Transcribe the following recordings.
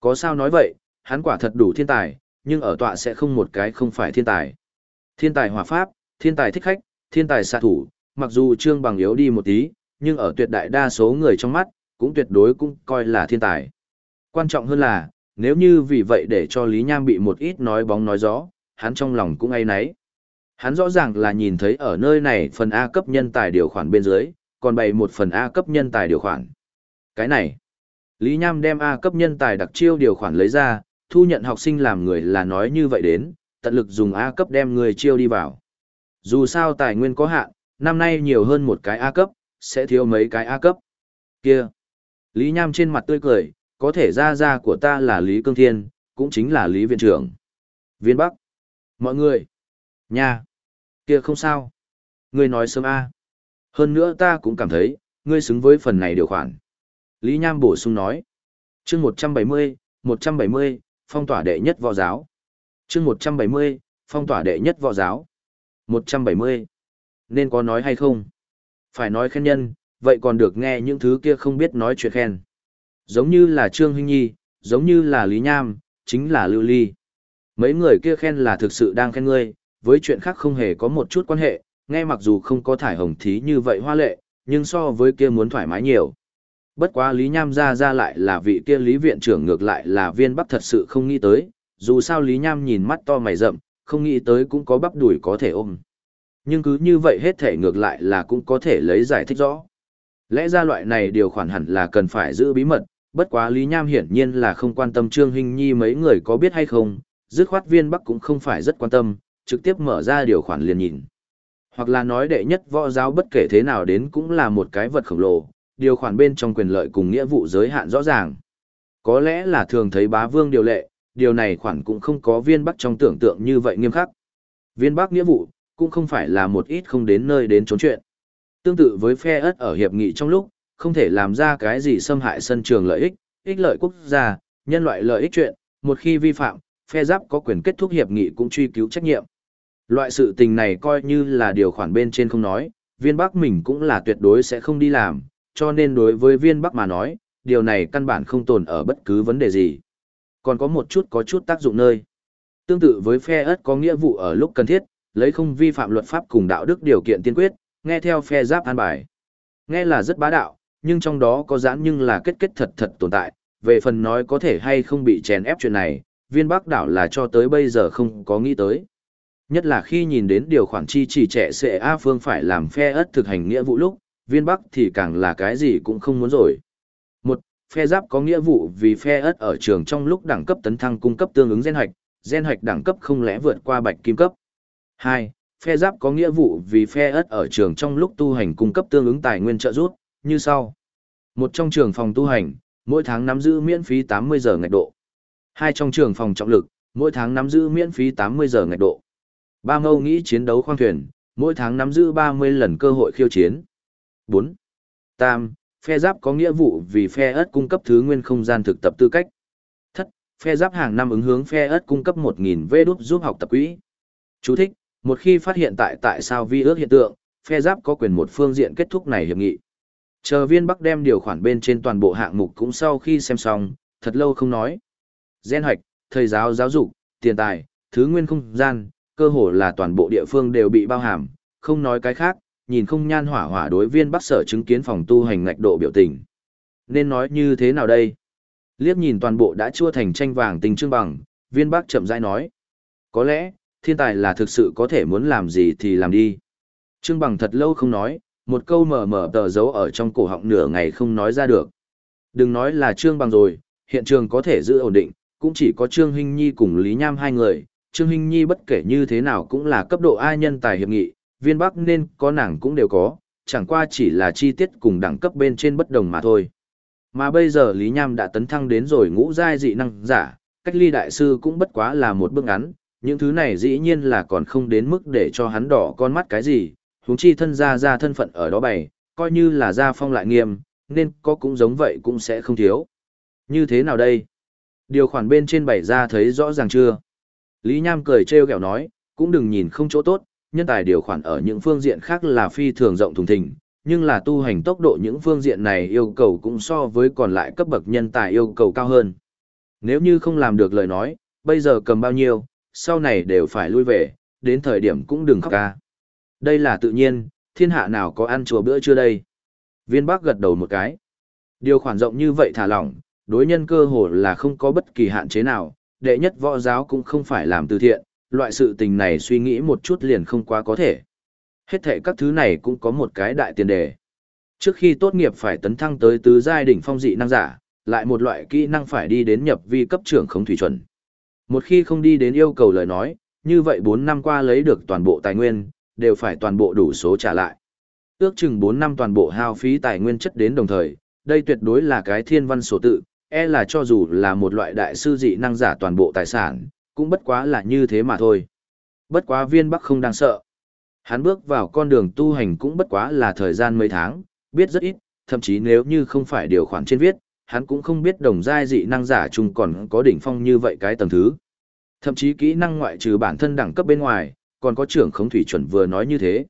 Có sao nói vậy, hắn quả thật đủ thiên tài, nhưng ở tọa sẽ không một cái không phải thiên tài. Thiên tài hỏa pháp, thiên tài thích khách, thiên tài xạ thủ, mặc dù trương bằng yếu đi một tí, nhưng ở tuyệt đại đa số người trong mắt, cũng tuyệt đối cũng coi là thiên tài. Quan trọng hơn là, nếu như vì vậy để cho Lý Nham bị một ít nói bóng nói gió, hắn trong lòng cũng ai nấy. Hắn rõ ràng là nhìn thấy ở nơi này phần A cấp nhân tài điều khoản bên dưới, còn bày một phần A cấp nhân tài điều khoản. Cái này, Lý Nham đem A cấp nhân tài đặc chiêu điều khoản lấy ra, thu nhận học sinh làm người là nói như vậy đến, tận lực dùng A cấp đem người chiêu đi vào. Dù sao tài nguyên có hạn, năm nay nhiều hơn một cái A cấp, sẽ thiếu mấy cái A cấp. Kia! Lý Nham trên mặt tươi cười, có thể ra ra của ta là Lý Cương Thiên, cũng chính là Lý Viện trưởng. Viên Bắc! Mọi người! Nha! Kia không sao! Ngươi nói sớm A. Hơn nữa ta cũng cảm thấy, ngươi xứng với phần này điều khoản. Lý Nham bổ sung nói. chương 170, 170, phong tỏa đệ nhất võ giáo. chương 170, phong tỏa đệ nhất võ giáo. 170. Nên có nói hay không? Phải nói khen nhân, vậy còn được nghe những thứ kia không biết nói chuyện khen. Giống như là Trương Hinh Nhi, giống như là Lý Nham, chính là Lưu Ly. Mấy người kia khen là thực sự đang khen ngươi, với chuyện khác không hề có một chút quan hệ, nghe mặc dù không có thải hồng thí như vậy hoa lệ, nhưng so với kia muốn thoải mái nhiều. Bất quá Lý Nham ra ra lại là vị kia Lý Viện trưởng ngược lại là viên bắc thật sự không nghĩ tới, dù sao Lý Nham nhìn mắt to mày rậm, không nghĩ tới cũng có bắp đùi có thể ôm. Nhưng cứ như vậy hết thể ngược lại là cũng có thể lấy giải thích rõ. Lẽ ra loại này điều khoản hẳn là cần phải giữ bí mật, bất quá Lý Nham hiển nhiên là không quan tâm Trương Hình Nhi mấy người có biết hay không, dứt khoát viên Bắc cũng không phải rất quan tâm, trực tiếp mở ra điều khoản liền nhìn. Hoặc là nói đệ nhất võ giáo bất kể thế nào đến cũng là một cái vật khổng lồ, điều khoản bên trong quyền lợi cùng nghĩa vụ giới hạn rõ ràng. Có lẽ là thường thấy bá vương điều lệ, điều này khoản cũng không có viên bắc trong tưởng tượng như vậy nghiêm khắc. Viên bắc nghĩa vụ, cũng không phải là một ít không đến nơi đến trốn chuyện. Tương tự với phe ất ở hiệp nghị trong lúc, không thể làm ra cái gì xâm hại sân trường lợi ích, ích lợi quốc gia, nhân loại lợi ích chuyện, một khi vi phạm, phe giáp có quyền kết thúc hiệp nghị cũng truy cứu trách nhiệm. Loại sự tình này coi như là điều khoản bên trên không nói, viên bắc mình cũng là tuyệt đối sẽ không đi làm, cho nên đối với viên bắc mà nói, điều này căn bản không tồn ở bất cứ vấn đề gì. Còn có một chút có chút tác dụng nơi. Tương tự với phe ớt có nghĩa vụ ở lúc cần thiết, lấy không vi phạm luật pháp cùng đạo đức điều kiện tiên quyết, nghe theo phe giáp an bài. Nghe là rất bá đạo, nhưng trong đó có giãn nhưng là kết kết thật thật tồn tại, về phần nói có thể hay không bị chèn ép chuyện này, viên bắc đảo là cho tới bây giờ không có nghĩ tới. Nhất là khi nhìn đến điều khoản chi chỉ trẻ sẽ A Phương phải làm phe ớt thực hành nghĩa vụ lúc, viên bắc thì càng là cái gì cũng không muốn rồi. Một, phe giáp có nghĩa vụ vì phe ất ở trường trong lúc đẳng cấp tấn thăng cung cấp tương ứng gen hoạch, gen hoạch đẳng cấp không lẽ vượt qua bạch kim cấp. Hai, phe giáp có nghĩa vụ vì phe ất ở trường trong lúc tu hành cung cấp tương ứng tài nguyên trợ giúp, như sau. Một trong trường phòng tu hành, mỗi tháng nắm giữ miễn phí 80 giờ ngạch độ. Hai trong trường phòng trọng lực, mỗi tháng nắm giữ miễn phí 80 giờ ngạch độ. Ba ngâu nghĩ chiến đấu khoang thuyền, mỗi tháng nắm giữ 30 lần cơ hội khiêu chiến. 4. Tam, phe giáp có nghĩa vụ vì phe ớt cung cấp thứ nguyên không gian thực tập tư cách. Thất, phe giáp hàng năm ứng hướng phe ớt cung cấp 1.000 vê đút giúp học tập quỹ. Chú thích, một khi phát hiện tại tại sao vi ước hiện tượng, phe giáp có quyền một phương diện kết thúc này hiệp nghị. Chờ viên Bắc đem điều khoản bên trên toàn bộ hạng mục cũng sau khi xem xong, thật lâu không nói. Gen hoạch, thầy giáo giáo dục, tiền tài, thứ nguyên không gian, cơ hồ là toàn bộ địa phương đều bị bao hàm, không nói cái khác, nhìn không nhan hỏa hỏa đối viên bắc sở chứng kiến phòng tu hành ngạch độ biểu tình. Nên nói như thế nào đây? Liếc nhìn toàn bộ đã chua thành tranh vàng tình trương bằng, viên bắc chậm rãi nói. Có lẽ, thiên tài là thực sự có thể muốn làm gì thì làm đi. Trương bằng thật lâu không nói, một câu mở mở tờ giấu ở trong cổ họng nửa ngày không nói ra được. Đừng nói là Trương bằng rồi, hiện trường có thể giữ ổn định, cũng chỉ có Trương Hinh Nhi cùng Lý Nham hai người. Trương Hinh Nhi bất kể như thế nào cũng là cấp độ A nhân tài hiệp nghị, viên bắc nên có nàng cũng đều có, chẳng qua chỉ là chi tiết cùng đẳng cấp bên trên bất đồng mà thôi. Mà bây giờ Lý Nham đã tấn thăng đến rồi ngũ giai dị năng giả, cách ly đại sư cũng bất quá là một bước ngắn, những thứ này dĩ nhiên là còn không đến mức để cho hắn đỏ con mắt cái gì, huống chi thân ra ra thân phận ở đó bày, coi như là gia phong lại nghiêm, nên có cũng giống vậy cũng sẽ không thiếu. Như thế nào đây? Điều khoản bên trên bày ra thấy rõ ràng chưa? Lý Nham cười trêu ghẹo nói, cũng đừng nhìn không chỗ tốt, nhân tài điều khoản ở những phương diện khác là phi thường rộng thùng thình, nhưng là tu hành tốc độ những phương diện này yêu cầu cũng so với còn lại cấp bậc nhân tài yêu cầu cao hơn. Nếu như không làm được lời nói, bây giờ cầm bao nhiêu, sau này đều phải lui về, đến thời điểm cũng đừng khóc ca. Đây là tự nhiên, thiên hạ nào có ăn chùa bữa chưa đây? Viên Bắc gật đầu một cái. Điều khoản rộng như vậy thả lỏng, đối nhân cơ hồ là không có bất kỳ hạn chế nào, đệ nhất võ giáo cũng không phải làm từ thiện, loại sự tình này suy nghĩ một chút liền không quá có thể. Hết thể các thứ này cũng có một cái đại tiền đề. Trước khi tốt nghiệp phải tấn thăng tới tứ giai đỉnh phong dị năng giả, lại một loại kỹ năng phải đi đến nhập vi cấp trưởng không thủy chuẩn. Một khi không đi đến yêu cầu lời nói, như vậy 4 năm qua lấy được toàn bộ tài nguyên, đều phải toàn bộ đủ số trả lại. Ước chừng 4 năm toàn bộ hao phí tài nguyên chất đến đồng thời, đây tuyệt đối là cái thiên văn sổ tự, e là cho dù là một loại đại sư dị năng giả toàn bộ tài sản, cũng bất quá là như thế mà thôi. Bất quá viên bắc không đang sợ. Hắn bước vào con đường tu hành cũng bất quá là thời gian mấy tháng, biết rất ít, thậm chí nếu như không phải điều khoản trên viết, hắn cũng không biết đồng giai dị năng giả chung còn có đỉnh phong như vậy cái tầng thứ. Thậm chí kỹ năng ngoại trừ bản thân đẳng cấp bên ngoài, còn có trưởng khống thủy chuẩn vừa nói như thế.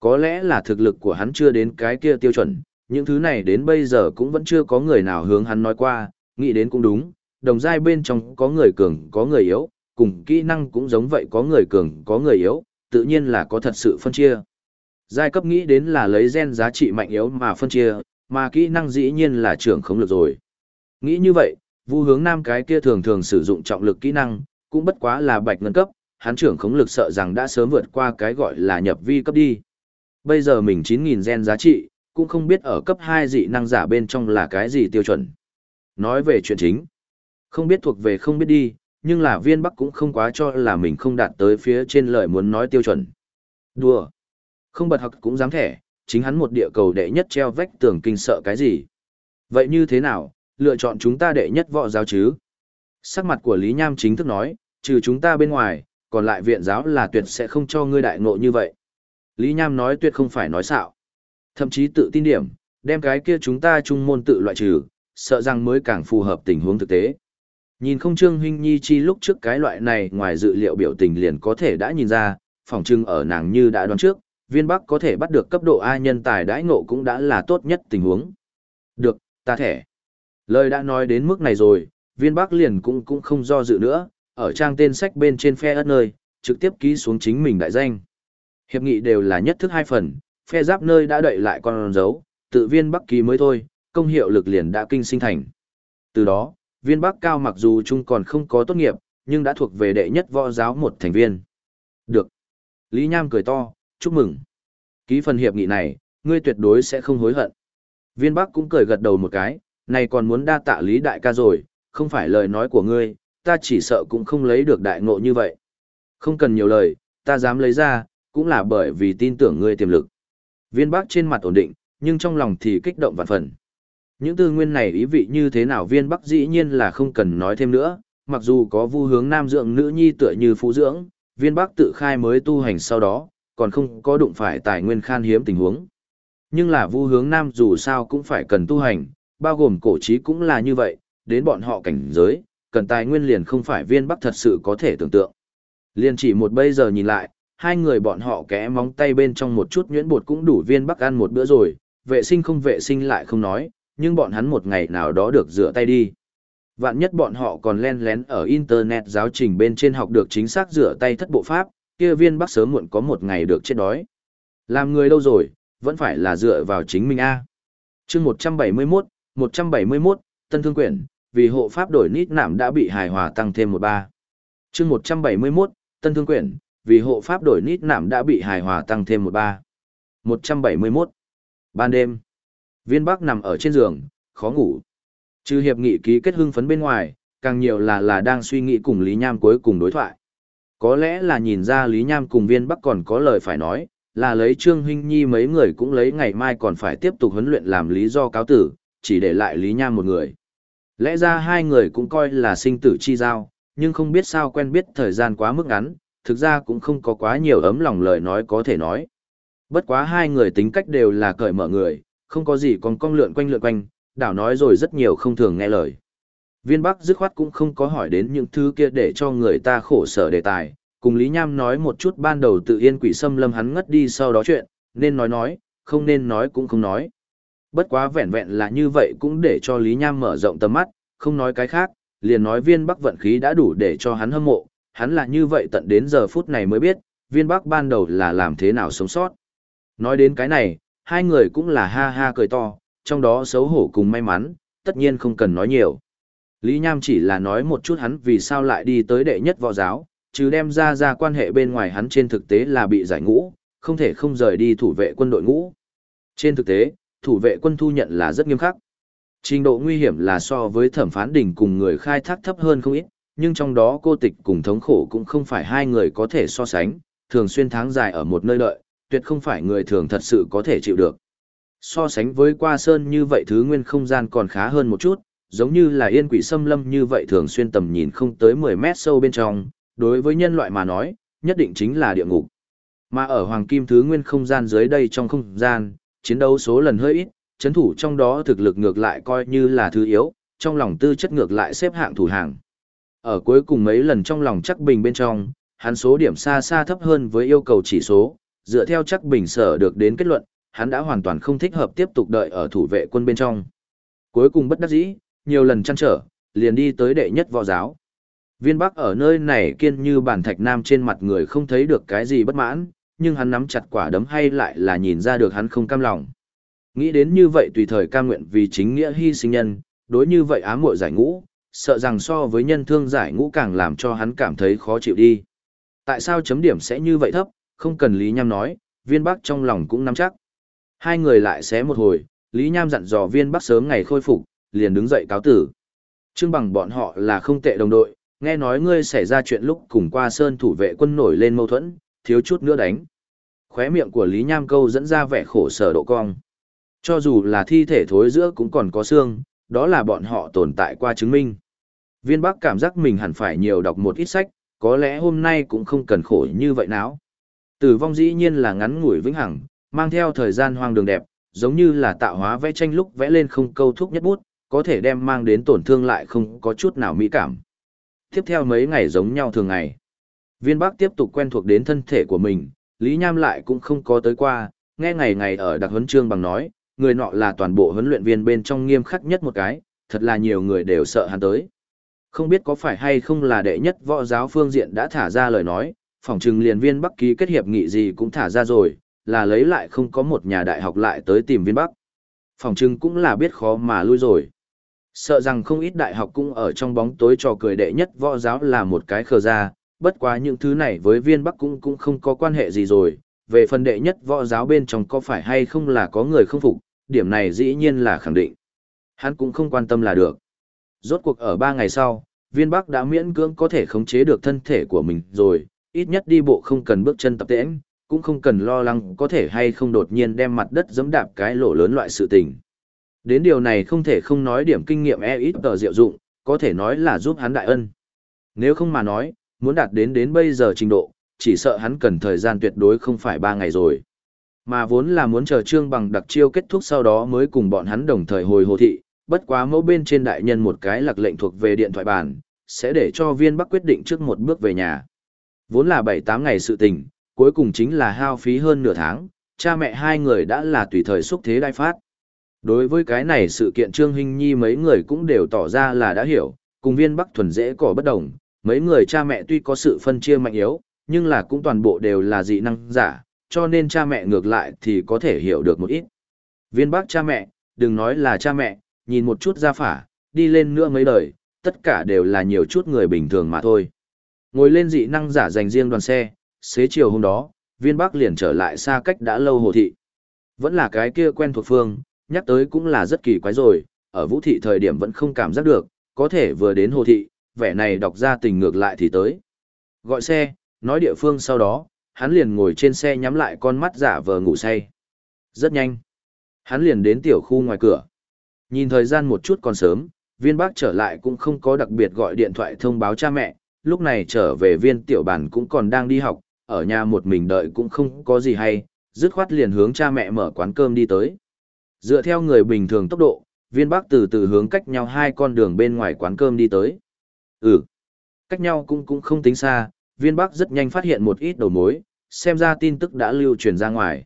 Có lẽ là thực lực của hắn chưa đến cái kia tiêu chuẩn, những thứ này đến bây giờ cũng vẫn chưa có người nào hướng hắn nói qua, nghĩ đến cũng đúng, đồng giai bên trong có người cường có người yếu, cùng kỹ năng cũng giống vậy có người cường có người yếu, tự nhiên là có thật sự phân chia. Giai cấp nghĩ đến là lấy gen giá trị mạnh yếu mà phân chia, mà kỹ năng dĩ nhiên là trưởng khống lực rồi. Nghĩ như vậy, vu hướng nam cái kia thường thường sử dụng trọng lực kỹ năng, cũng bất quá là bạch ngân cấp, hắn trưởng khống lực sợ rằng đã sớm vượt qua cái gọi là nhập vi cấp đi. Bây giờ mình 9.000 gen giá trị, cũng không biết ở cấp 2 dị năng giả bên trong là cái gì tiêu chuẩn. Nói về chuyện chính, không biết thuộc về không biết đi, nhưng là viên bắc cũng không quá cho là mình không đạt tới phía trên lời muốn nói tiêu chuẩn. Đùa! Không bật học cũng dám thẻ, chính hắn một địa cầu đệ nhất treo vách tường kinh sợ cái gì. Vậy như thế nào, lựa chọn chúng ta đệ nhất võ giáo chứ? Sắc mặt của Lý Nham chính thức nói, trừ chúng ta bên ngoài, còn lại viện giáo là tuyệt sẽ không cho ngươi đại ngộ như vậy. Lý Nham nói tuyệt không phải nói xạo. Thậm chí tự tin điểm, đem cái kia chúng ta chung môn tự loại trừ, sợ rằng mới càng phù hợp tình huống thực tế. Nhìn không Trương Huynh Nhi chi lúc trước cái loại này ngoài dự liệu biểu tình liền có thể đã nhìn ra, phòng trưng ở nàng như đã đoán trước, viên bắc có thể bắt được cấp độ A nhân tài đãi ngộ cũng đã là tốt nhất tình huống. Được, ta thẻ. Lời đã nói đến mức này rồi, viên bắc liền cũng cũng không do dự nữa, ở trang tên sách bên trên phe ất nơi, trực tiếp ký xuống chính mình đại danh. Hiệp nghị đều là nhất thức hai phần, phe giáp nơi đã đậy lại con dấu, tự viên bắc ký mới thôi, công hiệu lực liền đã kinh sinh thành. Từ đó, viên bắc cao mặc dù chung còn không có tốt nghiệp, nhưng đã thuộc về đệ nhất võ giáo một thành viên. Được. Lý Nham cười to, chúc mừng. Ký phần hiệp nghị này, ngươi tuyệt đối sẽ không hối hận. Viên Bắc cũng cười gật đầu một cái, này còn muốn đa tạ Lý Đại ca rồi, không phải lời nói của ngươi, ta chỉ sợ cũng không lấy được đại ngộ như vậy. Không cần nhiều lời, ta dám lấy ra, cũng là bởi vì tin tưởng ngươi tiềm lực. Viên Bắc trên mặt ổn định, nhưng trong lòng thì kích động vạn phần. Những tư nguyên này ý vị như thế nào viên Bắc dĩ nhiên là không cần nói thêm nữa, mặc dù có vu hướng nam dưỡng nữ nhi tựa như phú dưỡng, viên Bắc tự khai mới tu hành sau đó, còn không có đụng phải tài nguyên khan hiếm tình huống. Nhưng là vu hướng nam dù sao cũng phải cần tu hành, bao gồm cổ trí cũng là như vậy, đến bọn họ cảnh giới, cần tài nguyên liền không phải viên bắc thật sự có thể tưởng tượng. Liền chỉ một bây giờ nhìn lại, hai người bọn họ kẽ móng tay bên trong một chút nhuyễn bột cũng đủ viên bắc ăn một bữa rồi, vệ sinh không vệ sinh lại không nói, nhưng bọn hắn một ngày nào đó được rửa tay đi. Vạn nhất bọn họ còn len lén ở Internet giáo trình bên trên học được chính xác rửa tay thất bộ pháp, kia viên bắc sớm muộn có một ngày được chết đói. Làm người đâu rồi, vẫn phải là dựa vào chính mình a. À. Chương 171, 171, Tân Thương Quyển, vì hộ pháp đổi nít nạm đã bị hài hòa tăng thêm một ba. Chương 171, Tân Thương Quyển, vì hộ pháp đổi nít nạm đã bị hài hòa tăng thêm một ba. 171. Ban đêm, viên bắc nằm ở trên giường, khó ngủ. Trừ hiệp nghị ký kết hưng phấn bên ngoài, càng nhiều là là đang suy nghĩ cùng Lý Nham cuối cùng đối thoại. Có lẽ là nhìn ra Lý Nham cùng viên Bắc còn có lời phải nói, là lấy Trương Huynh Nhi mấy người cũng lấy ngày mai còn phải tiếp tục huấn luyện làm lý do cáo tử, chỉ để lại Lý Nham một người. Lẽ ra hai người cũng coi là sinh tử chi giao, nhưng không biết sao quen biết thời gian quá mức ngắn, thực ra cũng không có quá nhiều ấm lòng lời nói có thể nói. Bất quá hai người tính cách đều là cởi mở người, không có gì còn cong lượn quanh lượn quanh, đảo nói rồi rất nhiều không thường nghe lời. Viên Bắc dứt khoát cũng không có hỏi đến những thứ kia để cho người ta khổ sở đề tài, cùng Lý Nham nói một chút ban đầu tự yên quỷ xâm lâm hắn ngất đi sau đó chuyện, nên nói nói, không nên nói cũng không nói. Bất quá vẹn vẹn là như vậy cũng để cho Lý Nham mở rộng tầm mắt, không nói cái khác, liền nói viên bắc vận khí đã đủ để cho hắn hâm mộ, hắn là như vậy tận đến giờ phút này mới biết, viên bắc ban đầu là làm thế nào sống sót. Nói đến cái này, hai người cũng là ha ha cười to, trong đó xấu hổ cùng may mắn, tất nhiên không cần nói nhiều. Lý Nham chỉ là nói một chút hắn vì sao lại đi tới đệ nhất võ giáo, chứ đem ra ra quan hệ bên ngoài hắn trên thực tế là bị giải ngũ, không thể không rời đi thủ vệ quân đội ngũ. Trên thực tế, thủ vệ quân thu nhận là rất nghiêm khắc. Trình độ nguy hiểm là so với thẩm phán đỉnh cùng người khai thác thấp hơn không ít, nhưng trong đó cô tịch cùng thống khổ cũng không phải hai người có thể so sánh, thường xuyên tháng dài ở một nơi đợi, tuyệt không phải người thường thật sự có thể chịu được. So sánh với qua sơn như vậy thứ nguyên không gian còn khá hơn một chút, giống như là yên quỷ xâm lâm như vậy thường xuyên tầm nhìn không tới 10 mét sâu bên trong, đối với nhân loại mà nói, nhất định chính là địa ngục. Mà ở hoàng kim thứ nguyên không gian dưới đây trong không gian, chiến đấu số lần hơi ít, chấn thủ trong đó thực lực ngược lại coi như là thứ yếu, trong lòng tư chất ngược lại xếp hạng thủ hàng. Ở cuối cùng mấy lần trong lòng chắc bình bên trong, hắn số điểm xa xa thấp hơn với yêu cầu chỉ số, dựa theo chắc bình sở được đến kết luận, hắn đã hoàn toàn không thích hợp tiếp tục đợi ở thủ vệ quân bên trong. Cuối cùng bất đắc dĩ, nhiều lần chăn trở, liền đi tới đệ nhất võ giáo. Viên Bắc ở nơi này kiên như bản thạch nam trên mặt người không thấy được cái gì bất mãn, nhưng hắn nắm chặt quả đấm hay lại là nhìn ra được hắn không cam lòng. Nghĩ đến như vậy tùy thời cam nguyện vì chính nghĩa hy sinh nhân, đối như vậy ám muội giải ngũ, sợ rằng so với nhân thương giải ngũ càng làm cho hắn cảm thấy khó chịu đi. Tại sao chấm điểm sẽ như vậy thấp, không cần Lý Nham nói, viên bắc trong lòng cũng nắm chắc. Hai người lại xé một hồi, Lý Nham dặn dò viên bắc sớm ngày khôi phục, liền đứng dậy cáo tử. Trương bằng bọn họ là không tệ đồng đội, nghe nói ngươi xảy ra chuyện lúc cùng qua sơn thủ vệ quân nổi lên mâu thuẫn, thiếu chút nữa đánh. Khóe miệng của Lý Nham câu dẫn ra vẻ khổ sở độ cong. Cho dù là thi thể thối giữa cũng còn có xương, đó là bọn họ tồn tại qua chứng minh. Viên Bắc cảm giác mình hẳn phải nhiều đọc một ít sách, có lẽ hôm nay cũng không cần khổ như vậy nào. Tử vong dĩ nhiên là ngắn ngủi vĩnh hằng, mang theo thời gian hoang đường đẹp, giống như là tạo hóa vẽ tranh lúc vẽ lên không câu thúc nhất bút, có thể đem mang đến tổn thương lại không có chút nào mỹ cảm. Tiếp theo mấy ngày giống nhau thường ngày. Viên Bắc tiếp tục quen thuộc đến thân thể của mình, Lý Nham lại cũng không có tới qua, nghe ngày ngày ở đặc huấn trương bằng nói, người nọ là toàn bộ huấn luyện viên bên trong nghiêm khắc nhất một cái, thật là nhiều người đều sợ hắn tới. Không biết có phải hay không là đệ nhất võ giáo phương diện đã thả ra lời nói, phòng trừng liền viên Bắc ký kết hiệp nghị gì cũng thả ra rồi, là lấy lại không có một nhà đại học lại tới tìm viên Bắc. Phòng trừng cũng là biết khó mà lui rồi. Sợ rằng không ít đại học cũng ở trong bóng tối trò cười đệ nhất võ giáo là một cái khờ ra, bất quá những thứ này với viên Bắc cũng cũng không có quan hệ gì rồi. Về phần đệ nhất võ giáo bên trong có phải hay không là có người không phục, điểm này dĩ nhiên là khẳng định. Hắn cũng không quan tâm là được. Rốt cuộc ở ba ngày sau, viên Bắc đã miễn cưỡng có thể khống chế được thân thể của mình rồi, ít nhất đi bộ không cần bước chân tập tễnh, cũng không cần lo lắng có thể hay không đột nhiên đem mặt đất giẫm đạp cái lỗ lớn loại sự tình. Đến điều này không thể không nói điểm kinh nghiệm e ít tờ diệu dụng, có thể nói là giúp hắn đại ân. Nếu không mà nói, muốn đạt đến đến bây giờ trình độ, chỉ sợ hắn cần thời gian tuyệt đối không phải ba ngày rồi. Mà vốn là muốn chờ trương bằng đặc chiêu kết thúc sau đó mới cùng bọn hắn đồng thời hồi hồ thị, bất quá mẫu bên trên đại nhân một cái lạc lệnh thuộc về điện thoại bàn, sẽ để cho viên bắc quyết định trước một bước về nhà. Vốn là 7-8 ngày sự tình, cuối cùng chính là hao phí hơn nửa tháng, cha mẹ hai người đã là tùy thời xúc thế đại phát. Đối với cái này sự kiện Trương Hinh Nhi mấy người cũng đều tỏ ra là đã hiểu, cùng viên Bắc thuần dễ cỏ bất đồng, mấy người cha mẹ tuy có sự phân chia mạnh yếu, nhưng là cũng toàn bộ đều là dị năng giả, cho nên cha mẹ ngược lại thì có thể hiểu được một ít. Viên Bắc cha mẹ, đừng nói là cha mẹ, nhìn một chút ra phả, đi lên nữa mấy đời, tất cả đều là nhiều chút người bình thường mà thôi. Ngồi lên dị năng giả dành riêng đoàn xe, xế chiều hôm đó, viên Bắc liền trở lại xa cách đã lâu hồ thị. Vẫn là cái kia quen thuộc phương, nhắc tới cũng là rất kỳ quái rồi, ở vũ thị thời điểm vẫn không cảm giác được, có thể vừa đến hồ thị, vẻ này đọc ra tình ngược lại thì tới. Gọi xe, nói địa phương sau đó, hắn liền ngồi trên xe nhắm lại con mắt giả vờ ngủ say. Rất nhanh. Hắn liền đến tiểu khu ngoài cửa. Nhìn thời gian một chút còn sớm, viên bác trở lại cũng không có đặc biệt gọi điện thoại thông báo cha mẹ, lúc này trở về viên tiểu bản cũng còn đang đi học, ở nhà một mình đợi cũng không có gì hay, dứt khoát liền hướng cha mẹ mở quán cơm đi tới. Dựa theo người bình thường tốc độ, viên bác từ từ hướng cách nhau hai con đường bên ngoài quán cơm đi tới. Ừ, cách nhau cũng cũng không tính xa, viên bác rất nhanh phát hiện một ít đầu mối, xem ra tin tức đã lưu truyền ra ngoài.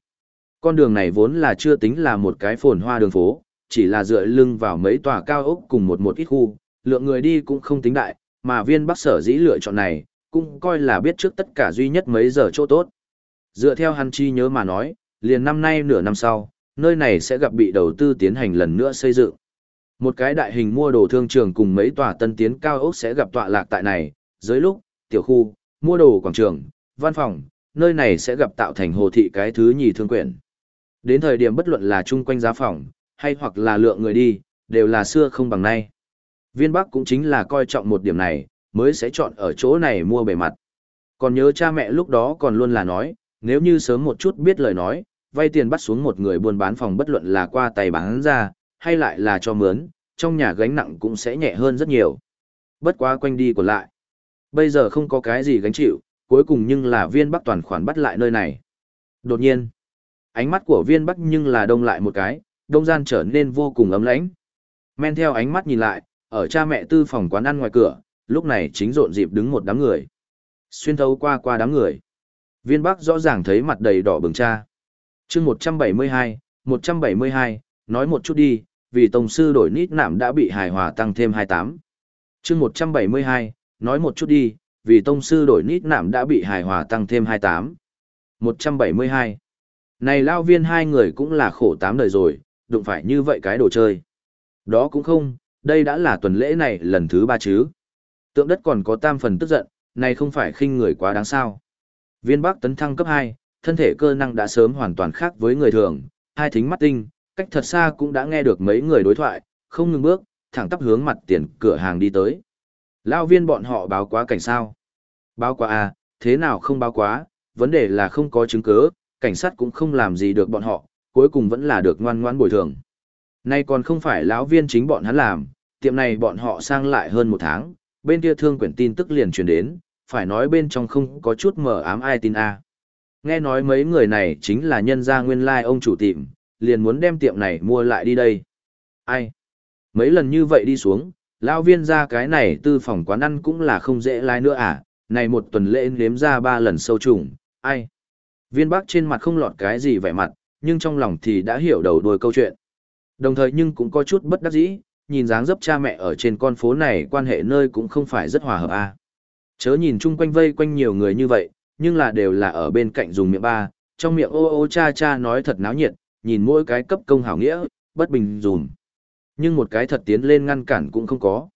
Con đường này vốn là chưa tính là một cái phồn hoa đường phố, chỉ là dựa lưng vào mấy tòa cao ốc cùng một một ít khu, lượng người đi cũng không tính đại, mà viên bắc sở dĩ lựa chọn này, cũng coi là biết trước tất cả duy nhất mấy giờ chỗ tốt. Dựa theo hắn chi nhớ mà nói, liền năm nay nửa năm sau, nơi này sẽ gặp bị đầu tư tiến hành lần nữa xây dựng. Một cái đại hình mua đồ thương trường cùng mấy tòa tân tiến cao ốc sẽ gặp tọa lạc tại này, dưới lúc, tiểu khu, mua đồ quảng trường, văn phòng, nơi này sẽ gặp tạo thành hồ thị cái thứ nhì thương quyển. Đến thời điểm bất luận là chung quanh giá phòng, hay hoặc là lượng người đi, đều là xưa không bằng nay. Viên Bắc cũng chính là coi trọng một điểm này, mới sẽ chọn ở chỗ này mua bề mặt. Còn nhớ cha mẹ lúc đó còn luôn là nói, nếu như sớm một chút biết lời nói, vay tiền bắt xuống một người buôn bán phòng bất luận là qua tay bán ra, hay lại là cho mướn, trong nhà gánh nặng cũng sẽ nhẹ hơn rất nhiều. Bất quá quanh đi còn lại. Bây giờ không có cái gì gánh chịu, cuối cùng nhưng là viên bắc toàn khoản bắt lại nơi này. Đột nhiên, ánh mắt của viên bắc nhưng là đông lại một cái, đông gian trở nên vô cùng ấm lãnh. Men theo ánh mắt nhìn lại, ở cha mẹ tư phòng quán ăn ngoài cửa, lúc này chính rộn dịp đứng một đám người. Xuyên thấu qua qua đám người. Viên bắc rõ ràng thấy mặt đầy đỏ bừng cha. chương 172, 172, nói một chút đi, vì tổng sư đổi nít nạm đã bị hài hòa tăng thêm 28. chương 172, nói một chút đi, vì tông sư đổi nít nạm đã bị hài hòa tăng thêm 28. 172. Này lao viên hai người cũng là khổ tám đời rồi, đụng phải như vậy cái đồ chơi. Đó cũng không, đây đã là tuần lễ này lần thứ ba chứ. Tượng đất còn có tam phần tức giận, này không phải khinh người quá đáng sao. Viên bắc tấn thăng cấp 2, thân thể cơ năng đã sớm hoàn toàn khác với người thường, hai thính mắt tinh, cách thật xa cũng đã nghe được mấy người đối thoại, không ngừng bước, thẳng tắp hướng mặt tiền cửa hàng đi tới. Lao viên bọn họ báo quá cảnh sao? Báo quá à, thế nào không báo quá, vấn đề là không có chứng cứ, cảnh sát cũng không làm gì được bọn họ, cuối cùng vẫn là được ngoan ngoãn bồi thường. Nay còn không phải lão viên chính bọn hắn làm, tiệm này bọn họ sang lại hơn một tháng, bên kia thương quyển tin tức liền truyền đến, phải nói bên trong không có chút mờ ám ai tin a. À. Nghe nói mấy người này chính là nhân gia nguyên lai like ông chủ tiệm, liền muốn đem tiệm này mua lại đi đây. Ai? Mấy lần như vậy đi xuống, lão viên ra cái này tư phòng quán ăn cũng là không dễ lái nữa à, này một tuần lễ nếm ra ba lần sâu trùng, ai? Viên bác trên mặt không lọt cái gì vẻ mặt, nhưng trong lòng thì đã hiểu đầu đuôi câu chuyện. Đồng thời nhưng cũng có chút bất đắc dĩ, nhìn dáng dấp cha mẹ ở trên con phố này quan hệ nơi cũng không phải rất hòa hợp a. À. Chớ nhìn chung quanh vây quanh nhiều người như vậy, nhưng là đều là ở bên cạnh dùng miệng ba, trong miệng ô ô cha cha nói thật náo nhiệt, nhìn mỗi cái cấp công hảo nghĩa, bất bình dùm. Nhưng một cái thật tiến lên ngăn cản cũng không có.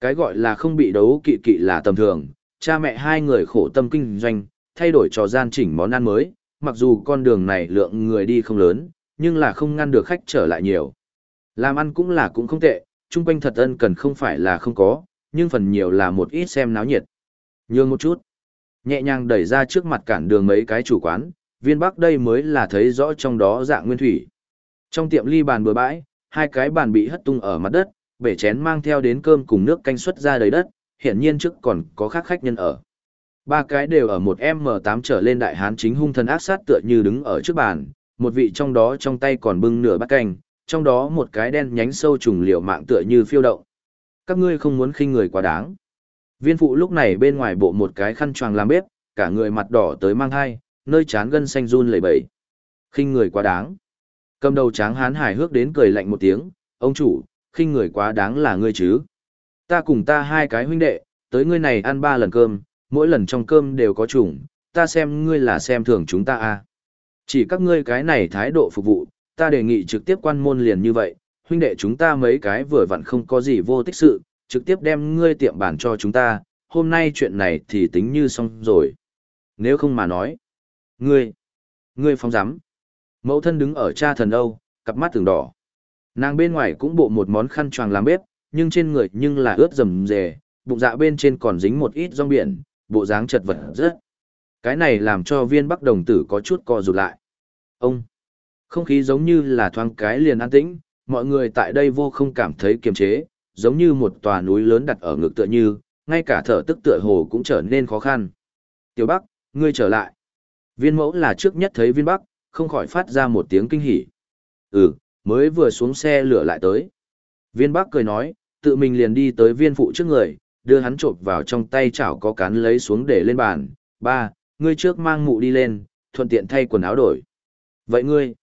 Cái gọi là không bị đấu kỵ kỵ là tầm thường, cha mẹ hai người khổ tâm kinh doanh, thay đổi trò gian chỉnh món ăn mới, mặc dù con đường này lượng người đi không lớn, nhưng là không ngăn được khách trở lại nhiều. Làm ăn cũng là cũng không tệ, chung quanh thật ân cần không phải là không có, nhưng phần nhiều là một ít xem náo nhiệt. Nhường một chút, nhẹ nhàng đẩy ra trước mặt cản đường mấy cái chủ quán, viên bắc đây mới là thấy rõ trong đó dạng nguyên thủy. Trong tiệm ly bàn bừa bãi, hai cái bàn bị hất tung ở mặt đất, bể chén mang theo đến cơm cùng nước canh xuất ra đầy đất, hiển nhiên trước còn có khác khách nhân ở. Ba cái đều ở một M8 trở lên đại hán chính hung thần ác sát tựa như đứng ở trước bàn, một vị trong đó trong tay còn bưng nửa bát canh, trong đó một cái đen nhánh sâu trùng liều mạng tựa như phiêu động. Các ngươi không muốn khinh người quá đáng. Viên phụ lúc này bên ngoài bộ một cái khăn choàng làm bếp, cả người mặt đỏ tới mang hai, nơi chán gân xanh run lẩy bẩy. Khinh người quá đáng. Cầm đầu tráng hán hài hước đến cười lạnh một tiếng, ông chủ, khinh người quá đáng là ngươi chứ. Ta cùng ta hai cái huynh đệ, tới ngươi này ăn ba lần cơm, mỗi lần trong cơm đều có trùng, ta xem ngươi là xem thường chúng ta à. Chỉ các ngươi cái này thái độ phục vụ, ta đề nghị trực tiếp quan môn liền như vậy, huynh đệ chúng ta mấy cái vừa vặn không có gì vô tích sự, trực tiếp đem ngươi tiệm bản cho chúng ta, hôm nay chuyện này thì tính như xong rồi. Nếu không mà nói, ngươi, ngươi phóng giám. Mẫu thân đứng ở cha thần Âu, cặp mắt từng đỏ. Nàng bên ngoài cũng bộ một món khăn choàng làm bếp, nhưng trên người nhưng là ướt rầm rề, bụng dạ bên trên còn dính một ít rong biển, bộ dáng chật vật rất. Cái này làm cho viên bắc đồng tử có chút co rụt lại. Ông, không khí giống như là thoáng cái liền an tĩnh, mọi người tại đây vô không cảm thấy kiềm chế, giống như một tòa núi lớn đặt ở ngực tựa như, ngay cả thở tức tựa hồ cũng trở nên khó khăn. Tiểu Bắc, ngươi trở lại. Viên mẫu là trước nhất thấy viên Bắc, không khỏi phát ra một tiếng kinh hỉ. Ừ, mới vừa xuống xe lửa lại tới. Viên Bắc cười nói, tự mình liền đi tới viên phụ trước người, đưa hắn trộm vào trong tay chảo có cán lấy xuống để lên bàn. Ba, ngươi trước mang mụ đi lên, thuận tiện thay quần áo đổi. Vậy ngươi,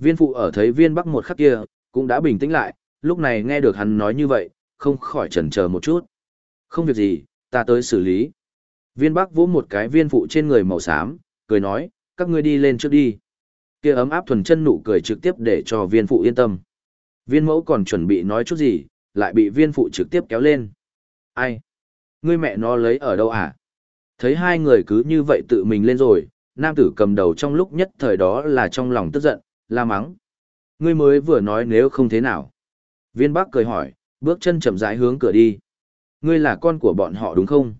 viên phụ ở thấy viên bắc một khắc kia, cũng đã bình tĩnh lại, lúc này nghe được hắn nói như vậy, không khỏi chần chờ một chút. Không việc gì, ta tới xử lý. Viên Bắc vỗ một cái viên phụ trên người màu xám, cười nói, các ngươi đi lên trước đi. Kia ấm áp thuần chân nụ cười trực tiếp để cho viên phụ yên tâm. Viên mẫu còn chuẩn bị nói chút gì, lại bị viên phụ trực tiếp kéo lên. Ai? Ngươi mẹ nó lấy ở đâu à? Thấy hai người cứ như vậy tự mình lên rồi, nam tử cầm đầu trong lúc nhất thời đó là trong lòng tức giận, la mắng. Ngươi mới vừa nói nếu không thế nào. Viên Bắc cười hỏi, bước chân chậm rãi hướng cửa đi. Ngươi là con của bọn họ đúng không?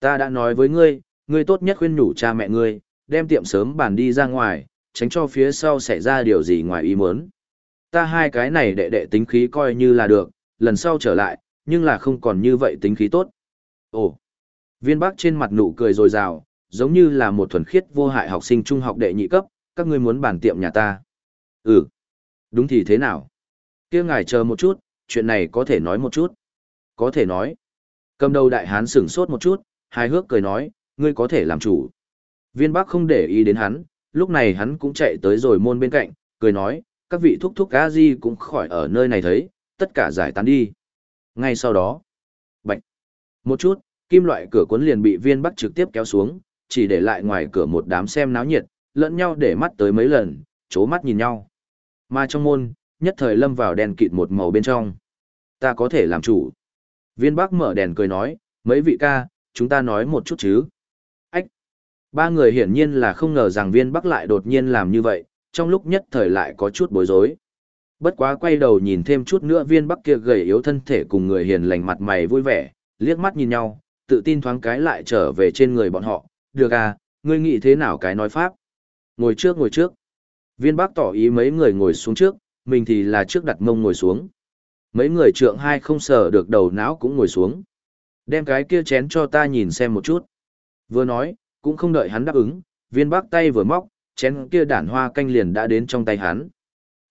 Ta đã nói với ngươi, ngươi tốt nhất khuyên nhủ cha mẹ ngươi, đem tiệm sớm bàn đi ra ngoài, tránh cho phía sau xảy ra điều gì ngoài ý muốn. Ta hai cái này đệ đệ tính khí coi như là được, lần sau trở lại, nhưng là không còn như vậy tính khí tốt. Ồ, viên bác trên mặt nụ cười rồi rào, giống như là một thuần khiết vô hại học sinh trung học đệ nhị cấp, các ngươi muốn bàn tiệm nhà ta. Ừ, đúng thì thế nào? kia ngài chờ một chút, chuyện này có thể nói một chút. Có thể nói. Cầm đầu đại hán sửng sốt một chút, hài hước cười nói, ngươi có thể làm chủ. Viên Bắc không để ý đến hắn, lúc này hắn cũng chạy tới rồi môn bên cạnh, cười nói, các vị thúc thúc a di cũng khỏi ở nơi này thấy, tất cả giải tán đi. Ngay sau đó, bạch, một chút, kim loại cửa cuốn liền bị viên Bắc trực tiếp kéo xuống, chỉ để lại ngoài cửa một đám xem náo nhiệt, lẫn nhau để mắt tới mấy lần, chố mắt nhìn nhau. Mà trong môn, nhất thời lâm vào đèn kịt một màu bên trong. Ta có thể làm chủ. Viên Bắc mở đèn cười nói, mấy vị ca, chúng ta nói một chút chứ. Ách! Ba người hiển nhiên là không ngờ rằng viên Bắc lại đột nhiên làm như vậy, trong lúc nhất thời lại có chút bối rối. Bất quá quay đầu nhìn thêm chút nữa viên Bắc kia gầy yếu thân thể cùng người hiền lành mặt mày vui vẻ, liếc mắt nhìn nhau, tự tin thoáng cái lại trở về trên người bọn họ. Được à, ngươi nghĩ thế nào cái nói pháp? Ngồi trước ngồi trước. Viên Bắc tỏ ý mấy người ngồi xuống trước, mình thì là trước đặt mông ngồi xuống. Mấy người trượng hai không sờ được đầu não cũng ngồi xuống. Đem cái kia chén cho ta nhìn xem một chút. Vừa nói, cũng không đợi hắn đáp ứng, viên bác tay vừa móc, chén kia đản hoa canh liền đã đến trong tay hắn.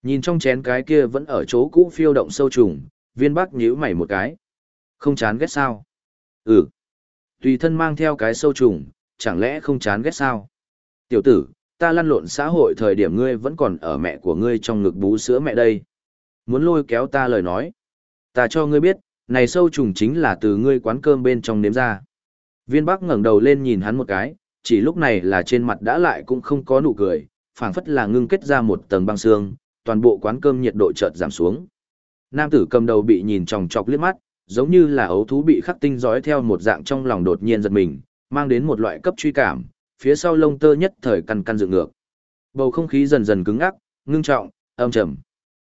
Nhìn trong chén cái kia vẫn ở chỗ cũ phiêu động sâu trùng, viên bác nhíu mày một cái. Không chán ghét sao? Ừ. Tùy thân mang theo cái sâu trùng, chẳng lẽ không chán ghét sao? Tiểu tử, ta lăn lộn xã hội thời điểm ngươi vẫn còn ở mẹ của ngươi trong ngực bú sữa mẹ đây. Muốn lôi kéo ta lời nói. Ta cho ngươi biết, này sâu trùng chính là từ ngươi quán cơm bên trong nếm ra. Viên Bắc ngẩng đầu lên nhìn hắn một cái, chỉ lúc này là trên mặt đã lại cũng không có nụ cười, phảng phất là ngưng kết ra một tầng băng xương, toàn bộ quán cơm nhiệt độ chợt giảm xuống. Nam tử cầm đầu bị nhìn chòng chọc liếc mắt, giống như là ấu thú bị khắc tinh dõi theo một dạng trong lòng đột nhiên giật mình, mang đến một loại cấp truy cảm, phía sau lông tơ nhất thời căn căn dựng ngược. Bầu không khí dần dần cứng ngắc, ngưng trọng, âm trầm.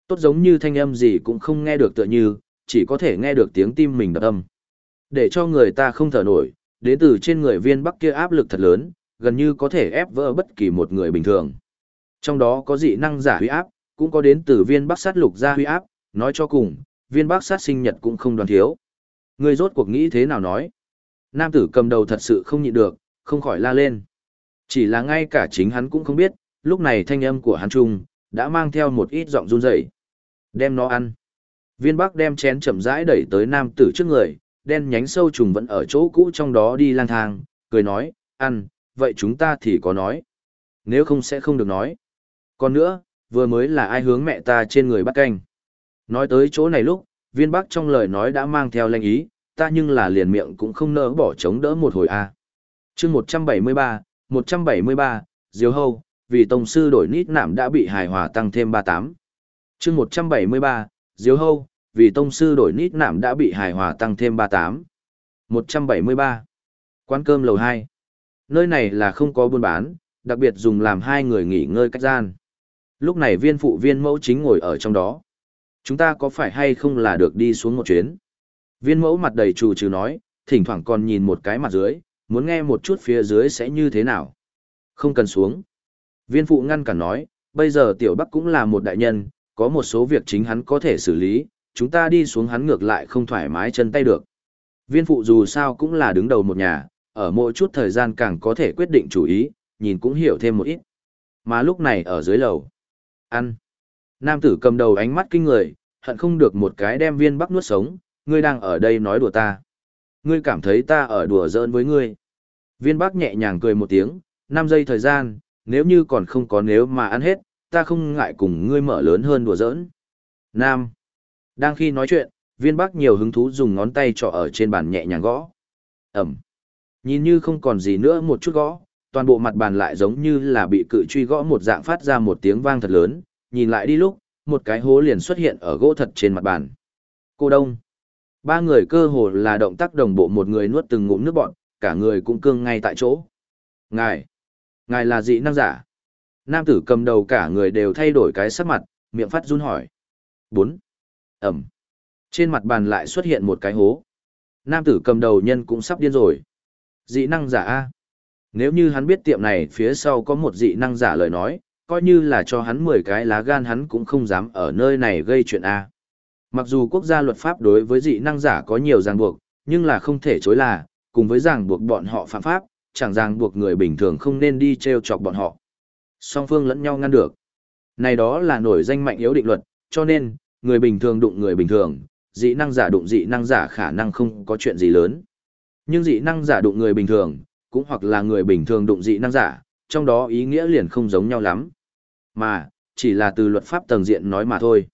Tốt giống như thanh âm gì cũng không nghe được tựa như, chỉ có thể nghe được tiếng tim mình đập âm. Để cho người ta không thở nổi, đến từ trên người viên bắc kia áp lực thật lớn, gần như có thể ép vỡ bất kỳ một người bình thường. Trong đó có dị năng giả huy áp, cũng có đến từ viên bắc sát lục gia huy áp, nói cho cùng, viên bắc sát sinh nhật cũng không đoàn thiếu. Người rốt cuộc nghĩ thế nào nói? Nam tử cầm đầu thật sự không nhịn được, không khỏi la lên. Chỉ là ngay cả chính hắn cũng không biết, lúc này thanh âm của hắn trung đã mang theo một ít giọng run rẩy. Đem nó ăn. Viên Bắc đem chén chậm rãi đẩy tới nam tử trước người, đen nhánh sâu trùng vẫn ở chỗ cũ trong đó đi lang thang, cười nói, ăn, vậy chúng ta thì có nói. Nếu không sẽ không được nói. Còn nữa, vừa mới là ai hướng mẹ ta trên người bắt canh. Nói tới chỗ này lúc, viên Bắc trong lời nói đã mang theo lệnh ý, ta nhưng là liền miệng cũng không nỡ bỏ chống đỡ một hồi a. À. Chương 173, 173, Diêu Hâu, vì Tông Sư đổi nít nạm đã bị hài hòa tăng thêm 38. chương 173, Diêu Hâu, vì Tông Sư đổi nít nạm đã bị hài hòa tăng thêm 38. 173. Quán cơm lầu 2. Nơi này là không có buôn bán, đặc biệt dùng làm hai người nghỉ ngơi cách gian. Lúc này viên phụ viên mẫu chính ngồi ở trong đó. Chúng ta có phải hay không là được đi xuống một chuyến? Viên mẫu mặt đầy trù trừ nói, thỉnh thoảng còn nhìn một cái mặt dưới, muốn nghe một chút phía dưới sẽ như thế nào. Không cần xuống. Viên phụ ngăn cản nói, bây giờ tiểu bắc cũng là một đại nhân, có một số việc chính hắn có thể xử lý, chúng ta đi xuống hắn ngược lại không thoải mái chân tay được. Viên phụ dù sao cũng là đứng đầu một nhà, ở mỗi chút thời gian càng có thể quyết định chủ ý, nhìn cũng hiểu thêm một ít. Mà lúc này ở dưới lầu. Ăn. Nam tử cầm đầu ánh mắt kinh người, hận không được một cái đem viên bắc nuốt sống, ngươi đang ở đây nói đùa ta. Ngươi cảm thấy ta ở đùa giỡn với ngươi. Viên bắc nhẹ nhàng cười một tiếng, 5 giây thời gian, nếu như còn không có nếu mà ăn hết, ta không ngại cùng ngươi mở lớn hơn đùa giỡn. Nam. Đang khi nói chuyện, Viên Bắc nhiều hứng thú dùng ngón tay trỏ ở trên bàn nhẹ nhàng gõ. Ẩm. Nhìn như không còn gì nữa một chút gõ, toàn bộ mặt bàn lại giống như là bị cự truy gõ một dạng phát ra một tiếng vang thật lớn, nhìn lại đi lúc, một cái hố liền xuất hiện ở gỗ thật trên mặt bàn. Cô Đông. Ba người cơ hồ là động tác đồng bộ một người nuốt từng ngụm nước bọn, cả người cũng cương ngay tại chỗ. Ngài. Ngài là dị năng giả. Nam tử cầm đầu cả người đều thay đổi cái sắc mặt, miệng phát run hỏi. 4. Ẩm. Trên mặt bàn lại xuất hiện một cái hố. Nam tử cầm đầu nhân cũng sắp điên rồi. Dị năng giả A. Nếu như hắn biết tiệm này phía sau có một dị năng giả lời nói, coi như là cho hắn 10 cái lá gan hắn cũng không dám ở nơi này gây chuyện A. Mặc dù quốc gia luật pháp đối với dị năng giả có nhiều ràng buộc, nhưng là không thể chối là, cùng với ràng buộc bọn họ phạm pháp, chẳng ràng buộc người bình thường không nên đi treo chọc bọn họ. Song phương lẫn nhau ngăn được. Này đó là nổi danh mạnh yếu định luật, cho nên, người bình thường đụng người bình thường, dị năng giả đụng dị năng giả khả năng không có chuyện gì lớn. Nhưng dị năng giả đụng người bình thường, cũng hoặc là người bình thường đụng dị năng giả, trong đó ý nghĩa liền không giống nhau lắm. Mà, chỉ là từ luật pháp tầng diện nói mà thôi.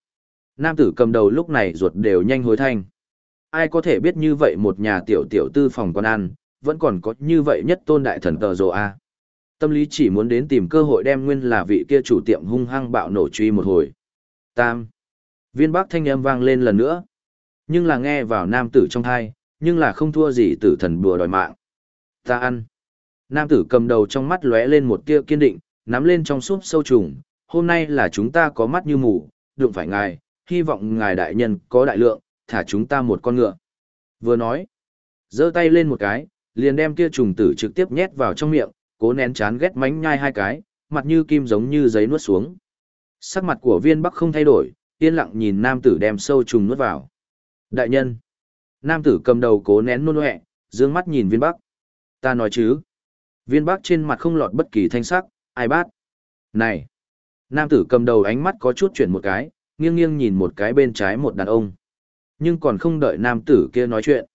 Nam tử cầm đầu lúc này ruột đều nhanh hối thanh. Ai có thể biết như vậy một nhà tiểu tiểu tư phòng con ăn, vẫn còn có như vậy nhất tôn đại thần tờ rồ a. Tâm lý chỉ muốn đến tìm cơ hội đem nguyên là vị kia chủ tiệm hung hăng bạo nổ truy một hồi. Tam. Viên bắc thanh âm vang lên lần nữa. Nhưng là nghe vào nam tử trong thai, nhưng là không thua gì tử thần bùa đòi mạng. Ta ăn. Nam tử cầm đầu trong mắt lóe lên một tia kiên định, nắm lên trong súp sâu trùng. Hôm nay là chúng ta có mắt như mù, đụng phải ngài, hy vọng ngài đại nhân có đại lượng, thả chúng ta một con ngựa. Vừa nói, giơ tay lên một cái, liền đem kia trùng tử trực tiếp nhét vào trong miệng, cố nén chán ghét mánh nhai hai cái, mặt như kim giống như giấy nuốt xuống. Sắc mặt của viên bắc không thay đổi, yên lặng nhìn nam tử đem sâu trùng nuốt vào. Đại nhân, nam tử cầm đầu cố nén nôn hẹ, dương mắt nhìn viên bắc. Ta nói chứ. Viên bắc trên mặt không lọt bất kỳ thanh sắc, ai bát. Này, nam tử cầm đầu ánh mắt có chút chuyển một cái, nghiêng nghiêng nhìn một cái bên trái một đàn ông. Nhưng còn không đợi nam tử kia nói chuyện.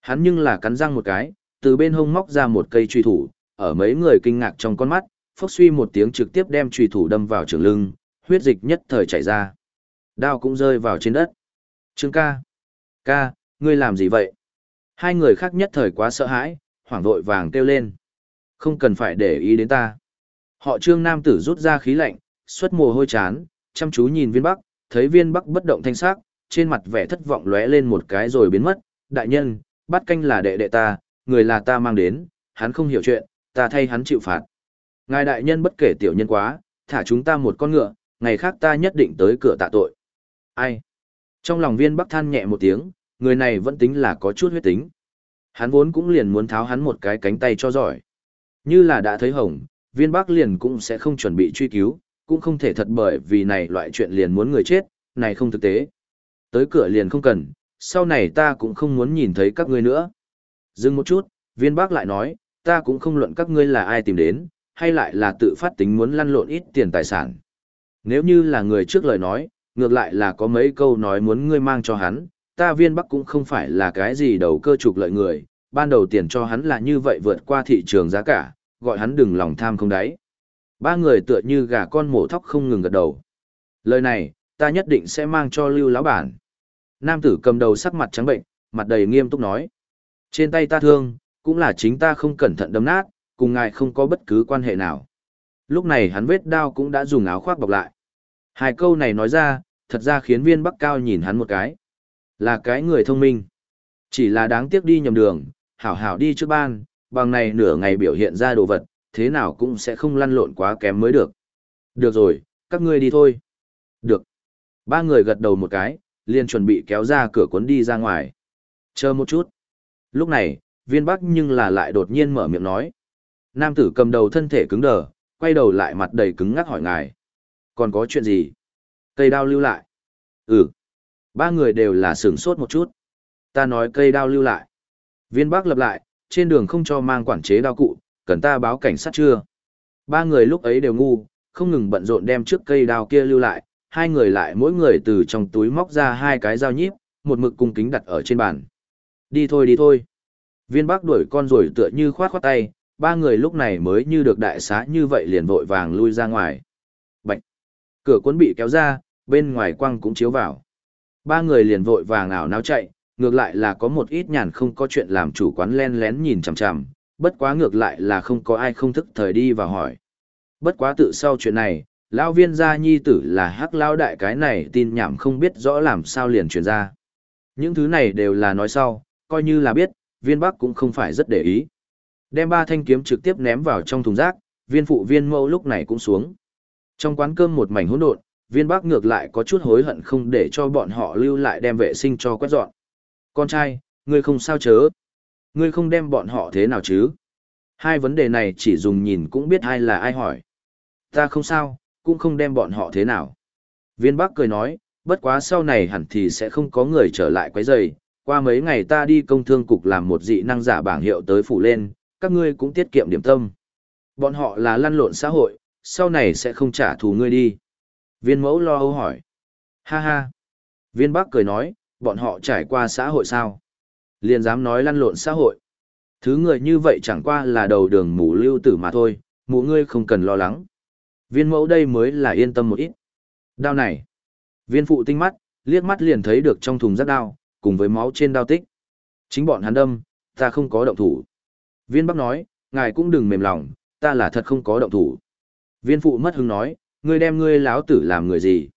Hắn nhưng là cắn răng một cái, từ bên hông móc ra một cây truy thủ, ở mấy người kinh ngạc trong con mắt, phốc suy một tiếng trực tiếp đem truy thủ đâm vào trường lưng, huyết dịch nhất thời chảy ra. Đao cũng rơi vào trên đất. Trương ca. Ca, ngươi làm gì vậy? Hai người khác nhất thời quá sợ hãi, hoảng vội vàng kêu lên. Không cần phải để ý đến ta. Họ trương nam tử rút ra khí lạnh, xuất mồ hôi chán, chăm chú nhìn viên bắc, thấy viên bắc bất động thanh sắc, trên mặt vẻ thất vọng lóe lên một cái rồi biến mất. Đại nhân, bắt canh là đệ đệ ta, người là ta mang đến, hắn không hiểu chuyện, ta thay hắn chịu phạt. Ngài đại nhân bất kể tiểu nhân quá, thả chúng ta một con ngựa, ngày khác ta nhất định tới cửa tạ tội. Ai? Trong lòng viên bắc than nhẹ một tiếng, người này vẫn tính là có chút huyết tính. Hắn vốn cũng liền muốn tháo hắn một cái cánh tay cho giỏi. Như là đã thấy hồng, viên bắc liền cũng sẽ không chuẩn bị truy cứu, cũng không thể thật bởi vì này loại chuyện liền muốn người chết, này không thực tế. Tới cửa liền không cần, sau này ta cũng không muốn nhìn thấy các ngươi nữa. Dừng một chút, viên bác lại nói, ta cũng không luận các ngươi là ai tìm đến, hay lại là tự phát tính muốn lăn lộn ít tiền tài sản. Nếu như là người trước lời nói, ngược lại là có mấy câu nói muốn ngươi mang cho hắn, ta viên bắc cũng không phải là cái gì đầu cơ trục lợi người, ban đầu tiền cho hắn là như vậy vượt qua thị trường giá cả, gọi hắn đừng lòng tham không đáy. Ba người tựa như gà con mổ thóc không ngừng gật đầu. Lời này, ta nhất định sẽ mang cho lưu lão bản. Nam tử cầm đầu sắc mặt trắng bệnh, mặt đầy nghiêm túc nói. Trên tay ta thương, cũng là chính ta không cẩn thận đâm nát, cùng ngài không có bất cứ quan hệ nào. Lúc này hắn vết đao cũng đã dùng áo khoác bọc lại. Hai câu này nói ra, thật ra khiến viên bắc cao nhìn hắn một cái. Là cái người thông minh. Chỉ là đáng tiếc đi nhầm đường, hảo hảo đi trước ban, bằng này nửa ngày biểu hiện ra đồ vật, thế nào cũng sẽ không lăn lộn quá kém mới được. Được rồi, các ngươi đi thôi. Được. Ba người gật đầu một cái, liền chuẩn bị kéo ra cửa cuốn đi ra ngoài. Chờ một chút. Lúc này, viên bắc nhưng là lại đột nhiên mở miệng nói. Nam tử cầm đầu thân thể cứng đờ, quay đầu lại mặt đầy cứng ngắc hỏi ngài. Còn có chuyện gì? Cây đao lưu lại. Ừ. Ba người đều là sửng sốt một chút. Ta nói cây đao lưu lại. Viên bắc lập lại, trên đường không cho mang quản chế đao cụ, cần ta báo cảnh sát chưa? Ba người lúc ấy đều ngu, không ngừng bận rộn đem trước cây đao kia lưu lại, hai người lại mỗi người từ trong túi móc ra hai cái dao nhíp, một mực cung kính đặt ở trên bàn. Đi thôi đi thôi. Viên bác đuổi con rồi tựa như khoát khoát tay, ba người lúc này mới như được đại xá như vậy liền vội vàng lui ra ngoài. Bạch! Cửa cuốn bị kéo ra, bên ngoài quăng cũng chiếu vào. Ba người liền vội vàng ảo náo chạy, ngược lại là có một ít nhàn không có chuyện làm chủ quán len lén nhìn chằm chằm, bất quá ngược lại là không có ai không thức thời đi và hỏi. Bất quá tự sau chuyện này, lão viên gia nhi tử là hắc lão đại cái này tin nhảm không biết rõ làm sao liền truyền ra. Những thứ này đều là nói sau, coi như là biết, viên bắc cũng không phải rất để ý. Đem ba thanh kiếm trực tiếp ném vào trong thùng rác, viên phụ viên mẫu lúc này cũng xuống. Trong quán cơm một mảnh hỗn độn, viên bắc ngược lại có chút hối hận không để cho bọn họ lưu lại đem vệ sinh cho quét dọn. Con trai, ngươi không sao chớ. Ngươi không đem bọn họ thế nào chứ? Hai vấn đề này chỉ dùng nhìn cũng biết ai là ai hỏi. Ta không sao, cũng không đem bọn họ thế nào. Viên Bắc cười nói, bất quá sau này hẳn thì sẽ không có người trở lại quấy rầy. Qua mấy ngày ta đi công thương cục làm một dị năng giả bảng hiệu tới phủ lên, các ngươi cũng tiết kiệm điểm tâm. Bọn họ là lăn lộn xã hội, sau này sẽ không trả thù ngươi đi. Viên mẫu lo âu hỏi. Ha ha. Viên Bắc cười nói, bọn họ trải qua xã hội sao? Liền dám nói lăn lộn xã hội. Thứ người như vậy chẳng qua là đầu đường mù lưu tử mà thôi, mụ ngươi không cần lo lắng. Viên mẫu đây mới là yên tâm một ít. Đao này. Viên phụ tinh mắt, liếc mắt liền thấy được trong thùng rác đao, cùng với máu trên đao tích. Chính bọn hắn đâm, ta không có động thủ. Viên bắc nói, ngài cũng đừng mềm lòng, ta là thật không có động thủ. Viên phụ mất hứng nói, ngươi đem ngươi láo tử làm người gì.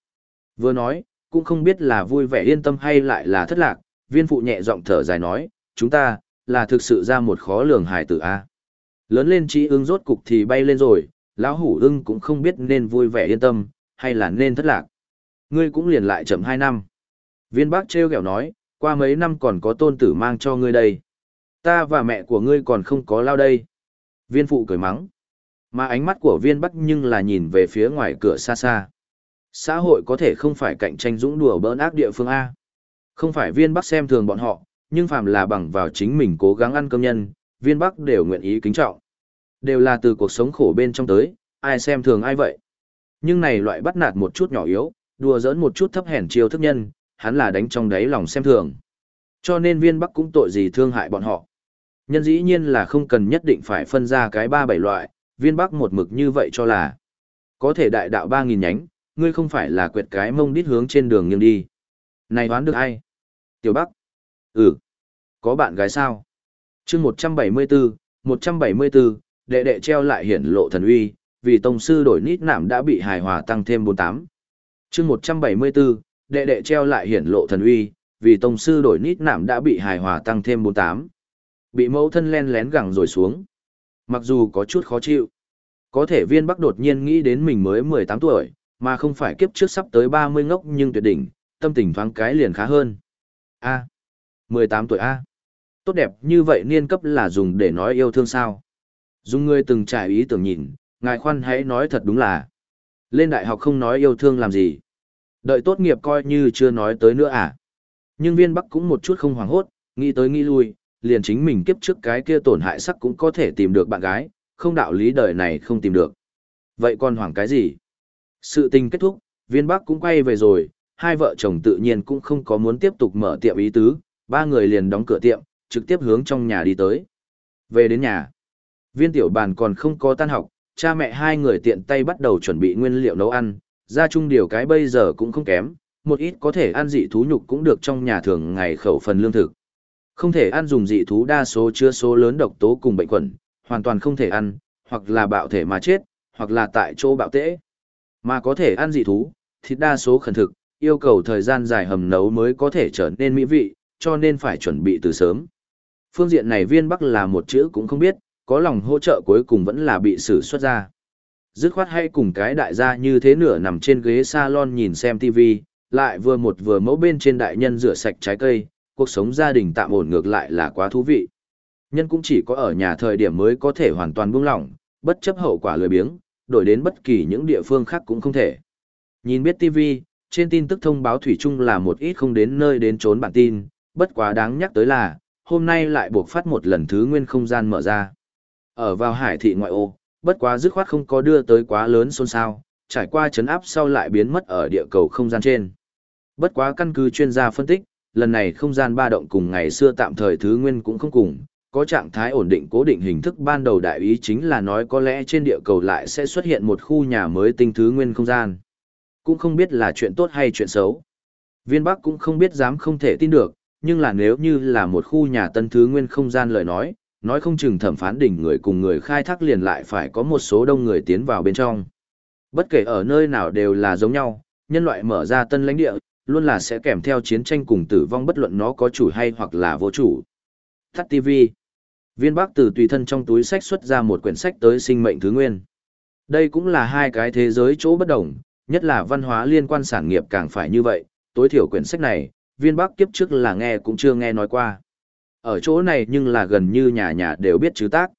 Vừa nói, cũng không biết là vui vẻ yên tâm hay lại là thất lạc, viên phụ nhẹ giọng thở dài nói, chúng ta, là thực sự ra một khó lường hài tử a. Lớn lên trí ương rốt cục thì bay lên rồi, lão hủ ưng cũng không biết nên vui vẻ yên tâm, hay là nên thất lạc. Ngươi cũng liền lại chậm hai năm. Viên bác treo kẹo nói, qua mấy năm còn có tôn tử mang cho ngươi đây. Ta và mẹ của ngươi còn không có lao đây. Viên phụ cười mắng. Mà ánh mắt của viên bắc nhưng là nhìn về phía ngoài cửa xa xa. Xã hội có thể không phải cạnh tranh dũng đùa bỡn ác địa phương A. Không phải viên bắc xem thường bọn họ, nhưng phàm là bằng vào chính mình cố gắng ăn cơm nhân, viên bắc đều nguyện ý kính trọng. Đều là từ cuộc sống khổ bên trong tới, ai xem thường ai vậy. Nhưng này loại bắt nạt một chút nhỏ yếu, đùa giỡn một chút thấp hèn chiêu thức nhân, hắn là đánh trong đáy lòng xem thường. Cho nên viên bắc cũng tội gì thương hại bọn họ. Nhân dĩ nhiên là không cần nhất định phải phân ra cái ba bảy loại, viên bắc một mực như vậy cho là. Có thể đại đạo ba nghìn nhánh, ngươi không phải là quyệt cái mông đít hướng trên đường nghiêng đi. Này đoán được ai? Tiểu Bắc. Ừ. Có bạn gái sao? chương 174, 174, đệ đệ treo lại hiển lộ thần uy, vì tông sư đổi nít nạm đã bị hài hòa tăng thêm 48. chương 174, đệ đệ treo lại hiển lộ thần uy, vì tông sư đổi nít nạm đã bị hài hòa tăng thêm 48. Bị mẫu thân len lén gẳng rồi xuống. Mặc dù có chút khó chịu, có thể viên bắc đột nhiên nghĩ đến mình mới 18 tuổi, mà không phải kiếp trước sắp tới 30 ngốc nhưng tuyệt đỉnh, tâm tình thoáng cái liền khá hơn. A. 18 tuổi A. Tốt đẹp như vậy niên cấp là dùng để nói yêu thương sao. Dùng người từng trải ý tưởng nhìn, ngài khoan hãy nói thật đúng là. Lên đại học không nói yêu thương làm gì. Đợi tốt nghiệp coi như chưa nói tới nữa à. Nhưng viên bắc cũng một chút không hoảng hốt, nghĩ tới nghĩ lui, liền chính mình kiếp trước cái kia tổn hại sắc cũng có thể tìm được bạn gái, không đạo lý đời này không tìm được. Vậy còn hoảng cái gì? Sự tình kết thúc, viên bắc cũng quay về rồi, hai vợ chồng tự nhiên cũng không có muốn tiếp tục mở tiệm ý tứ, ba người liền đóng cửa tiệm, trực tiếp hướng trong nhà đi tới. Về đến nhà, viên tiểu bàn còn không có tan học, cha mẹ hai người tiện tay bắt đầu chuẩn bị nguyên liệu nấu ăn, ra chung điều cái bây giờ cũng không kém, một ít có thể ăn dị thú nhục cũng được trong nhà thường ngày khẩu phần lương thực. Không thể ăn dùng dị thú đa số chứa số lớn độc tố cùng bệnh khuẩn, hoàn toàn không thể ăn, hoặc là bạo thể mà chết, hoặc là tại chỗ bạo tễ. Mà có thể ăn dị thú, thịt đa số khẩn thực, yêu cầu thời gian dài hầm nấu mới có thể trở nên mỹ vị, cho nên phải chuẩn bị từ sớm. Phương diện này viên bắc là một chữ cũng không biết, có lòng hỗ trợ cuối cùng vẫn là bị xử xuất ra. Dứt khoát hay cùng cái đại gia như thế nửa nằm trên ghế salon nhìn xem TV, lại vừa một vừa mẫu bên trên đại nhân rửa sạch trái cây, cuộc sống gia đình tạm ổn ngược lại là quá thú vị. Nhân cũng chỉ có ở nhà thời điểm mới có thể hoàn toàn buông lỏng, bất chấp hậu quả lười biếng, đổi đến bất kỳ những địa phương khác cũng không thể. Nhìn biết TV, trên tin tức thông báo Thủy chung là một ít không đến nơi đến trốn bản tin, bất quá đáng nhắc tới là, hôm nay lại buộc phát một lần thứ nguyên không gian mở ra. Ở vào hải thị ngoại ô, bất quá dứt khoát không có đưa tới quá lớn xôn xao, trải qua chấn áp sau lại biến mất ở địa cầu không gian trên. Bất quá căn cứ chuyên gia phân tích, lần này không gian ba động cùng ngày xưa tạm thời thứ nguyên cũng không cùng, có trạng thái ổn định cố định hình thức ban đầu đại ý chính là nói có lẽ trên địa cầu lại sẽ xuất hiện một khu nhà mới tinh thứ nguyên không gian. Cũng không biết là chuyện tốt hay chuyện xấu. Viên Bắc cũng không biết dám không thể tin được, nhưng là nếu như là một khu nhà tân thứ nguyên không gian lời nói, nói không chừng thẩm phán đỉnh người cùng người khai thác liền lại phải có một số đông người tiến vào bên trong. Bất kể ở nơi nào đều là giống nhau, nhân loại mở ra tân lãnh địa, luôn là sẽ kèm theo chiến tranh cùng tử vong bất luận nó có chủ hay hoặc là vô chủ. Tắt TV Viên Bắc từ tùy thân trong túi sách xuất ra một quyển sách tới sinh mệnh thứ nguyên. Đây cũng là hai cái thế giới chỗ bất đồng, nhất là văn hóa liên quan sản nghiệp càng phải như vậy, tối thiểu quyển sách này, viên Bắc kiếp trước là nghe cũng chưa nghe nói qua. Ở chỗ này nhưng là gần như nhà nhà đều biết chứ tác.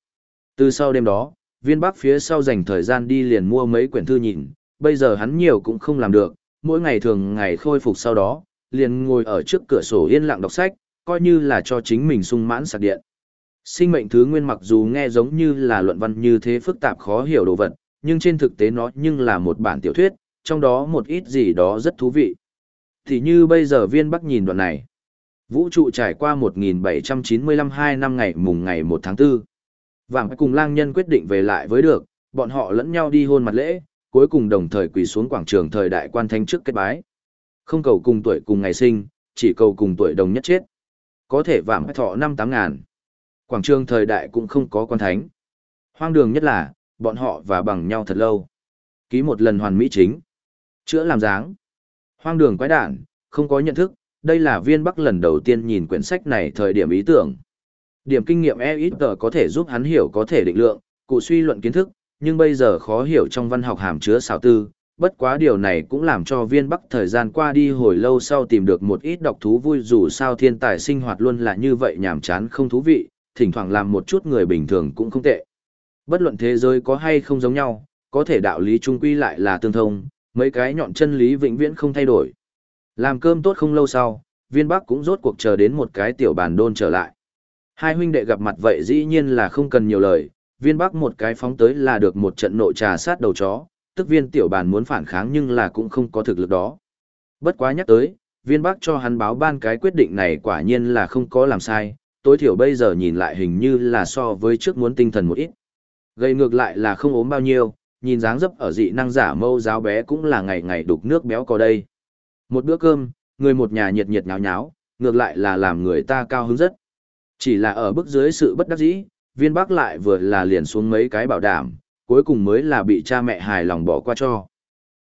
Từ sau đêm đó, viên Bắc phía sau dành thời gian đi liền mua mấy quyển thư nhìn, bây giờ hắn nhiều cũng không làm được, mỗi ngày thường ngày khôi phục sau đó, liền ngồi ở trước cửa sổ yên lặng đọc sách, coi như là cho chính mình sung mãn sạc điện. Sinh mệnh thứ nguyên mặc dù nghe giống như là luận văn như thế phức tạp khó hiểu đồ vật, nhưng trên thực tế nó nhưng là một bản tiểu thuyết, trong đó một ít gì đó rất thú vị. Thì như bây giờ viên bắc nhìn đoạn này. Vũ trụ trải qua 1795 hai năm ngày mùng ngày 1 tháng 4. Vàng cùng lang nhân quyết định về lại với được, bọn họ lẫn nhau đi hôn mặt lễ, cuối cùng đồng thời quỳ xuống quảng trường thời đại quan thánh trước kết bái. Không cầu cùng tuổi cùng ngày sinh, chỉ cầu cùng tuổi đồng nhất chết. Có thể vàng thọ năm tám ngàn. Quảng trường thời đại cũng không có quan thánh. Hoang đường nhất là, bọn họ và bằng nhau thật lâu. Ký một lần hoàn mỹ chính. Chữa làm dáng. Hoang đường quái đản, không có nhận thức, đây là viên bắc lần đầu tiên nhìn quyển sách này thời điểm ý tưởng. Điểm kinh nghiệm e ít có thể giúp hắn hiểu có thể định lượng, cụ suy luận kiến thức, nhưng bây giờ khó hiểu trong văn học hàm chứa xảo tư, bất quá điều này cũng làm cho viên bắc thời gian qua đi hồi lâu sau tìm được một ít đọc thú vui dù sao thiên tài sinh hoạt luôn là như vậy nhàm chán không thú vị, thỉnh thoảng làm một chút người bình thường cũng không tệ. Bất luận thế giới có hay không giống nhau, có thể đạo lý trung quy lại là tương thông, mấy cái nhọn chân lý vĩnh viễn không thay đổi. Làm cơm tốt không lâu sau, viên bắc cũng rốt cuộc chờ đến một cái tiểu bàn đôn trở lại. Hai huynh đệ gặp mặt vậy dĩ nhiên là không cần nhiều lời, viên bắc một cái phóng tới là được một trận nội trà sát đầu chó, tức viên tiểu bàn muốn phản kháng nhưng là cũng không có thực lực đó. Bất quá nhắc tới, viên bắc cho hắn báo ban cái quyết định này quả nhiên là không có làm sai, tối thiểu bây giờ nhìn lại hình như là so với trước muốn tinh thần một ít. Gây ngược lại là không ốm bao nhiêu, nhìn dáng dấp ở dị năng giả mâu giáo bé cũng là ngày ngày đục nước béo có đây. Một bữa cơm, người một nhà nhiệt nhiệt nháo nháo, ngược lại là làm người ta cao hứng rất. Chỉ là ở bức dưới sự bất đắc dĩ, viên bắc lại vừa là liền xuống mấy cái bảo đảm, cuối cùng mới là bị cha mẹ hài lòng bỏ qua cho.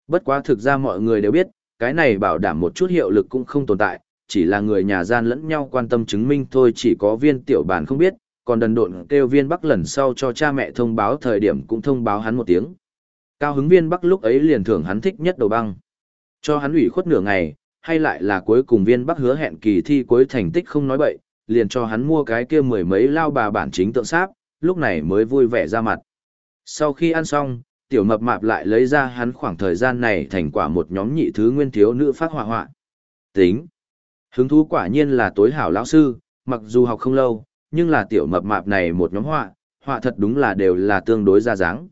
Bất quá thực ra mọi người đều biết, cái này bảo đảm một chút hiệu lực cũng không tồn tại, chỉ là người nhà gian lẫn nhau quan tâm chứng minh thôi chỉ có viên tiểu bản không biết, còn đần độn kêu viên bắc lần sau cho cha mẹ thông báo thời điểm cũng thông báo hắn một tiếng. Cao hứng viên bắc lúc ấy liền thưởng hắn thích nhất đồ băng. Cho hắn ủy khuất nửa ngày, hay lại là cuối cùng viên bắc hứa hẹn kỳ thi cuối thành tích không nói bậy, liền cho hắn mua cái kia mười mấy lao bà bản chính tượng sáp, lúc này mới vui vẻ ra mặt. Sau khi ăn xong, tiểu mập mạp lại lấy ra hắn khoảng thời gian này thành quả một nhóm nhị thứ nguyên thiếu nữ phát họa họa. Tính. Hứng thú quả nhiên là tối hảo lão sư, mặc dù học không lâu, nhưng là tiểu mập mạp này một nhóm họa, họa thật đúng là đều là tương đối ra dáng.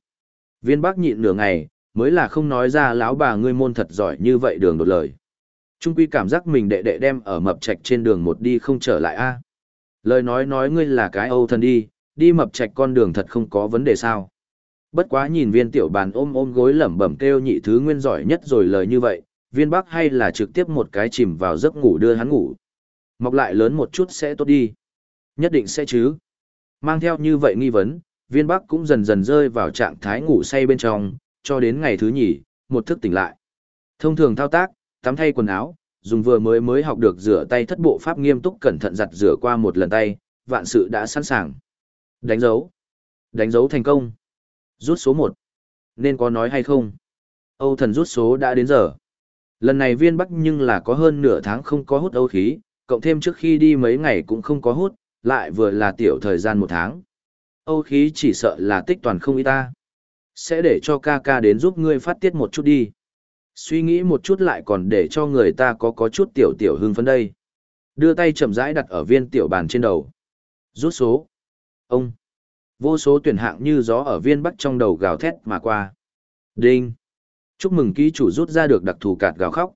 Viên bác nhịn nửa ngày, mới là không nói ra lão bà ngươi môn thật giỏi như vậy đường đột lời. Trung quy cảm giác mình đệ đệ đem ở mập trạch trên đường một đi không trở lại a. Lời nói nói ngươi là cái âu thần đi, đi mập trạch con đường thật không có vấn đề sao. Bất quá nhìn viên tiểu bàn ôm ôm gối lẩm bẩm kêu nhị thứ nguyên giỏi nhất rồi lời như vậy, viên bắc hay là trực tiếp một cái chìm vào giấc ngủ đưa hắn ngủ. Mọc lại lớn một chút sẽ tốt đi. Nhất định sẽ chứ. Mang theo như vậy nghi vấn, viên bắc cũng dần dần rơi vào trạng thái ngủ say bên trong, cho đến ngày thứ nhì, một thức tỉnh lại. Thông thường thao tác, tắm thay quần áo, dùng vừa mới mới học được rửa tay thất bộ pháp nghiêm túc cẩn thận giặt rửa qua một lần tay, vạn sự đã sẵn sàng. Đánh dấu. Đánh dấu thành công. Rút số 1. Nên có nói hay không? Âu thần rút số đã đến giờ. Lần này viên bắc nhưng là có hơn nửa tháng không có hút âu khí, cộng thêm trước khi đi mấy ngày cũng không có hút, lại vừa là tiểu thời gian một tháng. Âu khí chỉ sợ là tích toàn không y ta. Sẽ để cho ca ca đến giúp ngươi phát tiết một chút đi. Suy nghĩ một chút lại còn để cho người ta có có chút tiểu tiểu hưng phấn đây. Đưa tay chậm rãi đặt ở viên tiểu bàn trên đầu. Rút số. Ông. Vô số tuyển hạng như gió ở viên bắc trong đầu gào thét mà qua. Đinh. Chúc mừng ký chủ rút ra được đặc thù cạt gào khóc.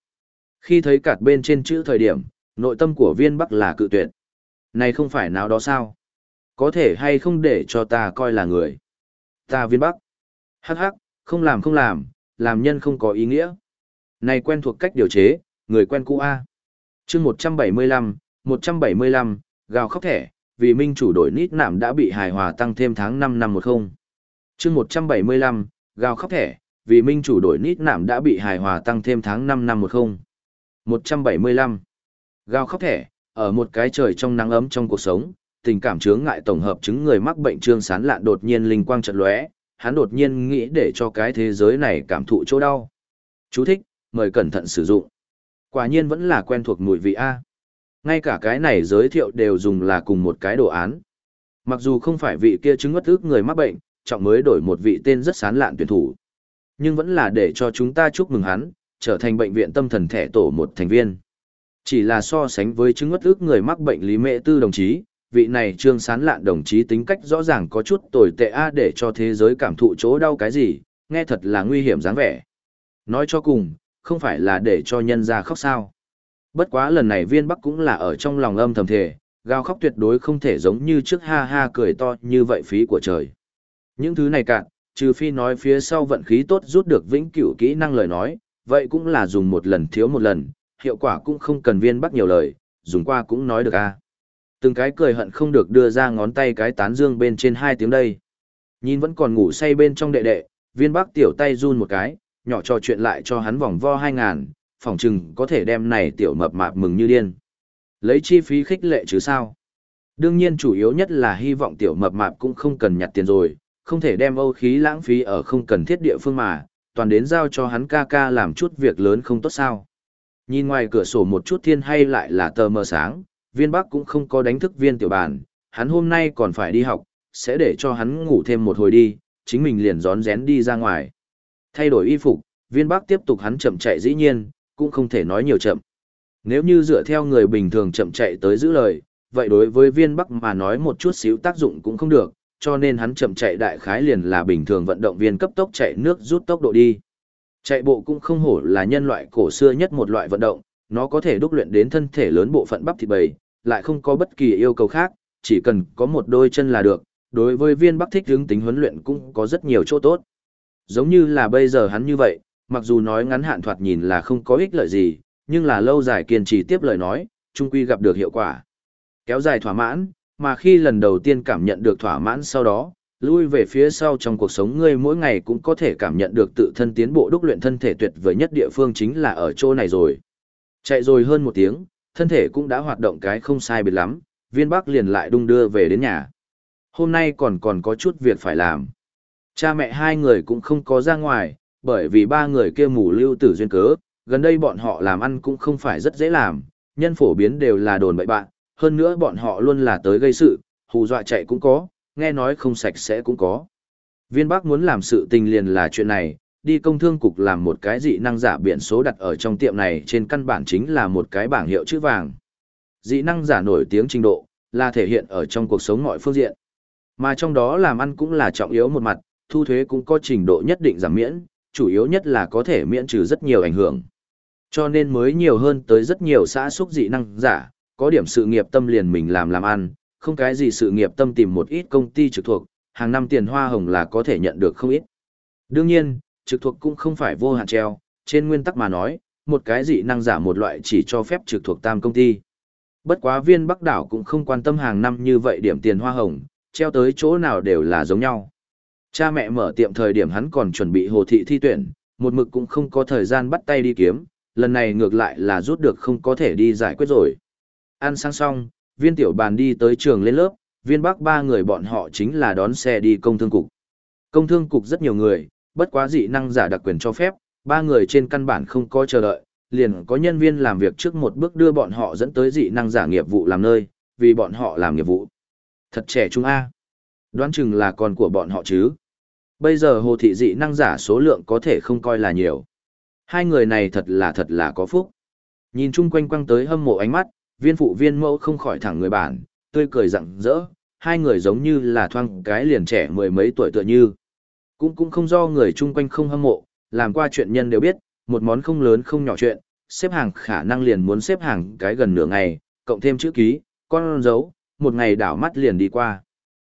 Khi thấy cạt bên trên chữ thời điểm, nội tâm của viên bắc là cự tuyệt. Này không phải nào đó sao? Có thể hay không để cho ta coi là người? Ta viên bắc. Hắc hắc, không làm không làm, làm nhân không có ý nghĩa. Này quen thuộc cách điều chế, người quen cũ A. chương 175, 175, gào khóc thẻ, vì minh chủ đổi nít nạm đã bị hài hòa tăng thêm tháng 5 năm 10. chương 175, gào khóc thẻ, vì minh chủ đổi nít nạm đã bị hài hòa tăng thêm tháng 5 năm 10. 175. Gào khóc thẻ, ở một cái trời trong nắng ấm trong cuộc sống, tình cảm chướng ngại tổng hợp chứng người mắc bệnh trương sán lạn đột nhiên linh quang trận lóe, hắn đột nhiên nghĩ để cho cái thế giới này cảm thụ chỗ đau. Chú thích, mời cẩn thận sử dụng. Quả nhiên vẫn là quen thuộc mùi vị A. Ngay cả cái này giới thiệu đều dùng là cùng một cái đồ án. Mặc dù không phải vị kia chứng ngất ước người mắc bệnh, trọng mới đổi một vị tên rất sán lạn tuyển thủ. Nhưng vẫn là để cho chúng ta chúc mừng hắn, trở thành bệnh viện tâm thần thẻ tổ một thành viên. Chỉ là so sánh với chứng ngất ước người mắc bệnh lý mệ tư đồng chí, vị này trương sán lạn đồng chí tính cách rõ ràng có chút tồi tệ a để cho thế giới cảm thụ chỗ đau cái gì, nghe thật là nguy hiểm dáng vẻ. Nói cho cùng, không phải là để cho nhân ra khóc sao. Bất quá lần này viên bắc cũng là ở trong lòng âm thầm thề, gào khóc tuyệt đối không thể giống như trước ha ha cười to như vậy phí của trời. Những thứ này cạn, trừ phi nói phía sau vận khí tốt rút được vĩnh cửu kỹ năng lời nói, vậy cũng là dùng một lần thiếu một lần, hiệu quả cũng không cần viên bắc nhiều lời, dùng qua cũng nói được a. Từng cái cười hận không được đưa ra ngón tay cái tán dương bên trên hai tiếng đây. Nhìn vẫn còn ngủ say bên trong đệ đệ, viên bắc tiểu tay run một cái, nhỏ trò chuyện lại cho hắn vòng vo hai ngàn, phỏng chừng có thể đem này tiểu mập mạp mừng như điên. Lấy chi phí khích lệ chứ sao. Đương nhiên chủ yếu nhất là hy vọng tiểu mập mạp cũng không cần nhặt tiền rồi, không thể đem âu khí lãng phí ở không cần thiết địa phương mà, toàn đến giao cho hắn ca ca làm chút việc lớn không tốt sao. Nhìn ngoài cửa sổ một chút thiên hay lại là tờ mờ sáng, viên bắc cũng không có đánh thức viên tiểu bàn, hắn hôm nay còn phải đi học, sẽ để cho hắn ngủ thêm một hồi đi, chính mình liền gión rén đi ra ngoài. Thay đổi y phục, viên bắc tiếp tục hắn chậm chạy dĩ nhiên, cũng không thể nói nhiều chậm. Nếu như dựa theo người bình thường chậm chạy tới giữ lời, vậy đối với viên bắc mà nói một chút xíu tác dụng cũng không được, cho nên hắn chậm chạy đại khái liền là bình thường vận động viên cấp tốc chạy nước rút tốc độ đi. Chạy bộ cũng không hổ là nhân loại cổ xưa nhất một loại vận động, nó có thể đúc luyện đến thân thể lớn bộ phận bắp thịt bầy, lại không có bất kỳ yêu cầu khác, chỉ cần có một đôi chân là được. Đối với viên bắc thích hướng tính huấn luyện cũng có rất nhiều chỗ tốt. Giống như là bây giờ hắn như vậy, mặc dù nói ngắn hạn thoạt nhìn là không có ích lợi gì, nhưng là lâu dài kiên trì tiếp lời nói, trung quy gặp được hiệu quả. Kéo dài thỏa mãn, mà khi lần đầu tiên cảm nhận được thỏa mãn sau đó, lui về phía sau trong cuộc sống ngươi mỗi ngày cũng có thể cảm nhận được tự thân tiến bộ đúc luyện thân thể tuyệt vời nhất địa phương chính là ở chỗ này rồi. Chạy rồi hơn một tiếng, thân thể cũng đã hoạt động cái không sai biệt lắm, viên bắc liền lại đung đưa về đến nhà. Hôm nay còn còn có chút việc phải làm. Cha mẹ hai người cũng không có ra ngoài, bởi vì ba người kia mù lưu tử duyên cớ, gần đây bọn họ làm ăn cũng không phải rất dễ làm, nhân phổ biến đều là đồn bậy bạn, hơn nữa bọn họ luôn là tới gây sự, hù dọa chạy cũng có, nghe nói không sạch sẽ cũng có. Viên Bắc muốn làm sự tình liền là chuyện này, đi công thương cục làm một cái dị năng giả biển số đặt ở trong tiệm này trên căn bản chính là một cái bảng hiệu chữ vàng. Dị năng giả nổi tiếng trình độ, là thể hiện ở trong cuộc sống mọi phương diện. Mà trong đó làm ăn cũng là trọng yếu một mặt, thu thuế cũng có trình độ nhất định giảm miễn, chủ yếu nhất là có thể miễn trừ rất nhiều ảnh hưởng. Cho nên mới nhiều hơn tới rất nhiều xã xúc dị năng giả, có điểm sự nghiệp tâm liền mình làm làm ăn, không cái gì sự nghiệp tâm tìm một ít công ty trực thuộc, hàng năm tiền hoa hồng là có thể nhận được không ít. Đương nhiên, trực thuộc cũng không phải vô hạn treo, trên nguyên tắc mà nói, một cái dị năng giả một loại chỉ cho phép trực thuộc tam công ty. Bất quá viên Bắc đảo cũng không quan tâm hàng năm như vậy điểm tiền hoa hồng, treo tới chỗ nào đều là giống nhau. Cha mẹ mở tiệm thời điểm hắn còn chuẩn bị hồ thị thi tuyển, một mực cũng không có thời gian bắt tay đi kiếm, lần này ngược lại là rút được không có thể đi giải quyết rồi. Ăn sang xong, viên tiểu bàn đi tới trường lên lớp, viên bắc ba người bọn họ chính là đón xe đi công thương cục. Công thương cục rất nhiều người, bất quá dị năng giả đặc quyền cho phép, ba người trên căn bản không có chờ đợi, liền có nhân viên làm việc trước một bước đưa bọn họ dẫn tới dị năng giả nghiệp vụ làm nơi, vì bọn họ làm nghiệp vụ. Thật trẻ trung A. Đoán chừng là con của bọn họ chứ. Bây giờ hồ thị dị năng giả số lượng có thể không coi là nhiều. Hai người này thật là thật là có phúc. Nhìn chung quanh quăng tới hâm mộ ánh mắt, viên phụ viên mẫu không khỏi thẳng người bản, tươi cười rặng rỡ, hai người giống như là thoang cái liền trẻ mười mấy tuổi tựa như. Cũng cũng không do người chung quanh không hâm mộ, làm qua chuyện nhân đều biết, một món không lớn không nhỏ chuyện, xếp hàng khả năng liền muốn xếp hàng cái gần nửa ngày, cộng thêm chữ ký, con dấu, một ngày đảo mắt liền đi qua.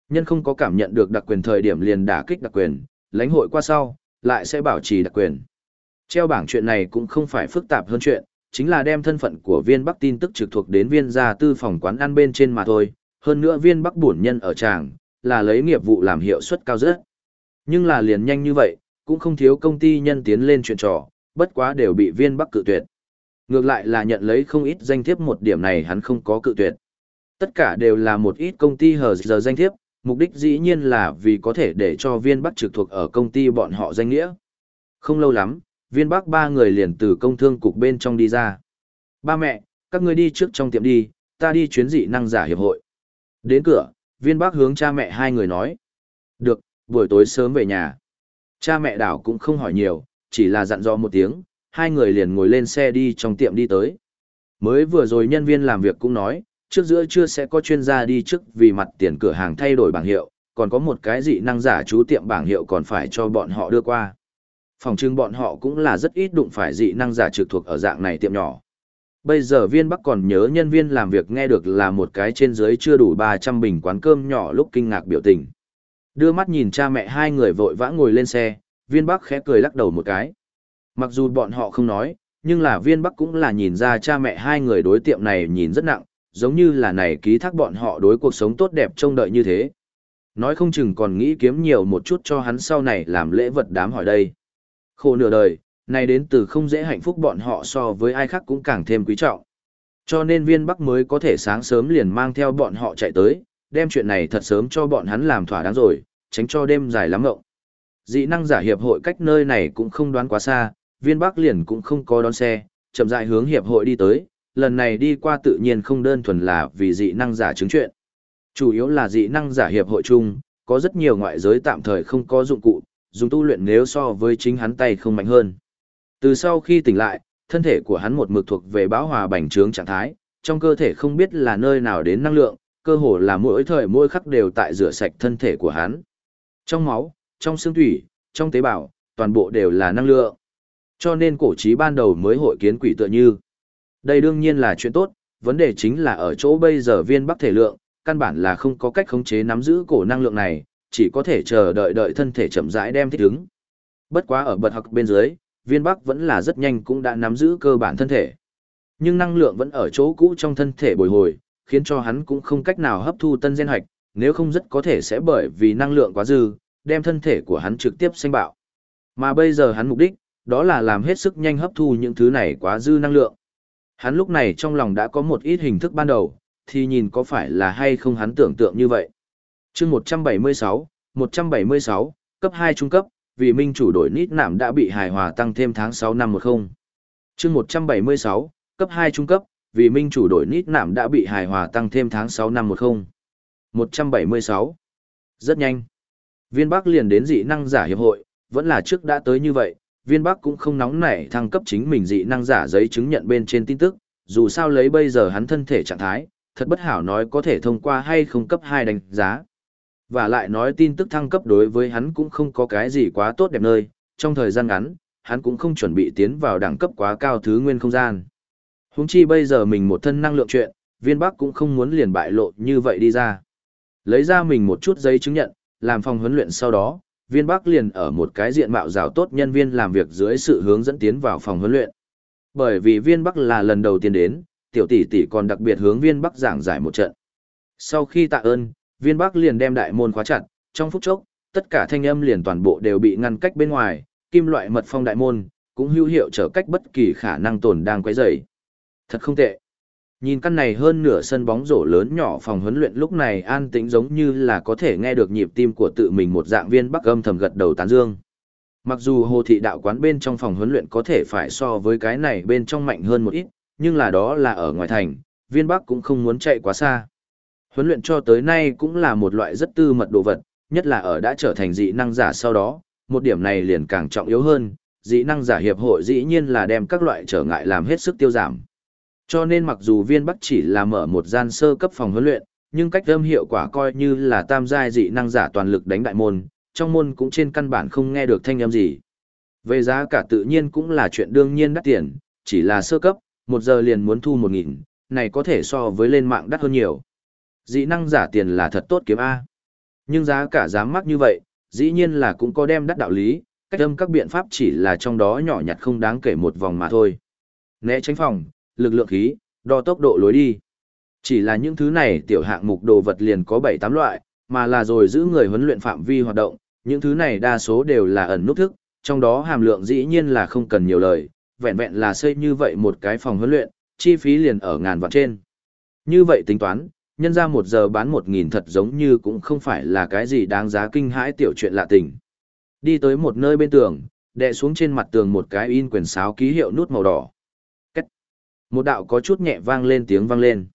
Nhân không có cảm nhận được đặc quyền thời điểm liền đả kích đặc quyền, lãnh hội qua sau, lại sẽ bảo trì đặc quyền. Treo bảng chuyện này cũng không phải phức tạp hơn chuyện, chính là đem thân phận của viên bắc tin tức trực thuộc đến viên gia tư phòng quán ăn bên trên mà thôi, hơn nữa viên bắc bổn nhân ở tràng, là lấy nghiệp vụ làm hiệu suất cao rất. Nhưng là liền nhanh như vậy, cũng không thiếu công ty nhân tiến lên chuyện trò, bất quá đều bị viên bắc cự tuyệt. Ngược lại là nhận lấy không ít danh thiếp một điểm này hắn không có cự tuyệt. Tất cả đều là một ít công ty hờ giờ danh thiếp, mục đích dĩ nhiên là vì có thể để cho viên bắc trực thuộc ở công ty bọn họ danh nghĩa. Không lâu lắm, viên bắc ba người liền từ công thương cục bên trong đi ra. Ba mẹ, các ngươi đi trước trong tiệm đi, ta đi chuyến dị năng giả hiệp hội. Đến cửa, viên bắc hướng cha mẹ hai người nói. Được, buổi tối sớm về nhà. Cha mẹ đảo cũng không hỏi nhiều, chỉ là dặn dò một tiếng, hai người liền ngồi lên xe đi trong tiệm đi tới. Mới vừa rồi nhân viên làm việc cũng nói, trước giữa trưa sẽ có chuyên gia đi trước vì mặt tiền cửa hàng thay đổi bảng hiệu, còn có một cái dị năng giả chú tiệm bảng hiệu còn phải cho bọn họ đưa qua. Phòng trưng bọn họ cũng là rất ít đụng phải dị năng giả trực thuộc ở dạng này tiệm nhỏ. Bây giờ viên bắc còn nhớ nhân viên làm việc nghe được là một cái trên dưới chưa đủ 300 bình quán cơm nhỏ lúc kinh ngạc biểu tình. Đưa mắt nhìn cha mẹ hai người vội vã ngồi lên xe, viên bắc khẽ cười lắc đầu một cái. Mặc dù bọn họ không nói, nhưng là viên bắc cũng là nhìn ra cha mẹ hai người đối tiệm này nhìn rất nặng, giống như là này ký thác bọn họ đối cuộc sống tốt đẹp trông đợi như thế. Nói không chừng còn nghĩ kiếm nhiều một chút cho hắn sau này làm lễ vật đám hỏi đây. Khổ nửa đời, này đến từ không dễ hạnh phúc bọn họ so với ai khác cũng càng thêm quý trọng. Cho nên viên bắc mới có thể sáng sớm liền mang theo bọn họ chạy tới, đem chuyện này thật sớm cho bọn hắn làm thỏa đáng rồi, tránh cho đêm dài lắm ngộng. Dị năng giả hiệp hội cách nơi này cũng không đoán quá xa, viên bắc liền cũng không có đón xe, chậm rãi hướng hiệp hội đi tới, lần này đi qua tự nhiên không đơn thuần là vì dị năng giả chứng chuyện. Chủ yếu là dị năng giả hiệp hội chung, có rất nhiều ngoại giới tạm thời không có dụng cụ, dùng tu luyện nếu so với chính hắn tay không mạnh hơn. Từ sau khi tỉnh lại, thân thể của hắn một mực thuộc về bão hòa bành trướng trạng thái, trong cơ thể không biết là nơi nào đến năng lượng, cơ hồ là mỗi thời mỗi khắc đều tại rửa sạch thân thể của hắn. Trong máu, trong xương thủy, trong tế bào, toàn bộ đều là năng lượng. Cho nên cổ trí ban đầu mới hội kiến quỷ tựa như. Đây đương nhiên là chuyện tốt, vấn đề chính là ở chỗ bây giờ viên bắc thể lượng, căn bản là không có cách khống chế nắm giữ cổ năng lượng này, chỉ có thể chờ đợi đợi thân thể chậm rãi đem thích ứng. Bất quá ở bật học bên dưới, viên bắc vẫn là rất nhanh cũng đã nắm giữ cơ bản thân thể. Nhưng năng lượng vẫn ở chỗ cũ trong thân thể bồi hồi, khiến cho hắn cũng không cách nào hấp thu tân gen hoạch, nếu không rất có thể sẽ bởi vì năng lượng quá dư, đem thân thể của hắn trực tiếp sinh bạo. Mà bây giờ hắn mục đích, đó là làm hết sức nhanh hấp thu những thứ này quá dư năng lượng. Hắn lúc này trong lòng đã có một ít hình thức ban đầu, thì nhìn có phải là hay không hắn tưởng tượng như vậy. chương 176, 176, cấp 2 trung cấp, vì minh chủ đổi nít nạm đã bị hài hòa tăng thêm tháng 6 năm 10. chương 176, cấp 2 trung cấp, vì minh chủ đổi nít nạm đã bị hài hòa tăng thêm tháng 6 năm 10. 176. Rất nhanh. Viên Bắc liền đến dị năng giả hiệp hội, vẫn là trước đã tới như vậy, viên bắc cũng không nóng nảy thăng cấp chính mình dị năng giả giấy chứng nhận bên trên tin tức, dù sao lấy bây giờ hắn thân thể trạng thái, thật bất hảo nói có thể thông qua hay không cấp 2 đánh giá. Và lại nói tin tức thăng cấp đối với hắn cũng không có cái gì quá tốt đẹp nơi, trong thời gian ngắn, hắn cũng không chuẩn bị tiến vào đẳng cấp quá cao thứ nguyên không gian. Húng chi bây giờ mình một thân năng lượng chuyện, viên bắc cũng không muốn liền bại lộ như vậy đi ra. Lấy ra mình một chút giấy chứng nhận, làm phòng huấn luyện sau đó, viên bắc liền ở một cái diện mạo rào tốt nhân viên làm việc dưới sự hướng dẫn tiến vào phòng huấn luyện. Bởi vì viên bắc là lần đầu tiên đến, tiểu tỷ tỷ còn đặc biệt hướng viên bắc giảng giải một trận. Sau khi tạ ơn, viên bắc liền đem đại môn khóa chặt, trong phút chốc, tất cả thanh âm liền toàn bộ đều bị ngăn cách bên ngoài, kim loại mật phong đại môn, cũng hữu hiệu trở cách bất kỳ khả năng tồn đang quấy rầy. Thật không tệ. Nhìn căn này hơn nửa sân bóng rổ lớn nhỏ phòng huấn luyện lúc này an tĩnh giống như là có thể nghe được nhịp tim của tự mình một dạng viên bắc âm thầm gật đầu tán dương. Mặc dù hồ thị đạo quán bên trong phòng huấn luyện có thể phải so với cái này bên trong mạnh hơn một ít, nhưng là đó là ở ngoài thành, viên bắc cũng không muốn chạy quá xa. Huấn luyện cho tới nay cũng là một loại rất tư mật đồ vật, nhất là ở đã trở thành dị năng giả sau đó, một điểm này liền càng trọng yếu hơn, dị năng giả hiệp hội dĩ nhiên là đem các loại trở ngại làm hết sức tiêu giảm. Cho nên mặc dù viên bắc chỉ là mở một gian sơ cấp phòng huấn luyện, nhưng cách âm hiệu quả coi như là tam giai dị năng giả toàn lực đánh đại môn, trong môn cũng trên căn bản không nghe được thanh âm gì. Về giá cả tự nhiên cũng là chuyện đương nhiên đắt tiền, chỉ là sơ cấp, một giờ liền muốn thu một nghìn, này có thể so với lên mạng đắt hơn nhiều. Dị năng giả tiền là thật tốt kiếm A. Nhưng giá cả dám mắc như vậy, dĩ nhiên là cũng có đem đắt đạo lý, cách âm các biện pháp chỉ là trong đó nhỏ nhặt không đáng kể một vòng mà thôi. né tránh phòng, lực lượng khí, đo tốc độ lối đi. Chỉ là những thứ này tiểu hạng mục đồ vật liền có 7-8 loại, mà là rồi giữ người huấn luyện phạm vi hoạt động, những thứ này đa số đều là ẩn nút thức, trong đó hàm lượng dĩ nhiên là không cần nhiều lời, vẹn vẹn là xây như vậy một cái phòng huấn luyện, chi phí liền ở ngàn vạn trên. Như vậy tính toán, nhân ra một giờ bán một nghìn thật giống như cũng không phải là cái gì đáng giá kinh hãi tiểu chuyện lạ tình. Đi tới một nơi bên tường, đè xuống trên mặt tường một cái in quyển sáo ký hiệu nút màu đỏ. Một đạo có chút nhẹ vang lên tiếng vang lên.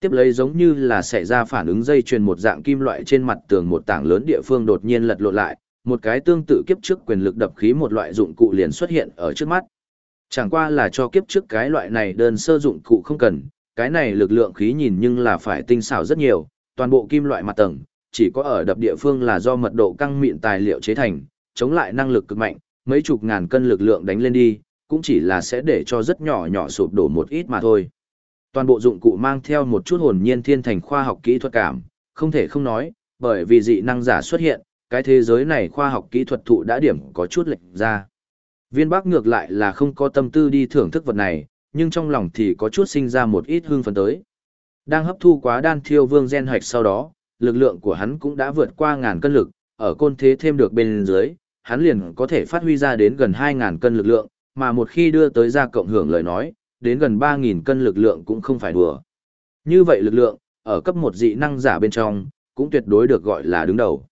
Tiếp lấy giống như là xảy ra phản ứng dây chuyền một dạng kim loại trên mặt tường một tảng lớn địa phương đột nhiên lật lộn lại, một cái tương tự kiếp trước quyền lực đập khí một loại dụng cụ liền xuất hiện ở trước mắt. Chẳng qua là cho kiếp trước cái loại này đơn sơ dụng cụ không cần, cái này lực lượng khí nhìn nhưng là phải tinh xảo rất nhiều, toàn bộ kim loại mặt tầng, chỉ có ở đập địa phương là do mật độ căng mịn tài liệu chế thành, chống lại năng lực cực mạnh, mấy chục ngàn cân lực lượng đánh lên đi, cũng chỉ là sẽ để cho rất nhỏ nhỏ sụp đổ một ít mà thôi. Toàn bộ dụng cụ mang theo một chút hồn nhiên thiên thành khoa học kỹ thuật cảm, không thể không nói, bởi vì dị năng giả xuất hiện, cái thế giới này khoa học kỹ thuật thụ đã điểm có chút lệch ra. Viên Bắc ngược lại là không có tâm tư đi thưởng thức vật này, nhưng trong lòng thì có chút sinh ra một ít hương phấn tới. Đang hấp thu quá đan thiêu vương gen hoạch sau đó, lực lượng của hắn cũng đã vượt qua ngàn cân lực, ở côn thế thêm được bên dưới, hắn liền có thể phát huy ra đến gần 2.000 cân lực lượng, mà một khi đưa tới ra cộng hưởng lời nói, đến gần 3.000 cân lực lượng cũng không phải đùa. Như vậy lực lượng, ở cấp một dị năng giả bên trong, cũng tuyệt đối được gọi là đứng đầu.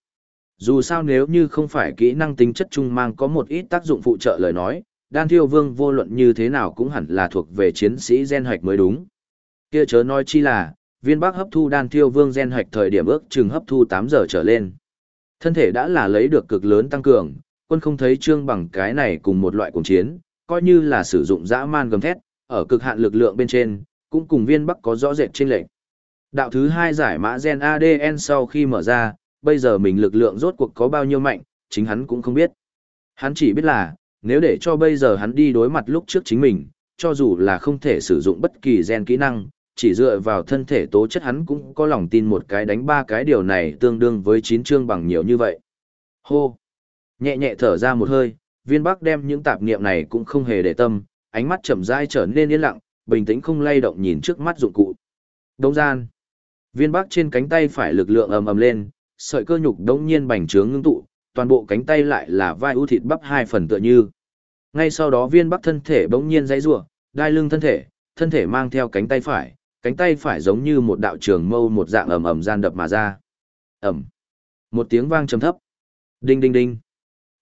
Dù sao nếu như không phải kỹ năng tính chất trung mang có một ít tác dụng phụ trợ lời nói, đan thiêu vương vô luận như thế nào cũng hẳn là thuộc về chiến sĩ gen hoạch mới đúng. Kia chớ nói chi là, viên bác hấp thu đan thiêu vương gen hoạch thời điểm ước chừng hấp thu 8 giờ trở lên. Thân thể đã là lấy được cực lớn tăng cường, quân không thấy trương bằng cái này cùng một loại cùng chiến, coi như là sử dụng dã man gầm thét, ở cực hạn lực lượng bên trên, cũng cùng viên bắc có rõ rệt trên lệnh. Đạo thứ hai giải mã gen ADN sau khi mở ra, bây giờ mình lực lượng rốt cuộc có bao nhiêu mạnh, chính hắn cũng không biết. Hắn chỉ biết là, nếu để cho bây giờ hắn đi đối mặt lúc trước chính mình, cho dù là không thể sử dụng bất kỳ gen kỹ năng, chỉ dựa vào thân thể tố chất hắn cũng có lòng tin một cái đánh ba cái điều này tương đương với chín chương bằng nhiều như vậy. Hô! Nhẹ nhẹ thở ra một hơi, viên bắc đem những tạp niệm này cũng không hề để tâm, ánh mắt chậm rãi trở nên yên lặng, bình tĩnh không lay động nhìn trước mắt dụng cụ. Đông gian. Viên bắc trên cánh tay phải lực lượng ầm ầm lên, sợi cơ nhục đống nhiên bành trướng ngưng tụ, toàn bộ cánh tay lại là vai ưu thịt bắp hai phần tựa như. Ngay sau đó viên bắc thân thể bỗng nhiên dãy rủa, đai lưng thân thể, thân thể mang theo cánh tay phải, cánh tay phải giống như một đạo trường mâu một dạng ầm ầm gian đập mà ra. Ầm. Một tiếng vang trầm thấp. Đinh đinh đinh.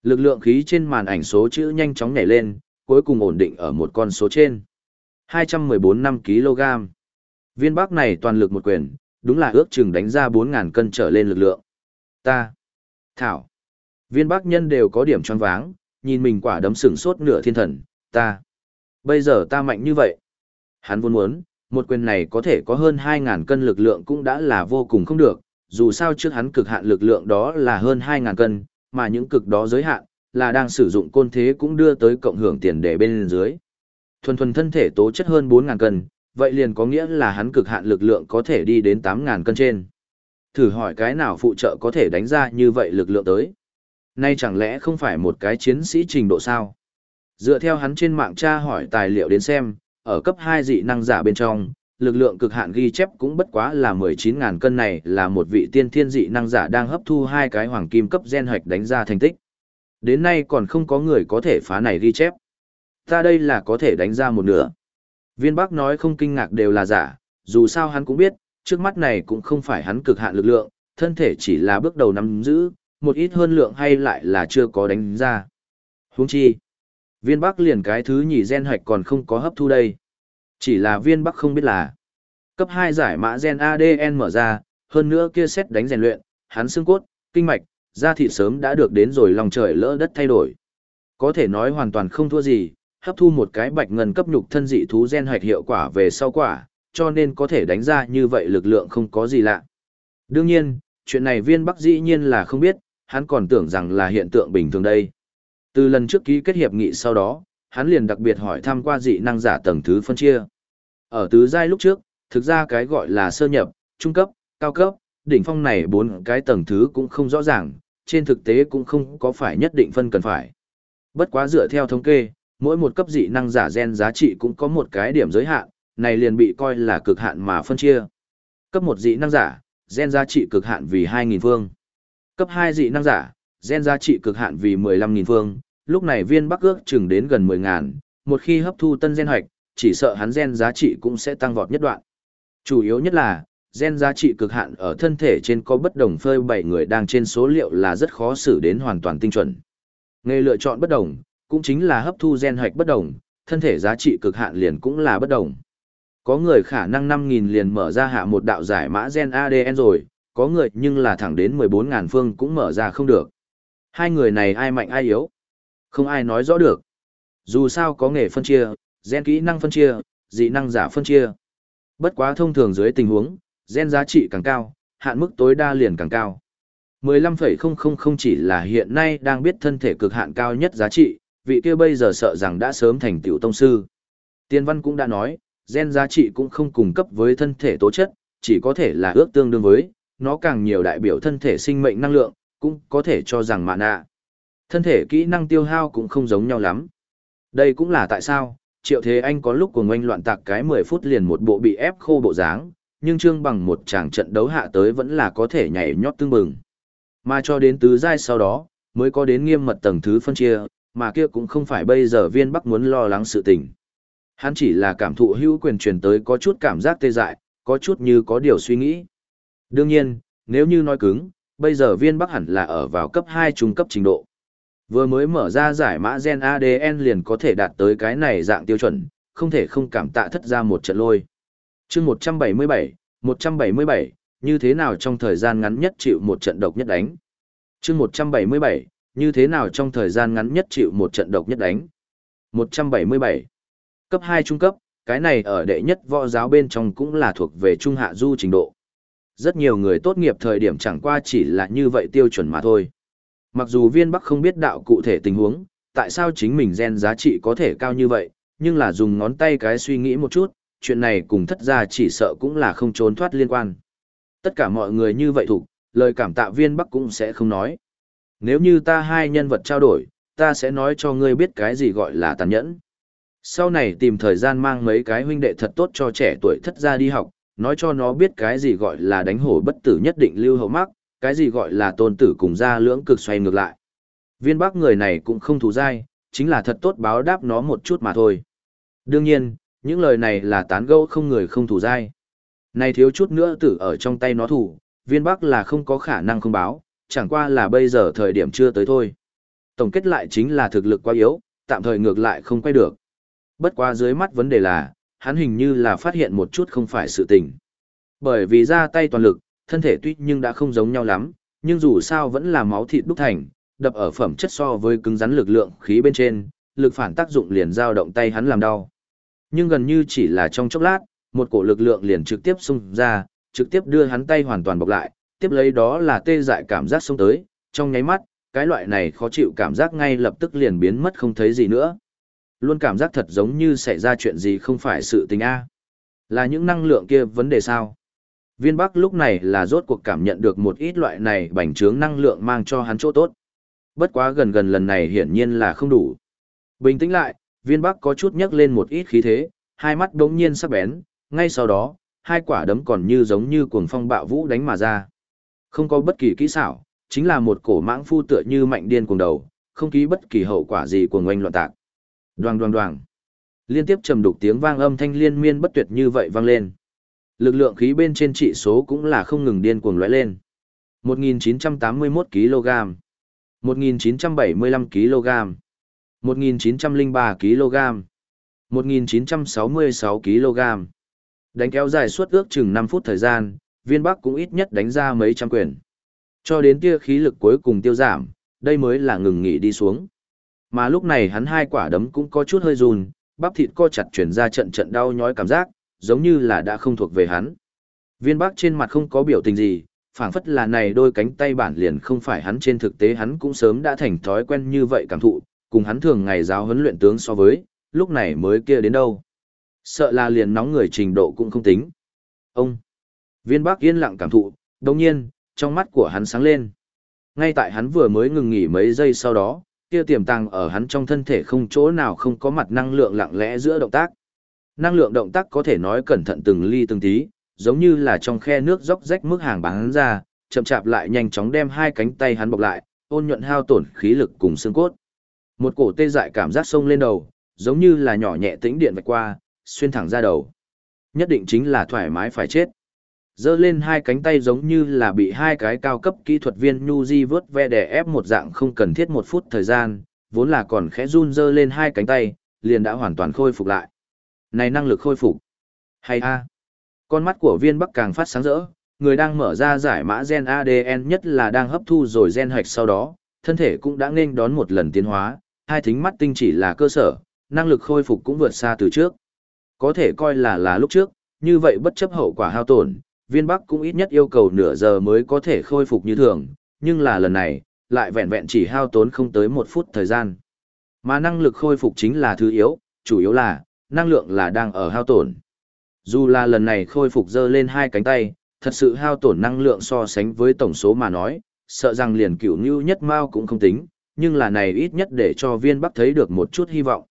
Lực lượng khí trên màn ảnh số chữ nhanh chóng nhảy lên, cuối cùng ổn định ở một con số trên. 214 5 kg. Viên bác này toàn lực một quyền, đúng là ước chừng đánh ra 4.000 cân trở lên lực lượng. Ta. Thảo. Viên bác nhân đều có điểm tròn váng, nhìn mình quả đấm sừng sốt nửa thiên thần, ta. Bây giờ ta mạnh như vậy. Hắn vốn muốn, một quyền này có thể có hơn 2.000 cân lực lượng cũng đã là vô cùng không được, dù sao trước hắn cực hạn lực lượng đó là hơn 2.000 cân, mà những cực đó giới hạn, là đang sử dụng côn thế cũng đưa tới cộng hưởng tiền đề bên dưới. Thuần thuần thân thể tố chất hơn 4.000 cân, vậy liền có nghĩa là hắn cực hạn lực lượng có thể đi đến 8.000 cân trên. Thử hỏi cái nào phụ trợ có thể đánh ra như vậy lực lượng tới. Nay chẳng lẽ không phải một cái chiến sĩ trình độ sao? Dựa theo hắn trên mạng tra hỏi tài liệu đến xem, ở cấp 2 dị năng giả bên trong, lực lượng cực hạn ghi chép cũng bất quá là 19.000 cân này là một vị tiên thiên dị năng giả đang hấp thu hai cái hoàng kim cấp gen hoạch đánh ra thành tích. Đến nay còn không có người có thể phá này ghi chép. Ta đây là có thể đánh ra một nửa. Viên Bắc nói không kinh ngạc đều là giả, dù sao hắn cũng biết, trước mắt này cũng không phải hắn cực hạn lực lượng, thân thể chỉ là bước đầu nắm giữ, một ít hơn lượng hay lại là chưa có đánh ra. Huống chi, viên Bắc liền cái thứ nhì gen hoạch còn không có hấp thu đây. Chỉ là viên Bắc không biết là, cấp 2 giải mã gen ADN mở ra, hơn nữa kia xét đánh rèn luyện, hắn xương cốt, kinh mạch, da thịt sớm đã được đến rồi lòng trời lỡ đất thay đổi. Có thể nói hoàn toàn không thua gì, hấp thu một cái bạch ngân cấp nhục thân dị thú gen hoạch hiệu quả về sau quả, cho nên có thể đánh ra như vậy lực lượng không có gì lạ. Đương nhiên, chuyện này viên bắc dĩ nhiên là không biết, hắn còn tưởng rằng là hiện tượng bình thường đây. Từ lần trước ký kết hiệp nghị sau đó, hắn liền đặc biệt hỏi thăm qua dị năng giả tầng thứ phân chia. Ở tứ giai lúc trước, thực ra cái gọi là sơ nhập, trung cấp, cao cấp, đỉnh phong này bốn cái tầng thứ cũng không rõ ràng, trên thực tế cũng không có phải nhất định phân cần phải. Bất quá dựa theo thống kê, mỗi một cấp dị năng giả gen giá trị cũng có một cái điểm giới hạn, này liền bị coi là cực hạn mà phân chia. Cấp một dị năng giả, gen giá trị cực hạn vì 2.000 phương. Cấp hai dị năng giả, gen giá trị cực hạn vì 15.000 phương, lúc này viên bắc ước chừng đến gần mười ngàn một khi hấp thu tân gen hoạch, chỉ sợ hắn gen giá trị cũng sẽ tăng vọt nhất đoạn. Chủ yếu nhất là, gen giá trị cực hạn ở thân thể trên có bất đồng phơi bảy người đang trên số liệu là rất khó xử đến hoàn toàn tinh chuẩn. Nghề lựa chọn bất đồng, cũng chính là hấp thu gen hoạch bất đồng, thân thể giá trị cực hạn liền cũng là bất đồng. Có người khả năng 5.000 liền mở ra hạ một đạo giải mã gen ADN rồi, có người nhưng là thẳng đến 14.000 phương cũng mở ra không được. Hai người này ai mạnh ai yếu? Không ai nói rõ được. Dù sao có nghề phân chia, gen kỹ năng phân chia, dị năng giả phân chia. Bất quá thông thường dưới tình huống, gen giá trị càng cao, hạn mức tối đa liền càng cao. 15,000 chỉ là hiện nay đang biết thân thể cực hạn cao nhất giá trị, vị kia bây giờ sợ rằng đã sớm thành tiểu tông sư. Tiên văn cũng đã nói, gen giá trị cũng không cung cấp với thân thể tố chất, chỉ có thể là ước tương đương với, nó càng nhiều đại biểu thân thể sinh mệnh năng lượng, cũng có thể cho rằng mạ nạ. Thân thể kỹ năng tiêu hao cũng không giống nhau lắm. Đây cũng là tại sao, Triệu Thế Anh có lúc của ngoanh loạn tạc cái 10 phút liền một bộ bị ép khô bộ dáng, nhưng Trương bằng một tràng trận đấu hạ tới vẫn là có thể nhảy nhót tương bừng. Mà cho đến tứ giai sau đó, mới có đến nghiêm mật tầng thứ phân chia, mà kia cũng không phải bây giờ viên bắc muốn lo lắng sự tình. Hắn chỉ là cảm thụ hữu quyền truyền tới có chút cảm giác tê dại, có chút như có điều suy nghĩ. Đương nhiên, nếu như nói cứng, bây giờ viên bắc hẳn là ở vào cấp 2 trung cấp trình độ. Vừa mới mở ra giải mã gen ADN liền có thể đạt tới cái này dạng tiêu chuẩn, không thể không cảm tạ thất ra một trận lôi. chương 177, 177, như thế nào trong thời gian ngắn nhất chịu một trận độc nhất đánh. chương 177, như thế nào trong thời gian ngắn nhất chịu một trận độc nhất đánh. 177. Cấp 2 trung cấp, cái này ở đệ nhất võ giáo bên trong cũng là thuộc về trung hạ du trình độ. Rất nhiều người tốt nghiệp thời điểm chẳng qua chỉ là như vậy tiêu chuẩn mà thôi. Mặc dù viên bắc không biết đạo cụ thể tình huống, tại sao chính mình gen giá trị có thể cao như vậy, nhưng là dùng ngón tay cái suy nghĩ một chút, chuyện này cùng thất gia chỉ sợ cũng là không trốn thoát liên quan. Tất cả mọi người như vậy thủ, lời cảm tạ viên bắc cũng sẽ không nói. Nếu như ta hai nhân vật trao đổi, ta sẽ nói cho ngươi biết cái gì gọi là tàn nhẫn. Sau này tìm thời gian mang mấy cái huynh đệ thật tốt cho trẻ tuổi thất gia đi học, nói cho nó biết cái gì gọi là đánh hổ bất tử nhất định lưu hậu mắc, cái gì gọi là tôn tử cùng gia lưỡng cực xoay ngược lại. Viên bắc người này cũng không thù dai, chính là thật tốt báo đáp nó một chút mà thôi. Đương nhiên, những lời này là tán gẫu không người không thù dai. Này thiếu chút nữa tử ở trong tay nó thủ, viên bắc là không có khả năng không báo, chẳng qua là bây giờ thời điểm chưa tới thôi. Tổng kết lại chính là thực lực quá yếu, tạm thời ngược lại không quay được. Bất quá dưới mắt vấn đề là, hắn hình như là phát hiện một chút không phải sự tình. Bởi vì ra tay toàn lực, thân thể tuy nhưng đã không giống nhau lắm, nhưng dù sao vẫn là máu thịt đúc thành, đập ở phẩm chất so với cứng rắn lực lượng khí bên trên, lực phản tác dụng liền dao động tay hắn làm đau. Nhưng gần như chỉ là trong chốc lát, một cổ lực lượng liền trực tiếp xung ra, trực tiếp đưa hắn tay hoàn toàn bọc lại, tiếp lấy đó là tê dại cảm giác xông tới, trong nháy mắt, cái loại này khó chịu cảm giác ngay lập tức liền biến mất không thấy gì nữa. Luôn cảm giác thật giống như xảy ra chuyện gì không phải sự tình a. Là những năng lượng kia vấn đề sao? Viên Bắc lúc này là rốt cuộc cảm nhận được một ít loại này bành trướng năng lượng mang cho hắn chỗ tốt. Bất quá gần gần lần này hiển nhiên là không đủ. Bình tĩnh lại, viên Bắc có chút nhấc lên một ít khí thế, hai mắt đống nhiên sắc bén, ngay sau đó, hai quả đấm còn như giống như cuồng phong bạo vũ đánh mà ra. Không có bất kỳ kỹ xảo, chính là một cổ mãng phu tựa như mạnh điên cuồng đầu, không ký bất kỳ hậu quả gì của ngoanh loạn tạc. Đoàng đoàng đoàng. Liên tiếp trầm đục tiếng vang âm thanh liên miên bất tuyệt như vậy vang lên. Lực lượng khí bên trên trị số cũng là không ngừng điên cuồng lóe lên. 1981 kg, 1975 kg, 1903 kg, 1966 kg. Đánh kéo dài suốt ước chừng 5 phút thời gian, viên bắc cũng ít nhất đánh ra mấy trăm quyền. Cho đến tia khí lực cuối cùng tiêu giảm, đây mới là ngừng nghỉ đi xuống. Mà lúc này hắn hai quả đấm cũng có chút hơi run, bắp thịt co chặt chuyển ra trận trận đau nhói cảm giác, giống như là đã không thuộc về hắn. Viên Bắc trên mặt không có biểu tình gì, phảng phất là này đôi cánh tay bản liền không phải hắn trên thực tế hắn cũng sớm đã thành thói quen như vậy cảm thụ, cùng hắn thường ngày giáo huấn luyện tướng so với, lúc này mới kia đến đâu. Sợ là liền nóng người trình độ cũng không tính. Ông! Viên Bắc yên lặng cảm thụ, đồng nhiên, trong mắt của hắn sáng lên. Ngay tại hắn vừa mới ngừng nghỉ mấy giây sau đó, kia tiềm tàng ở hắn trong thân thể không chỗ nào không có mặt năng lượng lặng lẽ giữa động tác. Năng lượng động tác có thể nói cẩn thận từng ly từng tí, giống như là trong khe nước róc rách mức hàng bán ra, chậm chạp lại nhanh chóng đem hai cánh tay hắn bọc lại, ôn nhuận hao tổn khí lực cùng xương cốt. Một cổ tê dại cảm giác sông lên đầu, giống như là nhỏ nhẹ tĩnh điện vạch qua, xuyên thẳng ra đầu. Nhất định chính là thoải mái phải chết. Dơ lên hai cánh tay giống như là bị hai cái cao cấp kỹ thuật viên Nhu Di vớt ve đè ép một dạng không cần thiết một phút thời gian, vốn là còn khẽ run dơ lên hai cánh tay, liền đã hoàn toàn khôi phục lại. Này năng lực khôi phục. Hay a. Con mắt của viên bắc càng phát sáng rỡ, người đang mở ra giải mã gen ADN nhất là đang hấp thu rồi gen hạch sau đó, thân thể cũng đã nên đón một lần tiến hóa, hai thính mắt tinh chỉ là cơ sở, năng lực khôi phục cũng vượt xa từ trước. Có thể coi là là lúc trước, như vậy bất chấp hậu quả hao tổn, viên bắc cũng ít nhất yêu cầu nửa giờ mới có thể khôi phục như thường, nhưng là lần này, lại vẹn vẹn chỉ hao tốn không tới một phút thời gian. Mà năng lực khôi phục chính là thứ yếu, chủ yếu là, năng lượng là đang ở hao tổn. Dù là lần này khôi phục dơ lên hai cánh tay, thật sự hao tổn năng lượng so sánh với tổng số mà nói, sợ rằng liền cửu như nhất mao cũng không tính, nhưng là này ít nhất để cho viên bắc thấy được một chút hy vọng.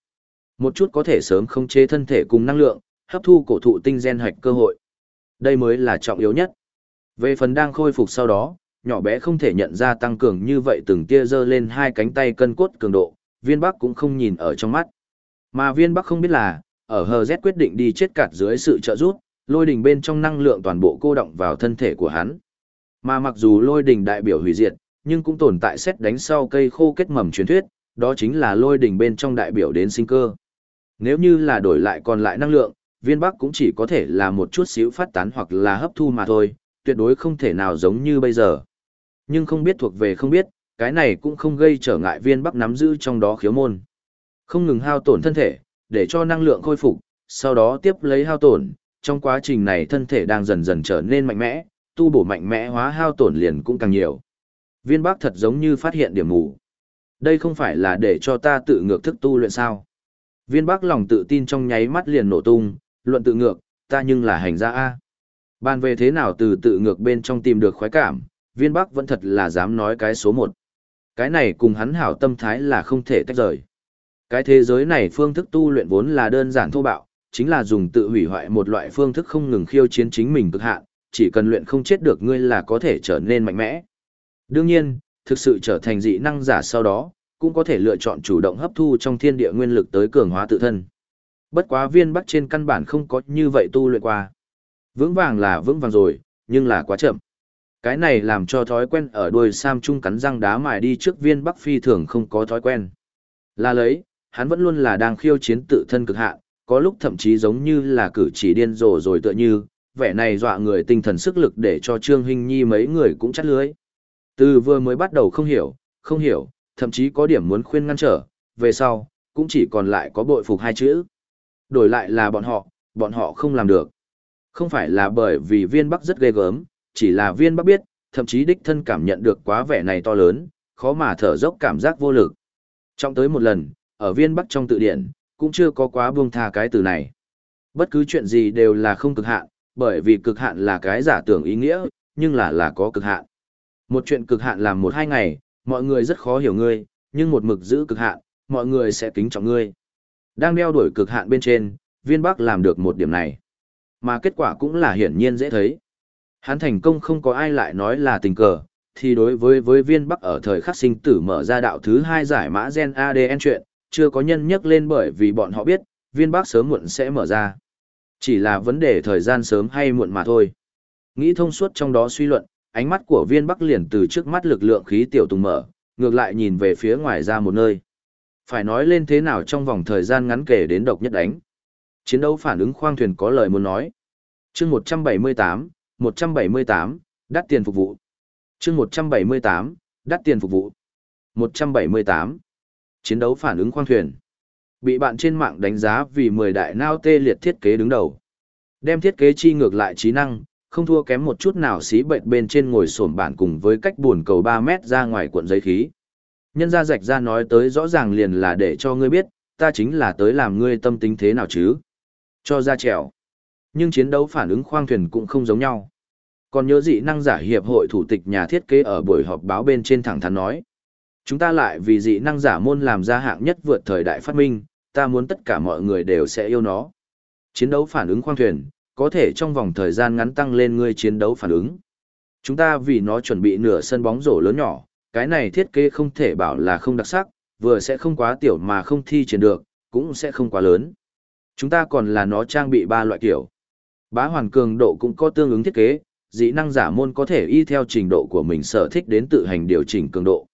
Một chút có thể sớm không chế thân thể cùng năng lượng, hấp thu cổ thụ tinh gen hoạch cơ hội. Đây mới là trọng yếu nhất. Về phần đang khôi phục sau đó, nhỏ bé không thể nhận ra tăng cường như vậy từng tia dơ lên hai cánh tay cân cốt cường độ, viên bắc cũng không nhìn ở trong mắt. Mà viên bắc không biết là, ở hờ z quyết định đi chết cạt dưới sự trợ giúp, lôi đỉnh bên trong năng lượng toàn bộ cô động vào thân thể của hắn. Mà mặc dù lôi đỉnh đại biểu hủy diệt, nhưng cũng tồn tại xét đánh sau cây khô kết mầm truyền thuyết, đó chính là lôi đỉnh bên trong đại biểu đến sinh cơ. Nếu như là đổi lại còn lại năng lượng, viên bắc cũng chỉ có thể là một chút xíu phát tán hoặc là hấp thu mà thôi, tuyệt đối không thể nào giống như bây giờ. Nhưng không biết thuộc về không biết, cái này cũng không gây trở ngại viên bắc nắm giữ trong đó khiếu môn. Không ngừng hao tổn thân thể, để cho năng lượng khôi phục, sau đó tiếp lấy hao tổn, trong quá trình này thân thể đang dần dần trở nên mạnh mẽ, tu bổ mạnh mẽ hóa hao tổn liền cũng càng nhiều. Viên Bắc thật giống như phát hiện điểm mù. Đây không phải là để cho ta tự ngược thức tu luyện sao? Viên Bắc lòng tự tin trong nháy mắt liền nổ tung, luận tự ngược, ta nhưng là hành gia a. Bàn về thế nào từ tự ngược bên trong tìm được khoái cảm, Viên Bắc vẫn thật là dám nói cái số một. Cái này cùng hắn hảo tâm thái là không thể tách rời. Cái thế giới này phương thức tu luyện vốn là đơn giản thô bạo, chính là dùng tự hủy hoại một loại phương thức không ngừng khiêu chiến chính mình cực hạn, chỉ cần luyện không chết được ngươi là có thể trở nên mạnh mẽ. Đương nhiên, thực sự trở thành dị năng giả sau đó, cũng có thể lựa chọn chủ động hấp thu trong thiên địa nguyên lực tới cường hóa tự thân. Bất quá viên bắc trên căn bản không có như vậy tu luyện qua. Vững vàng là vững vàng rồi, nhưng là quá chậm. Cái này làm cho thói quen ở đuôi Sam Trung cắn răng đá mài đi trước viên bắc phi thường không có thói quen. Là lấy, hắn vẫn luôn là đang khiêu chiến tự thân cực hạn, có lúc thậm chí giống như là cử chỉ điên rồ rồi tựa như, vẻ này dọa người tinh thần sức lực để cho Trương Hinh Nhi mấy người cũng chắt lưới. Từ vừa mới bắt đầu không hiểu, không hiểu, thậm chí có điểm muốn khuyên ngăn trở, về sau, cũng chỉ còn lại có bội phục hai chữ. Đổi lại là bọn họ, bọn họ không làm được. Không phải là bởi vì viên bắc rất ghê gớm, chỉ là viên bắc biết, thậm chí đích thân cảm nhận được quá vẻ này to lớn, khó mà thở dốc cảm giác vô lực. Trong tới một lần, ở viên bắc trong tự điển, cũng chưa có quá buông tha cái từ này. Bất cứ chuyện gì đều là không cực hạn, bởi vì cực hạn là cái giả tưởng ý nghĩa, nhưng là là có cực hạn. Một chuyện cực hạn làm một hai ngày, mọi người rất khó hiểu ngươi, nhưng một mực giữ cực hạn, mọi người sẽ kính trọng ngươi. Đang đeo đuổi cực hạn bên trên, viên bắc làm được một điểm này. Mà kết quả cũng là hiển nhiên dễ thấy. Hắn thành công không có ai lại nói là tình cờ, thì đối với với viên bắc ở thời khắc sinh tử mở ra đạo thứ hai giải mã gen ADN chuyện, chưa có nhân nhắc lên bởi vì bọn họ biết, viên bắc sớm muộn sẽ mở ra. Chỉ là vấn đề thời gian sớm hay muộn mà thôi. Nghĩ thông suốt trong đó suy luận, ánh mắt của viên bắc liền từ trước mắt lực lượng khí tiểu tùng mở, ngược lại nhìn về phía ngoài ra một nơi. Phải nói lên thế nào trong vòng thời gian ngắn kể đến độc nhất đánh. Chiến đấu phản ứng khoang thuyền có lời muốn nói. chương 178, 178, đắt tiền phục vụ. chương 178, đắt tiền phục vụ. 178 chiến đấu phản ứng khoang thuyền. Bị bạn trên mạng đánh giá vì 10 đại nao tê liệt thiết kế đứng đầu. Đem thiết kế chi ngược lại trí năng, không thua kém một chút nào xí bệnh bên trên ngồi sổm bản cùng với cách buồn cầu 3 mét ra ngoài cuộn giấy khí. Nhân ra rạch ra nói tới rõ ràng liền là để cho ngươi biết, ta chính là tới làm ngươi tâm tính thế nào chứ. Cho ra trèo. Nhưng chiến đấu phản ứng khoang thuyền cũng không giống nhau. Còn nhớ dị năng giả hiệp hội thủ tịch nhà thiết kế ở buổi họp báo bên trên thẳng thắn nói. Chúng ta lại vì dị năng giả môn làm ra hạng nhất vượt thời đại phát minh, ta muốn tất cả mọi người đều sẽ yêu nó. Chiến đấu phản ứng khoang thuyền, có thể trong vòng thời gian ngắn tăng lên ngươi chiến đấu phản ứng. Chúng ta vì nó chuẩn bị nửa sân bóng rổ lớn nhỏ, cái này thiết kế không thể bảo là không đặc sắc, vừa sẽ không quá tiểu mà không thi triển được, cũng sẽ không quá lớn. Chúng ta còn là nó trang bị ba loại kiểu. Bá hoàn cường độ cũng có tương ứng thiết kế, dị năng giả môn có thể y theo trình độ của mình sở thích đến tự hành điều chỉnh cường độ.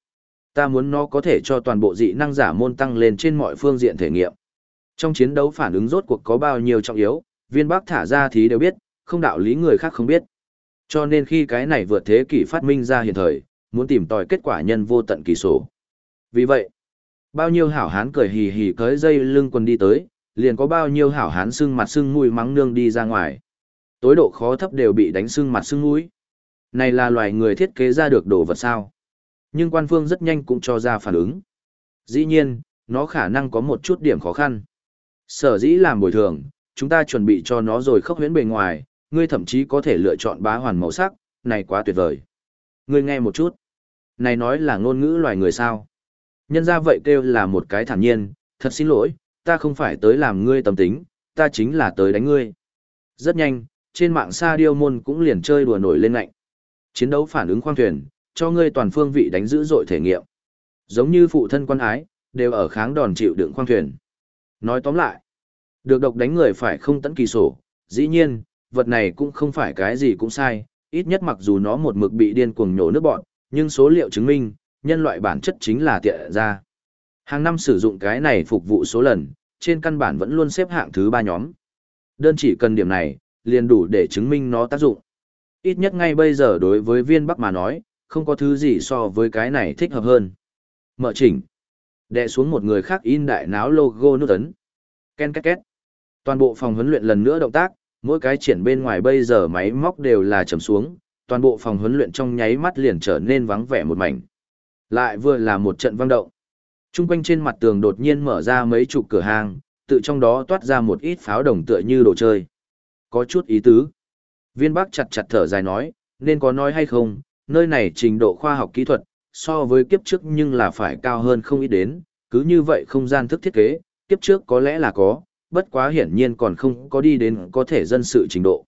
Ta muốn nó có thể cho toàn bộ dị năng giả môn tăng lên trên mọi phương diện thể nghiệm. Trong chiến đấu phản ứng rốt cuộc có bao nhiêu trọng yếu, viên bác thả ra thì đều biết, không đạo lý người khác không biết. Cho nên khi cái này vượt thế kỷ phát minh ra hiện thời, muốn tìm tòi kết quả nhân vô tận kỳ số. Vì vậy, bao nhiêu hảo hán cười hì hì cới dây lưng quần đi tới, liền có bao nhiêu hảo hán sưng mặt sưng mũi mắng nương đi ra ngoài. Tối độ khó thấp đều bị đánh sưng mặt sưng mũi. Này là loài người thiết kế ra được đồ vật sao? Nhưng quan phương rất nhanh cũng cho ra phản ứng. Dĩ nhiên, nó khả năng có một chút điểm khó khăn. Sở dĩ làm bồi thường, chúng ta chuẩn bị cho nó rồi khốc huyễn bề ngoài, ngươi thậm chí có thể lựa chọn bá hoàn màu sắc, này quá tuyệt vời. Ngươi nghe một chút. Này nói là ngôn ngữ loài người sao? Nhân ra vậy kêu là một cái thản nhiên, thật xin lỗi, ta không phải tới làm ngươi tâm tính, ta chính là tới đánh ngươi. Rất nhanh, trên mạng xa điêu môn cũng liền chơi đùa nổi lên lạnh. Chiến đấu phản ứng khoang thuyền, cho ngươi toàn phương vị đánh dữ dội thể nghiệm. Giống như phụ thân quan ái, đều ở kháng đòn chịu đựng khoang thuyền. Nói tóm lại, được độc đánh người phải không tận kỳ sổ, dĩ nhiên, vật này cũng không phải cái gì cũng sai, ít nhất mặc dù nó một mực bị điên cuồng nhổ nước bọn, nhưng số liệu chứng minh, nhân loại bản chất chính là tiện ra. Hàng năm sử dụng cái này phục vụ số lần, trên căn bản vẫn luôn xếp hạng thứ ba nhóm. Đơn chỉ cần điểm này, liền đủ để chứng minh nó tác dụng. Ít nhất ngay bây giờ đối với viên bắc mà nói, không có thứ gì so với cái này thích hợp hơn. Mở chỉnh. Đệ xuống một người khác in đại náo logo nút ấn. Ken két két. Toàn bộ phòng huấn luyện lần nữa động tác, mỗi cái triển bên ngoài bây giờ máy móc đều là trầm xuống, toàn bộ phòng huấn luyện trong nháy mắt liền trở nên vắng vẻ một mảnh. Lại vừa là một trận vang động. Trung quanh trên mặt tường đột nhiên mở ra mấy chục cửa hàng, tự trong đó toát ra một ít pháo đồng tựa như đồ chơi. Có chút ý tứ. Viên bác chặt chặt thở dài nói, nên có nói hay không, nơi này trình độ khoa học kỹ thuật, so với kiếp trước nhưng là phải cao hơn không ít đến, cứ như vậy không gian thức thiết kế, kiếp trước có lẽ là có, bất quá hiển nhiên còn không có đi đến có thể dân sự trình độ.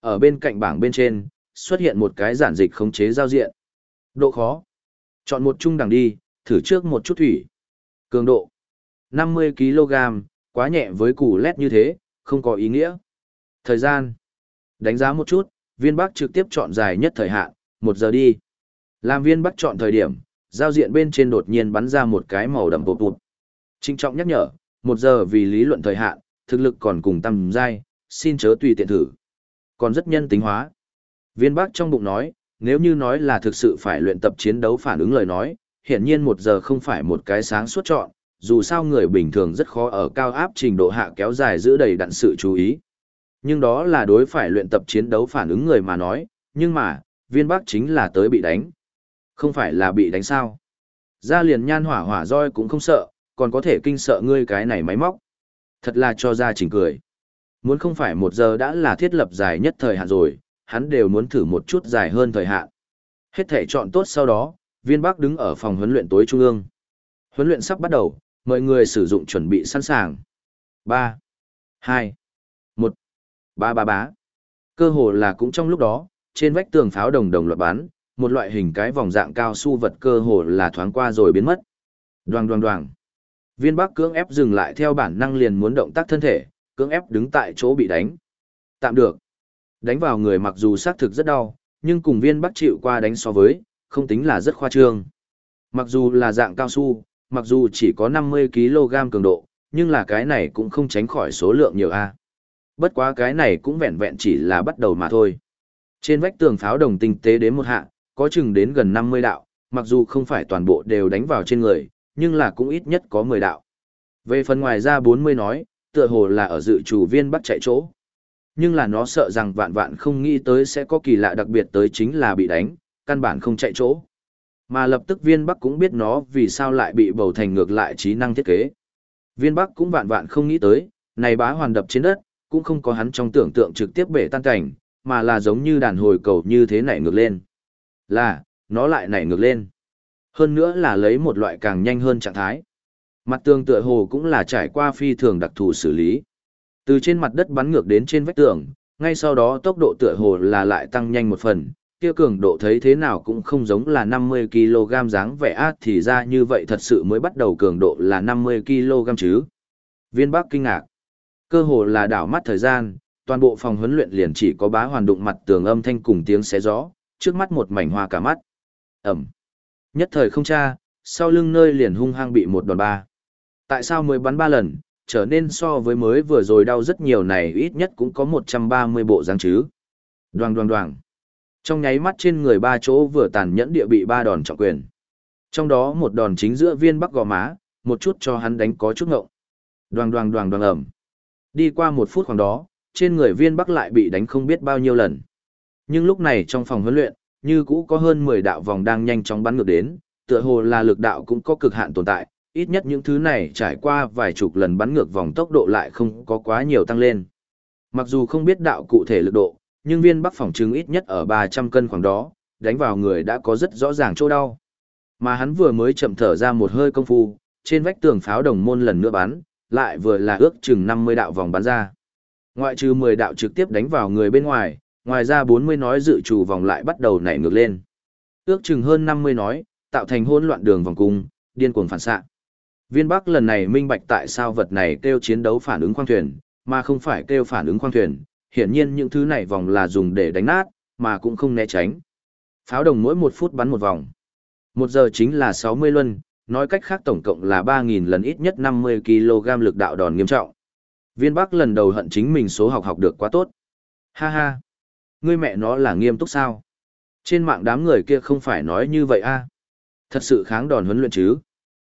Ở bên cạnh bảng bên trên, xuất hiện một cái giản dịch khống chế giao diện. Độ khó. Chọn một trung đẳng đi, thử trước một chút thủy. Cường độ. 50kg, quá nhẹ với củ led như thế, không có ý nghĩa. Thời gian. Đánh giá một chút, viên bắc trực tiếp chọn dài nhất thời hạn, một giờ đi. Làm viên bắt chọn thời điểm, giao diện bên trên đột nhiên bắn ra một cái màu đậm bột bụt. Trinh trọng nhắc nhở, một giờ vì lý luận thời hạn, thực lực còn cùng tầm dai, xin chớ tùy tiện thử. Còn rất nhân tính hóa. Viên Bác trong bụng nói, nếu như nói là thực sự phải luyện tập chiến đấu phản ứng lời nói, hiển nhiên một giờ không phải một cái sáng suốt chọn, dù sao người bình thường rất khó ở cao áp trình độ hạ kéo dài giữ đầy đặn sự chú ý. Nhưng đó là đối phải luyện tập chiến đấu phản ứng người mà nói, nhưng mà, viên bắc chính là tới bị đánh. Không phải là bị đánh sao. Ra liền nhan hỏa hỏa roi cũng không sợ, còn có thể kinh sợ ngươi cái này máy móc. Thật là cho ra chỉnh cười. Muốn không phải một giờ đã là thiết lập dài nhất thời hạn rồi, hắn đều muốn thử một chút dài hơn thời hạn. Hết thể chọn tốt sau đó, viên bắc đứng ở phòng huấn luyện tối trung ương. Huấn luyện sắp bắt đầu, mọi người sử dụng chuẩn bị sẵn sàng. 3, 2, 1, 3 ba bá. Cơ hồ là cũng trong lúc đó, trên vách tường pháo đồng đồng loạt bắn, một loại hình cái vòng dạng cao su vật cơ hồ là thoáng qua rồi biến mất. Đoàng đoàng đoàng. Viên Bắc cưỡng ép dừng lại theo bản năng liền muốn động tác thân thể, cưỡng ép đứng tại chỗ bị đánh. Tạm được. Đánh vào người mặc dù xác thực rất đau, nhưng cùng viên Bắc chịu qua đánh so với, không tính là rất khoa trương. Mặc dù là dạng cao su, mặc dù chỉ có 50kg cường độ, nhưng là cái này cũng không tránh khỏi số lượng nhiều a. Bất quá cái này cũng vẹn vẹn chỉ là bắt đầu mà thôi. Trên vách tường pháo đồng tinh tế đến một hạ, có chừng đến gần 50 đạo, mặc dù không phải toàn bộ đều đánh vào trên người, nhưng là cũng ít nhất có 10 đạo. Về phần ngoài ra 40 nói, tựa hồ là ở dự chủ viên bắt chạy chỗ. Nhưng là nó sợ rằng vạn vạn không nghĩ tới sẽ có kỳ lạ đặc biệt tới chính là bị đánh, căn bản không chạy chỗ. Mà lập tức viên bắc cũng biết nó vì sao lại bị bầu thành ngược lại trí năng thiết kế. Viên bắc cũng vạn vạn không nghĩ tới, này bá hoàn đập trên đất, cũng không có hắn trong tưởng tượng trực tiếp bể tan cảnh, mà là giống như đàn hồi cầu như thế này ngược lên. Là, nó lại nảy ngược lên. Hơn nữa là lấy một loại càng nhanh hơn trạng thái. Mặt tường tựa hồ cũng là trải qua phi thường đặc thù xử lý. Từ trên mặt đất bắn ngược đến trên vách tường, ngay sau đó tốc độ tựa hồ là lại tăng nhanh một phần, kia cường độ thấy thế nào cũng không giống là 50kg dáng vẻ át thì ra như vậy thật sự mới bắt đầu cường độ là 50kg chứ. Viên Bắc kinh ngạc. Cơ hồ là đảo mắt thời gian, toàn bộ phòng huấn luyện liền chỉ có bá hoàn đụng mặt tường âm thanh cùng tiếng xé gió, trước mắt một mảnh hoa cả mắt. Ẩm. Nhất thời không tra, sau lưng nơi liền hung hăng bị một đòn ba. Tại sao mới bắn ba lần, trở nên so với mới vừa rồi đau rất nhiều này ít nhất cũng có 130 bộ dáng chứ. Đoàng đoàng đoàng. Trong nháy mắt trên người ba chỗ vừa tàn nhẫn địa bị ba đòn trọng quyền. Trong đó một đòn chính giữa viên bắc gò má, một chút cho hắn đánh có chút ngộng. Đoàng đoàng đoàng đoàng ẩm. Đi qua một phút khoảng đó, trên người viên bắc lại bị đánh không biết bao nhiêu lần. Nhưng lúc này trong phòng huấn luyện, như cũ có hơn 10 đạo vòng đang nhanh chóng bắn ngược đến, tựa hồ là lực đạo cũng có cực hạn tồn tại, ít nhất những thứ này trải qua vài chục lần bắn ngược vòng tốc độ lại không có quá nhiều tăng lên. Mặc dù không biết đạo cụ thể lực độ, nhưng viên bắc phòng chứng ít nhất ở 300 cân khoảng đó, đánh vào người đã có rất rõ ràng chỗ đau. Mà hắn vừa mới chậm thở ra một hơi công phu, trên vách tường pháo đồng môn lần nữa bắn, lại vừa là ước chừng 50 đạo vòng bắn ra. Ngoại trừ 10 đạo trực tiếp đánh vào người bên ngoài, ngoài ra 40 nói dự trù vòng lại bắt đầu nảy ngược lên. Ước chừng hơn 50 nói, tạo thành hỗn loạn đường vòng cung, điên cuồng phản xạ. Viên Bắc lần này minh bạch tại sao vật này kêu chiến đấu phản ứng khoang thuyền, mà không phải kêu phản ứng khoang thuyền, hiển nhiên những thứ này vòng là dùng để đánh nát, mà cũng không né tránh. Pháo đồng mỗi một phút bắn một vòng. Một giờ chính là 60 luân, nói cách khác tổng cộng là 3.000 lần ít nhất 50kg lực đạo đòn nghiêm trọng. Viên Bắc lần đầu hận chính mình số học học được quá tốt. Ha ha! Ngươi mẹ nó là nghiêm túc sao? Trên mạng đám người kia không phải nói như vậy a Thật sự kháng đòn huấn luyện chứ?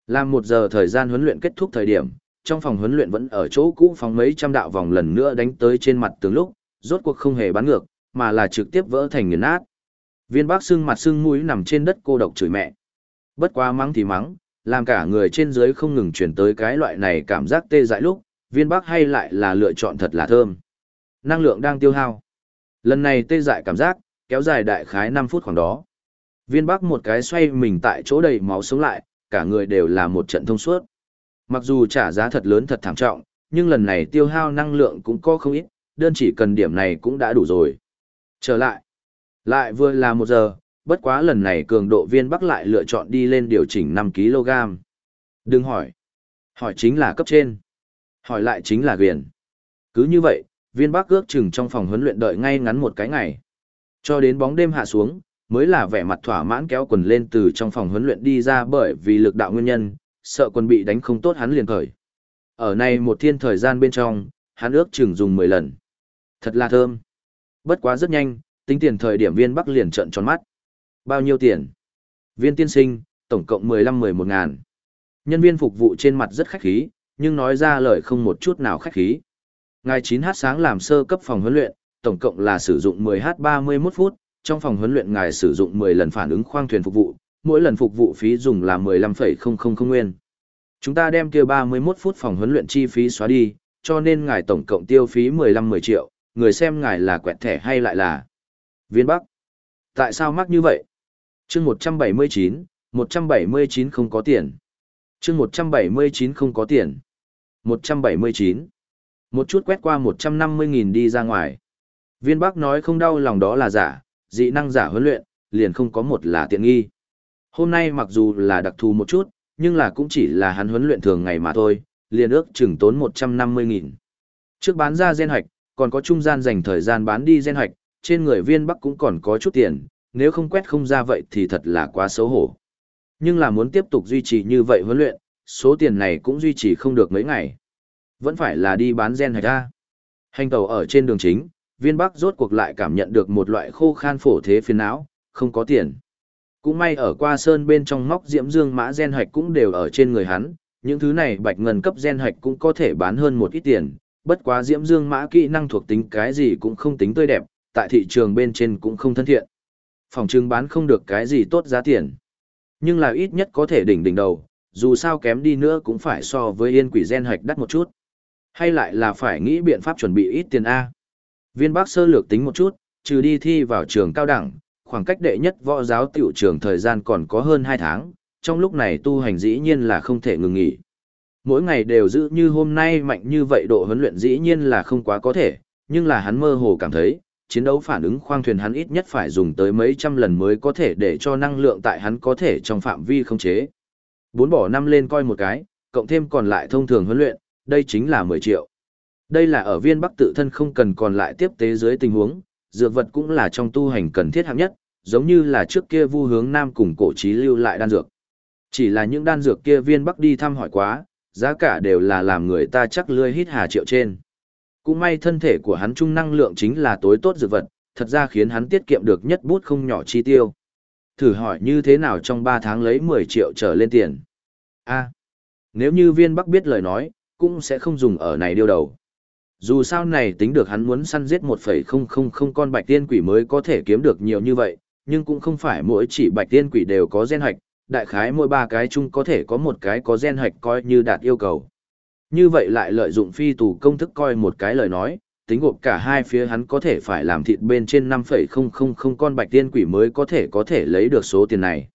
Làm một giờ thời gian huấn luyện kết thúc thời điểm, trong phòng huấn luyện vẫn ở chỗ cũ phòng mấy trăm đạo vòng lần nữa đánh tới trên mặt tường lúc, rốt cuộc không hề bắn ngược, mà là trực tiếp vỡ thành nghiền nát. Viên bác xương mặt xương mũi nằm trên đất cô độc chửi mẹ. Bất quá mắng thì mắng, làm cả người trên dưới không ngừng chuyển tới cái loại này cảm giác tê dại lúc, viên Bắc hay lại là lựa chọn thật là thơm. Năng lượng đang tiêu hao. Lần này tê dại cảm giác, kéo dài đại khái 5 phút khoảng đó. Viên Bắc một cái xoay mình tại chỗ đầy máu sống lại, cả người đều là một trận thông suốt. Mặc dù trả giá thật lớn thật thảm trọng, nhưng lần này tiêu hao năng lượng cũng có không ít, đơn chỉ cần điểm này cũng đã đủ rồi. Trở lại. Lại vừa là một giờ, bất quá lần này cường độ viên bắc lại lựa chọn đi lên điều chỉnh 5kg. Đừng hỏi. Hỏi chính là cấp trên. Hỏi lại chính là quyền. Cứ như vậy, viên bắc ước chừng trong phòng huấn luyện đợi ngay ngắn một cái ngày. Cho đến bóng đêm hạ xuống, mới là vẻ mặt thỏa mãn kéo quần lên từ trong phòng huấn luyện đi ra bởi vì lực đạo nguyên nhân, sợ quần bị đánh không tốt hắn liền khởi. Ở này một thiên thời gian bên trong, hắn ước chừng dùng 10 lần. Thật là thơm. Bất quá rất nhanh, tính tiền thời điểm viên bắc liền trận tròn mắt. Bao nhiêu tiền? Viên tiên sinh, tổng cộng 15-11 ngàn. Nhân viên phục vụ trên mặt rất khách khí, nhưng nói ra lời không một chút nào khách khí. Ngày 9h sáng làm sơ cấp phòng huấn luyện, tổng cộng là sử dụng 10h 31 phút, trong phòng huấn luyện ngài sử dụng 10 lần phản ứng khoang thuyền phục vụ, mỗi lần phục vụ phí dùng là 15,000 nguyên. Chúng ta đem kia 31 phút phòng huấn luyện chi phí xóa đi, cho nên ngài tổng cộng tiêu phí 15-10 triệu, người xem ngài là quẹt thẻ hay lại là viên bắc. Tại sao mắc như vậy? chương 179, 179 không có tiền. chương 179 không có tiền. 179. Một chút quét qua 150.000 đi ra ngoài. Viên Bắc nói không đau lòng đó là giả, dị năng giả huấn luyện, liền không có một là tiện nghi. Hôm nay mặc dù là đặc thù một chút, nhưng là cũng chỉ là hắn huấn luyện thường ngày mà thôi, liền ước chừng tốn 150.000. Trước bán ra gen hoạch, còn có trung gian dành thời gian bán đi gen hoạch, trên người viên bắc cũng còn có chút tiền, nếu không quét không ra vậy thì thật là quá xấu hổ. Nhưng là muốn tiếp tục duy trì như vậy huấn luyện, số tiền này cũng duy trì không được mấy ngày. Vẫn phải là đi bán gen hạch ra. Hành tàu ở trên đường chính, viên bắc rốt cuộc lại cảm nhận được một loại khô khan phổ thế phiền não, không có tiền. Cũng may ở qua sơn bên trong móc diễm dương mã gen hạch cũng đều ở trên người hắn, những thứ này bạch ngân cấp gen hạch cũng có thể bán hơn một ít tiền, bất quá diễm dương mã kỹ năng thuộc tính cái gì cũng không tính tươi đẹp, tại thị trường bên trên cũng không thân thiện. Phòng trưng bán không được cái gì tốt giá tiền. Nhưng là ít nhất có thể đỉnh đỉnh đầu, dù sao kém đi nữa cũng phải so với yên quỷ gen hạch đắt một chút. Hay lại là phải nghĩ biện pháp chuẩn bị ít tiền A. Viên bác sơ lược tính một chút, trừ đi thi vào trường cao đẳng, khoảng cách đệ nhất võ giáo tiểu trường thời gian còn có hơn 2 tháng, trong lúc này tu hành dĩ nhiên là không thể ngừng nghỉ. Mỗi ngày đều giữ như hôm nay mạnh như vậy độ huấn luyện dĩ nhiên là không quá có thể, nhưng là hắn mơ hồ cảm thấy, chiến đấu phản ứng khoang thuyền hắn ít nhất phải dùng tới mấy trăm lần mới có thể để cho năng lượng tại hắn có thể trong phạm vi không chế. Bốn bỏ năm lên coi một cái, cộng thêm còn lại thông thường huấn luyện, đây chính là 10 triệu. Đây là ở viên bắc tự thân không cần còn lại tiếp tế dưới tình huống, dược vật cũng là trong tu hành cần thiết hạng nhất, giống như là trước kia vu hướng nam cùng cổ trí lưu lại đan dược. Chỉ là những đan dược kia viên bắc đi thăm hỏi quá, giá cả đều là làm người ta chắc lươi hít hà triệu trên. Cũng may thân thể của hắn trung năng lượng chính là tối tốt dược vật, thật ra khiến hắn tiết kiệm được nhất bút không nhỏ chi tiêu. Thử hỏi như thế nào trong 3 tháng lấy 10 triệu trở lên tiền. a nếu như viên bắc biết lời nói, cũng sẽ không dùng ở này điêu đầu. Dù sao này tính được hắn muốn săn giết 1,000 con bạch tiên quỷ mới có thể kiếm được nhiều như vậy, nhưng cũng không phải mỗi chỉ bạch tiên quỷ đều có gen hạch, đại khái mỗi ba cái chung có thể có một cái có gen hạch coi như đạt yêu cầu. Như vậy lại lợi dụng phi tù công thức coi một cái lời nói, tính gộp cả hai phía hắn có thể phải làm thịt bên trên 5,000 con bạch tiên quỷ mới có thể có thể lấy được số tiền này.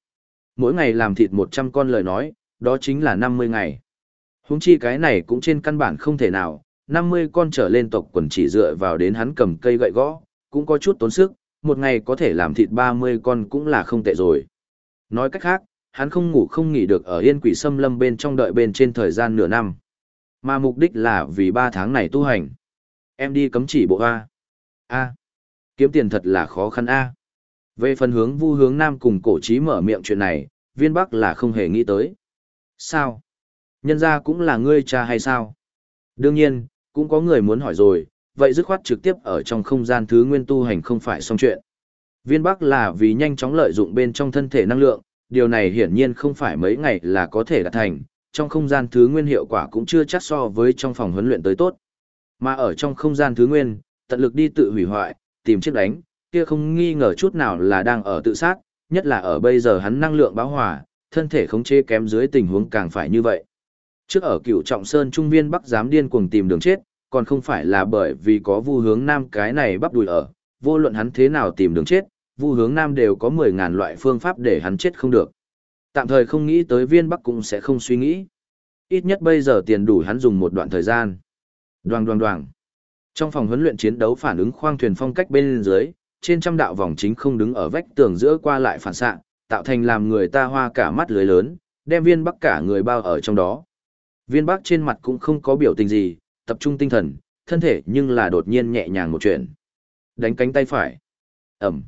Mỗi ngày làm thịt 100 con lời nói, đó chính là 50 ngày. Húng chi cái này cũng trên căn bản không thể nào, 50 con trở lên tộc quần chỉ dựa vào đến hắn cầm cây gậy gõ, cũng có chút tốn sức, một ngày có thể làm thịt 30 con cũng là không tệ rồi. Nói cách khác, hắn không ngủ không nghỉ được ở yên quỷ xâm lâm bên trong đợi bên trên thời gian nửa năm. Mà mục đích là vì 3 tháng này tu hành. Em đi cấm chỉ bộ A. A. Kiếm tiền thật là khó khăn A. Về phần hướng vu hướng nam cùng cổ trí mở miệng chuyện này, viên bắc là không hề nghĩ tới. Sao? Nhân gia cũng là ngươi cha hay sao? Đương nhiên, cũng có người muốn hỏi rồi, vậy dứt khoát trực tiếp ở trong không gian thứ nguyên tu hành không phải xong chuyện. Viên Bắc là vì nhanh chóng lợi dụng bên trong thân thể năng lượng, điều này hiển nhiên không phải mấy ngày là có thể đạt thành, trong không gian thứ nguyên hiệu quả cũng chưa chắc so với trong phòng huấn luyện tới tốt. Mà ở trong không gian thứ nguyên, tận lực đi tự hủy hoại, tìm chiếc đánh, kia không nghi ngờ chút nào là đang ở tự sát, nhất là ở bây giờ hắn năng lượng báo hòa, thân thể khống chế kém dưới tình huống càng phải như vậy. Trước ở cựu trọng sơn trung viên bắc dám điên cuồng tìm đường chết, còn không phải là bởi vì có vu hướng nam cái này bắp đùi ở, vô luận hắn thế nào tìm đường chết, vu hướng nam đều có 10.000 loại phương pháp để hắn chết không được. Tạm thời không nghĩ tới viên bắc cũng sẽ không suy nghĩ. Ít nhất bây giờ tiền đủ hắn dùng một đoạn thời gian. Đoàng đoàng đoàng. Trong phòng huấn luyện chiến đấu phản ứng khoang thuyền phong cách bên dưới, trên trăm đạo vòng chính không đứng ở vách tường giữa qua lại phản xạ, tạo thành làm người ta hoa cả mắt lưới lớn, đem viên bắc cả người bao ở trong đó. Viên bắc trên mặt cũng không có biểu tình gì, tập trung tinh thần, thân thể nhưng là đột nhiên nhẹ nhàng một chuyện. Đánh cánh tay phải. Ẩm.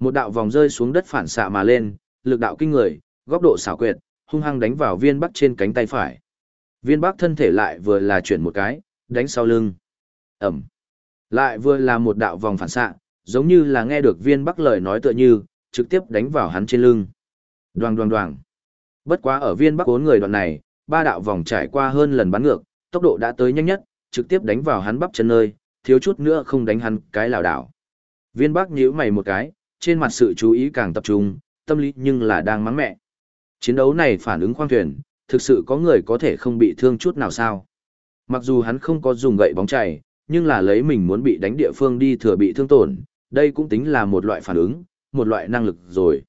Một đạo vòng rơi xuống đất phản xạ mà lên, lực đạo kinh người, góc độ xảo quyệt, hung hăng đánh vào viên bắc trên cánh tay phải. Viên bắc thân thể lại vừa là chuyển một cái, đánh sau lưng. Ẩm. Lại vừa là một đạo vòng phản xạ, giống như là nghe được viên bắc lời nói tựa như, trực tiếp đánh vào hắn trên lưng. Đoàng đoàng đoàng. Bất quá ở viên bắc bốn người đoạn này, ba đạo vòng trải qua hơn lần bắn ngược, tốc độ đã tới nhanh nhất, trực tiếp đánh vào hắn bắp chân nơi, thiếu chút nữa không đánh hắn cái lảo đảo. Viên bắc nhíu mày một cái, trên mặt sự chú ý càng tập trung, tâm lý nhưng là đang mắng mẹ. Chiến đấu này phản ứng khoang thuyền, thực sự có người có thể không bị thương chút nào sao. Mặc dù hắn không có dùng gậy bóng chảy, nhưng là lấy mình muốn bị đánh địa phương đi thừa bị thương tổn, đây cũng tính là một loại phản ứng, một loại năng lực rồi.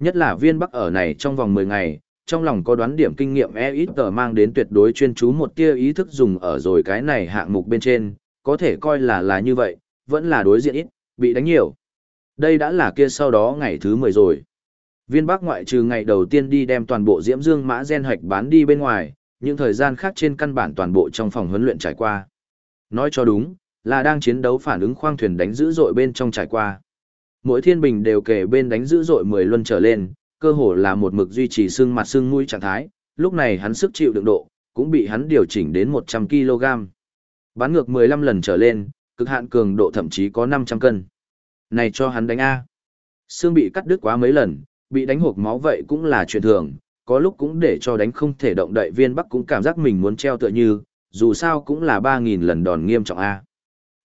Nhất là viên bắc ở này trong vòng 10 ngày, trong lòng có đoán điểm kinh nghiệm e ít tờ mang đến tuyệt đối chuyên chú một tia ý thức dùng ở rồi cái này hạng mục bên trên, có thể coi là là như vậy, vẫn là đối diện ít, bị đánh nhiều. Đây đã là kia sau đó ngày thứ 10 rồi. Viên Bắc ngoại trừ ngày đầu tiên đi đem toàn bộ diễm dương mã gen hạch bán đi bên ngoài, những thời gian khác trên căn bản toàn bộ trong phòng huấn luyện trải qua. Nói cho đúng, là đang chiến đấu phản ứng khoang thuyền đánh dữ dội bên trong trải qua. Mỗi thiên bình đều kể bên đánh dữ dội 10 luân trở lên, cơ hồ là một mực duy trì xương mặt xương mũi trạng thái, lúc này hắn sức chịu đựng độ, cũng bị hắn điều chỉnh đến 100 kg. Bán ngược 15 lần trở lên, cực hạn cường độ thậm chí có 500 cân. Này cho hắn đánh A. Xương bị cắt đứt quá mấy lần, bị đánh hộp máu vậy cũng là chuyện thường, có lúc cũng để cho đánh không thể động đậy viên bắc cũng cảm giác mình muốn treo tựa như, dù sao cũng là 3.000 lần đòn nghiêm trọng A.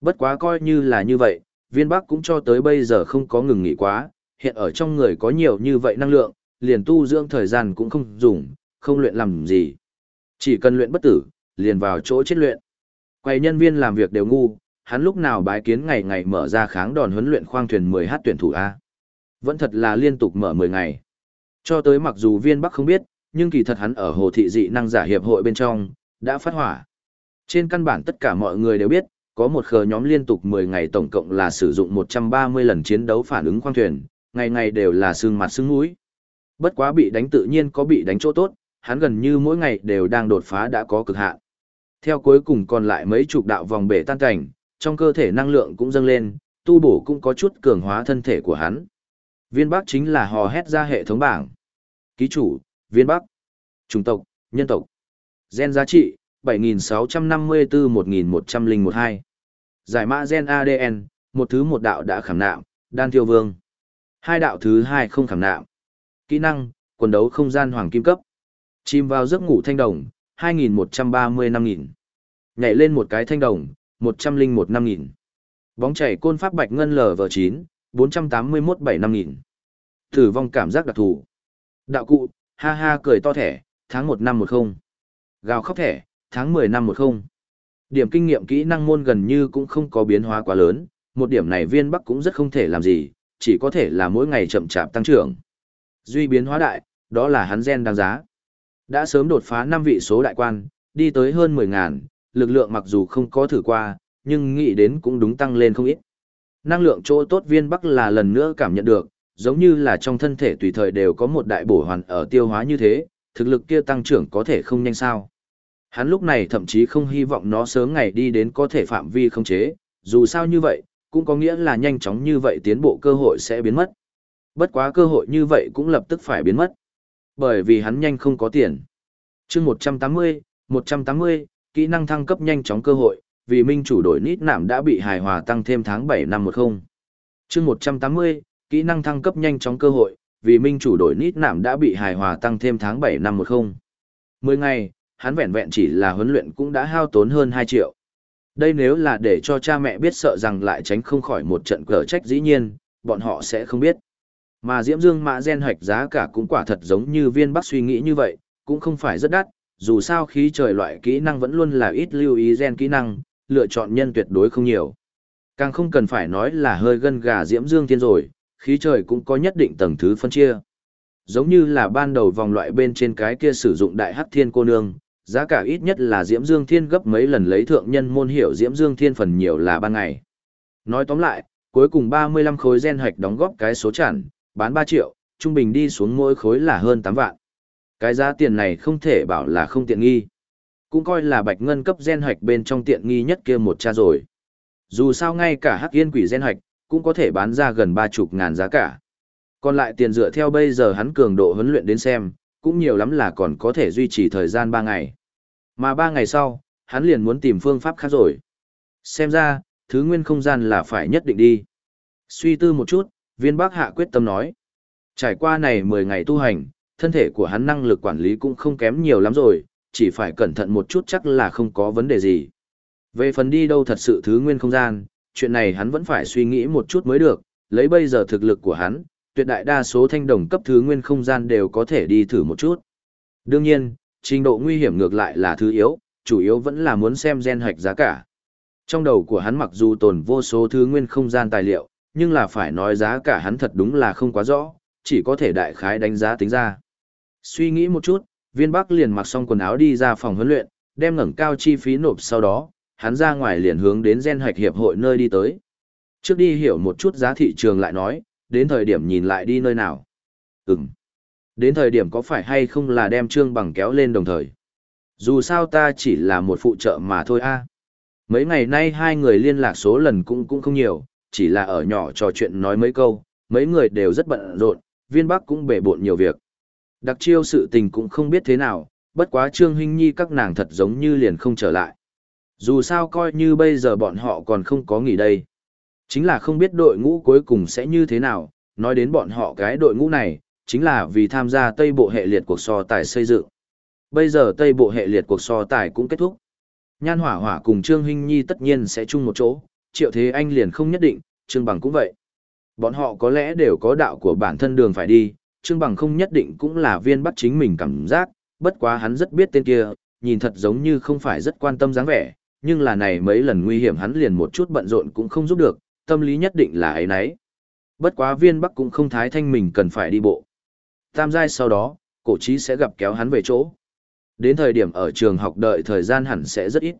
Bất quá coi như là như vậy, viên bắc cũng cho tới bây giờ không có ngừng nghỉ quá, hiện ở trong người có nhiều như vậy năng lượng, liền tu dưỡng thời gian cũng không dùng, không luyện làm gì. Chỉ cần luyện bất tử, liền vào chỗ chết luyện. Quầy nhân viên làm việc đều ngu, hắn lúc nào bái kiến ngày ngày mở ra kháng đòn huấn luyện khoang thuyền 10h tuyển thủ A. Vẫn thật là liên tục mở 10 ngày. Cho tới mặc dù viên bắc không biết, nhưng kỳ thật hắn ở hồ thị dị năng giả hiệp hội bên trong, đã phát hỏa. Trên căn bản tất cả mọi người đều biết, có một khờ nhóm liên tục 10 ngày tổng cộng là sử dụng 130 lần chiến đấu phản ứng khoang thuyền, ngày ngày đều là xương mặt xương mũi. Bất quá bị đánh tự nhiên có bị đánh chỗ tốt, hắn gần như mỗi ngày đều đang đột phá đã có cực hạn. Theo cuối cùng còn lại mấy chục đạo vòng bể tan cảnh, trong cơ thể năng lượng cũng dâng lên, tu bổ cũng có chút cường hóa thân thể của hắn. Viên Bắc chính là hò hét ra hệ thống bảng. Ký chủ, Viên Bắc. Chủng tộc, nhân tộc. Gen giá trị, 7654-1102. Giải mã gen ADN, một thứ một đạo đã khảm nạm, đan tiêu vương. Hai đạo thứ hai không khảm nạm. Kỹ năng, quần đấu không gian hoàng kim cấp. Chìm vào giấc ngủ thanh đồng, 2130 năm nghìn. Nhảy lên một cái thanh đồng, 101 năm nghìn. Bóng chảy côn pháp bạch ngân LV9, 481 7 năm nghìn. Tử vong cảm giác đặc thù. Đạo cụ, ha ha cười to thẻ, tháng 1 năm 10. Gào khóc thẻ, tháng 10 năm 10. Điểm kinh nghiệm kỹ năng môn gần như cũng không có biến hóa quá lớn, một điểm này viên bắc cũng rất không thể làm gì, chỉ có thể là mỗi ngày chậm chạp tăng trưởng. Duy biến hóa đại, đó là hắn gen đáng giá. Đã sớm đột phá 5 vị số đại quan, đi tới hơn 10 ngàn, lực lượng mặc dù không có thử qua, nhưng nghĩ đến cũng đúng tăng lên không ít. Năng lượng chỗ tốt viên bắc là lần nữa cảm nhận được, giống như là trong thân thể tùy thời đều có một đại bổ hoàn ở tiêu hóa như thế, thực lực kia tăng trưởng có thể không nhanh sao. Hắn lúc này thậm chí không hy vọng nó sớm ngày đi đến có thể phạm vi không chế, dù sao như vậy, cũng có nghĩa là nhanh chóng như vậy tiến bộ cơ hội sẽ biến mất. Bất quá cơ hội như vậy cũng lập tức phải biến mất. Bởi vì hắn nhanh không có tiền. chương 180, 180, kỹ năng thăng cấp nhanh chóng cơ hội, vì minh chủ đổi nít nạm đã bị hài hòa tăng thêm tháng 7 năm 10. chương 180, kỹ năng thăng cấp nhanh chóng cơ hội, vì minh chủ đổi nít nạm đã bị hài hòa tăng thêm tháng 7 năm 10. 10 ngày, hắn vẹn vẹn chỉ là huấn luyện cũng đã hao tốn hơn 2 triệu. Đây nếu là để cho cha mẹ biết sợ rằng lại tránh không khỏi một trận cờ trách dĩ nhiên, bọn họ sẽ không biết. Mà Diễm Dương mã gen hoạch giá cả cũng quả thật giống như viên bắc suy nghĩ như vậy, cũng không phải rất đắt, dù sao khí trời loại kỹ năng vẫn luôn là ít lưu ý gen kỹ năng, lựa chọn nhân tuyệt đối không nhiều. Càng không cần phải nói là hơi gân gà Diễm Dương thiên rồi, khí trời cũng có nhất định tầng thứ phân chia. Giống như là ban đầu vòng loại bên trên cái kia sử dụng đại hắc thiên cô nương, giá cả ít nhất là Diễm Dương Thiên gấp mấy lần lấy thượng nhân môn hiểu Diễm Dương Thiên phần nhiều là ban ngày. Nói tóm lại, cuối cùng 35 khối gen hạch đóng góp cái số chản, bán 3 triệu, trung bình đi xuống mỗi khối là hơn 8 vạn. Cái giá tiền này không thể bảo là không tiện nghi. Cũng coi là bạch ngân cấp gen hạch bên trong tiện nghi nhất kia một cha rồi. Dù sao ngay cả hắc yên quỷ gen hạch, cũng có thể bán ra gần ba chục ngàn giá cả. Còn lại tiền dựa theo bây giờ hắn cường độ huấn luyện đến xem, cũng nhiều lắm là còn có thể duy trì thời gian 3 ngày. Mà 3 ngày sau, hắn liền muốn tìm phương pháp khác rồi. Xem ra, thứ nguyên không gian là phải nhất định đi. Suy tư một chút, viên bác hạ quyết tâm nói. Trải qua này 10 ngày tu hành, thân thể của hắn năng lực quản lý cũng không kém nhiều lắm rồi, chỉ phải cẩn thận một chút chắc là không có vấn đề gì. Về phần đi đâu thật sự thứ nguyên không gian, chuyện này hắn vẫn phải suy nghĩ một chút mới được, lấy bây giờ thực lực của hắn, tuyệt đại đa số thanh đồng cấp thứ nguyên không gian đều có thể đi thử một chút. Đương nhiên, trình độ nguy hiểm ngược lại là thứ yếu, chủ yếu vẫn là muốn xem gen hạch giá cả. Trong đầu của hắn mặc dù tồn vô số thứ nguyên không gian tài liệu, nhưng là phải nói giá cả hắn thật đúng là không quá rõ, chỉ có thể đại khái đánh giá tính ra. Suy nghĩ một chút, viên bắc liền mặc xong quần áo đi ra phòng huấn luyện, đem ngẩng cao chi phí nộp sau đó, hắn ra ngoài liền hướng đến gen hạch hiệp hội nơi đi tới. Trước đi hiểu một chút giá thị trường lại nói, đến thời điểm nhìn lại đi nơi nào. Ừm. Đến thời điểm có phải hay không là đem trương bằng kéo lên đồng thời. Dù sao ta chỉ là một phụ trợ mà thôi a. Mấy ngày nay hai người liên lạc số lần cũng cũng không nhiều, chỉ là ở nhỏ trò chuyện nói mấy câu, mấy người đều rất bận rộn, viên bắc cũng bể bộn nhiều việc. Đặc chiêu sự tình cũng không biết thế nào, bất quá Trương Huynh Nhi các nàng thật giống như liền không trở lại. Dù sao coi như bây giờ bọn họ còn không có nghỉ đây. Chính là không biết đội ngũ cuối cùng sẽ như thế nào, nói đến bọn họ cái đội ngũ này, chính là vì tham gia Tây Bộ hệ liệt cuộc so tài xây dựng. Bây giờ Tây Bộ hệ liệt cuộc so tài cũng kết thúc. Nhan Hỏa Hỏa cùng Trương Hinh Nhi tất nhiên sẽ chung một chỗ, Triệu Thế Anh liền không nhất định, Trương Bằng cũng vậy. Bọn họ có lẽ đều có đạo của bản thân đường phải đi, Trương Bằng không nhất định cũng là viên bắt chính mình cảm giác, bất quá hắn rất biết tên kia, nhìn thật giống như không phải rất quan tâm dáng vẻ, nhưng là này mấy lần nguy hiểm hắn liền một chút bận rộn cũng không giúp được, tâm lý nhất định là ấy nấy. Bất quá viên bắc cũng không thái thanh mình cần phải đi bộ. Tam giai sau đó, cổ trí sẽ gặp kéo hắn về chỗ. Đến thời điểm ở trường học đợi thời gian hẳn sẽ rất ít.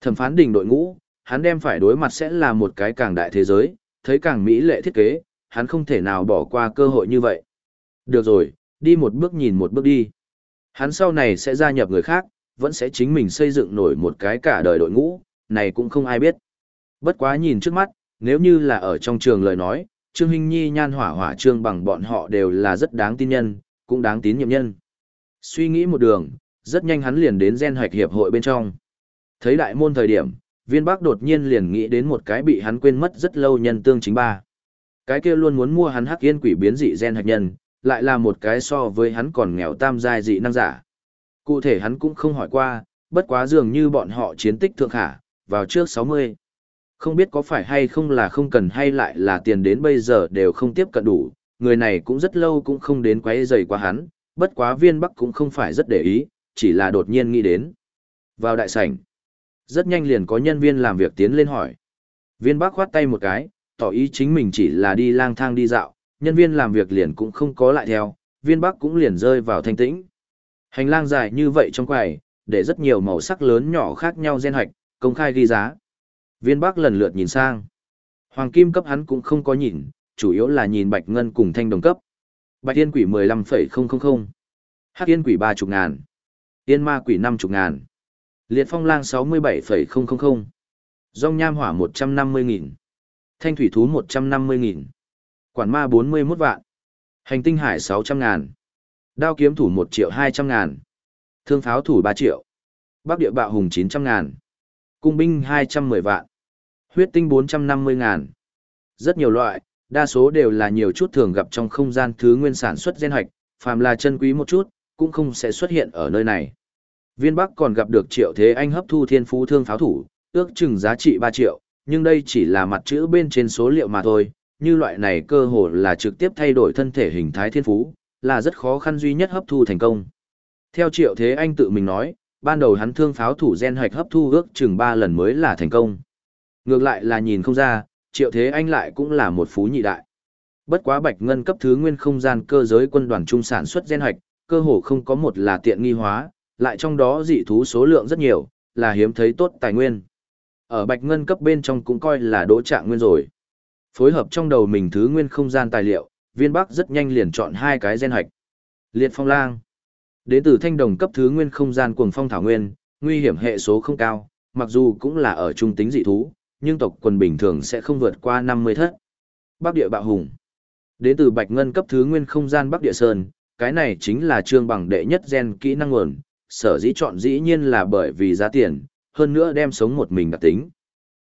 Thẩm phán đình đội ngũ, hắn đem phải đối mặt sẽ là một cái càng đại thế giới, thấy càng mỹ lệ thiết kế, hắn không thể nào bỏ qua cơ hội như vậy. Được rồi, đi một bước nhìn một bước đi. Hắn sau này sẽ gia nhập người khác, vẫn sẽ chính mình xây dựng nổi một cái cả đời đội ngũ, này cũng không ai biết. Bất quá nhìn trước mắt, nếu như là ở trong trường lời nói, Trương Hinh Nhi nhan hỏa hỏa trương bằng bọn họ đều là rất đáng tin nhân, cũng đáng tín nhiệm nhân. Suy nghĩ một đường, rất nhanh hắn liền đến gen hoạch hiệp hội bên trong. Thấy đại môn thời điểm, viên bắc đột nhiên liền nghĩ đến một cái bị hắn quên mất rất lâu nhân tương chính ba. Cái kia luôn muốn mua hắn hắc yên quỷ biến dị gen hạch nhân, lại là một cái so với hắn còn nghèo tam giai dị năng giả. Cụ thể hắn cũng không hỏi qua, bất quá dường như bọn họ chiến tích thượng khả, vào trước 60. Không biết có phải hay không là không cần hay lại là tiền đến bây giờ đều không tiếp cận đủ, người này cũng rất lâu cũng không đến quấy rầy qua hắn, bất quá viên bắc cũng không phải rất để ý, chỉ là đột nhiên nghĩ đến. Vào đại sảnh, rất nhanh liền có nhân viên làm việc tiến lên hỏi. Viên bắc khoát tay một cái, tỏ ý chính mình chỉ là đi lang thang đi dạo, nhân viên làm việc liền cũng không có lại theo, viên bắc cũng liền rơi vào thanh tĩnh. Hành lang dài như vậy trong quầy, để rất nhiều màu sắc lớn nhỏ khác nhau gen hoạch, công khai ghi giá. Viên Bắc lần lượt nhìn sang. Hoàng kim cấp hắn cũng không có nhìn, chủ yếu là nhìn bạch ngân cùng thanh đồng cấp. Bạch yên quỷ 15,000. Hắc yên quỷ 30 ngàn. Yên ma quỷ 50 ngàn. Liệt phong lang 67,000. Dòng nham hỏa 150 nghìn. Thanh thủy thú 150 nghìn. Quản ma 41 vạn. Hành tinh hải 600 ngàn. Đao kiếm thủ 1 triệu 200 ngàn. Thương pháo thủ 3 triệu. Bắc địa bạo hùng 900 ngàn. Cung binh 210 vạn. Huyết tinh 450 ngàn. Rất nhiều loại, đa số đều là nhiều chút thường gặp trong không gian thứ nguyên sản xuất gen hoạch, phàm là chân quý một chút, cũng không sẽ xuất hiện ở nơi này. Viên Bắc còn gặp được triệu thế anh hấp thu thiên phú thương pháo thủ, ước chừng giá trị 3 triệu, nhưng đây chỉ là mặt chữ bên trên số liệu mà thôi, như loại này cơ hồ là trực tiếp thay đổi thân thể hình thái thiên phú, là rất khó khăn duy nhất hấp thu thành công. Theo triệu thế anh tự mình nói, ban đầu hắn thương pháo thủ gen hoạch hấp thu ước chừng 3 lần mới là thành công. Ngược lại là nhìn không ra, triệu thế anh lại cũng là một phú nhị đại. Bất quá bạch ngân cấp thứ nguyên không gian cơ giới quân đoàn trung sản xuất gen hoạch, cơ hồ không có một là tiện nghi hóa, lại trong đó dị thú số lượng rất nhiều, là hiếm thấy tốt tài nguyên. Ở bạch ngân cấp bên trong cũng coi là đỗ trạng nguyên rồi. Phối hợp trong đầu mình thứ nguyên không gian tài liệu, viên bắc rất nhanh liền chọn hai cái gen hoạch. Liệt phong lang. Đến từ thanh đồng cấp thứ nguyên không gian cuồng phong thảo nguyên, nguy hiểm hệ số không cao, mặc dù cũng là ở trung tính dị thú, nhưng tộc quần bình thường sẽ không vượt qua 50 thất. Bắc địa bạo hùng. Đến từ bạch ngân cấp thứ nguyên không gian Bắc địa sơn, cái này chính là trương bằng đệ nhất gen kỹ năng nguồn, sở dĩ chọn dĩ nhiên là bởi vì giá tiền, hơn nữa đem sống một mình đặc tính.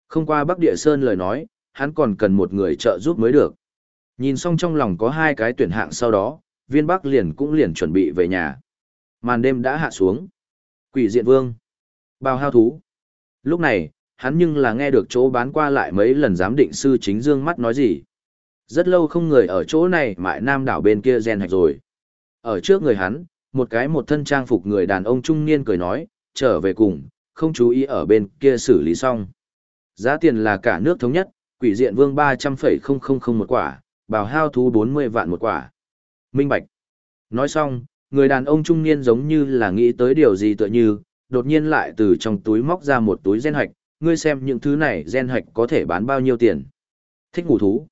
Không qua Bắc địa sơn lời nói, hắn còn cần một người trợ giúp mới được. Nhìn xong trong lòng có hai cái tuyển hạng sau đó, viên Bắc liền cũng liền chuẩn bị về nhà. Màn đêm đã hạ xuống. Quỷ diện vương. Bao hao thú. Lúc này, hắn nhưng là nghe được chỗ bán qua lại mấy lần giám định sư chính dương mắt nói gì. Rất lâu không người ở chỗ này mại nam đảo bên kia gen hạch rồi. Ở trước người hắn, một cái một thân trang phục người đàn ông trung niên cười nói, trở về cùng, không chú ý ở bên kia xử lý xong. Giá tiền là cả nước thống nhất, quỷ diện vương 300,000 một quả, bào hao thú 40 vạn một quả. Minh Bạch. Nói xong, người đàn ông trung niên giống như là nghĩ tới điều gì tựa như, đột nhiên lại từ trong túi móc ra một túi gen hạch, ngươi xem những thứ này gen hạch có thể bán bao nhiêu tiền. Thích ngủ thú.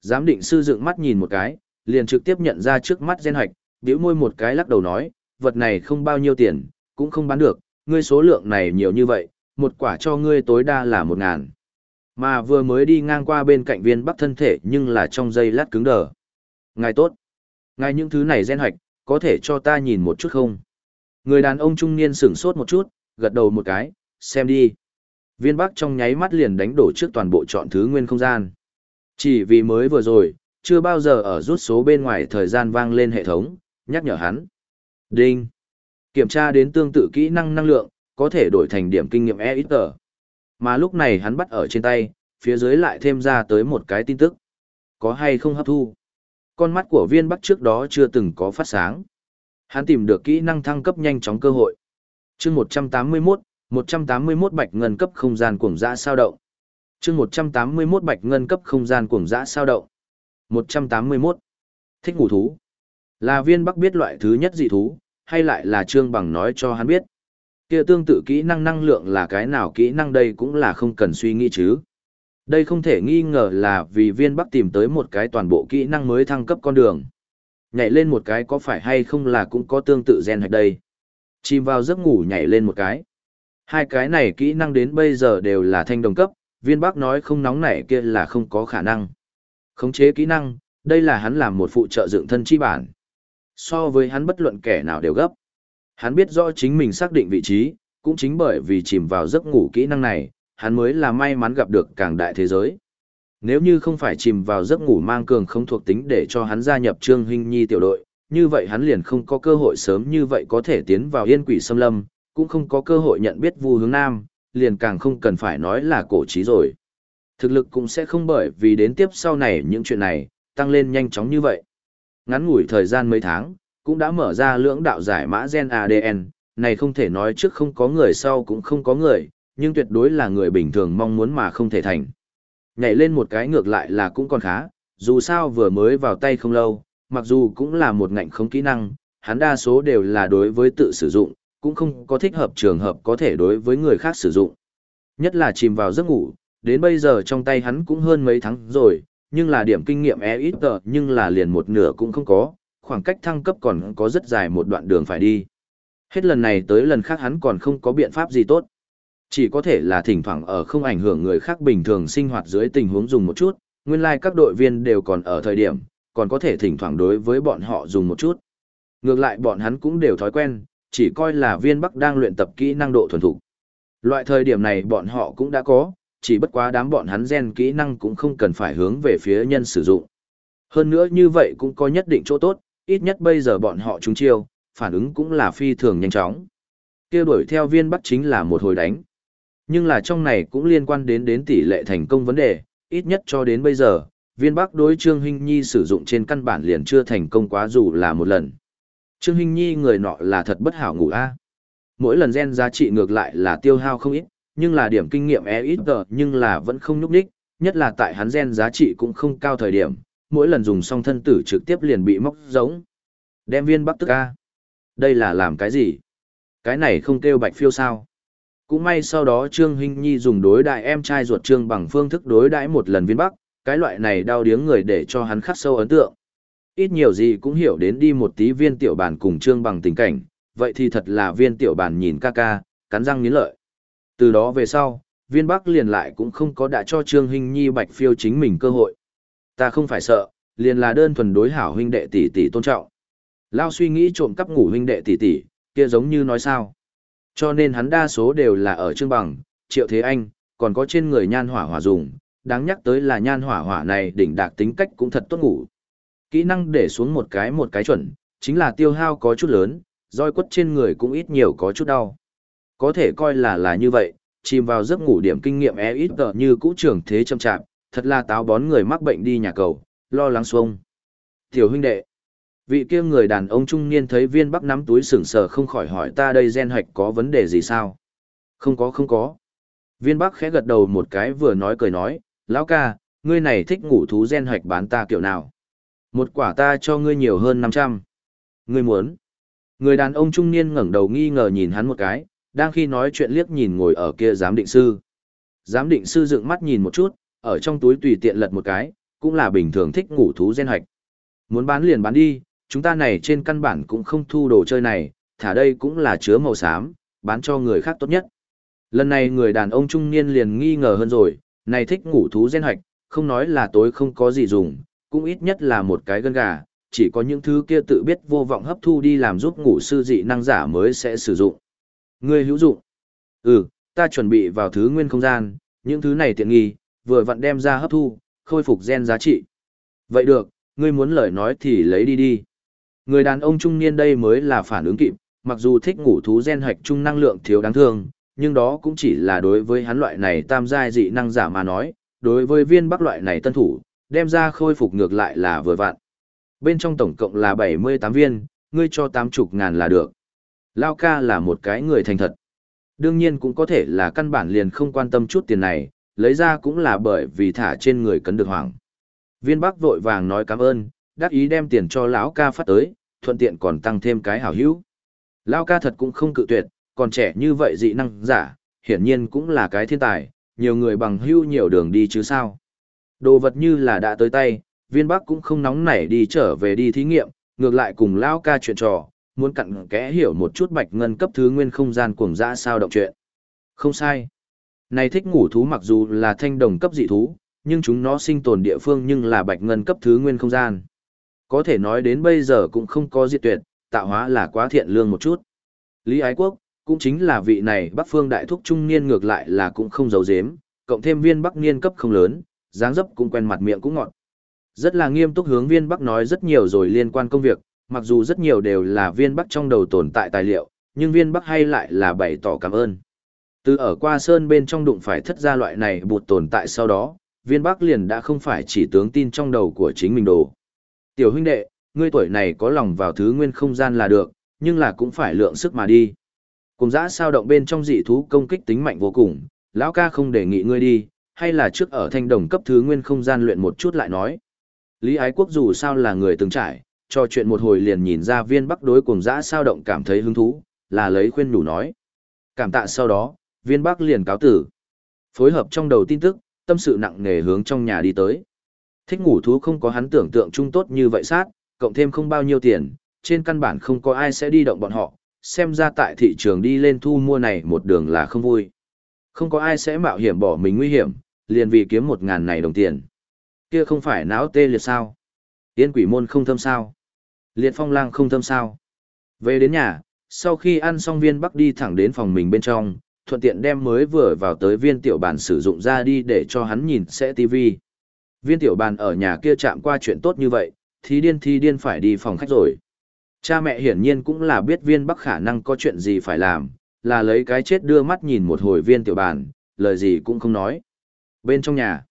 Giám định sư dựng mắt nhìn một cái, liền trực tiếp nhận ra trước mắt gen hạch, bĩu môi một cái lắc đầu nói, vật này không bao nhiêu tiền, cũng không bán được, ngươi số lượng này nhiều như vậy, một quả cho ngươi tối đa là một ngàn. Mà vừa mới đi ngang qua bên cạnh viên bắc thân thể nhưng là trong giây lát cứng đờ. Ngài tốt. Ngài những thứ này gen hoạch, có thể cho ta nhìn một chút không? Người đàn ông trung niên sửng sốt một chút, gật đầu một cái, xem đi. Viên bắc trong nháy mắt liền đánh đổ trước toàn bộ chọn thứ nguyên không gian. Chỉ vì mới vừa rồi, chưa bao giờ ở rút số bên ngoài thời gian vang lên hệ thống, nhắc nhở hắn. Đinh. Kiểm tra đến tương tự kỹ năng năng lượng, có thể đổi thành điểm kinh nghiệm e ít tờ. Mà lúc này hắn bắt ở trên tay, phía dưới lại thêm ra tới một cái tin tức. Có hay không hấp thu? Con mắt của viên bắc trước đó chưa từng có phát sáng. Hắn tìm được kỹ năng thăng cấp nhanh chóng cơ hội. chương 181, 181 bạch ngân cấp không gian cuồng dã sao động. chương 181 bạch ngân cấp không gian cuồng dã sao động. 181. Thích ngủ thú. Là viên bắc biết loại thứ nhất dị thú, hay lại là trương bằng nói cho hắn biết. Kia tương tự kỹ năng năng lượng là cái nào kỹ năng đây cũng là không cần suy nghĩ chứ. Đây không thể nghi ngờ là vì viên bắc tìm tới một cái toàn bộ kỹ năng mới thăng cấp con đường. Nhảy lên một cái có phải hay không là cũng có tương tự gen hạch đây. Chìm vào giấc ngủ nhảy lên một cái. Hai cái này kỹ năng đến bây giờ đều là thanh đồng cấp, viên bắc nói không nóng nảy kia là không có khả năng. Khống chế kỹ năng, đây là hắn làm một phụ trợ dựng thân chi bản. So với hắn bất luận kẻ nào đều gấp. Hắn biết rõ chính mình xác định vị trí, cũng chính bởi vì chìm vào giấc ngủ kỹ năng này, hắn mới là may mắn gặp được càng đại thế giới. Nếu như không phải chìm vào giấc ngủ mang cường không thuộc tính để cho hắn gia nhập Trương Hinh Nhi tiểu đội, như vậy hắn liền không có cơ hội sớm như vậy có thể tiến vào yên quỷ xâm lâm, cũng không có cơ hội nhận biết Vu Hướng Nam, liền càng không cần phải nói là cổ trí rồi. Thực lực cũng sẽ không bởi vì đến tiếp sau này những chuyện này, tăng lên nhanh chóng như vậy. Ngắn ngủi thời gian mấy tháng, cũng đã mở ra lưỡng đạo giải mã gen ADN, này không thể nói trước không có người sau cũng không có người, nhưng tuyệt đối là người bình thường mong muốn mà không thể thành. Nhảy lên một cái ngược lại là cũng còn khá, dù sao vừa mới vào tay không lâu, mặc dù cũng là một ngạnh không kỹ năng, hắn đa số đều là đối với tự sử dụng, cũng không có thích hợp trường hợp có thể đối với người khác sử dụng. Nhất là chìm vào giấc ngủ, đến bây giờ trong tay hắn cũng hơn mấy tháng rồi, nhưng là điểm kinh nghiệm e ít tờ nhưng là liền một nửa cũng không có, khoảng cách thăng cấp còn có rất dài một đoạn đường phải đi. Hết lần này tới lần khác hắn còn không có biện pháp gì tốt. Chỉ có thể là thỉnh thoảng ở không ảnh hưởng người khác bình thường sinh hoạt dưới tình huống dùng một chút, nguyên lai like các đội viên đều còn ở thời điểm, còn có thể thỉnh thoảng đối với bọn họ dùng một chút. Ngược lại bọn hắn cũng đều thói quen, chỉ coi là viên bắc đang luyện tập kỹ năng độ thuần thục. Loại thời điểm này bọn họ cũng đã có, chỉ bất quá đám bọn hắn gen kỹ năng cũng không cần phải hướng về phía nhân sử dụng. Hơn nữa như vậy cũng có nhất định chỗ tốt, ít nhất bây giờ bọn họ trúng chiêu, phản ứng cũng là phi thường nhanh chóng. kia đuổi theo viên bắc chính là một hồi đánh. Nhưng là trong này cũng liên quan đến đến tỷ lệ thành công vấn đề, ít nhất cho đến bây giờ, viên bắc đối Trương Hinh Nhi sử dụng trên căn bản liền chưa thành công quá dù là một lần. Trương Hinh Nhi người nọ là thật bất hảo ngủ a. Mỗi lần gen giá trị ngược lại là tiêu hao không ít, nhưng là điểm kinh nghiệm e ít tờ nhưng là vẫn không nhúc đích, nhất là tại hắn gen giá trị cũng không cao thời điểm, mỗi lần dùng xong thân tử trực tiếp liền bị móc giống. Đem viên bắc tức a. Đây là làm cái gì? Cái này không kêu bạch phiêu sao? Cũng may sau đó Trương Hinh Nhi dùng đối đại em trai ruột Trương bằng phương thức đối đãi một lần viên bắc, cái loại này đau điếng người để cho hắn khắc sâu ấn tượng. Ít nhiều gì cũng hiểu đến đi một tí viên tiểu bản cùng Trương bằng tình cảnh, vậy thì thật là viên tiểu bản nhìn ca ca, cắn răng nghiến lợi. Từ đó về sau, viên bắc liền lại cũng không có đã cho Trương Hinh Nhi bạch phiêu chính mình cơ hội. Ta không phải sợ, liền là đơn thuần đối hảo huynh đệ tỷ tỷ tôn trọng. Lao suy nghĩ trộm cắp ngủ huynh đệ tỷ tỷ, kia giống như nói sao. Cho nên hắn đa số đều là ở Trương Bằng, Triệu Thế Anh, còn có trên người nhan hỏa hỏa dùng, đáng nhắc tới là nhan hỏa hỏa này đỉnh đạc tính cách cũng thật tốt ngủ. Kỹ năng để xuống một cái một cái chuẩn, chính là tiêu hao có chút lớn, roi quất trên người cũng ít nhiều có chút đau. Có thể coi là là như vậy, chìm vào giấc ngủ điểm kinh nghiệm e ít tờ như cũ trưởng thế chậm chạp, thật là táo bón người mắc bệnh đi nhà cầu, lo lắng xuông. Tiểu huynh đệ, vị kia người đàn ông trung niên thấy viên bắc nắm túi sừng sờ không khỏi hỏi ta đây gen hoạch có vấn đề gì sao? Không có không có. Viên bắc khẽ gật đầu một cái vừa nói cười nói, lão ca, ngươi này thích ngủ thú gen hoạch bán ta kiểu nào? Một quả ta cho ngươi nhiều hơn 500. Ngươi muốn? Người đàn ông trung niên ngẩng đầu nghi ngờ nhìn hắn một cái, đang khi nói chuyện liếc nhìn ngồi ở kia giám định sư. Giám định sư dựng mắt nhìn một chút, ở trong túi tùy tiện lật một cái, cũng là bình thường thích ngủ thú gen hoạch. Muốn bán liền bán đi, chúng ta này trên căn bản cũng không thu đồ chơi này, thả đây cũng là chứa màu xám, bán cho người khác tốt nhất. Lần này người đàn ông trung niên liền nghi ngờ hơn rồi, này thích ngủ thú gen hoạch, không nói là tối không có gì dùng, cũng ít nhất là một cái gân gà, chỉ có những thứ kia tự biết vô vọng hấp thu đi làm giúp ngủ sư dị năng giả mới sẽ sử dụng. Ngươi hữu dụng. Ừ, ta chuẩn bị vào thứ nguyên không gian, những thứ này tiện nghi, vừa vặn đem ra hấp thu, khôi phục gen giá trị. Vậy được, ngươi muốn lời nói thì lấy đi đi. Người đàn ông trung niên đây mới là phản ứng kịp, mặc dù thích ngủ thú gen hạch trung năng lượng thiếu đáng thương, nhưng đó cũng chỉ là đối với hắn loại này tam giai dị năng giả mà nói, đối với viên bắc loại này tân thủ, đem ra khôi phục ngược lại là vừa vặn. Bên trong tổng cộng là 78 viên, ngươi cho 80 ngàn là được. Lao ca là một cái người thành thật. Đương nhiên cũng có thể là căn bản liền không quan tâm chút tiền này, lấy ra cũng là bởi vì thả trên người cấn được hoàng Viên Bắc vội vàng nói cảm ơn, đắc ý đem tiền cho lão ca phát tới, thuận tiện còn tăng thêm cái hảo hữu. lão ca thật cũng không cự tuyệt, còn trẻ như vậy dị năng giả, hiển nhiên cũng là cái thiên tài, nhiều người bằng hữu nhiều đường đi chứ sao. Đồ vật như là đã tới tay, viên bắc cũng không nóng nảy đi trở về đi thí nghiệm, ngược lại cùng lão ca chuyện trò, muốn cặn kẽ hiểu một chút bạch ngân cấp thứ nguyên không gian cuồng dã sao động chuyện. Không sai. Này thích ngủ thú mặc dù là thanh đồng cấp dị thú, nhưng chúng nó sinh tồn địa phương nhưng là bạch ngân cấp thứ nguyên không gian. Có thể nói đến bây giờ cũng không có diệt tuyệt, tạo hóa là quá thiện lương một chút. Lý Ái Quốc, cũng chính là vị này Bắc Phương đại thúc trung niên ngược lại là cũng không giấu giếm, cộng thêm viên Bắc niên cấp không lớn, dáng dấp cũng quen mặt miệng cũng ngọt. Rất là nghiêm túc hướng viên Bắc nói rất nhiều rồi liên quan công việc, mặc dù rất nhiều đều là viên Bắc trong đầu tồn tại tài liệu, nhưng viên Bắc hay lại là bày tỏ cảm ơn. Từ ở qua sơn bên trong đụng phải thất gia loại này bụt tồn tại sau đó, viên Bắc liền đã không phải chỉ tướng tin trong đầu của chính mình đồ. Tiểu huynh đệ, ngươi tuổi này có lòng vào thứ nguyên không gian là được, nhưng là cũng phải lượng sức mà đi. Cùng giã sao động bên trong dị thú công kích tính mạnh vô cùng, lão ca không đề nghị ngươi đi, hay là trước ở thanh đồng cấp thứ nguyên không gian luyện một chút lại nói. Lý Ái Quốc dù sao là người từng trải, cho chuyện một hồi liền nhìn ra viên bắc đối cùng giã sao động cảm thấy hứng thú, là lấy khuyên đủ nói. Cảm tạ sau đó, viên bắc liền cáo tử. Phối hợp trong đầu tin tức, tâm sự nặng nề hướng trong nhà đi tới. Thích ngủ thú không có hắn tưởng tượng trung tốt như vậy sát, cộng thêm không bao nhiêu tiền, trên căn bản không có ai sẽ đi động bọn họ, xem ra tại thị trường đi lên thu mua này một đường là không vui. Không có ai sẽ mạo hiểm bỏ mình nguy hiểm, liền vì kiếm một ngàn này đồng tiền. Kia không phải náo tê liệt sao? Tiên quỷ môn không thâm sao? Liệt phong lang không thâm sao? Về đến nhà, sau khi ăn xong viên bắc đi thẳng đến phòng mình bên trong, thuận tiện đem mới vừa vào tới viên tiểu bàn sử dụng ra đi để cho hắn nhìn sẽ tivi. Viên tiểu bàn ở nhà kia chạm qua chuyện tốt như vậy, thì điên thì điên phải đi phòng khách rồi. Cha mẹ hiển nhiên cũng là biết viên bắc khả năng có chuyện gì phải làm, là lấy cái chết đưa mắt nhìn một hồi viên tiểu bàn, lời gì cũng không nói. Bên trong nhà,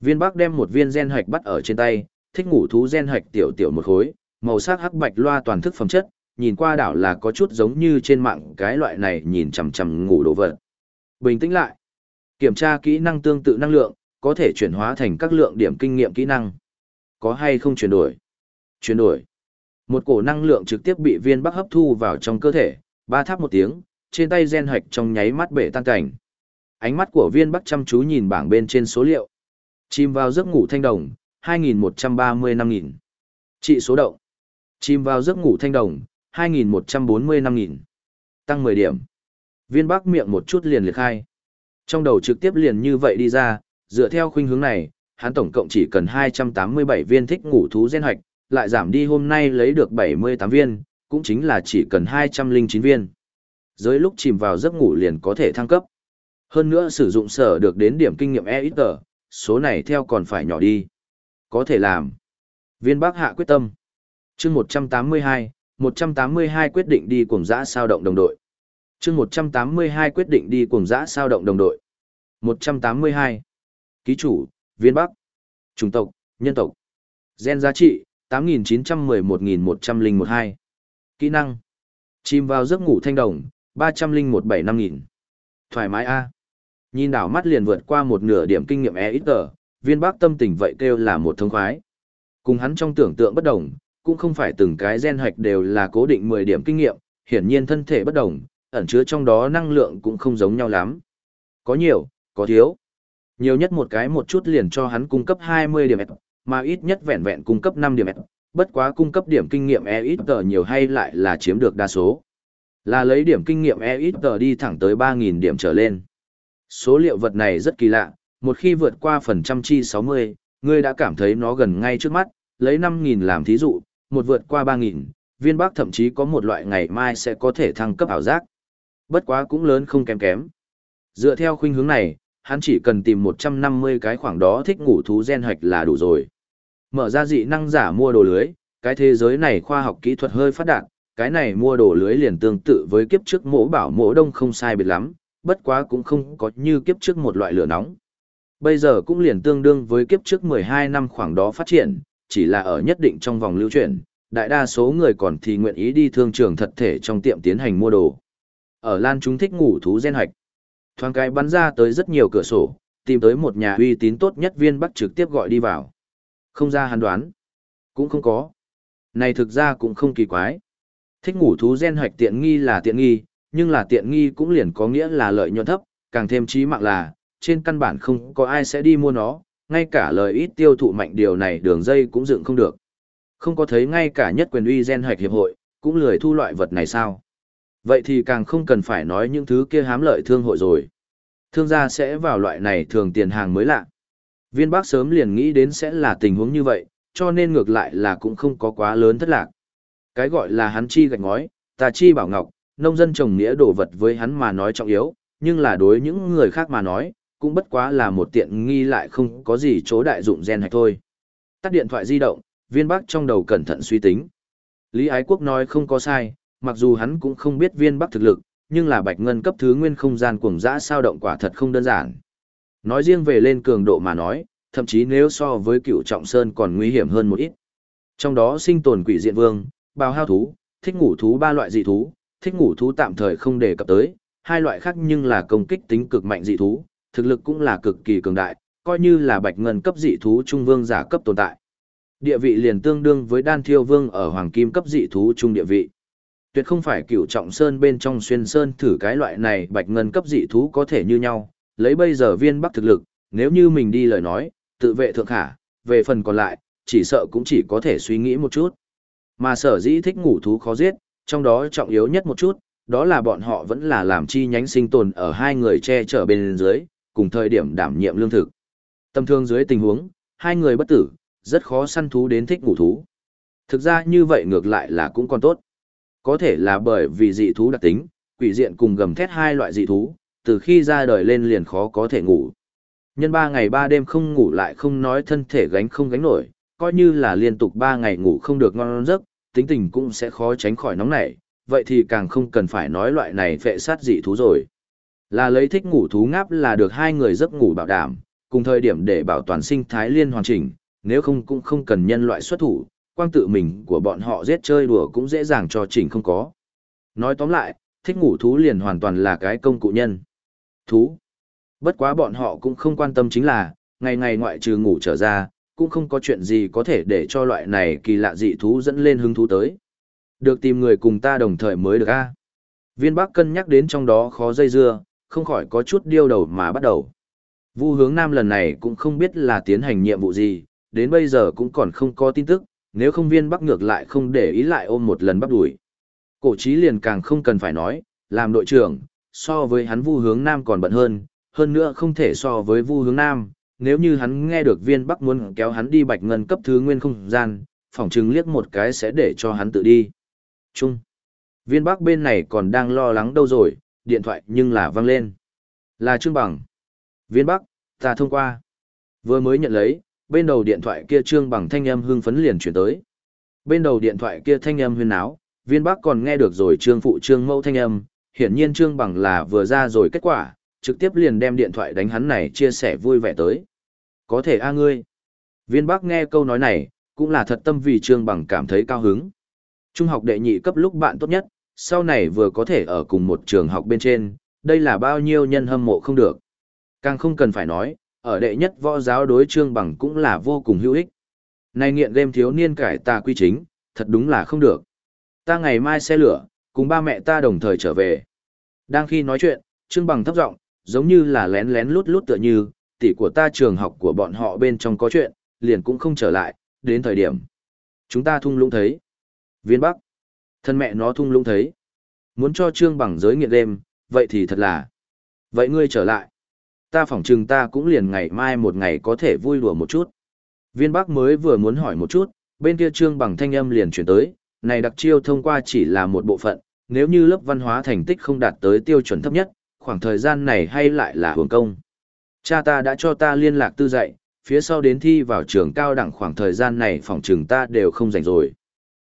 viên bắc đem một viên gen hạch bắt ở trên tay, thích ngủ thú gen hạch tiểu tiểu một khối, màu sắc hắc bạch loa toàn thức phẩm chất, nhìn qua đảo là có chút giống như trên mạng cái loại này nhìn chằm chằm ngủ đồ vật. Bình tĩnh lại. Kiểm tra kỹ năng tương tự năng lượng, có thể chuyển hóa thành các lượng điểm kinh nghiệm kỹ năng. Có hay không chuyển đổi? Chuyển đổi. Một cổ năng lượng trực tiếp bị viên bắc hấp thu vào trong cơ thể, ba tháp một tiếng, trên tay gen hạch trong nháy mắt bể tan cảnh. Ánh mắt của viên bắc chăm chú nhìn bảng bên trên số liệu. Chìm vào giấc ngủ thanh đồng, 2130 năm nghìn. Trị số động. Chìm vào giấc ngủ thanh đồng, 2140 năm nghìn. Tăng 10 điểm. Viên bắc miệng một chút liền liệt khai. Trong đầu trực tiếp liền như vậy đi ra, dựa theo khuynh hướng này, hắn tổng cộng chỉ cần 287 viên thích ngủ thú gen hoạch, lại giảm đi hôm nay lấy được 78 viên, cũng chính là chỉ cần 209 viên. Dưới lúc chìm vào giấc ngủ liền có thể thăng cấp. Hơn nữa sử dụng sở được đến điểm kinh nghiệm e số này theo còn phải nhỏ đi. Có thể làm. Viên Bắc hạ quyết tâm. chương 182, 182 quyết định đi cuồng dã sao động đồng đội. chương 182 quyết định đi cuồng dã sao động đồng đội. 182. Ký chủ, viên bắc. Chủng tộc, nhân tộc. Gen giá trị, 8911112. Kỹ năng. Chìm vào giấc ngủ thanh đồng, 30175.000. Thoải mái a. Nhìn đảo mắt liền vượt qua một nửa điểm kinh nghiệm e ít tờ, viên bác tâm tình vậy kêu là một thông khoái. Cùng hắn trong tưởng tượng bất đồng, cũng không phải từng cái gen hoạch đều là cố định 10 điểm kinh nghiệm, hiển nhiên thân thể bất đồng, ẩn chứa trong đó năng lượng cũng không giống nhau lắm. Có nhiều, có thiếu. Nhiều nhất một cái một chút liền cho hắn cung cấp 20 điểm mà ít nhất vẹn vẹn cung cấp 5 điểm bất quá cung cấp điểm kinh nghiệm e ít tờ nhiều hay lại là chiếm được đa số. Là lấy điểm kinh nghiệm e ít tờ đi thẳng tới 3.000 điểm trở lên. Số liệu vật này rất kỳ lạ, một khi vượt qua phần trăm chi 60, ngươi đã cảm thấy nó gần ngay trước mắt, lấy 5.000 làm thí dụ, một vượt qua 3.000, viên bác thậm chí có một loại ngày mai sẽ có thể thăng cấp ảo giác. Bất quá cũng lớn không kém kém. Dựa theo khuynh hướng này, hắn chỉ cần tìm 150 cái khoảng đó thích ngủ thú gen hoạch là đủ rồi. Mở ra dị năng giả mua đồ lưới, cái thế giới này khoa học kỹ thuật hơi phát đạt, cái này mua đồ lưới liền tương tự với kiếp trước mỗ bảo mỗ đông không sai biệt lắm, bất quá cũng không có như kiếp trước một loại lửa nóng. Bây giờ cũng liền tương đương với kiếp trước 12 năm khoảng đó phát triển, chỉ là ở nhất định trong vòng lưu chuyển, đại đa số người còn thì nguyện ý đi thương trường thật thể trong tiệm tiến hành mua đồ. Ở Lan chúng thích ngủ thú gen hoạch. Thoáng cái bắn ra tới rất nhiều cửa sổ, tìm tới một nhà uy tín tốt nhất viên bắt trực tiếp gọi đi vào. Không ra hắn đoán. Cũng không có. Này thực ra cũng không kỳ quái. Thích ngủ thú gen hoạch tiện nghi là tiện nghi, nhưng là tiện nghi cũng liền có nghĩa là lợi nhuận thấp, càng thêm chí mạng là, trên căn bản không có ai sẽ đi mua nó, ngay cả lời ít tiêu thụ mạnh điều này đường dây cũng dựng không được. Không có thấy ngay cả nhất quyền uy gen hoạch hiệp hội, cũng lười thu loại vật này sao. Vậy thì càng không cần phải nói những thứ kia hám lợi thương hội rồi. Thương gia sẽ vào loại này thường tiền hàng mới lạ. Viên bác sớm liền nghĩ đến sẽ là tình huống như vậy, cho nên ngược lại là cũng không có quá lớn thất lạc. Cái gọi là hắn chi gạch ngói, ta chi bảo ngọc, nông dân trồng nghĩa đồ vật với hắn mà nói trọng yếu, nhưng là đối những người khác mà nói, cũng bất quá là một tiện nghi lại không có gì chỗ đại dụng gen hạch thôi. Tắt điện thoại di động, viên bắc trong đầu cẩn thận suy tính. Lý Ái Quốc nói không có sai, mặc dù hắn cũng không biết viên bắc thực lực, nhưng là bạch ngân cấp thứ nguyên không gian cuồng dã sao động quả thật không đơn giản. Nói riêng về lên cường độ mà nói, thậm chí nếu so với cựu trọng sơn còn nguy hiểm hơn một ít. Trong đó sinh tồn quỷ diện vương, bào hao thú, thích ngủ thú ba loại dị thú, thích ngủ thú tạm thời không đề cập tới, hai loại khác nhưng là công kích tính cực mạnh dị thú, thực lực cũng là cực kỳ cường đại, coi như là bạch ngân cấp dị thú trung vương giả cấp tồn tại. Địa vị liền tương đương với đan thiêu vương ở hoàng kim cấp dị thú trung địa vị. Tuyệt không phải cửu trọng sơn bên trong xuyên sơn thử cái loại này bạch ngân cấp dị thú có thể như nhau, lấy bây giờ viên bắc thực lực, nếu như mình đi lời nói, tự vệ thượng khả, về phần còn lại, chỉ sợ cũng chỉ có thể suy nghĩ một chút. Mà sở dĩ thích ngủ thú khó giết, trong đó trọng yếu nhất một chút, đó là bọn họ vẫn là làm chi nhánh sinh tồn ở hai người che chở bên dưới, cùng thời điểm đảm nhiệm lương thực. Tâm thương dưới tình huống, hai người bất tử, rất khó săn thú đến thích ngủ thú. Thực ra như vậy ngược lại là cũng còn tốt. Có thể là bởi vì dị thú đặc tính, quỷ diện cùng gầm thét hai loại dị thú, từ khi ra đời lên liền khó có thể ngủ. Nhân ba ngày ba đêm không ngủ lại không nói thân thể gánh không gánh nổi, coi như là liên tục ba ngày ngủ không được ngon giấc, tính tình cũng sẽ khó tránh khỏi nóng nảy, vậy thì càng không cần phải nói loại này vệ sát dị thú rồi. Là lấy thích ngủ thú ngáp là được hai người giấc ngủ bảo đảm, cùng thời điểm để bảo toàn sinh thái liên hoàn chỉnh, nếu không cũng không cần nhân loại xuất thủ, quang tự mình của bọn họ giết chơi đùa cũng dễ dàng cho chỉnh không có. Nói tóm lại, thích ngủ thú liền hoàn toàn là cái công cụ nhân. Thú. Bất quá bọn họ cũng không quan tâm chính là, ngày ngày ngoại trừ ngủ trở ra, cũng không có chuyện gì có thể để cho loại này kỳ lạ dị thú dẫn lên hứng thú tới. Được tìm người cùng ta đồng thời mới được a. Viên Bắc cân nhắc đến trong đó khó dây dưa, không khỏi có chút điêu đầu mà bắt đầu. Vu hướng Nam lần này cũng không biết là tiến hành nhiệm vụ gì, đến bây giờ cũng còn không có tin tức, nếu không viên Bắc ngược lại không để ý lại ôm một lần bắt đuổi. Cổ trí liền càng không cần phải nói, làm đội trưởng, so với hắn Vu hướng Nam còn bận hơn, hơn nữa không thể so với Vu hướng Nam, nếu như hắn nghe được viên Bắc muốn kéo hắn đi bạch ngân cấp thứ nguyên không gian, phỏng chừng liếc một cái sẽ để cho hắn tự đi. Trung. Viên Bắc bên này còn đang lo lắng đâu rồi, điện thoại nhưng là vang lên. Là Trương Bằng. Viên Bắc, ta thông qua. Vừa mới nhận lấy, bên đầu điện thoại kia Trương Bằng thanh âm hưng phấn liền chuyển tới. Bên đầu điện thoại kia thanh âm huyên náo, Viên Bắc còn nghe được rồi Trương phụ Trương mẫu thanh âm, hiển nhiên Trương Bằng là vừa ra rồi kết quả, trực tiếp liền đem điện thoại đánh hắn này chia sẻ vui vẻ tới. Có thể a ngươi. Viên Bắc nghe câu nói này, cũng là thật tâm vì Trương Bằng cảm thấy cao hứng. Trung học đệ nhị cấp lúc bạn tốt nhất, sau này vừa có thể ở cùng một trường học bên trên, đây là bao nhiêu nhân hâm mộ không được. Càng không cần phải nói, ở đệ nhất võ giáo đối Trương Bằng cũng là vô cùng hữu ích. Này nghiện game thiếu niên cải tà quy chính, thật đúng là không được. Ta ngày mai xe lửa, cùng ba mẹ ta đồng thời trở về. Đang khi nói chuyện, Trương Bằng thấp giọng, giống như là lén lén lút lút tựa như, tỷ của ta trường học của bọn họ bên trong có chuyện, liền cũng không trở lại, đến thời điểm. Chúng ta thung lũng thấy. Viên Bắc. Thân mẹ nó thung lũng thấy. Muốn cho Trương Bằng giới nghiện đêm, vậy thì thật là. Vậy ngươi trở lại. Ta phỏng chừng ta cũng liền ngày mai một ngày có thể vui đùa một chút. Viên Bắc mới vừa muốn hỏi một chút, bên kia Trương Bằng thanh âm liền chuyển tới, này đặc chiêu thông qua chỉ là một bộ phận, nếu như lớp văn hóa thành tích không đạt tới tiêu chuẩn thấp nhất, khoảng thời gian này hay lại là hưởng công. Cha ta đã cho ta liên lạc tư dạy, phía sau đến thi vào trường cao đẳng khoảng thời gian này phòng trường ta đều không rảnh rồi.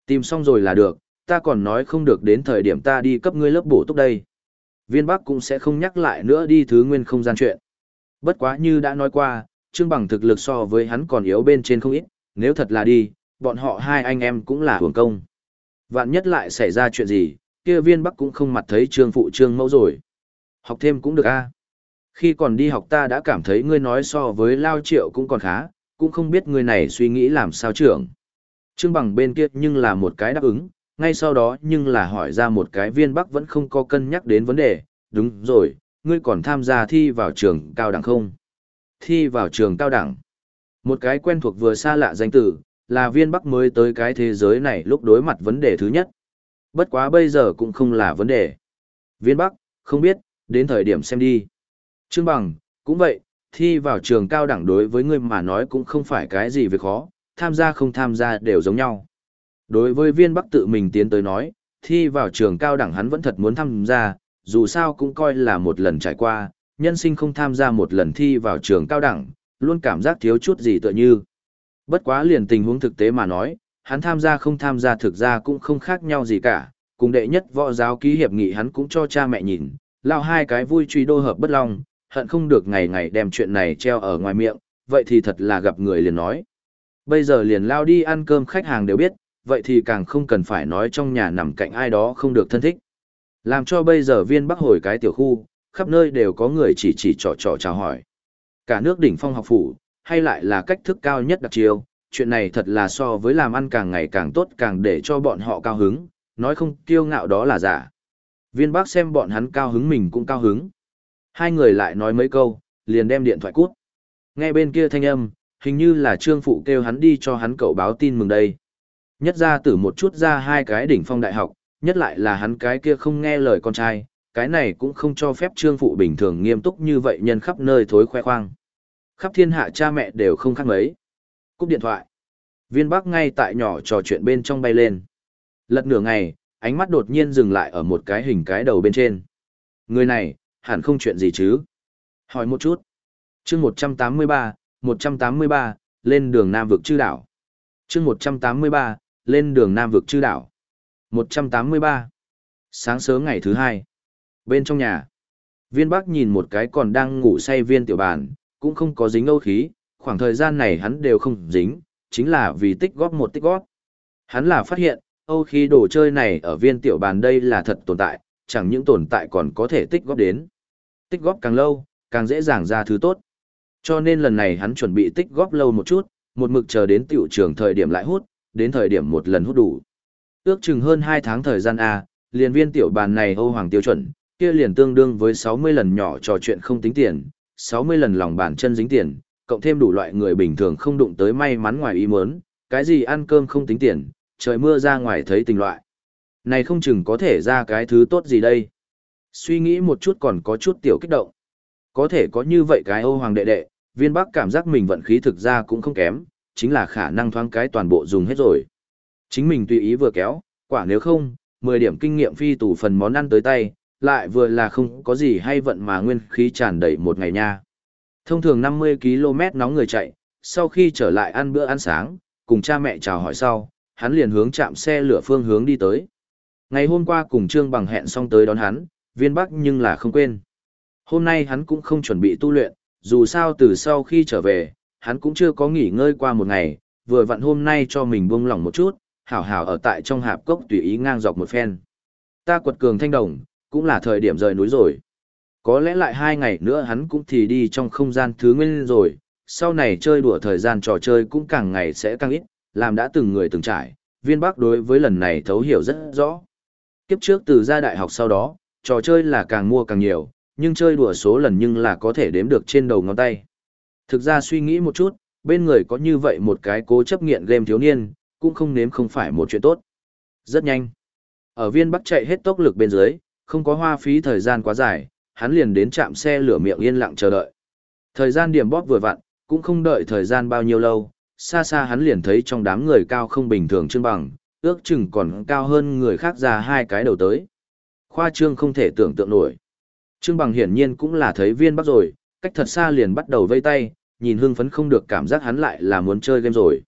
Tìm xong rồi là được, ta còn nói không được đến thời điểm ta đi cấp ngươi lớp bổ túc đây. Viên Bắc cũng sẽ không nhắc lại nữa đi thứ nguyên không gian chuyện. Bất quá như đã nói qua, Trương Bằng thực lực so với hắn còn yếu bên trên không ít, nếu thật là đi, bọn họ hai anh em cũng là hưởng công. Vạn nhất lại xảy ra chuyện gì, kia viên Bắc cũng không mặt thấy Trương Phụ Trương Mẫu rồi. Học thêm cũng được a. Khi còn đi học ta đã cảm thấy ngươi nói so với Lao Triệu cũng còn khá, cũng không biết ngươi này suy nghĩ làm sao trưởng. Trương Bằng bên kia nhưng là một cái đáp ứng, ngay sau đó nhưng là hỏi ra một cái viên bắc vẫn không có cân nhắc đến vấn đề, đúng rồi, ngươi còn tham gia thi vào trường cao đẳng không? Thi vào trường cao đẳng. Một cái quen thuộc vừa xa lạ danh tử, là viên bắc mới tới cái thế giới này lúc đối mặt vấn đề thứ nhất. Bất quá bây giờ cũng không là vấn đề. Viên bắc, không biết, đến thời điểm xem đi. Trương Bằng, cũng vậy, thi vào trường cao đẳng đối với ngươi mà nói cũng không phải cái gì việc khó, tham gia không tham gia đều giống nhau. Đối với viên bắc tự mình tiến tới nói, thi vào trường cao đẳng hắn vẫn thật muốn tham gia, dù sao cũng coi là một lần trải qua, nhân sinh không tham gia một lần thi vào trường cao đẳng, luôn cảm giác thiếu chút gì tựa như. Bất quá liền tình huống thực tế mà nói, hắn tham gia không tham gia thực ra cũng không khác nhau gì cả, cùng đệ nhất võ giáo ký hiệp nghị hắn cũng cho cha mẹ nhìn, lao hai cái vui truy đô hợp bất long, hận không được ngày ngày đem chuyện này treo ở ngoài miệng, vậy thì thật là gặp người liền nói. Bây giờ liền lao đi ăn cơm khách hàng đều biết, vậy thì càng không cần phải nói trong nhà nằm cạnh ai đó không được thân thích. Làm cho bây giờ viên bắc hồi cái tiểu khu, khắp nơi đều có người chỉ chỉ trò trò chào hỏi. Cả nước đỉnh phong học phủ, hay lại là cách thức cao nhất đặc chiêu, chuyện này thật là so với làm ăn càng ngày càng tốt càng để cho bọn họ cao hứng, nói không kiêu ngạo đó là giả. Viên bác xem bọn hắn cao hứng mình cũng cao hứng. Hai người lại nói mấy câu, liền đem điện thoại cút. Nghe bên kia thanh âm, hình như là trương phụ kêu hắn đi cho hắn cậu báo tin mừng đây. Nhất ra từ một chút ra hai cái đỉnh phong đại học, nhất lại là hắn cái kia không nghe lời con trai, cái này cũng không cho phép trương phụ bình thường nghiêm túc như vậy nhân khắp nơi thối khoe khoang. Khắp thiên hạ cha mẹ đều không khác mấy. Cúp điện thoại. Viên bác ngay tại nhỏ trò chuyện bên trong bay lên. Lật nửa ngày, ánh mắt đột nhiên dừng lại ở một cái hình cái đầu bên trên. Người này, hẳn không chuyện gì chứ. Hỏi một chút. chương 183, 183, lên đường Nam vực chư đảo. chương 183, lên đường Nam vực chư đảo. 183. Sáng sớm ngày thứ hai. Bên trong nhà, viên Bắc nhìn một cái còn đang ngủ say viên tiểu bàn, cũng không có dính âu khí, khoảng thời gian này hắn đều không dính, chính là vì tích góp một tích góp. Hắn là phát hiện, âu khí đồ chơi này ở viên tiểu bàn đây là thật tồn tại, chẳng những tồn tại còn có thể tích góp đến. Tích góp càng lâu, càng dễ dàng ra thứ tốt. Cho nên lần này hắn chuẩn bị tích góp lâu một chút, một mực chờ đến tiểu trường thời điểm lại hút, đến thời điểm một lần hút đủ. Ước chừng hơn 2 tháng thời gian A, liền viên tiểu bàn này Âu Hoàng tiêu chuẩn, kia liền tương đương với 60 lần nhỏ trò chuyện không tính tiền, 60 lần lòng bàn chân dính tiền, cộng thêm đủ loại người bình thường không đụng tới may mắn ngoài ý muốn, cái gì ăn cơm không tính tiền, trời mưa ra ngoài thấy tình loại. Này không chừng có thể ra cái thứ tốt gì đây. Suy nghĩ một chút còn có chút tiểu kích động. Có thể có như vậy cái Âu Hoàng đệ đệ, viên bắc cảm giác mình vận khí thực ra cũng không kém, chính là khả năng thoáng cái toàn bộ dùng hết rồi. Chính mình tùy ý vừa kéo, quả nếu không, 10 điểm kinh nghiệm phi tủ phần món ăn tới tay, lại vừa là không có gì hay vận mà nguyên khí tràn đầy một ngày nha. Thông thường 50 km nóng người chạy, sau khi trở lại ăn bữa ăn sáng, cùng cha mẹ chào hỏi sau, hắn liền hướng chạm xe lửa phương hướng đi tới. Ngày hôm qua cùng Trương Bằng hẹn xong tới đón hắn, viên bắc nhưng là không quên. Hôm nay hắn cũng không chuẩn bị tu luyện, dù sao từ sau khi trở về, hắn cũng chưa có nghỉ ngơi qua một ngày, vừa vặn hôm nay cho mình buông lỏng một chút, hảo hảo ở tại trong hạp cốc tùy ý ngang dọc một phen. Ta quật cường thanh đồng, cũng là thời điểm rời núi rồi. Có lẽ lại hai ngày nữa hắn cũng thì đi trong không gian thứ nguyên rồi, sau này chơi đùa thời gian trò chơi cũng càng ngày sẽ càng ít, làm đã từng người từng trải, viên bác đối với lần này thấu hiểu rất rõ. Kiếp trước từ ra đại học sau đó, trò chơi là càng mua càng nhiều, nhưng chơi đùa số lần nhưng là có thể đếm được trên đầu ngón tay. Thực ra suy nghĩ một chút, bên người có như vậy một cái cố chấp nghiện game thiếu niên, cũng không nếm không phải một chuyện tốt. Rất nhanh. Ở viên bắc chạy hết tốc lực bên dưới, không có hoa phí thời gian quá dài, hắn liền đến trạm xe lửa miệng yên lặng chờ đợi. Thời gian điểm bóp vừa vặn, cũng không đợi thời gian bao nhiêu lâu, xa xa hắn liền thấy trong đám người cao không bình thường trương bằng, ước chừng còn cao hơn người khác ra hai cái đầu tới. Khoa trương không thể tưởng tượng nổi. Trương bằng hiển nhiên cũng là thấy viên bắc rồi, cách thật xa liền bắt đầu vây tay, nhìn hưng phấn không được cảm giác hắn lại là muốn chơi game rồi.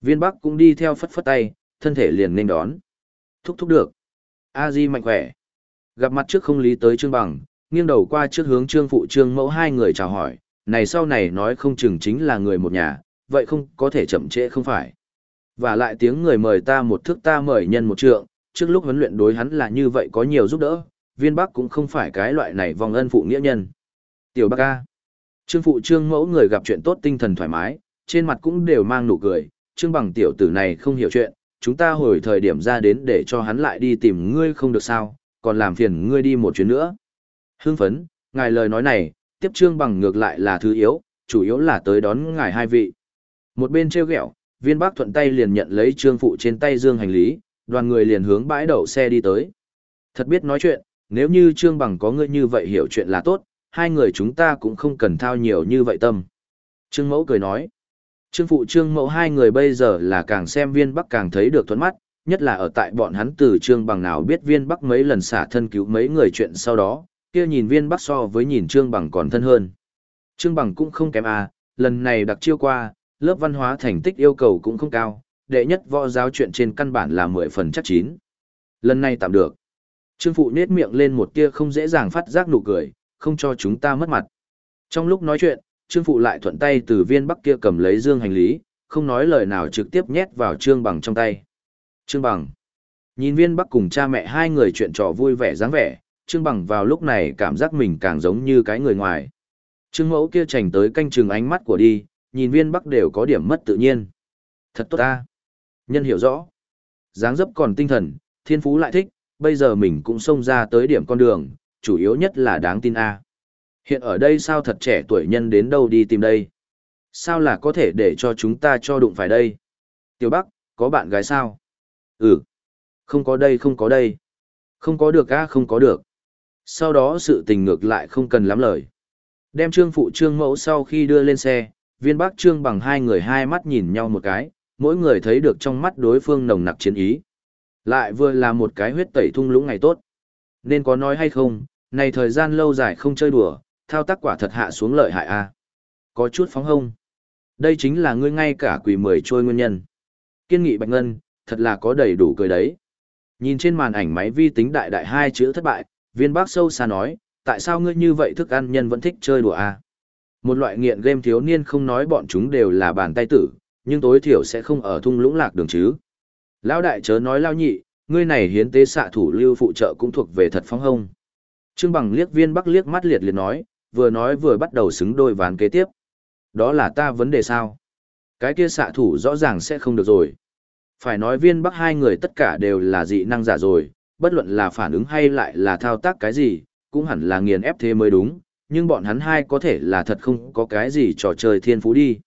Viên Bắc cũng đi theo phất phất tay, thân thể liền nên đón. Thúc thúc được. A Di mạnh khỏe. Gặp mặt trước không lý tới Trương Bằng, nghiêng đầu qua trước hướng Trương Phụ Trương Mẫu hai người chào hỏi, này sau này nói không chừng chính là người một nhà, vậy không có thể chậm trễ không phải. Và lại tiếng người mời ta một thước ta mời nhân một trượng, trước lúc huấn luyện đối hắn là như vậy có nhiều giúp đỡ, viên bắc cũng không phải cái loại này vòng ân phụ nghĩa nhân. Tiểu Bắc A. Trương Phụ Trương Mẫu người gặp chuyện tốt tinh thần thoải mái, trên mặt cũng đều mang nụ cười, Trương Bằng tiểu tử này không hiểu chuyện, chúng ta hồi thời điểm ra đến để cho hắn lại đi tìm ngươi không được sao, còn làm phiền ngươi đi một chuyến nữa. Hưng phấn, ngài lời nói này, tiếp Trương Bằng ngược lại là thứ yếu, chủ yếu là tới đón ngài hai vị. Một bên treo ghẹo, viên bác thuận tay liền nhận lấy trương phụ trên tay dương hành lý, đoàn người liền hướng bãi đậu xe đi tới. Thật biết nói chuyện, nếu như trương bằng có ngươi như vậy hiểu chuyện là tốt, hai người chúng ta cũng không cần thao nhiều như vậy tâm. Trương mẫu cười nói, trương phụ trương mẫu hai người bây giờ là càng xem viên bắc càng thấy được thuẫn mắt, nhất là ở tại bọn hắn từ trương bằng nào biết viên bắc mấy lần xả thân cứu mấy người chuyện sau đó, kia nhìn viên bắc so với nhìn trương bằng còn thân hơn. Trương bằng cũng không kém à, lần này đặc chiêu qua, lớp văn hóa thành tích yêu cầu cũng không cao, đệ nhất võ giáo chuyện trên căn bản là 10 phần chắc chín. Lần này tạm được. Trương Phụ nết miệng lên một tia không dễ dàng phát giác nụ cười, không cho chúng ta mất mặt. Trong lúc nói chuyện, Trương Phụ lại thuận tay từ viên bắc kia cầm lấy dương hành lý, không nói lời nào trực tiếp nhét vào Trương Bằng trong tay. Trương Bằng. Nhìn viên bắc cùng cha mẹ hai người chuyện trò vui vẻ dáng vẻ, Trương Bằng vào lúc này cảm giác mình càng giống như cái người ngoài. Trương mẫu kia chành tới canh chừng ánh mắt của đi, nhìn viên bắc đều có điểm mất tự nhiên. Thật tốt ta. Nhân hiểu rõ. dáng dấp còn tinh thần, thiên phú lại thích, bây giờ mình cũng xông ra tới điểm con đường, chủ yếu nhất là đáng tin A. Hiện ở đây sao thật trẻ tuổi nhân đến đâu đi tìm đây? Sao là có thể để cho chúng ta cho đụng phải đây? Tiểu Bắc, có bạn gái sao? Ừ. Không có đây không có đây. Không có được a không có được. Sau đó sự tình ngược lại không cần lắm lời. Đem trương phụ trương mẫu sau khi đưa lên xe, viên bác trương bằng hai người hai mắt nhìn nhau một cái, mỗi người thấy được trong mắt đối phương nồng nặc chiến ý. Lại vừa là một cái huyết tẩy thung lũng ngày tốt. Nên có nói hay không, này thời gian lâu dài không chơi đùa, thao tác quả thật hạ xuống lợi hại a. À. Có chút phóng hông. Đây chính là ngươi ngay cả quỷ mười trôi nguyên nhân. Kiên nghị bạch ngân, thật là có đầy đủ cười đấy. Nhìn trên màn ảnh máy vi tính đại đại hai chữ thất bại, viên bác sâu xa nói, tại sao ngươi như vậy thức ăn nhân vẫn thích chơi đùa a? À? Một loại nghiện game thiếu niên không nói bọn chúng đều là bàn tay tử, nhưng tối thiểu sẽ không ở thung lũng lạc đường chứ. Lão đại chớ nói lao nhị, ngươi này hiến tế xạ thủ lưu phụ trợ cũng thuộc về thật phong hông. Trương bằng liếc viên bắc liếc mắt liệt liệt nói, vừa nói vừa bắt đầu xứng đôi ván kế tiếp. Đó là ta vấn đề sao? Cái kia xạ thủ rõ ràng sẽ không được rồi. Phải nói viên bắc hai người tất cả đều là dị năng giả rồi, bất luận là phản ứng hay lại là thao tác cái gì, cũng hẳn là nghiền ép thế mới đúng, nhưng bọn hắn hai có thể là thật không có cái gì trò chơi thiên phú đi.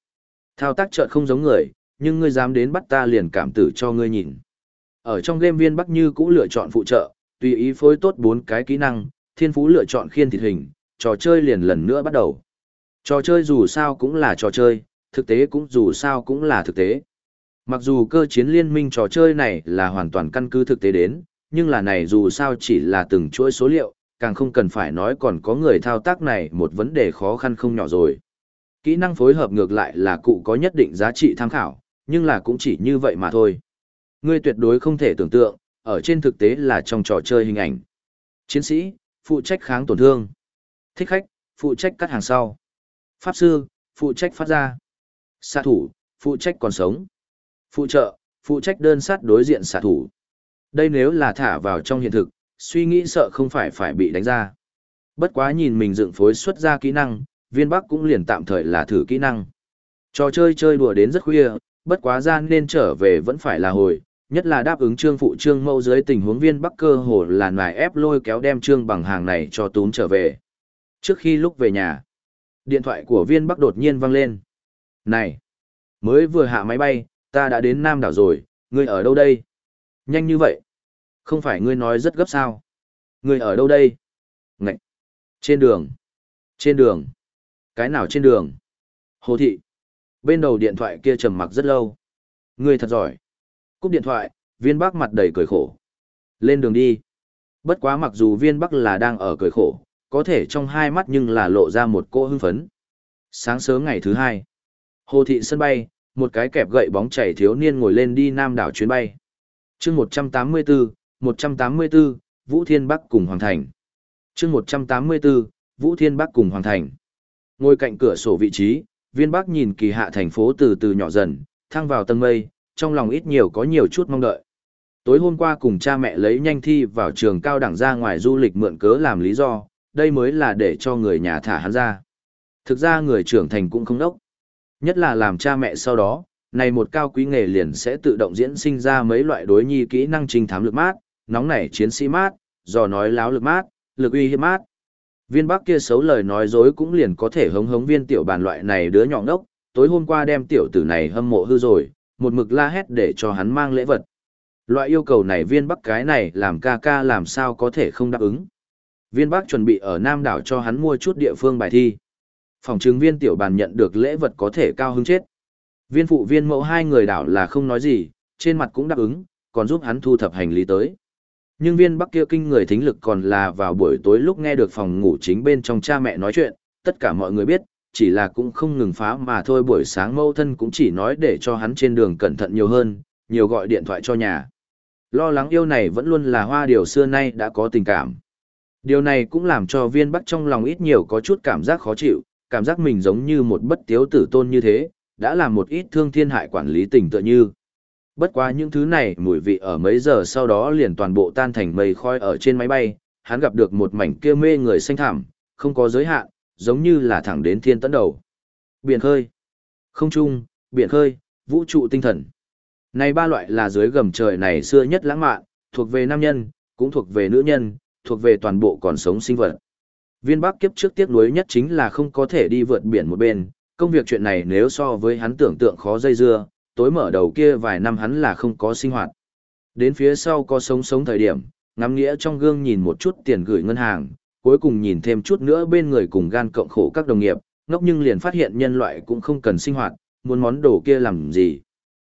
Thao tác chợt không giống người, nhưng ngươi dám đến bắt ta liền cảm tử cho ngươi nhìn. Ở trong game viên Bắc Như cũ lựa chọn phụ trợ, tùy ý phối tốt bốn cái kỹ năng, thiên phú lựa chọn khiên thịt hình, trò chơi liền lần nữa bắt đầu. Trò chơi dù sao cũng là trò chơi, thực tế cũng dù sao cũng là thực tế. Mặc dù cơ chiến liên minh trò chơi này là hoàn toàn căn cứ thực tế đến, nhưng là này dù sao chỉ là từng chuỗi số liệu, càng không cần phải nói còn có người thao tác này một vấn đề khó khăn không nhỏ rồi. Kỹ năng phối hợp ngược lại là cụ có nhất định giá trị tham khảo, nhưng là cũng chỉ như vậy mà thôi. Ngươi tuyệt đối không thể tưởng tượng, ở trên thực tế là trong trò chơi hình ảnh. Chiến sĩ, phụ trách kháng tổn thương. Thích khách, phụ trách cắt hàng sau. Pháp sư, phụ trách phát ra. Xạ thủ, phụ trách còn sống. Phụ trợ, phụ trách đơn sát đối diện xạ thủ. Đây nếu là thả vào trong hiện thực, suy nghĩ sợ không phải phải bị đánh ra. Bất quá nhìn mình dựng phối xuất ra kỹ năng, viên bắc cũng liền tạm thời là thử kỹ năng. Trò chơi chơi đùa đến rất khuya, bất quá gian nên trở về vẫn phải là hồi, nhất là đáp ứng trương phụ trương mẫu dưới tình huống viên bắc cơ hồ là nài ép lôi kéo đem trương bằng hàng này cho tún trở về. Trước khi lúc về nhà, điện thoại của viên bắc đột nhiên vang lên. Này, mới vừa hạ máy bay, ta đã đến Nam đảo rồi, ngươi ở đâu đây? Nhanh như vậy. Không phải ngươi nói rất gấp sao? Ngươi ở đâu đây? ngạch Trên đường. Trên đường. Cái nào trên đường? Hồ thị. Bên đầu điện thoại kia trầm mặc rất lâu. Ngươi thật giỏi. Cúp điện thoại, viên bắc mặt đầy cười khổ. Lên đường đi. Bất quá mặc dù viên bắc là đang ở cười khổ, có thể trong hai mắt nhưng là lộ ra một cô hưng phấn. Sáng sớm ngày thứ hai, hồ thị sân bay, một cái kẹp gậy bóng chảy thiếu niên ngồi lên đi Nam đảo chuyến bay. chương 184, 184, Vũ Thiên Bắc cùng Hoàng Thành. chương 184, Vũ Thiên Bắc cùng Hoàng Thành. Ngồi cạnh cửa sổ vị trí, viên Bắc nhìn kỳ hạ thành phố từ từ nhỏ dần, thăng vào tầng mây, trong lòng ít nhiều có nhiều chút mong đợi. Tối hôm qua cùng cha mẹ lấy nhanh thi vào trường cao đẳng ra ngoài du lịch mượn cớ làm lý do, đây mới là để cho người nhà thả hắn ra. Thực ra người trưởng thành cũng không đốc. Nhất là làm cha mẹ sau đó, này một cao quý nghề liền sẽ tự động diễn sinh ra mấy loại đối nhi kỹ năng trinh thám lực mát, nóng nảy chiến sĩ mát, dò nói láo lực mát, lực uy hiếp mát. Viên Bắc kia xấu lời nói dối cũng liền có thể hống hống viên tiểu bàn loại này đứa nhỏ ngốc, tối hôm qua đem tiểu tử này hâm mộ hư rồi, một mực la hét để cho hắn mang lễ vật. Loại yêu cầu này viên Bắc cái này làm ca ca làm sao có thể không đáp ứng. Viên Bắc chuẩn bị ở Nam đảo cho hắn mua chút địa phương bài thi. Phòng chứng viên tiểu bàn nhận được lễ vật có thể cao hứng chết. Viên phụ viên mẫu hai người đảo là không nói gì, trên mặt cũng đáp ứng, còn giúp hắn thu thập hành lý tới. Nhưng viên bắc kia kinh người thính lực còn là vào buổi tối lúc nghe được phòng ngủ chính bên trong cha mẹ nói chuyện, tất cả mọi người biết, chỉ là cũng không ngừng phá mà thôi buổi sáng mâu thân cũng chỉ nói để cho hắn trên đường cẩn thận nhiều hơn, nhiều gọi điện thoại cho nhà. Lo lắng yêu này vẫn luôn là hoa điều xưa nay đã có tình cảm. Điều này cũng làm cho viên bắc trong lòng ít nhiều có chút cảm giác khó chịu, cảm giác mình giống như một bất tiếu tử tôn như thế, đã làm một ít thương thiên hại quản lý tình tựa như. Bất quá những thứ này mùi vị ở mấy giờ sau đó liền toàn bộ tan thành mây khói ở trên máy bay, hắn gặp được một mảnh kia mê người xanh thảm, không có giới hạn, giống như là thẳng đến thiên tấn đầu. Biển khơi, không trung, biển khơi, vũ trụ tinh thần. Này ba loại là dưới gầm trời này xưa nhất lãng mạn, thuộc về nam nhân, cũng thuộc về nữ nhân, thuộc về toàn bộ còn sống sinh vật. Viên Bắc kiếp trước tiếc nuối nhất chính là không có thể đi vượt biển một bên, công việc chuyện này nếu so với hắn tưởng tượng khó dây dưa, tối mở đầu kia vài năm hắn là không có sinh hoạt. Đến phía sau có sống sống thời điểm, ngắm nghĩa trong gương nhìn một chút tiền gửi ngân hàng, cuối cùng nhìn thêm chút nữa bên người cùng gan cộng khổ các đồng nghiệp, ngốc nhưng liền phát hiện nhân loại cũng không cần sinh hoạt, muốn món đồ kia làm gì.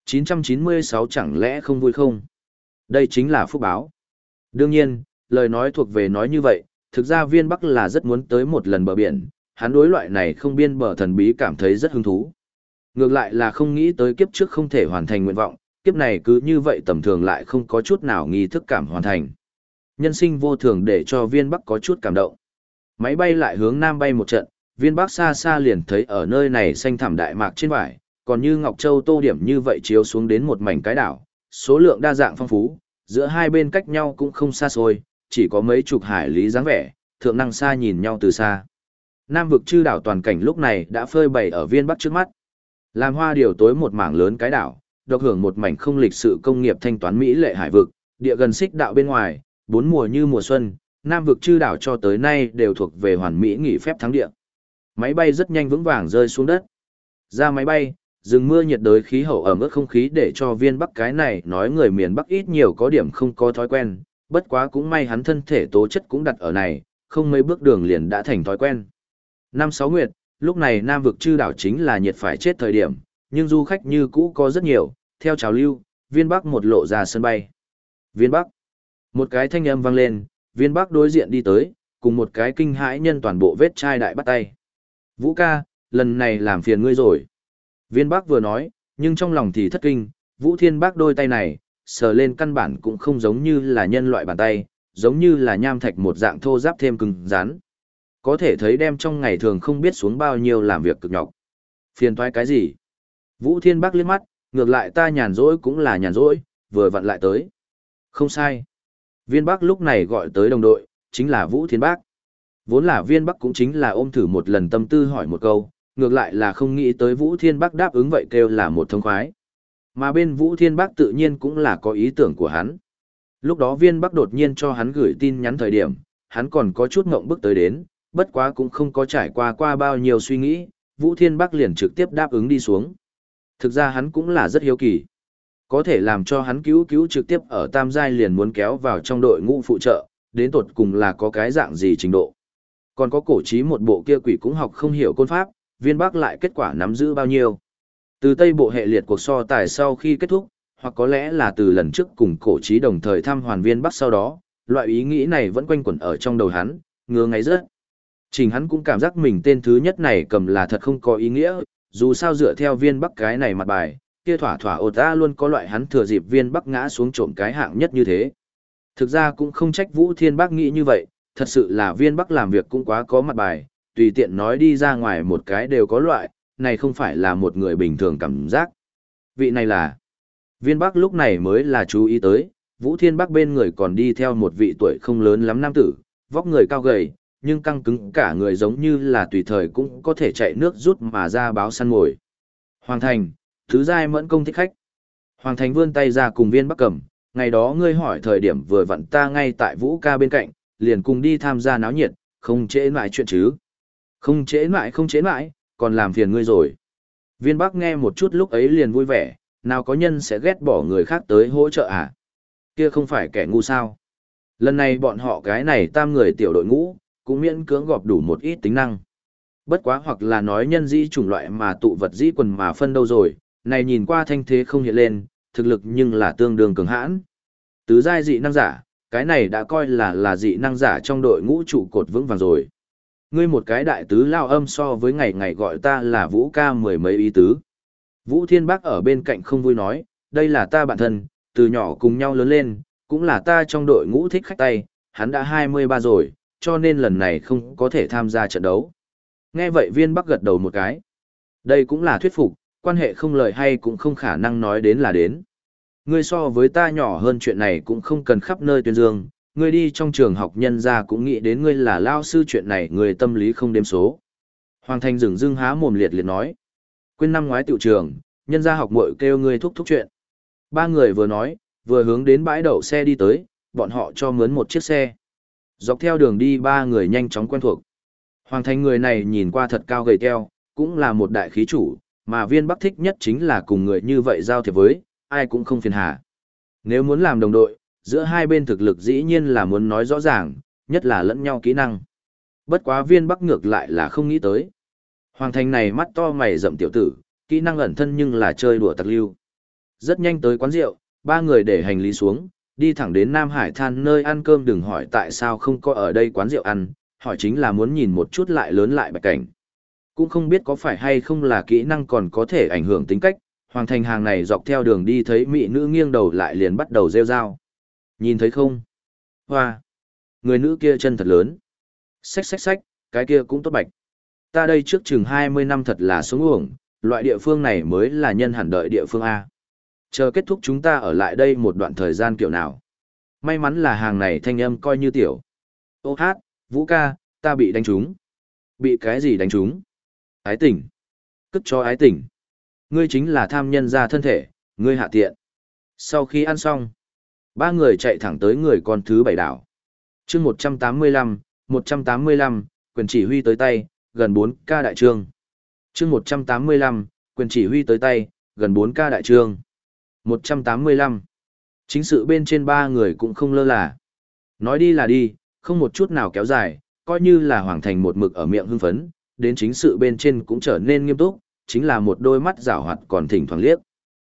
996 chẳng lẽ không vui không? Đây chính là phúc báo. Đương nhiên, lời nói thuộc về nói như vậy, thực ra viên Bắc là rất muốn tới một lần bờ biển, hắn đối loại này không biên bờ thần bí cảm thấy rất hứng thú. Ngược lại là không nghĩ tới kiếp trước không thể hoàn thành nguyện vọng, kiếp này cứ như vậy tầm thường lại không có chút nào nghi thức cảm hoàn thành. Nhân sinh vô thường để cho viên bắc có chút cảm động. Máy bay lại hướng nam bay một trận, viên bắc xa xa liền thấy ở nơi này xanh thẳm đại mạc trên vải, còn như Ngọc Châu tô điểm như vậy chiếu xuống đến một mảnh cái đảo, số lượng đa dạng phong phú, giữa hai bên cách nhau cũng không xa xôi, chỉ có mấy chục hải lý dáng vẻ, thượng năng xa nhìn nhau từ xa. Nam vực chư đảo toàn cảnh lúc này đã phơi bày ở viên bắc trước mắt. Làm hoa điều tối một mảng lớn cái đảo, độc hưởng một mảnh không lịch sự công nghiệp thanh toán Mỹ lệ hải vực, địa gần xích đạo bên ngoài, bốn mùa như mùa xuân, Nam vực chư đảo cho tới nay đều thuộc về hoàn Mỹ nghỉ phép thắng địa. Máy bay rất nhanh vững vàng rơi xuống đất. Ra máy bay, rừng mưa nhiệt đới khí hậu ẩm ướt không khí để cho viên bắc cái này nói người miền bắc ít nhiều có điểm không có thói quen, bất quá cũng may hắn thân thể tố chất cũng đặt ở này, không mấy bước đường liền đã thành thói quen. Năm sáu nguyệt, lúc này Nam vực chư đảo chính là nhiệt phải chết thời điểm, nhưng du khách như cũ có rất nhiều, theo trào lưu, viên bắc một lộ ra sân bay. Viên bắc. Một cái thanh âm vang lên, viên bắc đối diện đi tới, cùng một cái kinh hãi nhân toàn bộ vết chai đại bắt tay. Vũ ca, lần này làm phiền ngươi rồi. Viên bắc vừa nói, nhưng trong lòng thì thất kinh, vũ thiên bác đôi tay này, sờ lên căn bản cũng không giống như là nhân loại bàn tay, giống như là nham thạch một dạng thô giáp thêm cứng rắn. Có thể thấy đem trong ngày thường không biết xuống bao nhiêu làm việc cực nhọc. Phiền toái cái gì? Vũ Thiên Bắc liếc mắt, ngược lại ta nhàn rỗi cũng là nhàn rỗi, vừa vặn lại tới. Không sai. Viên Bắc lúc này gọi tới đồng đội, chính là Vũ Thiên Bắc. Vốn là Viên Bắc cũng chính là ôm thử một lần tâm tư hỏi một câu, ngược lại là không nghĩ tới Vũ Thiên Bắc đáp ứng vậy kêu là một thông khoái. Mà bên Vũ Thiên Bắc tự nhiên cũng là có ý tưởng của hắn. Lúc đó Viên Bắc đột nhiên cho hắn gửi tin nhắn thời điểm, hắn còn có chút ngộng bước tới đến, bất quá cũng không có trải qua qua bao nhiêu suy nghĩ, Vũ Thiên Bắc liền trực tiếp đáp ứng đi xuống. Thực ra hắn cũng là rất hiếu kỳ. Có thể làm cho hắn cứu cứu trực tiếp ở tam giai liền muốn kéo vào trong đội ngũ phụ trợ, đến tột cùng là có cái dạng gì trình độ. Còn có cổ trí một bộ kia quỷ cũng học không hiểu côn pháp, viên bắc lại kết quả nắm giữ bao nhiêu. Từ tây bộ hệ liệt cuộc so tài sau khi kết thúc, hoặc có lẽ là từ lần trước cùng cổ trí đồng thời thăm hoàn viên bắc sau đó, loại ý nghĩ này vẫn quanh quẩn ở trong đầu hắn, ngứa ngáy rất. Trình hắn cũng cảm giác mình tên thứ nhất này cầm là thật không có ý nghĩa, dù sao dựa theo viên bắc cái này mặt bài, kia thỏa thỏa ột ta luôn có loại hắn thừa dịp viên bắc ngã xuống trộm cái hạng nhất như thế. Thực ra cũng không trách Vũ Thiên Bắc nghĩ như vậy, thật sự là viên bắc làm việc cũng quá có mặt bài, tùy tiện nói đi ra ngoài một cái đều có loại, này không phải là một người bình thường cảm giác. Vị này là, viên bắc lúc này mới là chú ý tới, Vũ Thiên Bắc bên người còn đi theo một vị tuổi không lớn lắm nam tử, vóc người cao gầy, nhưng căng cứng cả người giống như là tùy thời cũng có thể chạy nước rút mà ra báo săn mồi. Hoàng thành, Thứ giai mẫn công thích khách. Hoàng Thành vươn tay ra cùng viên bắc cầm, ngày đó ngươi hỏi thời điểm vừa vặn ta ngay tại vũ ca bên cạnh, liền cùng đi tham gia náo nhiệt, không trễ mãi chuyện chứ. Không trễ mãi không trễ mãi, còn làm phiền ngươi rồi. Viên bắc nghe một chút lúc ấy liền vui vẻ, nào có nhân sẽ ghét bỏ người khác tới hỗ trợ à? Kia không phải kẻ ngu sao? Lần này bọn họ cái này tam người tiểu đội ngũ, cũng miễn cưỡng gọp đủ một ít tính năng. Bất quá hoặc là nói nhân dĩ chủng loại mà tụ vật dĩ quần mà phân đâu rồi, này nhìn qua thanh thế không hiện lên, thực lực nhưng là tương đương cường hãn. Tứ giai dị năng giả, cái này đã coi là là dị năng giả trong đội ngũ trụ cột vững vàng rồi. Ngươi một cái đại tứ lao âm so với ngày ngày gọi ta là vũ ca mười mấy ý tứ. Vũ Thiên bắc ở bên cạnh không vui nói, đây là ta bạn thân, từ nhỏ cùng nhau lớn lên, cũng là ta trong đội ngũ thích khách tay, hắn đã 23 rồi, cho nên lần này không có thể tham gia trận đấu. Nghe vậy viên bắc gật đầu một cái. Đây cũng là thuyết phục, quan hệ không lời hay cũng không khả năng nói đến là đến. Ngươi so với ta nhỏ hơn chuyện này cũng không cần khắp nơi tuyên dương, ngươi đi trong trường học nhân ra cũng nghĩ đến ngươi là lao sư chuyện này người tâm lý không đếm số. Hoàng Thành dừng dưng há mồm liệt liệt nói. Quên năm ngoái tiểu trường, nhân ra học muội kêu ngươi thúc thúc chuyện. Ba người vừa nói, vừa hướng đến bãi đậu xe đi tới, bọn họ cho mướn một chiếc xe. Dọc theo đường đi ba người nhanh chóng quen thuộc. Hoàng thành người này nhìn qua thật cao gầy teo, cũng là một đại khí chủ, mà viên bắc thích nhất chính là cùng người như vậy giao thiệp với, ai cũng không phiền hà. Nếu muốn làm đồng đội, giữa hai bên thực lực dĩ nhiên là muốn nói rõ ràng, nhất là lẫn nhau kỹ năng. Bất quá viên bắc ngược lại là không nghĩ tới. Hoàng thành này mắt to mày rậm tiểu tử, kỹ năng ẩn thân nhưng là chơi đùa tặc lưu. Rất nhanh tới quán rượu, ba người để hành lý xuống, đi thẳng đến Nam Hải than nơi ăn cơm đừng hỏi tại sao không có ở đây quán rượu ăn, hỏi chính là muốn nhìn một chút lại lớn lại bạch cảnh. Cũng không biết có phải hay không là kỹ năng còn có thể ảnh hưởng tính cách, Hoàng Thành hàng này dọc theo đường đi thấy mỹ nữ nghiêng đầu lại liền bắt đầu rêu rao. Nhìn thấy không? Hoa! Người nữ kia chân thật lớn. Xách xách xách, cái kia cũng tốt bạch. Ta đây trước chừng 20 năm thật là sống uổng, loại địa phương này mới là nhân hẳn đợi địa phương A. Chờ kết thúc chúng ta ở lại đây một đoạn thời gian kiểu nào. May mắn là hàng này thanh âm coi như tiểu. Ô hát, Vũ ca, ta bị đánh trúng. Bị cái gì đánh trúng? Ái tỉnh. Cất cho ái tỉnh. Ngươi chính là tham nhân ra thân thể, ngươi hạ tiện. Sau khi ăn xong, ba người chạy thẳng tới người con thứ bảy đảo. chương 185, 185, quyền chỉ huy tới tay, gần 4 ca đại trương. chương 185, quyền chỉ huy tới tay, gần 4 ca đại trương. 185. Chính sự bên trên ba người cũng không lơ là. Nói đi là đi, không một chút nào kéo dài, coi như là hoàng thành một mực ở miệng hưng phấn, đến chính sự bên trên cũng trở nên nghiêm túc, chính là một đôi mắt rảo hoạt còn thỉnh thoảng liếc.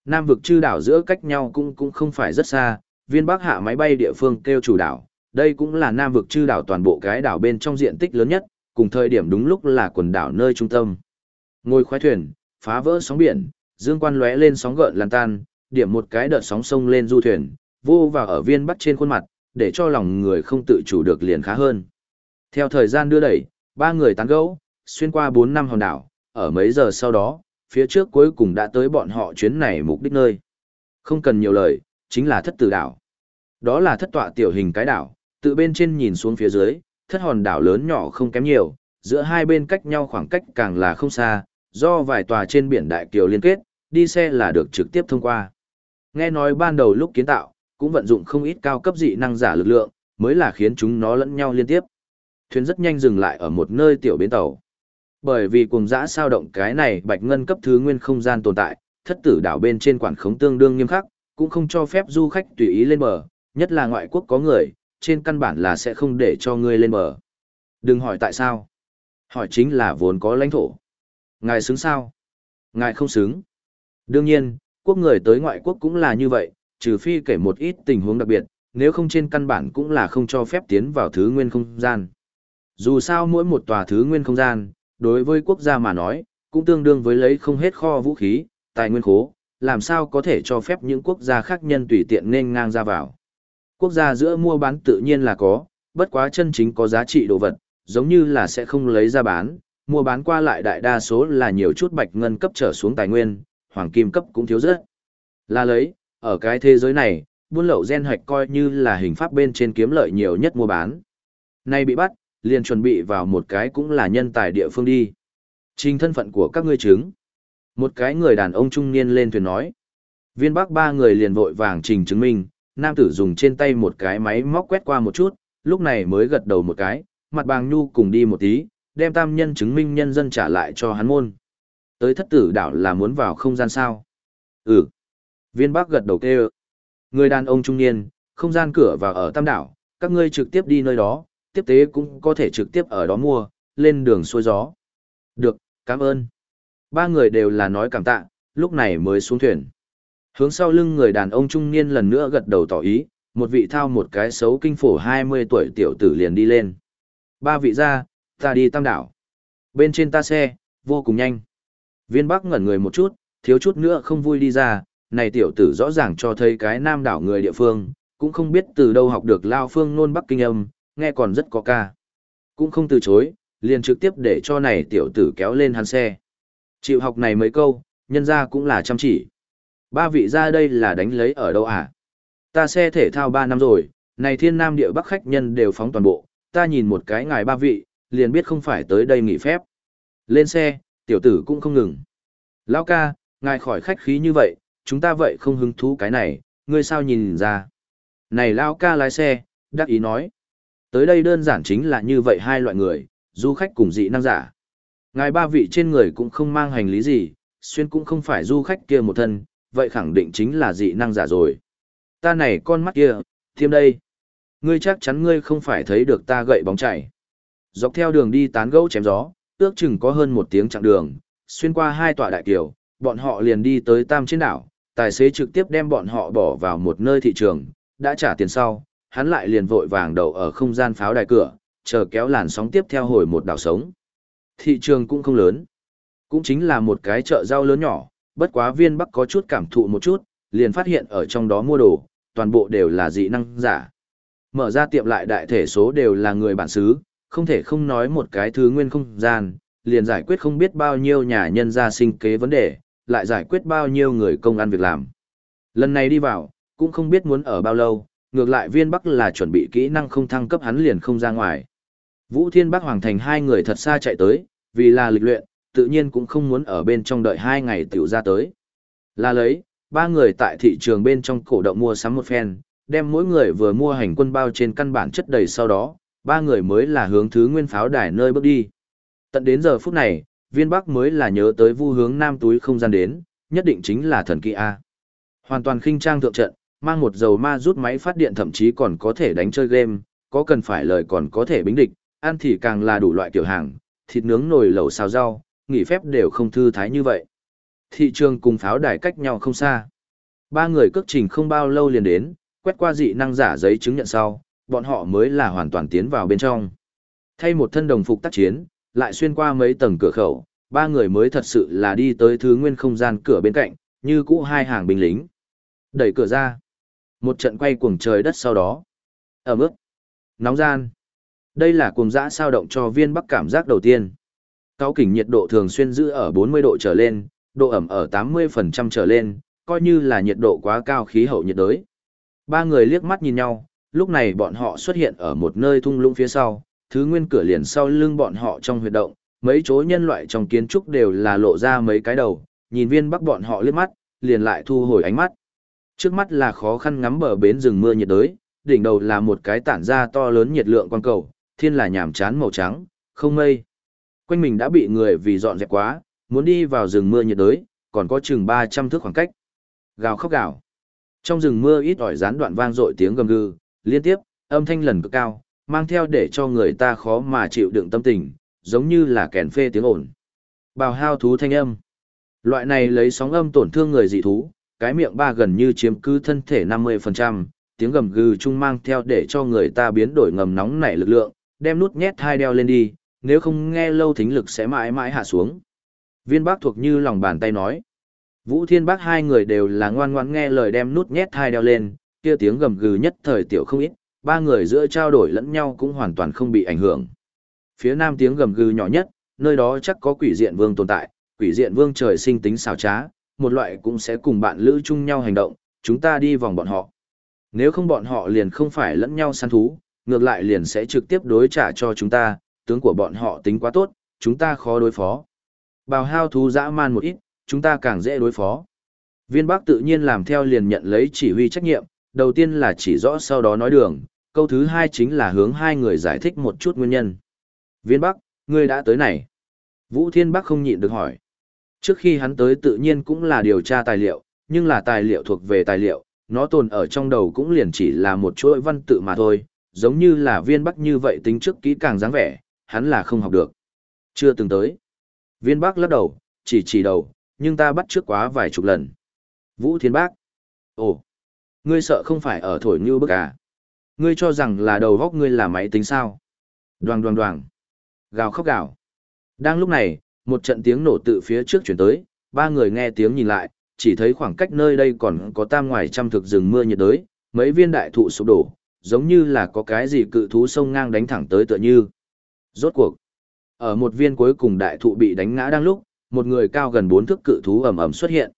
Nam vực chư đảo giữa cách nhau cũng cũng không phải rất xa, viên bắc hạ máy bay địa phương kêu chủ đảo, đây cũng là Nam vực chư đảo toàn bộ cái đảo bên trong diện tích lớn nhất, cùng thời điểm đúng lúc là quần đảo nơi trung tâm. Ngồi khoái thuyền, phá vỡ sóng biển, dương quan lóe lên sóng gợn lan tan, điểm một cái đợt sóng sông lên du thuyền, vô vào ở viên bắc trên khuôn mặt, để cho lòng người không tự chủ được liền khá hơn. Theo thời gian đưa đẩy, ba người tán gẫu, xuyên qua 4 năm hòn đảo, ở mấy giờ sau đó, phía trước cuối cùng đã tới bọn họ chuyến này mục đích nơi. Không cần nhiều lời, chính là thất tử đảo. Đó là thất tọa tiểu hình cái đảo, tự bên trên nhìn xuống phía dưới, thất hòn đảo lớn nhỏ không kém nhiều, giữa hai bên cách nhau khoảng cách càng là không xa, do vài tòa trên biển đại kiều liên kết, đi xe là được trực tiếp thông qua. Nghe nói ban đầu lúc kiến tạo, cũng vận dụng không ít cao cấp dị năng giả lực lượng, mới là khiến chúng nó lẫn nhau liên tiếp. Thuyền rất nhanh dừng lại ở một nơi tiểu bến tàu. Bởi vì cùng dã sao động cái này bạch ngân cấp thứ nguyên không gian tồn tại, thất tử đảo bên trên quản khống tương đương nghiêm khắc, cũng không cho phép du khách tùy ý lên bờ, nhất là ngoại quốc có người, trên căn bản là sẽ không để cho ngươi lên bờ. Đừng hỏi tại sao. Hỏi chính là vốn có lãnh thổ. Ngài xứng sao? Ngài không xứng. Đương nhiên, quốc người tới ngoại quốc cũng là như vậy, trừ phi kể một ít tình huống đặc biệt, nếu không trên căn bản cũng là không cho phép tiến vào thứ nguyên không gian. Dù sao mỗi một tòa thứ nguyên không gian, đối với quốc gia mà nói, cũng tương đương với lấy không hết kho vũ khí, tài nguyên khố, làm sao có thể cho phép những quốc gia khác nhân tùy tiện nên ngang ra vào. Quốc gia giữa mua bán tự nhiên là có, bất quá chân chính có giá trị đồ vật, giống như là sẽ không lấy ra bán, mua bán qua lại đại đa số là nhiều chút bạch ngân cấp trở xuống tài nguyên, hoàng kim cấp cũng thiếu rất. Là lấy, ở cái thế giới này, buôn lậu gen hoạch coi như là hình pháp bên trên kiếm lợi nhiều nhất mua bán. Nay bị bắt, liền chuẩn bị vào một cái cũng là nhân tài địa phương đi. Trình thân phận của các ngươi chứng. Một cái người đàn ông trung niên lên thuyền nói. Viên bắc ba người liền vội vàng trình chứng minh, nam tử dùng trên tay một cái máy móc quét qua một chút, lúc này mới gật đầu một cái, mặt bàng nhu cùng đi một tí, đem tam nhân chứng minh nhân dân trả lại cho hắn môn. Tới thất tử đảo là muốn vào không gian sao? Ừ. Viên bắc gật đầu kêu. Người đàn ông trung niên, không gian cửa vào ở tam đảo, các ngươi trực tiếp đi nơi đó, tiếp tế cũng có thể trực tiếp ở đó mua, lên đường xuôi gió. Được, cảm ơn. Ba người đều là nói cảm tạ, lúc này mới xuống thuyền. Hướng sau lưng người đàn ông trung niên lần nữa gật đầu tỏ ý, một vị thao một cái xấu kinh phổ 20 tuổi tiểu tử liền đi lên. Ba vị ra, ta đi tam đảo. Bên trên ta xe, vô cùng nhanh. Viên Bắc ngẩn người một chút, thiếu chút nữa không vui đi ra, này tiểu tử rõ ràng cho thấy cái nam đảo người địa phương, cũng không biết từ đâu học được lao phương nôn Bắc kinh âm, nghe còn rất có ca. Cũng không từ chối, liền trực tiếp để cho này tiểu tử kéo lên hắn xe. Chịu học này mấy câu, nhân ra cũng là chăm chỉ. Ba vị ra đây là đánh lấy ở đâu à? Ta xe thể thao ba năm rồi, này thiên nam địa bắc khách nhân đều phóng toàn bộ, ta nhìn một cái ngài ba vị, liền biết không phải tới đây nghỉ phép. Lên xe, tiểu tử cũng không ngừng. Lão ca, ngài khỏi khách khí như vậy, chúng ta vậy không hứng thú cái này, ngươi sao nhìn ra. Này Lão ca lái xe, đắc ý nói. Tới đây đơn giản chính là như vậy hai loại người, du khách cùng dị năng giả. Ngài ba vị trên người cũng không mang hành lý gì, xuyên cũng không phải du khách kia một thân, vậy khẳng định chính là dị năng giả rồi. Ta này con mắt kia, thêm đây. Ngươi chắc chắn ngươi không phải thấy được ta gậy bóng chảy. Dọc theo đường đi tán gẫu chém gió, ước chừng có hơn một tiếng chặng đường, xuyên qua hai tòa đại kiều, bọn họ liền đi tới tam trên đảo, tài xế trực tiếp đem bọn họ bỏ vào một nơi thị trường, đã trả tiền sau, hắn lại liền vội vàng đậu ở không gian pháo đài cửa, chờ kéo làn sóng tiếp theo hồi một đảo sống. Thị trường cũng không lớn, cũng chính là một cái chợ rau lớn nhỏ, bất quá viên bắc có chút cảm thụ một chút, liền phát hiện ở trong đó mua đồ, toàn bộ đều là dị năng giả. Mở ra tiệm lại đại thể số đều là người bản xứ, không thể không nói một cái thứ nguyên không gian, liền giải quyết không biết bao nhiêu nhà nhân gia sinh kế vấn đề, lại giải quyết bao nhiêu người công ăn việc làm. Lần này đi vào, cũng không biết muốn ở bao lâu, ngược lại viên bắc là chuẩn bị kỹ năng không thăng cấp hắn liền không ra ngoài. Vũ Thiên Bắc Hoàng Thành hai người thật xa chạy tới, vì là lịch luyện, tự nhiên cũng không muốn ở bên trong đợi hai ngày tiểu ra tới. Là lấy, ba người tại thị trường bên trong cổ động mua sắm một phen, đem mỗi người vừa mua hành quân bao trên căn bản chất đầy sau đó, ba người mới là hướng thứ nguyên pháo đài nơi bước đi. Tận đến giờ phút này, viên bắc mới là nhớ tới vu hướng nam túi không gian đến, nhất định chính là thần kỳ A. Hoàn toàn khinh trang thượng trận, mang một dầu ma rút máy phát điện thậm chí còn có thể đánh chơi game, có cần phải lời còn có thể bính địch, ăn thì càng là đủ loại kiểu hàng, thịt nướng nồi lẩu xào rau, nghỉ phép đều không thư thái như vậy. Thị trường cùng pháo đài cách nhau không xa. Ba người cước trình không bao lâu liền đến, quét qua dị năng giả giấy chứng nhận sau, bọn họ mới là hoàn toàn tiến vào bên trong. Thay một thân đồng phục tác chiến, lại xuyên qua mấy tầng cửa khẩu, ba người mới thật sự là đi tới thứ nguyên không gian cửa bên cạnh, như cũ hai hàng binh lính. Đẩy cửa ra. Một trận quay cuồng trời đất sau đó. Ở mức. Nóng gian. Đây là cuồng dã sao động cho viên bắc cảm giác đầu tiên. Cao kỉnh nhiệt độ thường xuyên giữ ở 40 độ trở lên, độ ẩm ở 80% trở lên, coi như là nhiệt độ quá cao khí hậu nhiệt đới. Ba người liếc mắt nhìn nhau, lúc này bọn họ xuất hiện ở một nơi thung lũng phía sau, thứ nguyên cửa liền sau lưng bọn họ trong huyệt động, mấy chỗ nhân loại trong kiến trúc đều là lộ ra mấy cái đầu, nhìn viên bắc bọn họ liếc mắt, liền lại thu hồi ánh mắt. Trước mắt là khó khăn ngắm bờ bến rừng mưa nhiệt đới, đỉnh đầu là một cái tản ra to lớn nhiệt lượng quang cầu, thiên là nhàm chán màu trắng, không mây. Quanh mình đã bị người vì dọn dẹp quá, muốn đi vào rừng mưa nhiệt đới, còn có chừng 300 thước khoảng cách. Gào khóc gào. Trong rừng mưa ít ỏi gián đoạn vang dội tiếng gầm gừ, liên tiếp, âm thanh lần cực cao, mang theo để cho người ta khó mà chịu đựng tâm tình, giống như là kèn phê tiếng ồn. Bào hao thú thanh âm. Loại này lấy sóng âm tổn thương người dị thú, cái miệng ba gần như chiếm cứ thân thể 50%, tiếng gầm gừ chung mang theo để cho người ta biến đổi ngầm nóng nảy lực lượng, đem nút nhét hai đeo lên đi, nếu không nghe lâu thính lực sẽ mãi mãi hạ xuống. Viên bác thuộc như lòng bàn tay nói. Vũ Thiên Bác hai người đều là ngoan ngoãn nghe lời đem nút nhét hai đeo lên, kia tiếng gầm gừ nhất thời tiểu không ít, ba người giữa trao đổi lẫn nhau cũng hoàn toàn không bị ảnh hưởng. Phía nam tiếng gầm gừ nhỏ nhất, nơi đó chắc có quỷ diện vương tồn tại, quỷ diện vương trời sinh tính xảo trá, một loại cũng sẽ cùng bạn lữ chung nhau hành động, chúng ta đi vòng bọn họ. Nếu không bọn họ liền không phải lẫn nhau săn thú, ngược lại liền sẽ trực tiếp đối trả cho chúng ta, tướng của bọn họ tính quá tốt, chúng ta khó đối phó. Bào hao thú dã man một ít, chúng ta càng dễ đối phó. Viên Bắc tự nhiên làm theo liền nhận lấy chỉ huy trách nhiệm, đầu tiên là chỉ rõ sau đó nói đường, câu thứ hai chính là hướng hai người giải thích một chút nguyên nhân. Viên Bắc, ngươi đã tới này. Vũ Thiên Bắc không nhịn được hỏi. Trước khi hắn tới tự nhiên cũng là điều tra tài liệu, nhưng là tài liệu thuộc về tài liệu, nó tồn ở trong đầu cũng liền chỉ là một chuỗi văn tự mà thôi, giống như là viên Bắc như vậy tính trước kỹ càng dáng vẻ, hắn là không học được. Chưa từng tới. Viên Bắc lắc đầu, chỉ chỉ đầu, nhưng ta bắt trước quá vài chục lần. Vũ Thiên Bác. Ồ, ngươi sợ không phải ở thổi như bức à? Ngươi cho rằng là đầu góc ngươi là máy tính sao? Đoàng đoàng đoàng. Gào khóc gào. Đang lúc này, một trận tiếng nổ tự phía trước chuyển tới, ba người nghe tiếng nhìn lại, chỉ thấy khoảng cách nơi đây còn có tam ngoài trăm thực rừng mưa nhiệt đới, mấy viên đại thụ sụp đổ, giống như là có cái gì cự thú sông ngang đánh thẳng tới tựa như. Rốt cuộc, ở một viên cuối cùng đại thụ bị đánh ngã đang lúc, một người cao gần bốn thước cự thú ầm ầm xuất hiện.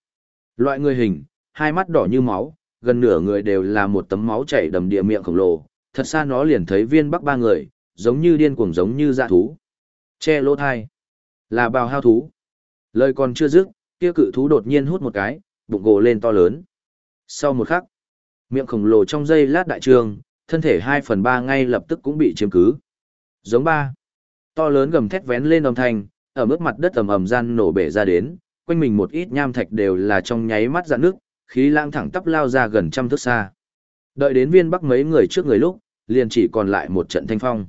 Loại người hình, hai mắt đỏ như máu, gần nửa người đều là một tấm máu chảy đầm địa miệng khổng lồ, thật xa nó liền thấy viên bắc ba người, giống như điên cuồng giống như dạ thú. Che lỗ thai, là bào hao thú. Lời còn chưa dứt, kia cự thú đột nhiên hút một cái, bụng gồ lên to lớn. Sau một khắc, miệng khổng lồ trong dây lát đại trường, thân thể hai phần ba ngay lập tức cũng bị chiếm cứ. Giống ba. To lớn gầm thét vén lên âm thanh, ở mức mặt đất ầm ầm gian nổ bể ra đến, quanh mình một ít nham thạch đều là trong nháy mắt dạn nước, khí lang thẳng tắp lao ra gần trăm thước xa. Đợi đến viên bắc mấy người trước người lúc, liền chỉ còn lại một trận thanh phong.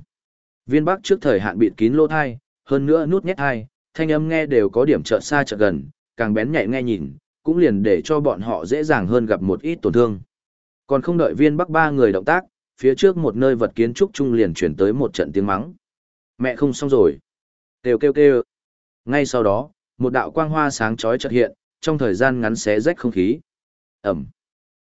Viên bắc trước thời hạn bịt kín lỗ thai, hơn nữa nút nhét thai, thanh âm nghe đều có điểm chợt xa chợt gần, càng bén nhạy nghe nhìn, cũng liền để cho bọn họ dễ dàng hơn gặp một ít tổn thương. Còn không đợi viên bắc ba người động tác, phía trước một nơi vật kiến trúc trung liền chuyển tới một trận tiếng mắng. Mẹ không xong rồi. Kêu kêu kêu. Ngay sau đó, một đạo quang hoa sáng chói chợt hiện, trong thời gian ngắn xé rách không khí. Ẩm.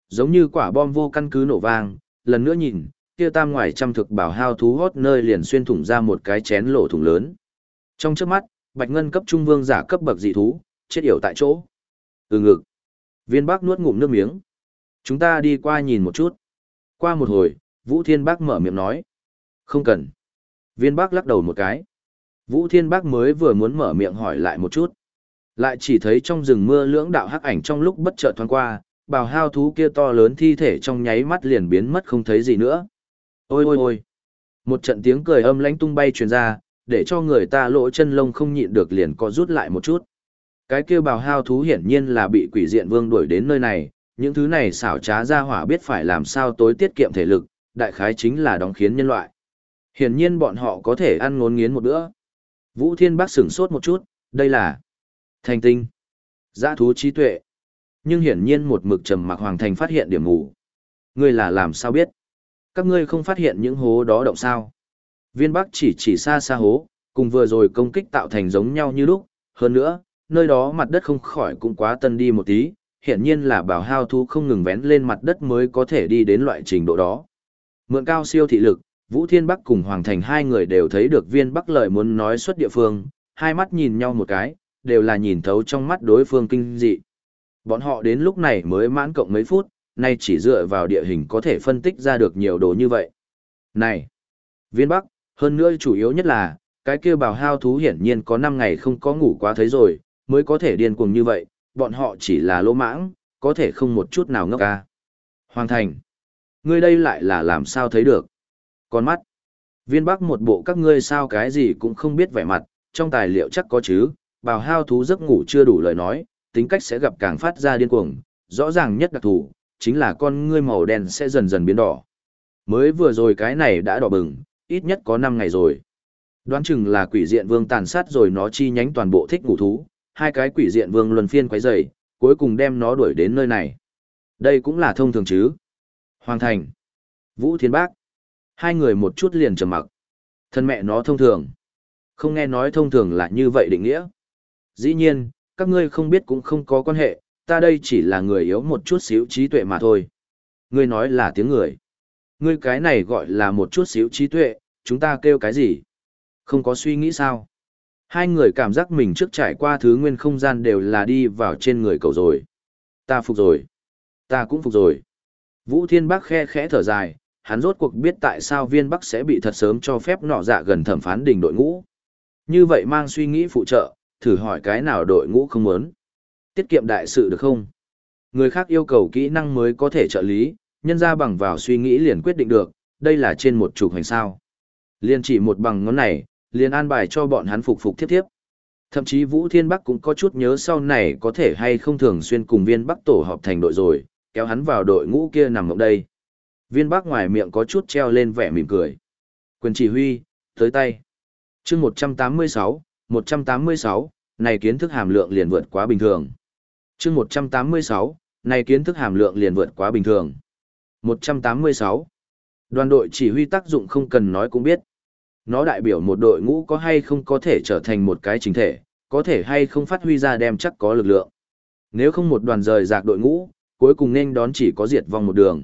Giống như quả bom vô căn cứ nổ vang, lần nữa nhìn, kia tam ngoài trăm thực bảo hao thú hót nơi liền xuyên thủng ra một cái chén lỗ thủng lớn. Trong trước mắt, bạch ngân cấp trung vương giả cấp bậc dị thú, chết yểu tại chỗ. Ừ ngực. Viên bác nuốt ngụm nước miếng. Chúng ta đi qua nhìn một chút. Qua một hồi, Vũ Thiên Bác mở miệng nói. Không cần. Viên bác lắc đầu một cái. Vũ Thiên Bác mới vừa muốn mở miệng hỏi lại một chút. Lại chỉ thấy trong rừng mưa lưỡng đạo hắc ảnh trong lúc bất chợt thoáng qua, bào hao thú kia to lớn thi thể trong nháy mắt liền biến mất không thấy gì nữa. Ôi ôi ôi! Một trận tiếng cười âm lãnh tung bay truyền ra, để cho người ta lỗ chân lông không nhịn được liền có rút lại một chút. Cái kia bào hao thú hiển nhiên là bị quỷ diện vương đuổi đến nơi này, những thứ này xảo trá ra hỏa biết phải làm sao tối tiết kiệm thể lực, đại khái chính là đóng khiến nhân loại. Hiển nhiên bọn họ có thể ăn ngốn nghiến một bữa. Vũ Thiên Bác sửng sốt một chút, đây là thành tinh, giã thú trí tuệ. Nhưng hiển nhiên một mực trầm mặc hoàng thành phát hiện điểm mù. Ngươi là làm sao biết? Các ngươi không phát hiện những hố đó động sao? Viên Bắc chỉ chỉ xa xa hố, cùng vừa rồi công kích tạo thành giống nhau như lúc, hơn nữa, nơi đó mặt đất không khỏi cũng quá tân đi một tí, hiển nhiên là bảo hao thu không ngừng vén lên mặt đất mới có thể đi đến loại trình độ đó. Mượn cao siêu thị lực, Vũ Thiên Bắc cùng Hoàng Thành hai người đều thấy được viên Bắc lợi muốn nói xuất địa phương, hai mắt nhìn nhau một cái, đều là nhìn thấu trong mắt đối phương kinh dị. Bọn họ đến lúc này mới mãn cộng mấy phút, nay chỉ dựa vào địa hình có thể phân tích ra được nhiều đồ như vậy. Này, viên Bắc, hơn nữa chủ yếu nhất là, cái kia bào hao thú hiển nhiên có 5 ngày không có ngủ quá thấy rồi, mới có thể điên cuồng như vậy, bọn họ chỉ là lỗ mãng, có thể không một chút nào ngốc ca. Hoàng thành, ngươi đây lại là làm sao thấy được? Con mắt, viên bắc một bộ các ngươi sao cái gì cũng không biết vẻ mặt, trong tài liệu chắc có chứ, bào hao thú giấc ngủ chưa đủ lời nói, tính cách sẽ gặp càng phát ra điên cuồng, rõ ràng nhất đặc thù, chính là con ngươi màu đen sẽ dần dần biến đỏ. Mới vừa rồi cái này đã đỏ bừng, ít nhất có 5 ngày rồi. Đoán chừng là quỷ diện vương tàn sát rồi nó chi nhánh toàn bộ thích ngủ thú, hai cái quỷ diện vương luân phiên quấy rầy, cuối cùng đem nó đuổi đến nơi này. Đây cũng là thông thường chứ. Hoàng thành. Vũ Thiên Bác. Hai người một chút liền trầm mặc. Thân mẹ nó thông thường. Không nghe nói thông thường là như vậy định nghĩa. Dĩ nhiên, các ngươi không biết cũng không có quan hệ, ta đây chỉ là người yếu một chút xíu trí tuệ mà thôi. Ngươi nói là tiếng người. Ngươi cái này gọi là một chút xíu trí tuệ, chúng ta kêu cái gì? Không có suy nghĩ sao? Hai người cảm giác mình trước trải qua thứ nguyên không gian đều là đi vào trên người cậu rồi. Ta phục rồi. Ta cũng phục rồi. Vũ Thiên Bắc khe khẽ thở dài, hắn rốt cuộc biết tại sao viên Bắc sẽ bị thật sớm cho phép nọ dạ gần thẩm phán đỉnh đội ngũ. Như vậy mang suy nghĩ phụ trợ, thử hỏi cái nào đội ngũ không muốn. Tiết kiệm đại sự được không? Người khác yêu cầu kỹ năng mới có thể trợ lý, nhân ra bằng vào suy nghĩ liền quyết định được, đây là trên một chục hành sao. Liên chỉ một bằng ngón này, liền an bài cho bọn hắn phục phục tiếp tiếp. Thậm chí Vũ Thiên Bắc cũng có chút nhớ sau này có thể hay không thường xuyên cùng viên Bắc tổ họp thành đội rồi, kéo hắn vào đội ngũ kia nằm ngộng đây. Viên Bắc ngoài miệng có chút treo lên vẻ mỉm cười. Quyền chỉ huy, tới tay. chương 186, 186, này kiến thức hàm lượng liền vượt quá bình thường. chương 186, này kiến thức hàm lượng liền vượt quá bình thường. 186. Đoàn đội chỉ huy tác dụng không cần nói cũng biết. Nó đại biểu một đội ngũ có hay không có thể trở thành một cái chính thể, có thể hay không phát huy ra đem chắc có lực lượng. Nếu không một đoàn rời rạc đội ngũ, cuối cùng nên đón chỉ có diệt vong một đường.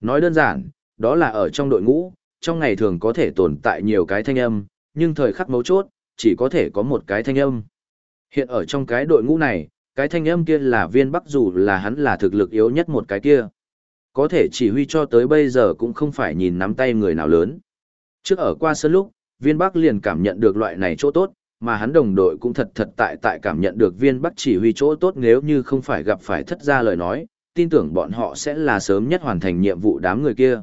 Nói đơn giản, đó là ở trong đội ngũ, trong ngày thường có thể tồn tại nhiều cái thanh âm, nhưng thời khắc mấu chốt, chỉ có thể có một cái thanh âm. Hiện ở trong cái đội ngũ này, cái thanh âm kia là viên bắc dù là hắn là thực lực yếu nhất một cái kia. Có thể chỉ huy cho tới bây giờ cũng không phải nhìn nắm tay người nào lớn. Trước ở qua sân lúc, viên bắc liền cảm nhận được loại này chỗ tốt, mà hắn đồng đội cũng thật thật tại tại cảm nhận được viên bắc chỉ huy chỗ tốt nếu như không phải gặp phải thất gia lời nói, tin tưởng bọn họ sẽ là sớm nhất hoàn thành nhiệm vụ đám người kia.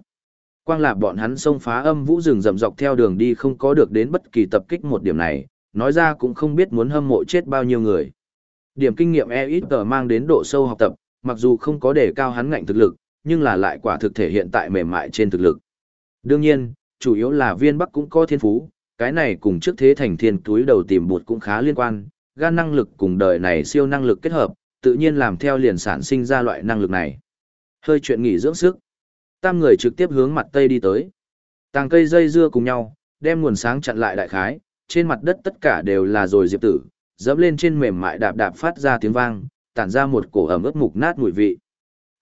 Quang là bọn hắn xông phá âm vũ rừng rậm dọc theo đường đi không có được đến bất kỳ tập kích một điểm này, nói ra cũng không biết muốn hâm mộ chết bao nhiêu người. Điểm kinh nghiệm e ít mang đến độ sâu học tập, mặc dù không có đề cao hắn ngạnh thực lực, nhưng là lại quả thực thể hiện tại mềm mại trên thực lực. Đương nhiên, chủ yếu là viên bắc cũng có thiên phú, cái này cùng trước thế thành thiên túi đầu tìm bụt cũng khá liên quan, gan năng lực cùng đời này siêu năng lực kết hợp, tự nhiên làm theo liền sản sinh ra loại năng lực này. Hơi chuyện nghỉ dưỡng sức. Tam người trực tiếp hướng mặt tây đi tới. Tàng cây dây dưa cùng nhau, đem nguồn sáng chặn lại đại khái, trên mặt đất tất cả đều là rồi diệp tử, dẫm lên trên mềm mại đạp đạp phát ra tiếng vang, tản ra một cổ ẩm ướt mục nát mùi vị.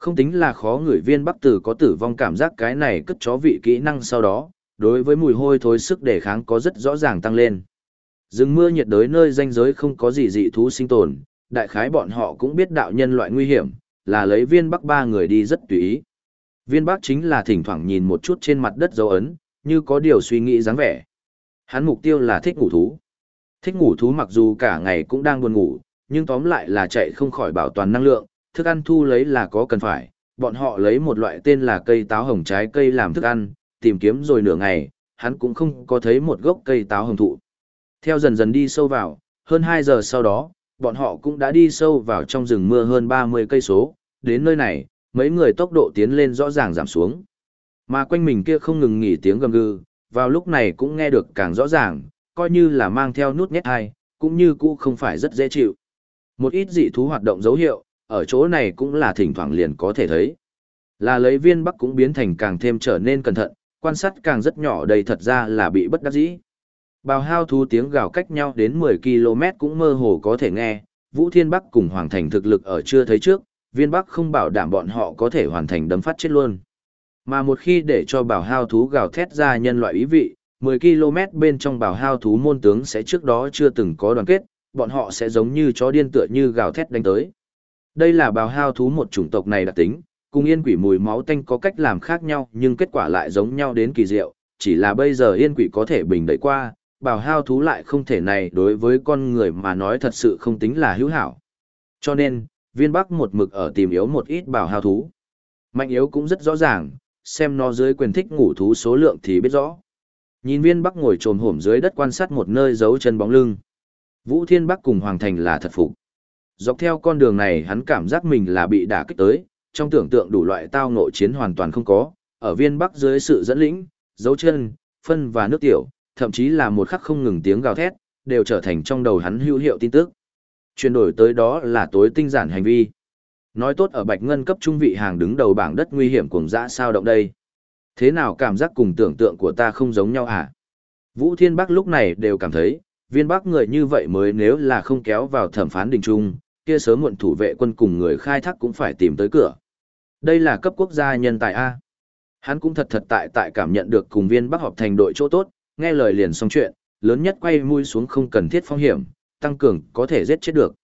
Không tính là khó người viên bắc tử có tử vong cảm giác cái này cất chó vị kỹ năng sau đó, đối với mùi hôi thối sức đề kháng có rất rõ ràng tăng lên. Rừng mưa nhiệt đới nơi danh giới không có gì dị thú sinh tồn, đại khái bọn họ cũng biết đạo nhân loại nguy hiểm, là lấy viên bắc ba người đi rất tùy ý. Viên bắc chính là thỉnh thoảng nhìn một chút trên mặt đất dấu ấn, như có điều suy nghĩ dáng vẻ. Hắn mục tiêu là thích ngủ thú. Thích ngủ thú mặc dù cả ngày cũng đang buồn ngủ, nhưng tóm lại là chạy không khỏi bảo toàn năng lượng, thức ăn thu lấy là có cần phải. Bọn họ lấy một loại tên là cây táo hồng trái cây làm thức ăn, tìm kiếm rồi nửa ngày, hắn cũng không có thấy một gốc cây táo hồng thụ. Theo dần dần đi sâu vào, hơn 2 giờ sau đó, bọn họ cũng đã đi sâu vào trong rừng mưa hơn 30 cây số, đến nơi này, mấy người tốc độ tiến lên rõ ràng giảm xuống. Mà quanh mình kia không ngừng nghỉ tiếng gầm gừ, vào lúc này cũng nghe được càng rõ ràng, coi như là mang theo nút nhét hai, cũng như cũ không phải rất dễ chịu. Một ít dị thú hoạt động dấu hiệu, ở chỗ này cũng là thỉnh thoảng liền có thể thấy. Là lấy viên bắc cũng biến thành càng thêm trở nên cẩn thận, quan sát càng rất nhỏ đây thật ra là bị bất đắc dĩ. Bào hao thú tiếng gào cách nhau đến 10 km cũng mơ hồ có thể nghe, Vũ Thiên Bắc cùng Hoàng Thành thực lực ở chưa thấy trước, viên Bắc không bảo đảm bọn họ có thể hoàn thành đấm phát chết luôn. Mà một khi để cho bảo hao thú gào thét ra nhân loại ý vị, 10 km bên trong bảo hao thú môn tướng sẽ trước đó chưa từng có đoàn kết, bọn họ sẽ giống như chó điên tựa như gào thét đánh tới. Đây là bào hao thú một chủng tộc này đặc tính, cùng yên quỷ mùi máu tanh có cách làm khác nhau nhưng kết quả lại giống nhau đến kỳ diệu, chỉ là bây giờ yên quỷ có thể bình đẩy qua, bào hao thú lại không thể này đối với con người mà nói thật sự không tính là hữu hảo. Cho nên, viên bắc một mực ở tìm yếu một ít bào hao thú. Mạnh yếu cũng rất rõ ràng, xem nó dưới quyền thích ngủ thú số lượng thì biết rõ. Nhìn viên bắc ngồi trồm hổm dưới đất quan sát một nơi giấu chân bóng lưng. Vũ Thiên Bắc cùng Hoàng Thành là thật phục. Dọc theo con đường này hắn cảm giác mình là bị đả kích tới, trong tưởng tượng đủ loại tao ngộ chiến hoàn toàn không có, ở viên bắc dưới sự dẫn lĩnh, dấu chân, phân và nước tiểu, thậm chí là một khắc không ngừng tiếng gào thét, đều trở thành trong đầu hắn hữu hiệu tin tức. Chuyển đổi tới đó là tối tinh giản hành vi. Nói tốt ở Bạch Ngân cấp trung vị hàng đứng đầu bảng đất nguy hiểm cùng dã sao động đây. Thế nào cảm giác cùng tưởng tượng của ta không giống nhau hả? Vũ Thiên Bắc lúc này đều cảm thấy, viên bắc người như vậy mới nếu là không kéo vào thẩm phán đình trung, kia sớm muộn thủ vệ quân cùng người khai thác cũng phải tìm tới cửa. Đây là cấp quốc gia nhân tài A. Hắn cũng thật thật tại tại cảm nhận được cùng viên bắc họp thành đội chỗ tốt, nghe lời liền xong chuyện, lớn nhất quay mũi xuống không cần thiết phong hiểm, tăng cường có thể giết chết được.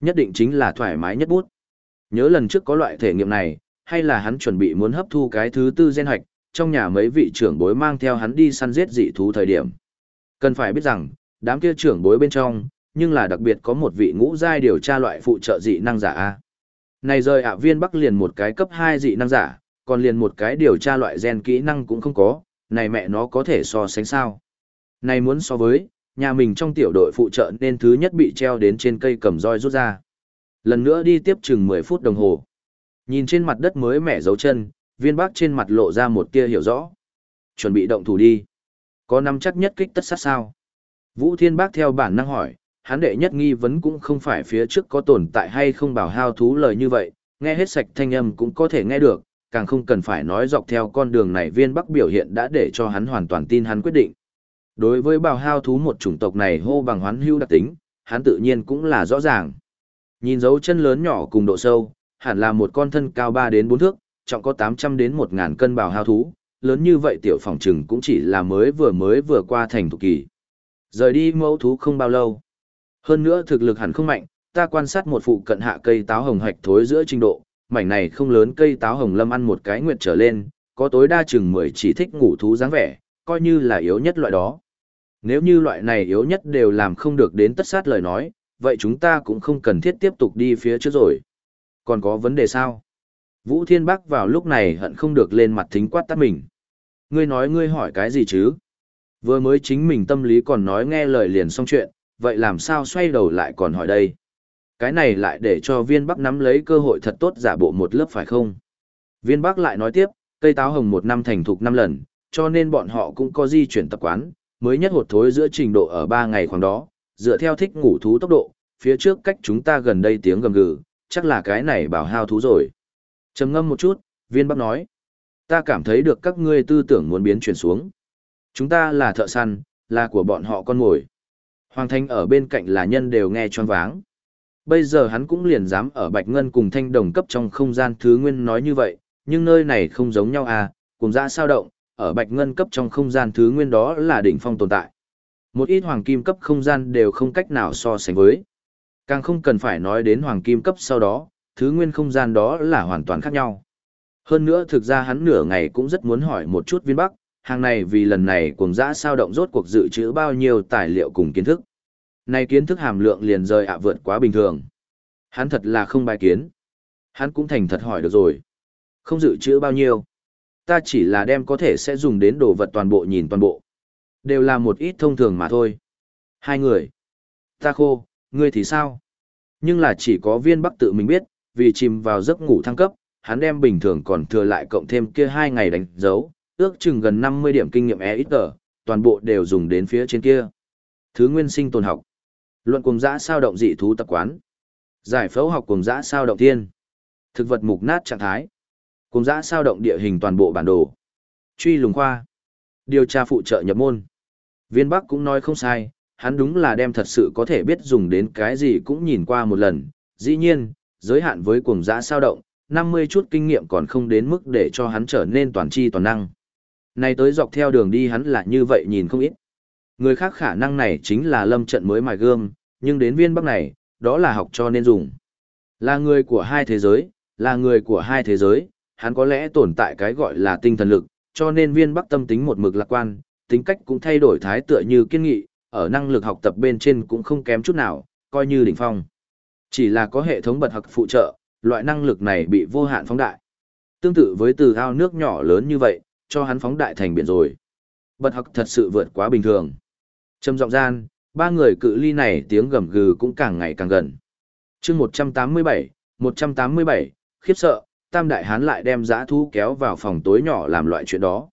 Nhất định chính là thoải mái nhất bút. Nhớ lần trước có loại thể nghiệm này, hay là hắn chuẩn bị muốn hấp thu cái thứ tư gen hoạch trong nhà mấy vị trưởng bối mang theo hắn đi săn giết dị thú thời điểm. Cần phải biết rằng, đám kia trưởng bối bên trong, nhưng là đặc biệt có một vị ngũ giai điều tra loại phụ trợ dị năng giả a. Này rời ạ viên bắc liền một cái cấp 2 dị năng giả, còn liền một cái điều tra loại gen kỹ năng cũng không có, này mẹ nó có thể so sánh sao. Này muốn so với, nhà mình trong tiểu đội phụ trợ nên thứ nhất bị treo đến trên cây cầm roi rút ra. Lần nữa đi tiếp chừng 10 phút đồng hồ. Nhìn trên mặt đất mới mẻ dấu chân, viên bắc trên mặt lộ ra một tia hiểu rõ. Chuẩn bị động thủ đi. Có năm chắc nhất kích tất sát sao? Vũ Thiên Bác theo bản năng hỏi, hắn đệ nhất nghi vấn cũng không phải phía trước có tồn tại hay không bảo hao thú lời như vậy, nghe hết sạch thanh âm cũng có thể nghe được, càng không cần phải nói dọc theo con đường này viên bắc biểu hiện đã để cho hắn hoàn toàn tin hắn quyết định. Đối với bào hao thú một chủng tộc này hô bằng hoán hưu đặc tính, hắn tự nhiên cũng là rõ ràng. Nhìn dấu chân lớn nhỏ cùng độ sâu, hẳn là một con thân cao 3 đến 4 thước, trọng có 800 đến 1000 cân bào hao thú, lớn như vậy tiểu phòng trừng cũng chỉ là mới vừa mới vừa qua thành thủ kỳ. Rời đi mẫu thú không bao lâu. Hơn nữa thực lực hẳn không mạnh, ta quan sát một phụ cận hạ cây táo hồng hạch thối giữa trình độ, mảnh này không lớn cây táo hồng lâm ăn một cái nguyệt trở lên, có tối đa chừng 10 chỉ thích ngủ thú dáng vẻ, coi như là yếu nhất loại đó. Nếu như loại này yếu nhất đều làm không được đến tất sát lời nói, vậy chúng ta cũng không cần thiết tiếp tục đi phía trước rồi. Còn có vấn đề sao? Vũ Thiên Bắc vào lúc này hận không được lên mặt thính quát tắt mình. Ngươi nói ngươi hỏi cái gì chứ? Vừa mới chính mình tâm lý còn nói nghe lời liền xong chuyện, vậy làm sao xoay đầu lại còn hỏi đây? Cái này lại để cho viên bắc nắm lấy cơ hội thật tốt giả bộ một lớp phải không? Viên bắc lại nói tiếp, cây táo hồng một năm thành thục năm lần, cho nên bọn họ cũng có di chuyển tập quán, mới nhất hột thối giữa trình độ ở 3 ngày khoảng đó, dựa theo thích ngủ thú tốc độ, phía trước cách chúng ta gần đây tiếng gầm gừ, chắc là cái này bảo hao thú rồi. trầm ngâm một chút, viên bắc nói, ta cảm thấy được các ngươi tư tưởng muốn biến chuyển xuống. Chúng ta là thợ săn, là của bọn họ con mồi. Hoàng Thanh ở bên cạnh là nhân đều nghe choáng váng. Bây giờ hắn cũng liền dám ở Bạch Ngân cùng Thanh Đồng cấp trong không gian thứ nguyên nói như vậy, nhưng nơi này không giống nhau à, cùng ra sao động, ở Bạch Ngân cấp trong không gian thứ nguyên đó là đỉnh phong tồn tại. Một ít hoàng kim cấp không gian đều không cách nào so sánh với. Càng không cần phải nói đến hoàng kim cấp sau đó, thứ nguyên không gian đó là hoàn toàn khác nhau. Hơn nữa thực ra hắn nửa ngày cũng rất muốn hỏi một chút viên bắc, hàng này vì lần này cuồng dã sao động rốt cuộc dự trữ bao nhiêu tài liệu cùng kiến thức. Này kiến thức hàm lượng liền rời ạ vượt quá bình thường. Hắn thật là không bài kiến. Hắn cũng thành thật hỏi được rồi. Không dự trữ bao nhiêu. Ta chỉ là đem có thể sẽ dùng đến đồ vật toàn bộ nhìn toàn bộ. Đều là một ít thông thường mà thôi. Hai người. Ta khô, ngươi thì sao? Nhưng là chỉ có viên bắc tự mình biết, vì chìm vào giấc ngủ thăng cấp, hắn đem bình thường còn thừa lại cộng thêm kia hai ngày đánh dấu, ước chừng gần 50 điểm kinh nghiệm e ít toàn bộ đều dùng đến phía trên kia. Thứ nguyên sinh tồn học. Luận cùng dã sao động dị thú tập quán. Giải phẫu học cùng dã sao động thiên. Thực vật mục nát trạng thái. Cùng dã sao động địa hình toàn bộ bản đồ. Truy lùng khoa. Điều tra phụ trợ nhập môn. Viên Bắc cũng nói không sai, hắn đúng là đem thật sự có thể biết dùng đến cái gì cũng nhìn qua một lần. Dĩ nhiên, giới hạn với cuồng dã sao động, 50 chút kinh nghiệm còn không đến mức để cho hắn trở nên toàn chi toàn năng. Này tới dọc theo đường đi hắn là như vậy nhìn không ít. Người khác khả năng này chính là lâm trận mới mài gương nhưng đến viên bắc này, đó là học cho nên dùng. Là người của hai thế giới, là người của hai thế giới, hắn có lẽ tồn tại cái gọi là tinh thần lực, cho nên viên bắc tâm tính một mực lạc quan, tính cách cũng thay đổi thái tựa như kiên nghị, ở năng lực học tập bên trên cũng không kém chút nào, coi như đỉnh phong. Chỉ là có hệ thống bật học phụ trợ, loại năng lực này bị vô hạn phóng đại. Tương tự với từ ao nước nhỏ lớn như vậy, cho hắn phóng đại thành biển rồi. Bật học thật sự vượt quá bình thường. Trầm giọng gian, ba người cự ly này tiếng gầm gừ cũng càng ngày càng gần. chương 187, 187, khiếp sợ, tam đại hán lại đem giã thú kéo vào phòng tối nhỏ làm loại chuyện đó.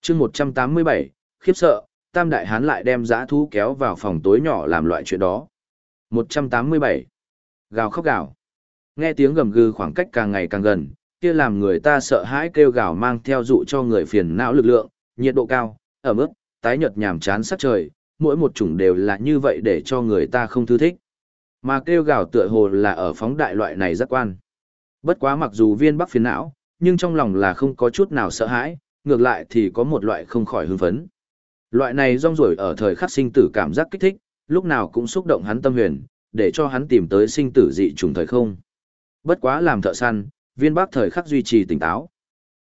chương 187, khiếp sợ, tam đại hán lại đem giã thú kéo vào phòng tối nhỏ làm loại chuyện đó. 187. Gào khóc gào. Nghe tiếng gầm gừ khoảng cách càng ngày càng gần, kia làm người ta sợ hãi kêu gào mang theo dụ cho người phiền não lực lượng, nhiệt độ cao, ở mức, tái nhợt nhàm chán sắc trời, mỗi một chủng đều là như vậy để cho người ta không thư thích. Mà kêu gào tựa hồ là ở phóng đại loại này rất quan. Bất quá mặc dù viên bắc phiền não, nhưng trong lòng là không có chút nào sợ hãi, ngược lại thì có một loại không khỏi hưng phấn. Loại này rong rổi ở thời khắc sinh tử cảm giác kích thích, lúc nào cũng xúc động hắn tâm huyền, để cho hắn tìm tới sinh tử dị trùng thời không. Bất quá làm thợ săn, viên bác thời khắc duy trì tỉnh táo.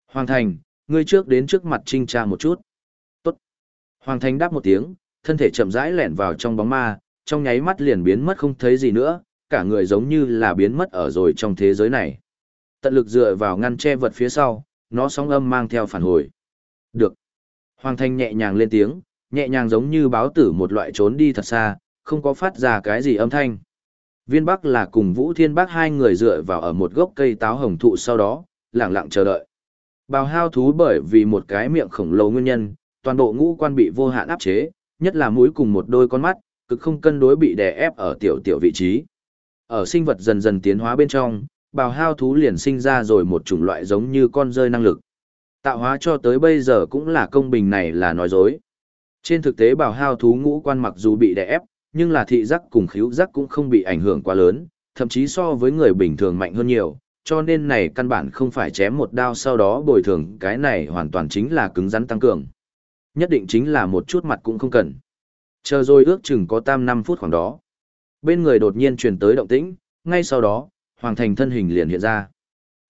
Hoàng thành, ngươi trước đến trước mặt trinh tra một chút. Tốt. Hoàng thành đáp một tiếng, thân thể chậm rãi lẻn vào trong bóng ma, trong nháy mắt liền biến mất không thấy gì nữa, cả người giống như là biến mất ở rồi trong thế giới này. Tận lực dựa vào ngăn che vật phía sau, nó sóng âm mang theo phản hồi. Được. Hoàng Thanh nhẹ nhàng lên tiếng, nhẹ nhàng giống như báo tử một loại trốn đi thật xa, không có phát ra cái gì âm thanh. Viên Bắc là cùng Vũ Thiên Bắc hai người dựa vào ở một gốc cây táo hồng thụ sau đó, lặng lặng chờ đợi. Bào hao thú bởi vì một cái miệng khổng lồ nguyên nhân, toàn bộ ngũ quan bị vô hạn áp chế, nhất là mũi cùng một đôi con mắt, cực không cân đối bị đè ép ở tiểu tiểu vị trí. Ở sinh vật dần dần tiến hóa bên trong, bào hao thú liền sinh ra rồi một chủng loại giống như con rơi năng lực. Tạo hóa cho tới bây giờ cũng là công bình này là nói dối. Trên thực tế bào hao thú ngũ quan mặc dù bị đè ép, nhưng là thị giác cùng khíu giác cũng không bị ảnh hưởng quá lớn, thậm chí so với người bình thường mạnh hơn nhiều, cho nên này căn bản không phải chém một đao sau đó bồi thường cái này hoàn toàn chính là cứng rắn tăng cường. Nhất định chính là một chút mặt cũng không cần. Chờ rồi ước chừng có tam năm phút khoảng đó. Bên người đột nhiên truyền tới động tĩnh, ngay sau đó, Hoàng Thành thân hình liền hiện ra.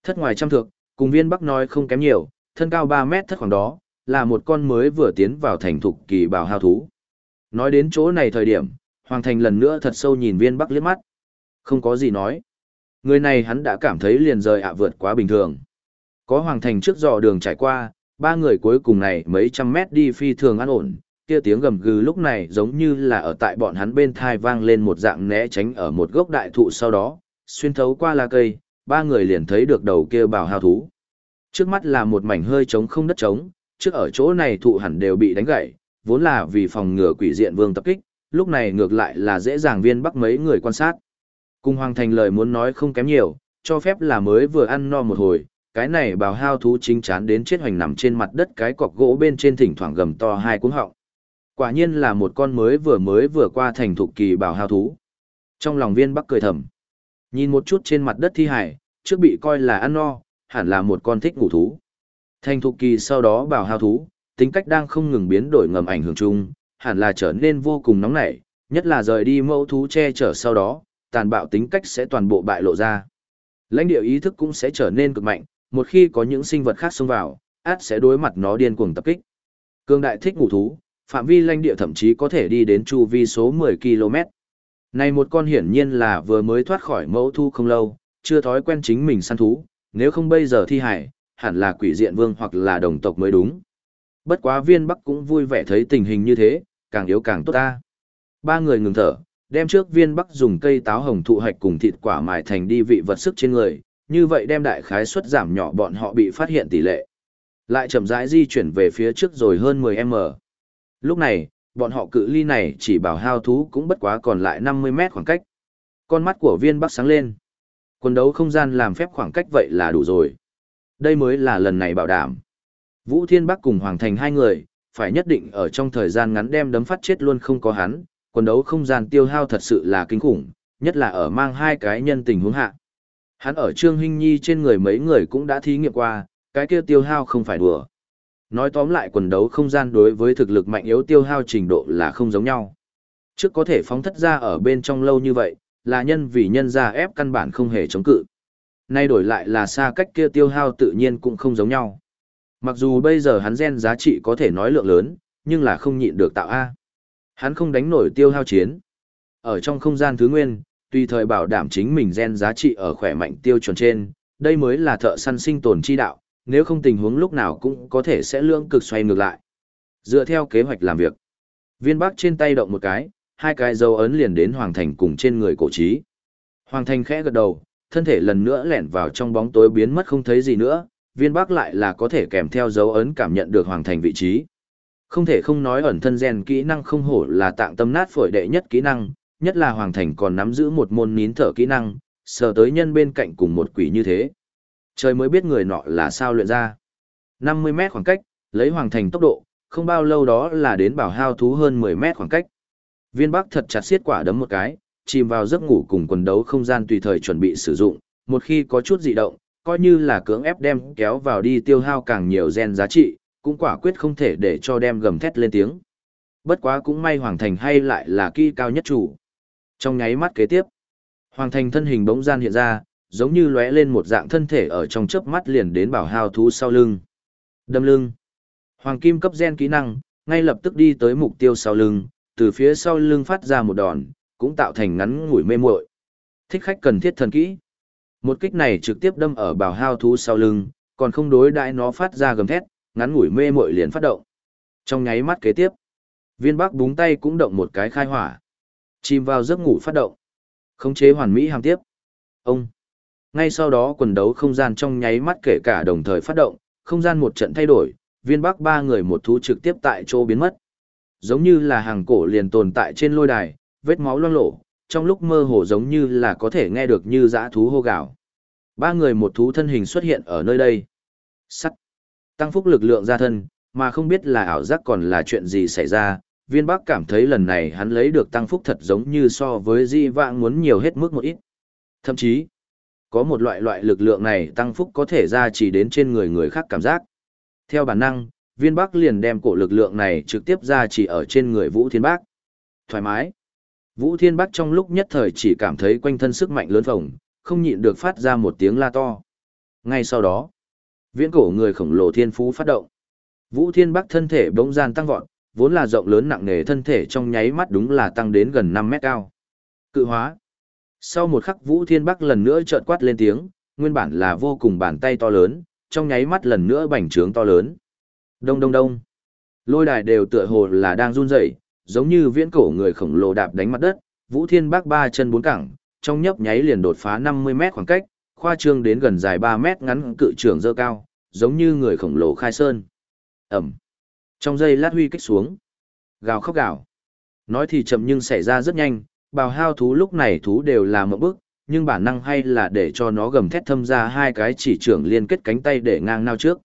Thất ngoài trăm thước, cùng viên Bắc nói không kém nhiều, thân cao 3 mét thất khoảng đó, là một con mới vừa tiến vào thành thục kỳ bào hao thú. Nói đến chỗ này thời điểm, Hoàng Thành lần nữa thật sâu nhìn viên Bắc liếc mắt. Không có gì nói. Người này hắn đã cảm thấy liền rời ạ vượt quá bình thường. Có Hoàng Thành trước dò đường trải qua, ba người cuối cùng này mấy trăm mét đi phi thường an ổn, kia tiếng gầm gừ lúc này giống như là ở tại bọn hắn bên thai vang lên một dạng né tránh ở một gốc đại thụ sau đó, xuyên thấu qua lá cây, ba người liền thấy được đầu kia bảo hào thú. Trước mắt là một mảnh hơi trống không đất trống, trước ở chỗ này thụ hẳn đều bị đánh gãy, vốn là vì phòng ngừa quỷ diện vương tập kích, lúc này ngược lại là dễ dàng viên bắc mấy người quan sát. Cung Hoàng Thành lời muốn nói không kém nhiều, cho phép là mới vừa ăn no một hồi, cái này bào hao thú chính chán đến chết hoành nằm trên mặt đất cái cọc gỗ bên trên thỉnh thoảng gầm to hai cuống họng. Quả nhiên là một con mới vừa mới vừa qua thành thục kỳ bào hao thú. Trong lòng viên bắc cười thầm. Nhìn một chút trên mặt đất thi hải, trước bị coi là ăn no, hẳn là một con thích ngủ thú. Thành thục kỳ sau đó bào hao thú, tính cách đang không ngừng biến đổi ngầm ảnh hưởng chung, hẳn là trở nên vô cùng nóng nảy, nhất là rời đi mẫu thú che chở sau đó, tàn bạo tính cách sẽ toàn bộ bại lộ ra. Lãnh địa ý thức cũng sẽ trở nên cực mạnh, một khi có những sinh vật khác xông vào, át sẽ đối mặt nó điên cuồng tập kích. Cương đại thích ngủ thú, phạm vi lãnh địa thậm chí có thể đi đến chu vi số 10 km. Này một con hiển nhiên là vừa mới thoát khỏi mẫu thu không lâu, chưa thói quen chính mình săn thú, nếu không bây giờ thi hải, hẳn là quỷ diện vương hoặc là đồng tộc mới đúng. Bất quá viên bắc cũng vui vẻ thấy tình hình như thế, càng yếu càng tốt ta. Ba người ngừng thở, đem trước viên bắc dùng cây táo hồng thụ hạch cùng thịt quả mài thành đi vị vật sức trên người, như vậy đem đại khái suất giảm nhỏ bọn họ bị phát hiện tỷ lệ. Lại chậm rãi di chuyển về phía trước rồi hơn 10m. Lúc này, bọn họ cự ly này chỉ bảo hao thú cũng bất quá còn lại 50 mét khoảng cách. Con mắt của viên bắc sáng lên. Quân đấu không gian làm phép khoảng cách vậy là đủ rồi. Đây mới là lần này bảo đảm. Vũ Thiên Bắc cùng Hoàng Thành hai người, phải nhất định ở trong thời gian ngắn đem đấm phát chết luôn không có hắn, quần đấu không gian tiêu hao thật sự là kinh khủng, nhất là ở mang hai cái nhân tình huống hạ. Hắn ở Trương Hinh Nhi trên người mấy người cũng đã thí nghiệm qua, cái kia tiêu hao không phải đùa. Nói tóm lại quần đấu không gian đối với thực lực mạnh yếu tiêu hao trình độ là không giống nhau. Trước có thể phóng thất ra ở bên trong lâu như vậy, là nhân vì nhân ra ép căn bản không hề chống cự. Nay đổi lại là xa cách kia tiêu hao tự nhiên cũng không giống nhau. Mặc dù bây giờ hắn gen giá trị có thể nói lượng lớn, nhưng là không nhịn được tạo A. Hắn không đánh nổi tiêu hao chiến. Ở trong không gian thứ nguyên, tùy thời bảo đảm chính mình gen giá trị ở khỏe mạnh tiêu chuẩn trên, đây mới là thợ săn sinh tồn chi đạo, nếu không tình huống lúc nào cũng có thể sẽ lưỡng cực xoay ngược lại. Dựa theo kế hoạch làm việc, viên bắc trên tay động một cái, hai cái dấu ấn liền đến Hoàng Thành cùng trên người cổ trí. Hoàng Thành khẽ gật đầu, thân thể lần nữa lẻn vào trong bóng tối biến mất không thấy gì nữa, viên bắc lại là có thể kèm theo dấu ấn cảm nhận được Hoàng Thành vị trí. Không thể không nói ẩn thân gen kỹ năng không hổ là tạng tâm nát phổi đệ nhất kỹ năng, nhất là Hoàng Thành còn nắm giữ một môn nín thở kỹ năng, sờ tới nhân bên cạnh cùng một quỷ như thế. Trời mới biết người nọ là sao luyện ra. 50 mét khoảng cách, lấy Hoàng Thành tốc độ, không bao lâu đó là đến bảo hao thú hơn 10 mét khoảng cách. Viên Bắc thật chặt xiết quả đấm một cái, chìm vào giấc ngủ cùng quần đấu không gian tùy thời chuẩn bị sử dụng, một khi có chút dị động, coi như là cưỡng ép đem kéo vào đi tiêu hao càng nhiều gen giá trị, cũng quả quyết không thể để cho đem gầm thét lên tiếng. Bất quá cũng may Hoàng Thành hay lại là kỳ cao nhất chủ. Trong nháy mắt kế tiếp, Hoàng Thành thân hình bỗng gian hiện ra, giống như lóe lên một dạng thân thể ở trong chớp mắt liền đến bảo hao thú sau lưng. Đâm lưng. Hoàng kim cấp gen kỹ năng, ngay lập tức đi tới mục tiêu sau lưng, từ phía sau lưng phát ra một đòn, cũng tạo thành ngắn ngủi mê muội. Thích khách cần thiết thần kỹ. Một kích này trực tiếp đâm ở bào hao thú sau lưng, còn không đối đãi nó phát ra gầm thét, ngắn ngủi mê muội liền phát động. Trong nháy mắt kế tiếp, viên bắc búng tay cũng động một cái khai hỏa. Chìm vào giấc ngủ phát động. Khống chế hoàn mỹ hàm tiếp. Ông. Ngay sau đó quần đấu không gian trong nháy mắt kể cả đồng thời phát động, không gian một trận thay đổi, viên bắc ba người một thú trực tiếp tại chỗ biến mất. Giống như là hàng cổ liền tồn tại trên lôi đài, vết máu loang lổ, trong lúc mơ hồ giống như là có thể nghe được như dã thú hô gào. Ba người một thú thân hình xuất hiện ở nơi đây. Sắt. Tăng phúc lực lượng ra thân, mà không biết là ảo giác còn là chuyện gì xảy ra. Viên Bắc cảm thấy lần này hắn lấy được tăng phúc thật giống như so với di vãng muốn nhiều hết mức một ít. Thậm chí, có một loại loại lực lượng này tăng phúc có thể ra chỉ đến trên người người khác cảm giác. Theo bản năng, viên bắc liền đem cổ lực lượng này trực tiếp ra chỉ ở trên người Vũ Thiên Bác. Thoải mái. Vũ Thiên Bắc trong lúc nhất thời chỉ cảm thấy quanh thân sức mạnh lớn phồng, không nhịn được phát ra một tiếng la to. Ngay sau đó, viễn cổ người khổng lồ thiên phú phát động. Vũ Thiên Bắc thân thể bỗng gian tăng vọt, vốn là rộng lớn nặng nề thân thể trong nháy mắt đúng là tăng đến gần 5 mét cao. Cự hóa. Sau một khắc Vũ Thiên Bắc lần nữa chợt quát lên tiếng, nguyên bản là vô cùng bàn tay to lớn, trong nháy mắt lần nữa bành trướng to lớn. Đông đông đông. Lôi đài đều tựa hồ là đang run rẩy, giống như viễn cổ người khổng lồ đạp đánh mặt đất, Vũ Thiên Bắc ba chân bốn cẳng, trong nhấp nháy liền đột phá 50 mét khoảng cách, khoa trương đến gần dài 3 mét ngắn cự trường dơ cao, giống như người khổng lồ khai sơn. Ẩm. Trong giây lát huy kích xuống. Gào khóc gào. Nói thì chậm nhưng xảy ra rất nhanh, bào hao thú lúc này thú đều là một bước, nhưng bản năng hay là để cho nó gầm thét thâm ra hai cái chỉ trưởng liên kết cánh tay để ngang nao trước.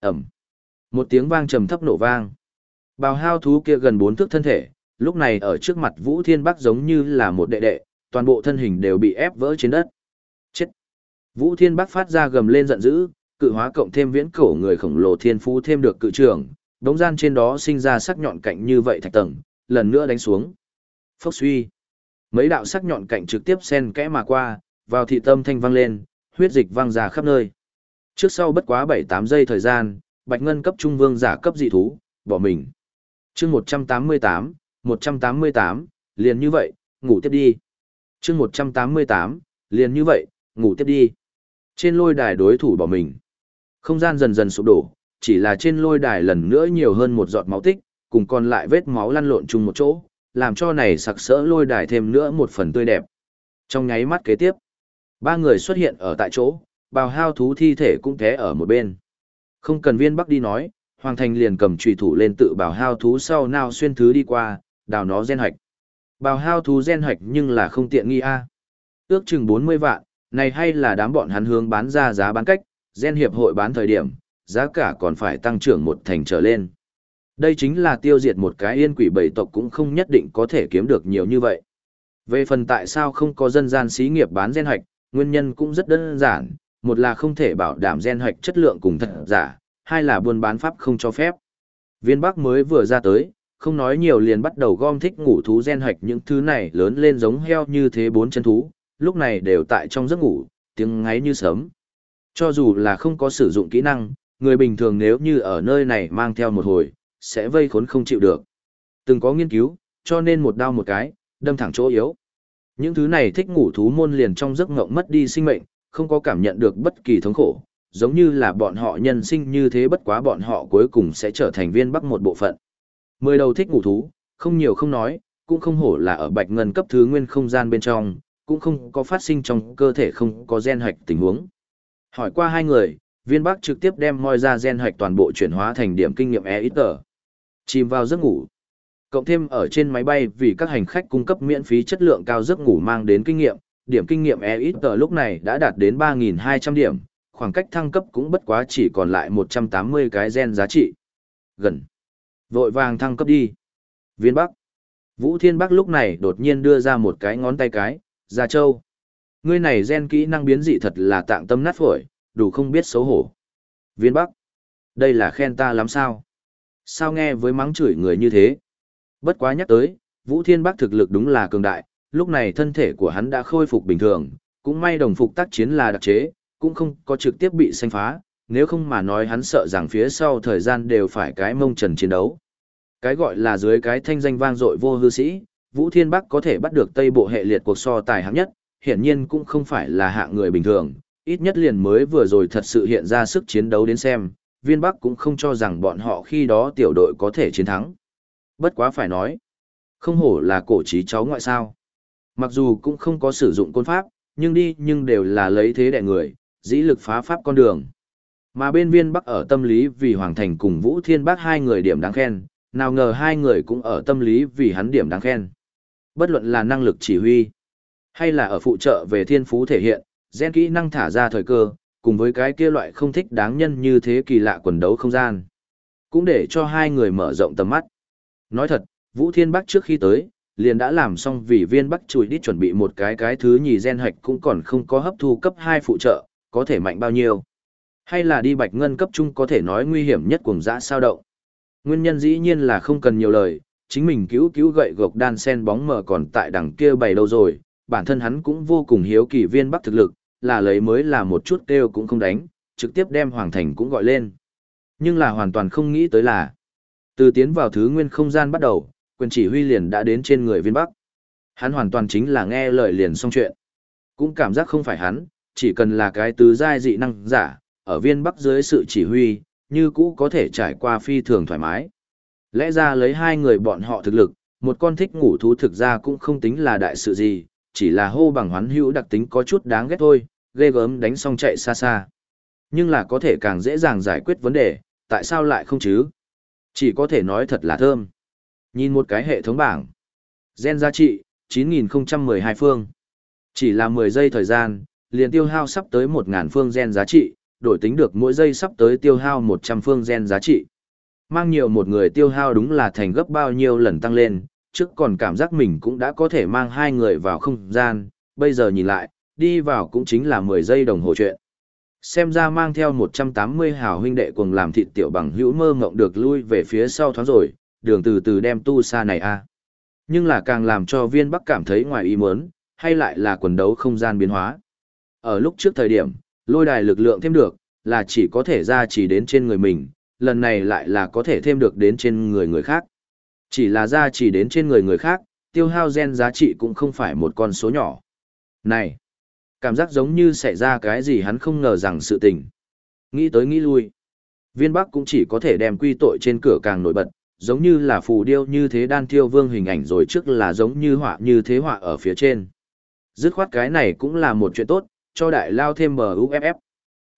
Ẩm. Một tiếng vang trầm thấp nổ vang. Bào hao thú kia gần bốn thước thân thể, lúc này ở trước mặt Vũ Thiên Bắc giống như là một đệ đệ, toàn bộ thân hình đều bị ép vỡ trên đất. Chết! Vũ Thiên Bắc phát ra gầm lên giận dữ, cự hóa cộng thêm viễn cổ người khổng lồ thiên phú thêm được cự trường, đống gian trên đó sinh ra sắc nhọn cạnh như vậy thạch tầng, lần nữa đánh xuống. Phốc suy! Mấy đạo sắc nhọn cạnh trực tiếp xen kẽ mà qua, vào thị tâm thanh vang lên, huyết dịch văng ra khắp nơi. Trước sau bất quá 7-8 giây thời gian, Bạch Ngân cấp trung vương giả cấp dị thú, bỏ mình chương 188, 188, liền như vậy, ngủ tiếp đi. chương 188, liền như vậy, ngủ tiếp đi. Trên lôi đài đối thủ bỏ mình. Không gian dần dần sụp đổ, chỉ là trên lôi đài lần nữa nhiều hơn một giọt máu tích, cùng còn lại vết máu lăn lộn chung một chỗ, làm cho này sặc sỡ lôi đài thêm nữa một phần tươi đẹp. Trong nháy mắt kế tiếp, ba người xuất hiện ở tại chỗ, bào hao thú thi thể cũng thế ở một bên. Không cần viên bắc đi nói, Hoàng Thành liền cầm trùy thủ lên tự bào hao thú sau nào xuyên thứ đi qua, đào nó gen hạch. Bào hao thú gen hạch nhưng là không tiện nghi a. Ước chừng 40 vạn, này hay là đám bọn hắn hướng bán ra giá bán cách, gen hiệp hội bán thời điểm, giá cả còn phải tăng trưởng một thành trở lên. Đây chính là tiêu diệt một cái yên quỷ bảy tộc cũng không nhất định có thể kiếm được nhiều như vậy. Về phần tại sao không có dân gian xí nghiệp bán gen hạch, nguyên nhân cũng rất đơn giản, một là không thể bảo đảm gen hạch chất lượng cùng thật giả, hai là buôn bán pháp không cho phép. Viên Bắc mới vừa ra tới, không nói nhiều liền bắt đầu gom thích ngủ thú gen hạch những thứ này lớn lên giống heo như thế bốn chân thú, lúc này đều tại trong giấc ngủ, tiếng ngáy như sớm. Cho dù là không có sử dụng kỹ năng, người bình thường nếu như ở nơi này mang theo một hồi, sẽ vây khốn không chịu được. Từng có nghiên cứu, cho nên một đao một cái, đâm thẳng chỗ yếu. Những thứ này thích ngủ thú môn liền trong giấc ngộng mất đi sinh mệnh, không có cảm nhận được bất kỳ thống khổ, giống như là bọn họ nhân sinh như thế bất quá bọn họ cuối cùng sẽ trở thành viên bắc một bộ phận. Mười đầu thích ngủ thú, không nhiều không nói, cũng không hổ là ở bạch ngân cấp thứ nguyên không gian bên trong, cũng không có phát sinh trong cơ thể không có gen hạch tình huống. Hỏi qua hai người, viên bắc trực tiếp đem moi ra gen hạch toàn bộ chuyển hóa thành điểm kinh nghiệm e ít tờ. Chìm vào giấc ngủ. Cộng thêm ở trên máy bay vì các hành khách cung cấp miễn phí chất lượng cao giấc ngủ mang đến kinh nghiệm, điểm kinh nghiệm e ít tờ lúc này đã đạt đến 3.200 điểm, khoảng cách thăng cấp cũng bất quá chỉ còn lại 180 cái gen giá trị. Gần. Vội vàng thăng cấp đi. Viên Bắc. Vũ Thiên Bắc lúc này đột nhiên đưa ra một cái ngón tay cái, ra châu. Ngươi này gen kỹ năng biến dị thật là tạng tâm nát phổi, đủ không biết xấu hổ. Viên Bắc. Đây là khen ta lắm sao? Sao nghe với mắng chửi người như thế? Bất quá nhắc tới, Vũ Thiên Bắc thực lực đúng là cường đại, lúc này thân thể của hắn đã khôi phục bình thường, cũng may đồng phục tác chiến là đặc chế, cũng không có trực tiếp bị xanh phá, nếu không mà nói hắn sợ rằng phía sau thời gian đều phải cái mông trần chiến đấu. Cái gọi là dưới cái thanh danh vang dội vô hư sĩ, Vũ Thiên Bắc có thể bắt được Tây Bộ hệ liệt cuộc so tài hạng nhất, hiển nhiên cũng không phải là hạng người bình thường, ít nhất liền mới vừa rồi thật sự hiện ra sức chiến đấu đến xem, viên Bắc cũng không cho rằng bọn họ khi đó tiểu đội có thể chiến thắng. Bất quá phải nói, không hổ là cổ trí cháu ngoại sao. Mặc dù cũng không có sử dụng côn pháp, nhưng đi nhưng đều là lấy thế đè người, dĩ lực phá pháp con đường. Mà bên viên Bắc ở tâm lý vì Hoàng Thành cùng Vũ Thiên Bắc hai người điểm đáng khen, nào ngờ hai người cũng ở tâm lý vì hắn điểm đáng khen. Bất luận là năng lực chỉ huy, hay là ở phụ trợ về thiên phú thể hiện, gen kỹ năng thả ra thời cơ, cùng với cái kia loại không thích đáng nhân như thế kỳ lạ quần đấu không gian. Cũng để cho hai người mở rộng tầm mắt. Nói thật, Vũ Thiên Bắc trước khi tới, liền đã làm xong vì viên Bắc chùi đi chuẩn bị một cái cái thứ nhì gen hạch cũng còn không có hấp thu cấp 2 phụ trợ, có thể mạnh bao nhiêu. Hay là đi bạch ngân cấp trung có thể nói nguy hiểm nhất cuồng dã sao động. Nguyên nhân dĩ nhiên là không cần nhiều lời, chính mình cứu cứu gậy gộc đan sen bóng mờ còn tại đằng kia bày đâu rồi, bản thân hắn cũng vô cùng hiếu kỳ viên bắc thực lực, là lấy mới là một chút kêu cũng không đánh, trực tiếp đem Hoàng Thành cũng gọi lên. Nhưng là hoàn toàn không nghĩ tới là, từ tiến vào thứ nguyên không gian bắt đầu, quyền chỉ huy liền đã đến trên người viên bắc. Hắn hoàn toàn chính là nghe lời liền xong chuyện. Cũng cảm giác không phải hắn, chỉ cần là cái tứ giai dị năng giả, ở viên bắc dưới sự chỉ huy, như cũ có thể trải qua phi thường thoải mái. Lẽ ra lấy hai người bọn họ thực lực, một con thích ngủ thú thực ra cũng không tính là đại sự gì, chỉ là hô bằng hoán hữu đặc tính có chút đáng ghét thôi, ghê gớm đánh xong chạy xa xa. Nhưng là có thể càng dễ dàng giải quyết vấn đề, tại sao lại không chứ? Chỉ có thể nói thật là thơm. Nhìn một cái hệ thống bảng. Gen giá trị, 9012 phương. Chỉ là 10 giây thời gian, liền tiêu hao sắp tới 1000 phương gen giá trị, đổi tính được mỗi giây sắp tới tiêu hao 100 phương gen giá trị. Mang nhiều một người tiêu hao đúng là thành gấp bao nhiêu lần tăng lên, trước còn cảm giác mình cũng đã có thể mang hai người vào không gian, bây giờ nhìn lại, đi vào cũng chính là 10 giây đồng hồ chuyện. Xem ra mang theo 180 hào huynh đệ cùng làm thịt tiểu bằng hữu mơ ngộng được lui về phía sau thoáng rồi, đường từ từ đem tu xa này a. À. Nhưng là càng làm cho viên bắc cảm thấy ngoài ý muốn, hay lại là quần đấu không gian biến hóa. Ở lúc trước thời điểm, lôi đài lực lượng thêm được, là chỉ có thể ra chỉ đến trên người mình, lần này lại là có thể thêm được đến trên người người khác. Chỉ là ra chỉ đến trên người người khác, tiêu hao gen giá trị cũng không phải một con số nhỏ. Này, cảm giác giống như xảy ra cái gì hắn không ngờ rằng sự tình. Nghĩ tới nghĩ lui. Viên Bắc cũng chỉ có thể đem quy tội trên cửa càng nổi bật, giống như là phù điêu như thế đan thiêu vương hình ảnh rồi trước là giống như họa như thế họa ở phía trên. Dứt khoát cái này cũng là một chuyện tốt, cho đại lao thêm MUFF.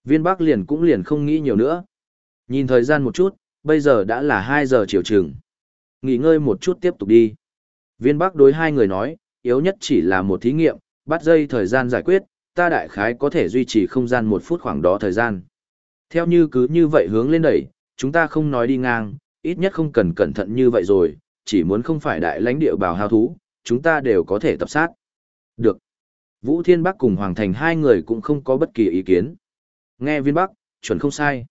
Viên Bắc liền cũng liền không nghĩ nhiều nữa. Nhìn thời gian một chút, bây giờ đã là 2 giờ chiều trường. Nghỉ ngơi một chút tiếp tục đi. Viên Bắc đối hai người nói, yếu nhất chỉ là một thí nghiệm, bắt dây thời gian giải quyết, ta đại khái có thể duy trì không gian một phút khoảng đó thời gian. Theo như cứ như vậy hướng lên đẩy, chúng ta không nói đi ngang, ít nhất không cần cẩn thận như vậy rồi, chỉ muốn không phải đại lãnh địa bào hao thú, chúng ta đều có thể tập sát. Được. Vũ Thiên Bắc cùng Hoàng Thành hai người cũng không có bất kỳ ý kiến. Nghe viên Bắc, chuẩn không sai.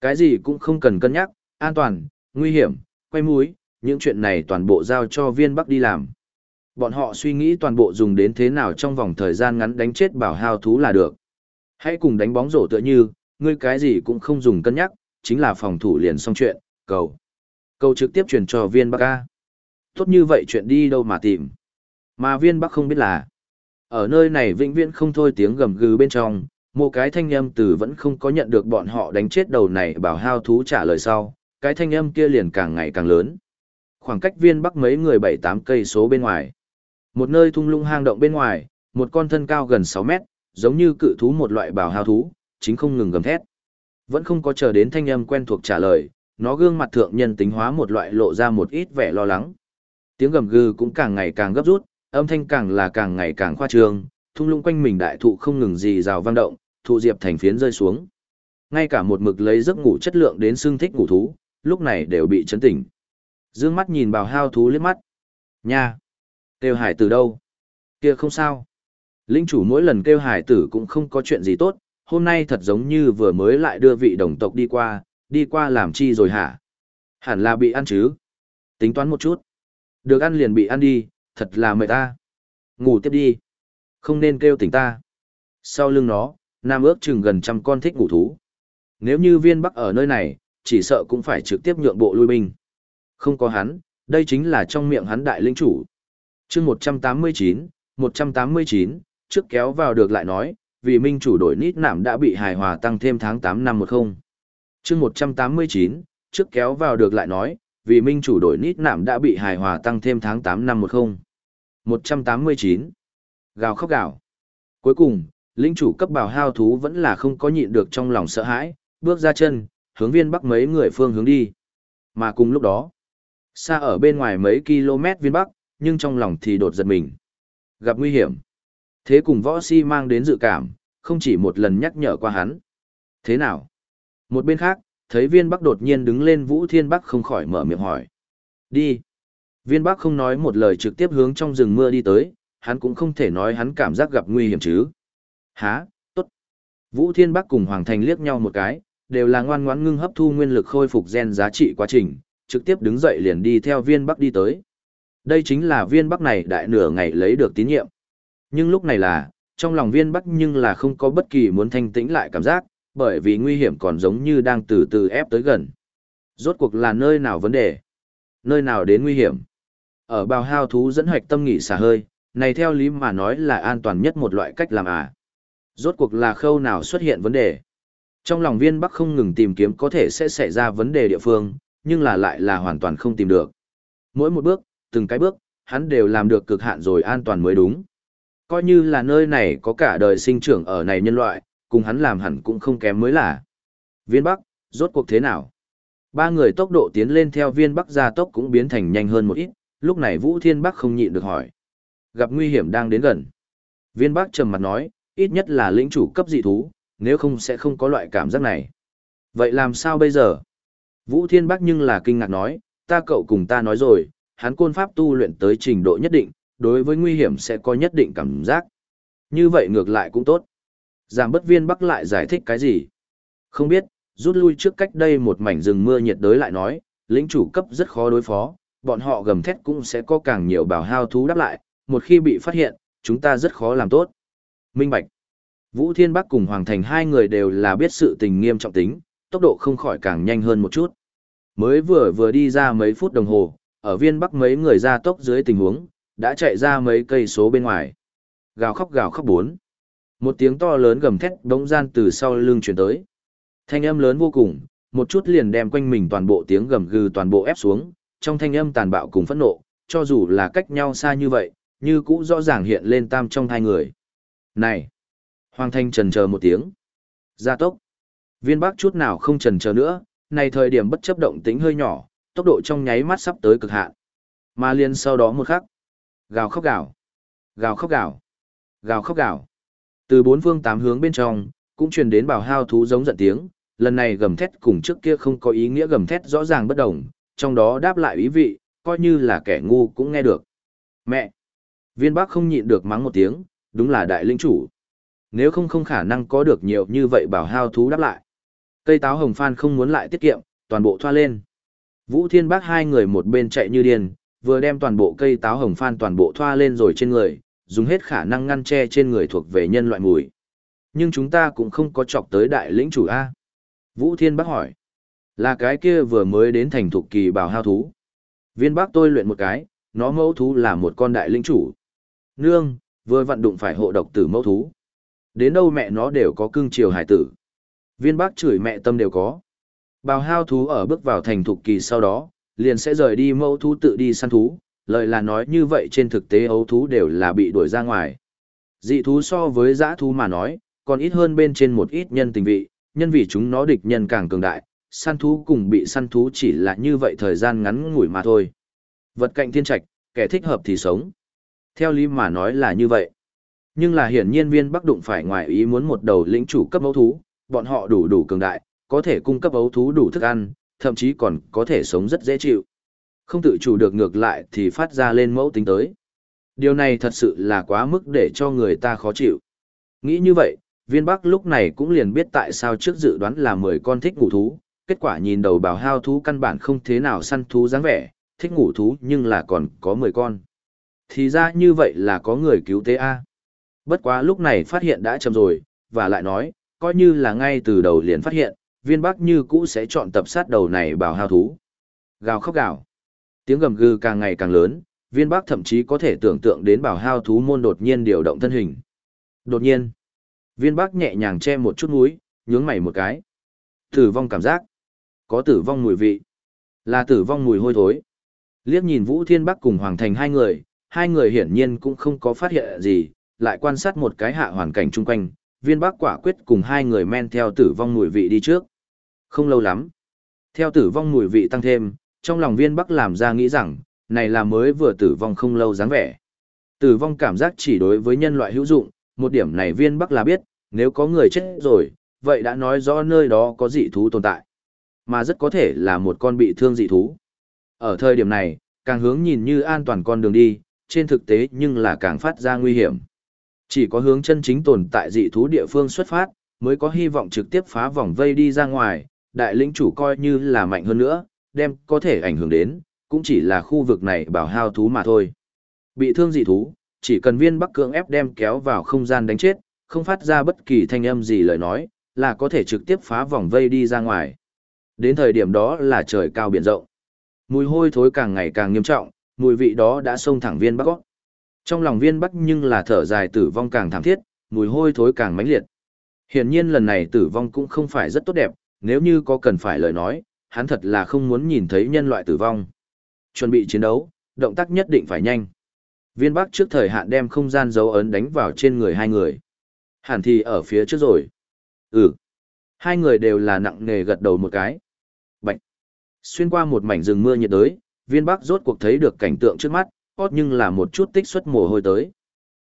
Cái gì cũng không cần cân nhắc, an toàn, nguy hiểm, quay mũi, những chuyện này toàn bộ giao cho viên Bắc đi làm. Bọn họ suy nghĩ toàn bộ dùng đến thế nào trong vòng thời gian ngắn đánh chết bảo hao thú là được. Hãy cùng đánh bóng rổ tựa như, ngươi cái gì cũng không dùng cân nhắc, chính là phòng thủ liền xong chuyện, cầu. Cầu trực tiếp truyền cho viên Bắc A. Tốt như vậy chuyện đi đâu mà tìm. Mà viên Bắc không biết là, ở nơi này vĩnh viễn không thôi tiếng gầm gừ bên trong, một cái thanh âm từ vẫn không có nhận được bọn họ đánh chết đầu này bảo hao thú trả lời sau, cái thanh âm kia liền càng ngày càng lớn. Khoảng cách viên bắc mấy người bảy tám cây số bên ngoài. Một nơi thung lũng hang động bên ngoài, một con thân cao gần 6 mét, giống như cự thú một loại bảo hao thú, chính không ngừng gầm thét. Vẫn không có chờ đến thanh âm quen thuộc trả lời, nó gương mặt thượng nhân tính hóa một loại lộ ra một ít vẻ lo lắng. Tiếng gầm gừ cũng càng ngày càng gấp rút, âm thanh càng là càng ngày càng khoa trương, thung lũng quanh mình đại thụ không ngừng gì rào vang động, thụ diệp thành phiến rơi xuống. Ngay cả một mực lấy giấc ngủ chất lượng đến xương thích ngủ thú, lúc này đều bị chấn tỉnh. Dương mắt nhìn bào hao thú liếc mắt. Nha! Kêu hải tử đâu? Kia không sao. Linh chủ mỗi lần kêu hải tử cũng không có chuyện gì tốt, hôm nay thật giống như vừa mới lại đưa vị đồng tộc đi qua, đi qua làm chi rồi hả? Hẳn là bị ăn chứ? Tính toán một chút. Được ăn liền bị ăn đi, thật là mệt ta. Ngủ tiếp đi. Không nên kêu tỉnh ta. Sau lưng nó, nam ước chừng gần trăm con thích ngủ thú. Nếu như viên bắc ở nơi này, chỉ sợ cũng phải trực tiếp nhượng bộ lui binh. Không có hắn, đây chính là trong miệng hắn đại lĩnh chủ. chương 189, 189, trước kéo vào được lại nói, vì minh chủ đổi nít nạm đã bị hài hòa tăng thêm tháng 8 năm 10. chương 189, trước kéo vào được lại nói, vì minh chủ đổi nít nạm đã bị hài hòa tăng thêm tháng 8 năm 10. 189. Gào khóc gào. Cuối cùng, linh chủ cấp bào hao thú vẫn là không có nhịn được trong lòng sợ hãi, bước ra chân, hướng viên bắc mấy người phương hướng đi. Mà cùng lúc đó, xa ở bên ngoài mấy km viên bắc, nhưng trong lòng thì đột giật mình. Gặp nguy hiểm. Thế cùng võ si mang đến dự cảm, không chỉ một lần nhắc nhở qua hắn. Thế nào? Một bên khác, thấy viên bắc đột nhiên đứng lên vũ thiên bắc không khỏi mở miệng hỏi. Đi. Viên bắc không nói một lời trực tiếp hướng trong rừng mưa đi tới, hắn cũng không thể nói hắn cảm giác gặp nguy hiểm chứ. Hả, tốt. Vũ Thiên Bắc cùng Hoàng Thành liếc nhau một cái, đều là ngoan ngoãn ngưng hấp thu nguyên lực khôi phục gen giá trị quá trình, trực tiếp đứng dậy liền đi theo viên Bắc đi tới. Đây chính là viên Bắc này đại nửa ngày lấy được tín nhiệm. Nhưng lúc này là, trong lòng viên Bắc nhưng là không có bất kỳ muốn thanh tĩnh lại cảm giác, bởi vì nguy hiểm còn giống như đang từ từ ép tới gần. Rốt cuộc là nơi nào vấn đề? Nơi nào đến nguy hiểm? Ở bào hao thú dẫn hoạch tâm nghỉ xả hơi, này theo lý mà nói là an toàn nhất một loại cách làm à. Rốt cuộc là khâu nào xuất hiện vấn đề. Trong lòng viên bắc không ngừng tìm kiếm có thể sẽ xảy ra vấn đề địa phương, nhưng là lại là hoàn toàn không tìm được. Mỗi một bước, từng cái bước, hắn đều làm được cực hạn rồi an toàn mới đúng. Coi như là nơi này có cả đời sinh trưởng ở này nhân loại, cùng hắn làm hẳn cũng không kém mới là. Viên Bắc, rốt cuộc thế nào? Ba người tốc độ tiến lên theo viên Bắc gia tốc cũng biến thành nhanh hơn một ít, lúc này Vũ Thiên Bắc không nhịn được hỏi. Gặp nguy hiểm đang đến gần. Viên Bắc trầm mặt nói, ít nhất là lĩnh chủ cấp dị thú, nếu không sẽ không có loại cảm giác này. Vậy làm sao bây giờ? Vũ Thiên Bắc nhưng là kinh ngạc nói, ta cậu cùng ta nói rồi, hắn côn pháp tu luyện tới trình độ nhất định, đối với nguy hiểm sẽ có nhất định cảm giác. Như vậy ngược lại cũng tốt. Giảm bất viên Bắc lại giải thích cái gì? Không biết, rút lui trước cách đây một mảnh rừng mưa nhiệt đới lại nói, lĩnh chủ cấp rất khó đối phó, bọn họ gầm thét cũng sẽ có càng nhiều bảo hao thú đáp lại, một khi bị phát hiện, chúng ta rất khó làm tốt. Minh Bạch Vũ Thiên Bắc cùng Hoàng Thành hai người đều là biết sự tình nghiêm trọng tính, tốc độ không khỏi càng nhanh hơn một chút. Mới vừa vừa đi ra mấy phút đồng hồ, ở viên Bắc mấy người ra tốc dưới tình huống, đã chạy ra mấy cây số bên ngoài. Gào khóc gào khóc bốn. Một tiếng to lớn gầm thét đống gian từ sau lưng truyền tới. Thanh âm lớn vô cùng, một chút liền đem quanh mình toàn bộ tiếng gầm gừ toàn bộ ép xuống, trong thanh âm tàn bạo cùng phẫn nộ, cho dù là cách nhau xa như vậy, như cũ rõ ràng hiện lên tam trong hai người. Này! Hoàng Thanh trần chờ một tiếng. Gia tốc. Viên bác chút nào không trần chờ nữa, này thời điểm bất chấp động tính hơi nhỏ, tốc độ trong nháy mắt sắp tới cực hạn. Mà liền sau đó một khắc. Gào khóc gào. Gào khóc gào. Gào khóc gào. Từ bốn phương tám hướng bên trong, cũng truyền đến bảo hao thú giống giận tiếng, lần này gầm thét cùng trước kia không có ý nghĩa gầm thét rõ ràng bất đồng, trong đó đáp lại ý vị, coi như là kẻ ngu cũng nghe được. Mẹ! Viên Bắc không nhịn được mắng một tiếng, đúng là đại linh chủ. Nếu không không khả năng có được nhiều như vậy bảo hao thú đáp lại. Cây táo hồng phan không muốn lại tiết kiệm, toàn bộ thoa lên. Vũ Thiên Bác hai người một bên chạy như điên, vừa đem toàn bộ cây táo hồng phan toàn bộ thoa lên rồi trên người, dùng hết khả năng ngăn che trên người thuộc về nhân loại mùi. Nhưng chúng ta cũng không có chọc tới đại lĩnh chủ A. Vũ Thiên Bác hỏi. Là cái kia vừa mới đến thành thục kỳ bảo hao thú. Viên bác tôi luyện một cái, nó mẫu thú là một con đại lĩnh chủ. Nương, vừa vận đụng phải hộ độc tử mẫu thú. Đến đâu mẹ nó đều có cưng chiều hải tử. Viên bác chửi mẹ tâm đều có. Bào hao thú ở bước vào thành thục kỳ sau đó, liền sẽ rời đi mẫu thú tự đi săn thú. Lời là nói như vậy trên thực tế ấu thú đều là bị đuổi ra ngoài. Dị thú so với dã thú mà nói, còn ít hơn bên trên một ít nhân tình vị, nhân vì chúng nó địch nhân càng cường đại, săn thú cùng bị săn thú chỉ là như vậy thời gian ngắn ngủi mà thôi. Vật cạnh thiên trạch, kẻ thích hợp thì sống. Theo lý mà nói là như vậy. Nhưng là hiển nhiên viên bắc đụng phải ngoài ý muốn một đầu lĩnh chủ cấp ấu thú, bọn họ đủ đủ cường đại, có thể cung cấp ấu thú đủ thức ăn, thậm chí còn có thể sống rất dễ chịu. Không tự chủ được ngược lại thì phát ra lên mẫu tính tới. Điều này thật sự là quá mức để cho người ta khó chịu. Nghĩ như vậy, viên bắc lúc này cũng liền biết tại sao trước dự đoán là 10 con thích ngủ thú, kết quả nhìn đầu bào hao thú căn bản không thế nào săn thú dáng vẻ, thích ngủ thú nhưng là còn có 10 con. Thì ra như vậy là có người cứu tế A. Bất quá lúc này phát hiện đã chậm rồi, và lại nói, coi như là ngay từ đầu liền phát hiện, viên bắc như cũ sẽ chọn tập sát đầu này bảo hao thú. Gào khóc gào. Tiếng gầm gừ càng ngày càng lớn, Viên Bắc thậm chí có thể tưởng tượng đến bảo hao thú môn đột nhiên điều động thân hình. Đột nhiên, Viên Bắc nhẹ nhàng che một chút mũi, nhướng mày một cái. Tử vong cảm giác. Có tử vong mùi vị. Là tử vong mùi hôi thối. Liếc nhìn Vũ Thiên Bắc cùng Hoàng Thành hai người, hai người hiển nhiên cũng không có phát hiện gì, lại quan sát một cái hạ hoàn cảnh chung quanh, viên bắc quả quyết cùng hai người men theo tử vong mùi vị đi trước. Không lâu lắm, theo tử vong mùi vị tăng thêm, trong lòng viên bắc làm ra nghĩ rằng, này là mới vừa tử vong không lâu dáng vẻ. Tử vong cảm giác chỉ đối với nhân loại hữu dụng, một điểm này viên bắc là biết, nếu có người chết rồi, vậy đã nói rõ nơi đó có dị thú tồn tại. Mà rất có thể là một con bị thương dị thú. Ở thời điểm này, càng hướng nhìn như an toàn con đường đi, trên thực tế nhưng là càng phát ra nguy hiểm. Chỉ có hướng chân chính tồn tại dị thú địa phương xuất phát, mới có hy vọng trực tiếp phá vòng vây đi ra ngoài, đại lĩnh chủ coi như là mạnh hơn nữa, đem có thể ảnh hưởng đến, cũng chỉ là khu vực này bảo hao thú mà thôi. Bị thương dị thú, chỉ cần viên bắc cưỡng ép đem kéo vào không gian đánh chết, không phát ra bất kỳ thanh âm gì lời nói, là có thể trực tiếp phá vòng vây đi ra ngoài. Đến thời điểm đó là trời cao biển rộng. Mùi hôi thối càng ngày càng nghiêm trọng, mùi vị đó đã xông thẳng viên bắc gót. Trong lòng viên bắc nhưng là thở dài tử vong càng thảm thiết, mùi hôi thối càng mãnh liệt. Hiển nhiên lần này tử vong cũng không phải rất tốt đẹp, nếu như có cần phải lời nói, hắn thật là không muốn nhìn thấy nhân loại tử vong. Chuẩn bị chiến đấu, động tác nhất định phải nhanh. Viên bắc trước thời hạn đem không gian dấu ấn đánh vào trên người hai người. Hẳn thì ở phía trước rồi. Ừ. Hai người đều là nặng nề gật đầu một cái. Xuyên qua một mảnh rừng mưa nhiệt đới, viên bắc rốt cuộc thấy được cảnh tượng trước mắt, hót nhưng là một chút tích xuất mồ hôi tới.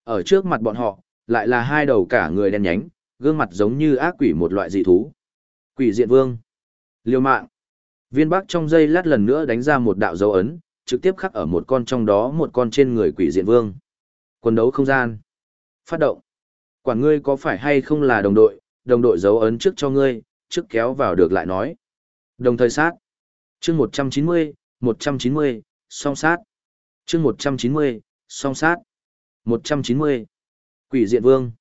Ở trước mặt bọn họ, lại là hai đầu cả người đen nhánh, gương mặt giống như ác quỷ một loại dị thú. Quỷ diện vương. Liêu mạng. Viên bắc trong giây lát lần nữa đánh ra một đạo dấu ấn, trực tiếp khắc ở một con trong đó một con trên người quỷ diện vương. Quân đấu không gian. Phát động. Quản ngươi có phải hay không là đồng đội, đồng đội dấu ấn trước cho ngươi, trước kéo vào được lại nói. Đồng thời sát chương 190, 190, song sát. Chương một trăm chín mươi song sát. Một trăm chín mươi. Quỷ diện vương.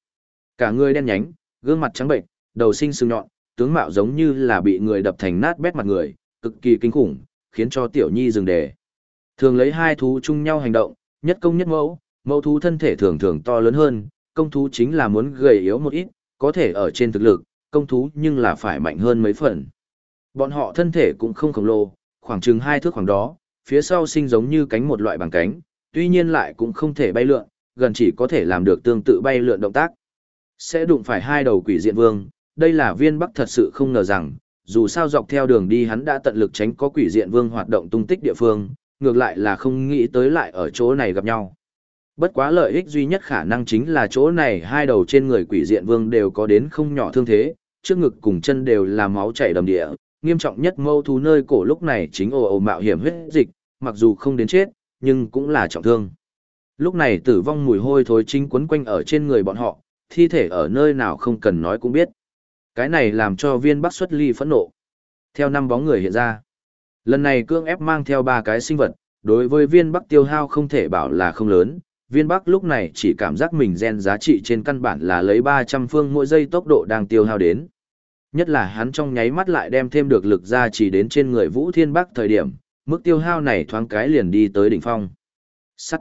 Cả người đen nhánh gương mặt trắng bệnh đầu sinh sừng nhọn tướng mạo giống như là bị người đập thành nát bét mặt người cực kỳ kinh khủng khiến cho tiểu nhi dừng đề. Thường lấy hai thú chung nhau hành động nhất công nhất mẫu mẫu thú thân thể thường thường to lớn hơn công thú chính là muốn gầy yếu một ít có thể ở trên thực lực công thú nhưng là phải mạnh hơn mấy phần bọn họ thân thể cũng không khổng lồ khoảng chừng hai thước khoảng đó phía sau sinh giống như cánh một loại bằng cánh, tuy nhiên lại cũng không thể bay lượn, gần chỉ có thể làm được tương tự bay lượn động tác. Sẽ đụng phải hai đầu quỷ diện vương, đây là viên bắc thật sự không ngờ rằng, dù sao dọc theo đường đi hắn đã tận lực tránh có quỷ diện vương hoạt động tung tích địa phương, ngược lại là không nghĩ tới lại ở chỗ này gặp nhau. Bất quá lợi ích duy nhất khả năng chính là chỗ này hai đầu trên người quỷ diện vương đều có đến không nhỏ thương thế, trước ngực cùng chân đều là máu chảy đầm địa, nghiêm trọng nhất mâu thú nơi cổ lúc này chính ồ ồ mạo hiểm huyết dịch, mặc dù không đến chết, nhưng cũng là trọng thương. Lúc này tử vong mùi hôi thối chính quấn quanh ở trên người bọn họ, thi thể ở nơi nào không cần nói cũng biết. Cái này làm cho viên bắc xuất ly phẫn nộ. Theo năm bóng người hiện ra. Lần này cương ép mang theo ba cái sinh vật, đối với viên bắc tiêu hao không thể bảo là không lớn. Viên bắc lúc này chỉ cảm giác mình gen giá trị trên căn bản là lấy 300 phương mỗi giây tốc độ đang tiêu hao đến. Nhất là hắn trong nháy mắt lại đem thêm được lực ra chỉ đến trên người Vũ Thiên Bắc thời điểm, mức tiêu hao này thoáng cái liền đi tới đỉnh phong. Sắt.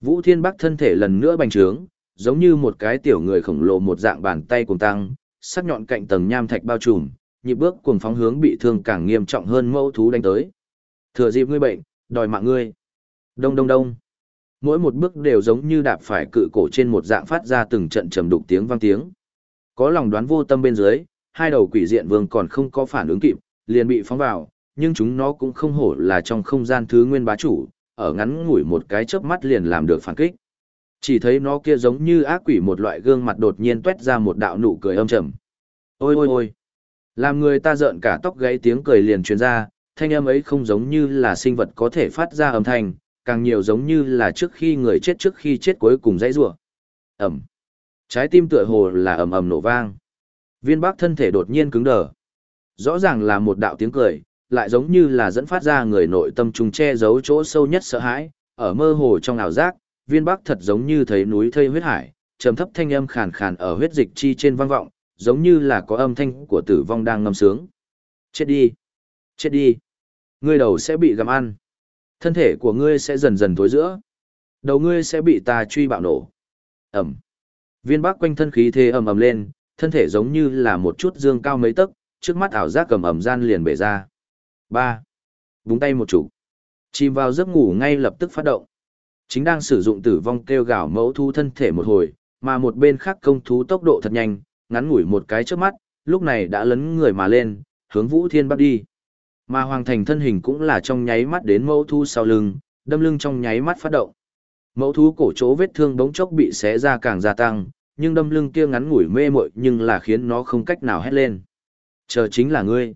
Vũ Thiên Bắc thân thể lần nữa bành trướng, giống như một cái tiểu người khổng lồ một dạng bàn tay cùng tăng, sắc nhọn cạnh tầng nham thạch bao trùm, nhịp bước cuồng phóng hướng bị thương càng nghiêm trọng hơn mẫu thú đánh tới. Thừa dịp ngươi bệnh, đòi mạng ngươi. Đông đông đông. Mỗi một bước đều giống như đạp phải cự cổ trên một dạng phát ra từng trận trầm đục tiếng vang tiếng. Có lòng đoán vô tâm bên dưới, hai đầu quỷ diện vương còn không có phản ứng kịp, liền bị phóng vào, nhưng chúng nó cũng không hổ là trong không gian thứ nguyên bá chủ, ở ngắn ngủi một cái chớp mắt liền làm được phản kích. Chỉ thấy nó kia giống như ác quỷ một loại gương mặt đột nhiên tuét ra một đạo nụ cười âm trầm. Ôi ôi ôi! Làm người ta giận cả tóc gáy tiếng cười liền truyền ra, thanh âm ấy không giống như là sinh vật có thể phát ra âm thanh, càng nhiều giống như là trước khi người chết trước khi chết cuối cùng dãy rủa. Ầm. Trái tim tựa hồ là ầm ầm nổ vang. Viên Bắc thân thể đột nhiên cứng đờ. Rõ ràng là một đạo tiếng cười, lại giống như là dẫn phát ra người nội tâm trùng che giấu chỗ sâu nhất sợ hãi, ở mơ hồ trong ảo giác, Viên Bắc thật giống như thấy núi thây huyết hải, trầm thấp thanh âm khàn khàn ở huyết dịch chi trên vang vọng, giống như là có âm thanh của tử vong đang ngâm sướng. Chết đi! Chết đi! Ngươi đầu sẽ bị gặm ăn. Thân thể của ngươi sẽ dần dần thối giữa, Đầu ngươi sẽ bị ta truy bạo nổ. Ẩm. Viên bắc quanh thân khí thế ầm ầm lên, thân thể giống như là một chút dương cao mấy tấc, trước mắt ảo giác cầm ẩm gian liền bể ra. ba Búng tay một chủ. Chìm vào giấc ngủ ngay lập tức phát động. Chính đang sử dụng tử vong kêu gào mẫu thu thân thể một hồi, mà một bên khác công thú tốc độ thật nhanh, ngắn ngủi một cái trước mắt, lúc này đã lấn người mà lên, hướng Vũ Thiên bắt đi. Mà Hoàng Thành thân hình cũng là trong nháy mắt đến mẫu thu sau lưng, đâm lưng trong nháy mắt phát động. Mẫu thú cổ chỗ vết thương bỗng chốc bị xé ra càng gia tăng, nhưng đâm lưng kia ngắn ngủi mê mội nhưng là khiến nó không cách nào hét lên. Chờ chính là ngươi.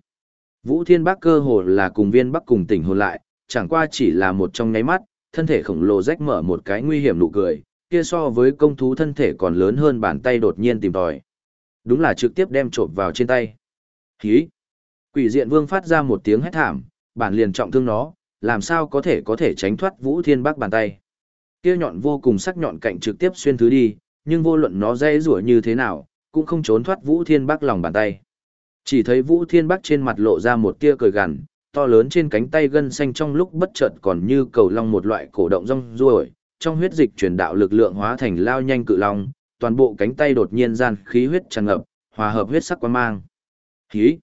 Vũ Thiên Bắc cơ hồ là cùng viên Bắc cùng tỉnh hồn lại, chẳng qua chỉ là một trong nháy mắt, thân thể khổng lồ rách mở một cái nguy hiểm nụ cười, kia so với công thú thân thể còn lớn hơn bàn tay đột nhiên tìm tòi. Đúng là trực tiếp đem trộm vào trên tay. Hí! Quỷ diện vương phát ra một tiếng hét thảm, bản liền trọng thương nó, làm sao có thể có thể tránh thoát Vũ Thiên Bắc bàn tay. Kia nhọn vô cùng sắc nhọn cạnh trực tiếp xuyên thứ đi, nhưng vô luận nó dễ rủa như thế nào, cũng không trốn thoát Vũ Thiên Bắc lòng bàn tay. Chỉ thấy Vũ Thiên Bắc trên mặt lộ ra một tia cười gằn, to lớn trên cánh tay gân xanh trong lúc bất chợt còn như cầu long một loại cổ động rong ruổi, trong huyết dịch truyền đạo lực lượng hóa thành lao nhanh cự long, toàn bộ cánh tay đột nhiên gian khí huyết tràn ngập, hòa hợp huyết sắc quan mang. Khí.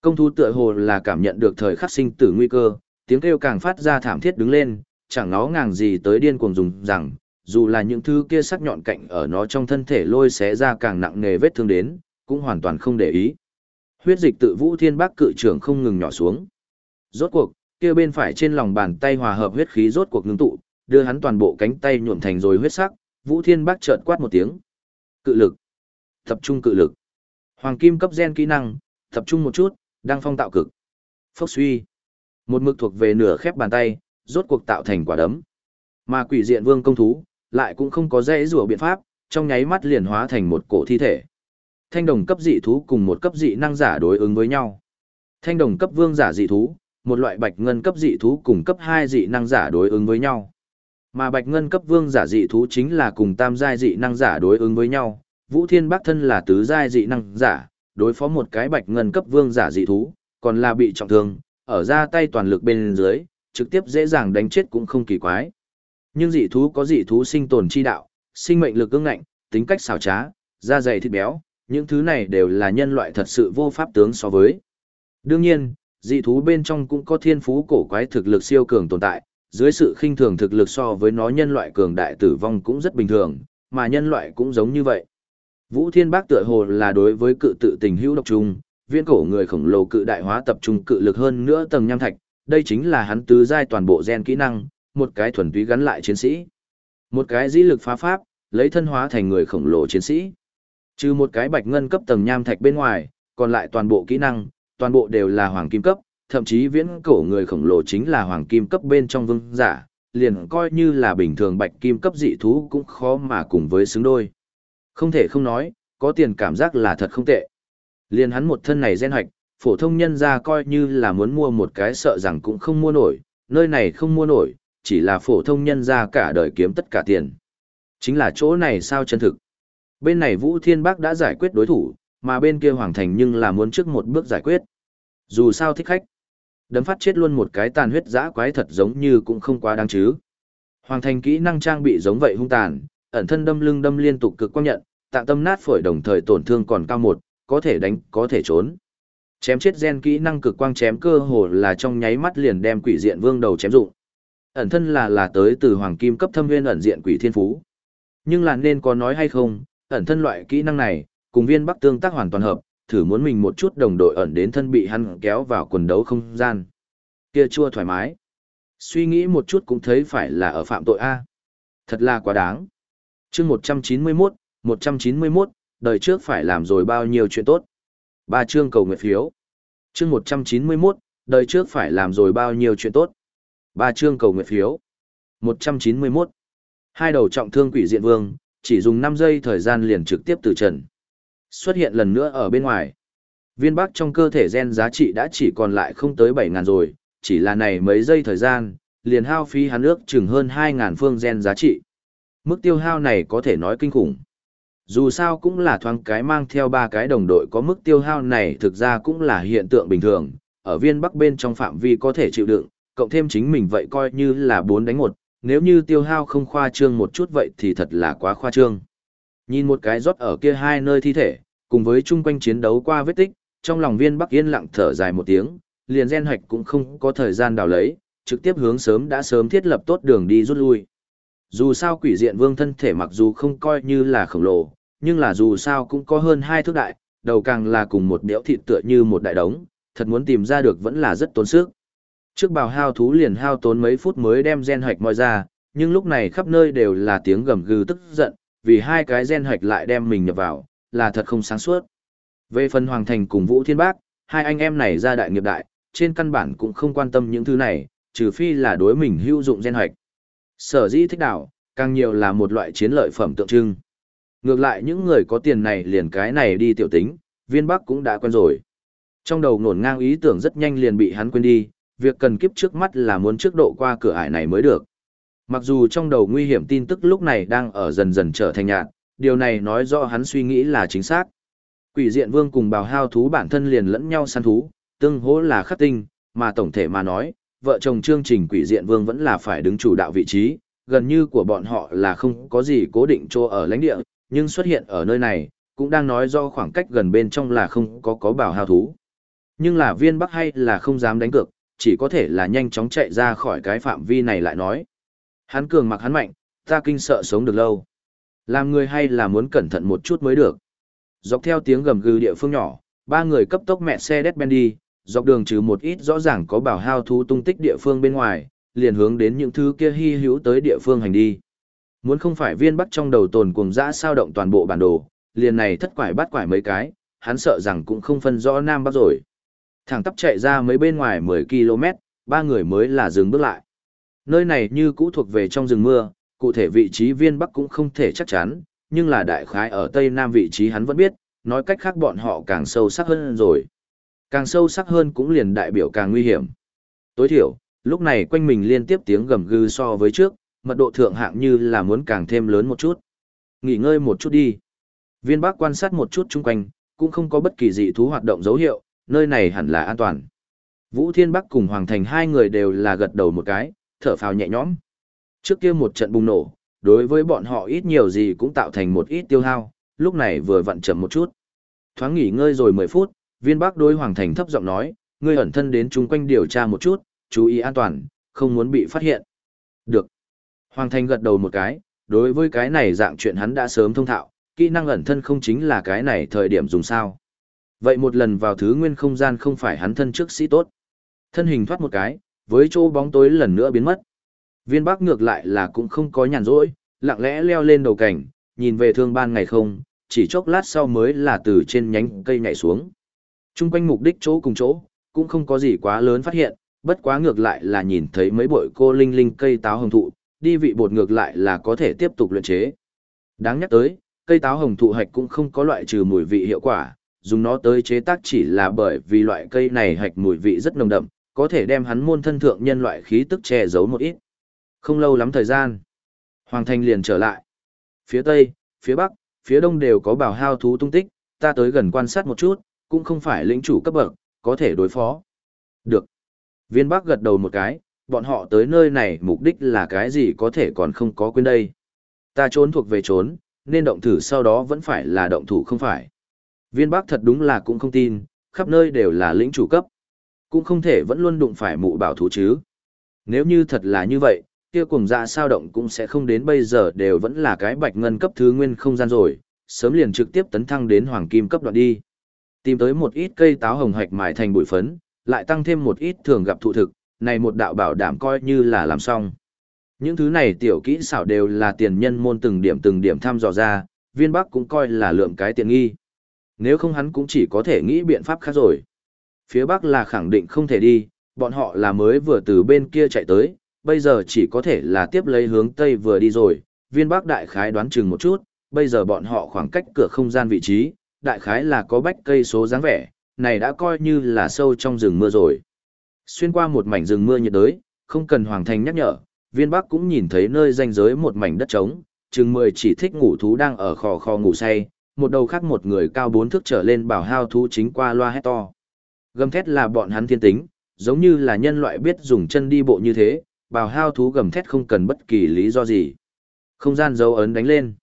Công thú tựa hồ là cảm nhận được thời khắc sinh tử nguy cơ, tiếng kêu càng phát ra thảm thiết đứng lên, chẳng nó ngàng gì tới điên cuồng dùng rằng, dù là những thứ kia sắc nhọn cạnh ở nó trong thân thể lôi xé ra càng nặng nề vết thương đến, cũng hoàn toàn không để ý. Huyết dịch tự Vũ Thiên Bác cự trưởng không ngừng nhỏ xuống. Rốt cuộc, kia bên phải trên lòng bàn tay hòa hợp huyết khí rốt cuộc ngưng tụ, đưa hắn toàn bộ cánh tay nhuộm thành rồi huyết sắc, Vũ Thiên Bác chợt quát một tiếng. Cự lực. Tập trung cự lực. Hoàng kim cấp gen kỹ năng, tập trung một chút, đang phong tạo cực. Phốc suy. Một mực thuộc về nửa khép bàn tay, rốt cuộc tạo thành quả đấm. Mà quỷ diện vương công thú, lại cũng không có dễ rùa biện pháp, trong nháy mắt liền hóa thành một cổ thi thể. Thanh đồng cấp dị thú cùng một cấp dị năng giả đối ứng với nhau. Thanh đồng cấp vương giả dị thú, một loại bạch ngân cấp dị thú cùng cấp 2 dị năng giả đối ứng với nhau. Mà bạch ngân cấp vương giả dị thú chính là cùng tam giai dị năng giả đối ứng với nhau. Vũ Thiên Bắc thân là tứ giai dị năng giả, đối phó một cái bạch ngân cấp vương giả dị thú, còn là bị trọng thương, ở ra tay toàn lực bên dưới, trực tiếp dễ dàng đánh chết cũng không kỳ quái. Nhưng dị thú có dị thú sinh tồn chi đạo, sinh mệnh lực ương ngạnh, tính cách xảo trá, da dày thịt béo, những thứ này đều là nhân loại thật sự vô pháp tướng so với. Đương nhiên, dị thú bên trong cũng có thiên phú cổ quái thực lực siêu cường tồn tại, dưới sự khinh thường thực lực so với nó nhân loại cường đại tử vong cũng rất bình thường, mà nhân loại cũng giống như vậy. Vũ Thiên Bác tựa hồ là đối với cự tự tình hữu độc trung, viễn cổ người khổng lồ cự đại hóa tập trung cự lực hơn nữa tầng nham thạch, đây chính là hắn tứ giai toàn bộ gen kỹ năng, một cái thuần túy gắn lại chiến sĩ. Một cái dĩ lực phá pháp, lấy thân hóa thành người khổng lồ chiến sĩ. Trừ một cái bạch ngân cấp tầng nham thạch bên ngoài, còn lại toàn bộ kỹ năng, toàn bộ đều là hoàng kim cấp, thậm chí viễn cổ người khổng lồ chính là hoàng kim cấp bên trong vương giả, liền coi như là bình thường bạch kim cấp dị thú cũng khó mà cùng với xứng đôi. Không thể không nói, có tiền cảm giác là thật không tệ. Liền hắn một thân này gen hoạch, phổ thông nhân ra coi như là muốn mua một cái sợ rằng cũng không mua nổi, nơi này không mua nổi, chỉ là phổ thông nhân ra cả đời kiếm tất cả tiền. Chính là chỗ này sao chân thực. Bên này Vũ Thiên Bắc đã giải quyết đối thủ, mà bên kia Hoàng Thành nhưng là muốn trước một bước giải quyết. Dù sao thích khách. Đấm phát chết luôn một cái tàn huyết dã quái thật giống như cũng không quá đáng chứ. Hoàng Thành kỹ năng trang bị giống vậy hung tàn, ẩn thân đâm lưng đâm liên tục cực quang nhận, tạng tâm nát phổi đồng thời tổn thương còn cao một, có thể đánh, có thể trốn. Chém chết gen kỹ năng cực quang chém cơ hồ là trong nháy mắt liền đem quỷ diện vương đầu chém dụng. Ẩn thân là là tới từ hoàng kim cấp thâm viên ẩn diện quỷ thiên phú. Nhưng là nên có nói hay không, ẩn thân loại kỹ năng này, cùng viên bắc tương tác hoàn toàn hợp, thử muốn mình một chút đồng đội ẩn đến thân bị hắn kéo vào quần đấu không gian. Kia chua thoải mái. Suy nghĩ một chút cũng thấy phải là ở phạm tội A. Thật là quá đáng. chương 191, 191, đời trước phải làm rồi bao nhiêu chuyện tốt. Ba chương cầu nguyện phiếu. Chương 191, đời trước phải làm rồi bao nhiêu chuyện tốt. Ba chương cầu nguyện phiếu. 191. Hai đầu trọng thương quỷ diện vương, chỉ dùng 5 giây thời gian liền trực tiếp từ trần. Xuất hiện lần nữa ở bên ngoài. Viên bắc trong cơ thể gen giá trị đã chỉ còn lại không tới 7.000 rồi, chỉ là này mấy giây thời gian, liền hao phí hắn ước chừng hơn 2.000 phương gen giá trị. Mức tiêu hao này có thể nói kinh khủng. Dù sao cũng là thoáng cái mang theo ba cái đồng đội có mức tiêu hao này thực ra cũng là hiện tượng bình thường, ở viên bắc bên trong phạm vi có thể chịu đựng, cộng thêm chính mình vậy coi như là bốn đánh một, nếu như tiêu hao không khoa trương một chút vậy thì thật là quá khoa trương. Nhìn một cái rót ở kia hai nơi thi thể, cùng với chung quanh chiến đấu qua vết tích, trong lòng viên Bắc yên lặng thở dài một tiếng, liền gen hoạch cũng không có thời gian đào lấy, trực tiếp hướng sớm đã sớm thiết lập tốt đường đi rút lui. Dù sao quỷ diện vương thân thể mặc dù không coi như là khổng lồ, nhưng là dù sao cũng có hơn hai thước đại, đầu càng là cùng một đẽo thịt tựa như một đại đống, thật muốn tìm ra được vẫn là rất tốn sức. Trước bào hao thú liền hao tốn mấy phút mới đem gen hoạch moi ra, nhưng lúc này khắp nơi đều là tiếng gầm gừ tức giận, vì hai cái gen hoạch lại đem mình nhập vào, là thật không sáng suốt. Về phần Hoàng Thành cùng Vũ Thiên Bác, hai anh em này ra đại nghiệp đại, trên căn bản cũng không quan tâm những thứ này, trừ phi là đối mình hữu dụng gen hoạch. Sở dĩ thích đảo, càng nhiều là một loại chiến lợi phẩm tượng trưng. Ngược lại những người có tiền này liền cái này đi tiểu tính, viên bắc cũng đã quen rồi. Trong đầu nổn ngang ý tưởng rất nhanh liền bị hắn quên đi, việc cần kiếp trước mắt là muốn trước độ qua cửa ải này mới được. Mặc dù trong đầu nguy hiểm tin tức lúc này đang ở dần dần trở thành nhạt, điều này nói rõ hắn suy nghĩ là chính xác. Quỷ diện vương cùng bào hao thú bản thân liền lẫn nhau săn thú, tương hỗ là khắc tinh, mà tổng thể mà nói, vợ chồng chương trình quỷ diện vương vẫn là phải đứng chủ đạo vị trí, gần như của bọn họ là không có gì cố định chỗ ở lãnh địa, nhưng xuất hiện ở nơi này, cũng đang nói do khoảng cách gần bên trong là không có có bảo hao thú. Nhưng là viên bắc hay là không dám đánh cược, chỉ có thể là nhanh chóng chạy ra khỏi cái phạm vi này lại nói. Hắn cường mặc hắn mạnh, ta kinh sợ sống được lâu. Làm người hay là muốn cẩn thận một chút mới được. Dọc theo tiếng gầm gừ địa phương nhỏ, ba người cấp tốc mẹ xe đét ben đi, dọc đường trừ một ít rõ ràng có bảo hao thú tung tích địa phương bên ngoài, liền hướng đến những thứ kia hy hữu tới địa phương hành đi. Muốn không phải viên bắt trong đầu tồn cùng dã sao động toàn bộ bản đồ, liền này thất quải bắt quải mấy cái, hắn sợ rằng cũng không phân rõ nam bắc rồi. Thẳng tắp chạy ra mấy bên ngoài 10 km, ba người mới là dừng bước lại. Nơi này như cũ thuộc về trong rừng mưa, cụ thể vị trí viên bắc cũng không thể chắc chắn, nhưng là đại khái ở tây nam vị trí hắn vẫn biết, nói cách khác bọn họ càng sâu sắc hơn rồi. Càng sâu sắc hơn cũng liền đại biểu càng nguy hiểm. Tối thiểu, lúc này quanh mình liên tiếp tiếng gầm gừ so với trước, mật độ thượng hạng như là muốn càng thêm lớn một chút. Nghỉ ngơi một chút đi. Viên bác quan sát một chút chung quanh, cũng không có bất kỳ dị thú hoạt động dấu hiệu, nơi này hẳn là an toàn. Vũ Thiên Bắc cùng Hoàng Thành hai người đều là gật đầu một cái, thở phào nhẹ nhõm. Trước kia một trận bùng nổ, đối với bọn họ ít nhiều gì cũng tạo thành một ít tiêu hao, lúc này vừa vặn chậm một chút. Thoáng nghỉ ngơi rồi 10 phút, viên Bắc đối Hoàng Thành thấp giọng nói, ngươi ẩn thân đến chung quanh điều tra một chút, chú ý an toàn, không muốn bị phát hiện. Được. Hoàng Thành gật đầu một cái, đối với cái này dạng chuyện hắn đã sớm thông thạo, kỹ năng ẩn thân không chính là cái này thời điểm dùng sao. Vậy một lần vào thứ nguyên không gian không phải hắn thân trước sĩ tốt. Thân hình thoát một cái, với chỗ bóng tối lần nữa biến mất. Viên Bắc ngược lại là cũng không có nhàn rỗi, lặng lẽ leo lên đầu cảnh, nhìn về thương ban ngày không, chỉ chốc lát sau mới là từ trên nhánh cây nhảy xuống. Trung quanh mục đích chỗ cùng chỗ, cũng không có gì quá lớn phát hiện, bất quá ngược lại là nhìn thấy mấy bội cô linh linh cây táo hồng thụ, đi vị bột ngược lại là có thể tiếp tục luyện chế. Đáng nhắc tới, cây táo hồng thụ hạch cũng không có loại trừ mùi vị hiệu quả, dùng nó tới chế tác chỉ là bởi vì loại cây này hạch mùi vị rất nồng đậm, có thể đem hắn môn thân thượng nhân loại khí tức che giấu một ít. Không lâu lắm thời gian, Hoàng Thành liền trở lại. Phía Tây, phía Bắc, phía Đông đều có bảo hao thú tung tích, ta tới gần quan sát một chút, cũng không phải lĩnh chủ cấp bậc, có thể đối phó. Được. Viên Bắc gật đầu một cái, bọn họ tới nơi này mục đích là cái gì có thể còn không có quên đây. Ta trốn thuộc về trốn, nên động thử sau đó vẫn phải là động thủ không phải. Viên Bắc thật đúng là cũng không tin, khắp nơi đều là lĩnh chủ cấp. Cũng không thể vẫn luôn đụng phải mụ bảo thú chứ. Nếu như thật là như vậy, kia cùng dạ sao động cũng sẽ không đến bây giờ đều vẫn là cái bạch ngân cấp thứ nguyên không gian rồi, sớm liền trực tiếp tấn thăng đến hoàng kim cấp đoạn đi. Tìm tới một ít cây táo hồng hạch mài thành bụi phấn, lại tăng thêm một ít thường gặp thụ thực, này một đạo bảo đảm coi như là làm xong. Những thứ này tiểu kỹ xảo đều là tiền nhân môn từng điểm từng điểm thăm dò ra, viên bắc cũng coi là lượng cái tiện nghi. Nếu không hắn cũng chỉ có thể nghĩ biện pháp khác rồi. Phía bắc là khẳng định không thể đi, bọn họ là mới vừa từ bên kia chạy tới, bây giờ chỉ có thể là tiếp lấy hướng tây vừa đi rồi. Viên bắc đại khái đoán chừng một chút, bây giờ bọn họ khoảng cách cửa không gian vị trí, đại khái là có bách cây số dáng vẻ, này đã coi như là sâu trong rừng mưa rồi. Xuyên qua một mảnh rừng mưa nhiệt đới, không cần Hoàng Thành nhắc nhở, viên bắc cũng nhìn thấy nơi danh giới một mảnh đất trống, chừng mười chỉ thích ngủ thú đang ở khò khò ngủ say, một đầu khác một người cao bốn thước trở lên bảo hao thú chính qua loa hét to. Gầm thét là bọn hắn thiên tính, giống như là nhân loại biết dùng chân đi bộ như thế, bảo hao thú gầm thét không cần bất kỳ lý do gì. Không gian dấu ấn đánh lên.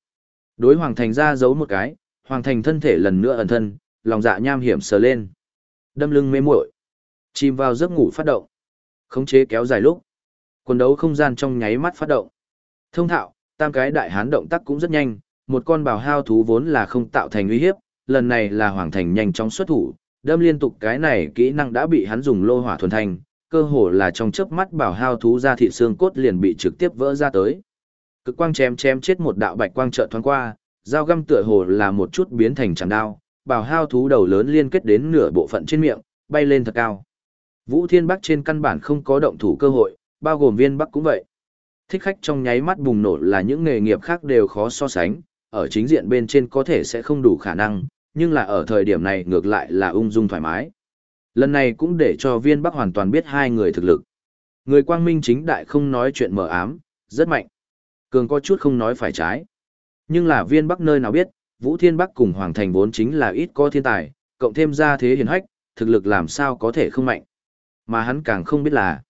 Đối Hoàng Thành ra giấu một cái, Hoàng Thành thân thể lần nữa ẩn thân, lòng dạ nham hiểm sờ lên. Đâm lưng mê muội Chìm vào giấc ngủ phát động. Khống chế kéo dài lúc. Quần đấu không gian trong nháy mắt phát động. Thông thạo, tam cái đại hán động tác cũng rất nhanh, một con bào hao thú vốn là không tạo thành uy hiếp, lần này là Hoàng Thành nhanh chóng xuất thủ, đâm liên tục cái này kỹ năng đã bị hắn dùng lô hỏa thuần thành, cơ hồ là trong chớp mắt bảo hao thú ra thị xương cốt liền bị trực tiếp vỡ ra tới. Cực quang chém chém chết một đạo bạch quang chợt thoáng qua, dao găm tựa hồ là một chút biến thành chẳng đao, bảo hao thú đầu lớn liên kết đến nửa bộ phận trên miệng, bay lên thật cao. Vũ Thiên Bắc trên căn bản không có động thủ cơ hội, bao gồm viên Bắc cũng vậy. Thích khách trong nháy mắt bùng nổ là những nghề nghiệp khác đều khó so sánh, ở chính diện bên trên có thể sẽ không đủ khả năng, nhưng là ở thời điểm này ngược lại là ung dung thoải mái. Lần này cũng để cho viên Bắc hoàn toàn biết hai người thực lực. Người quang minh chính đại không nói chuyện mở ám, rất mạnh. Cường có chút không nói phải trái. Nhưng là viên Bắc nơi nào biết, Vũ Thiên Bắc cùng Hoàng Thành vốn chính là ít có thiên tài, cộng thêm ra thế hiền hách, thực lực làm sao có thể không mạnh. Mà hắn càng không biết là,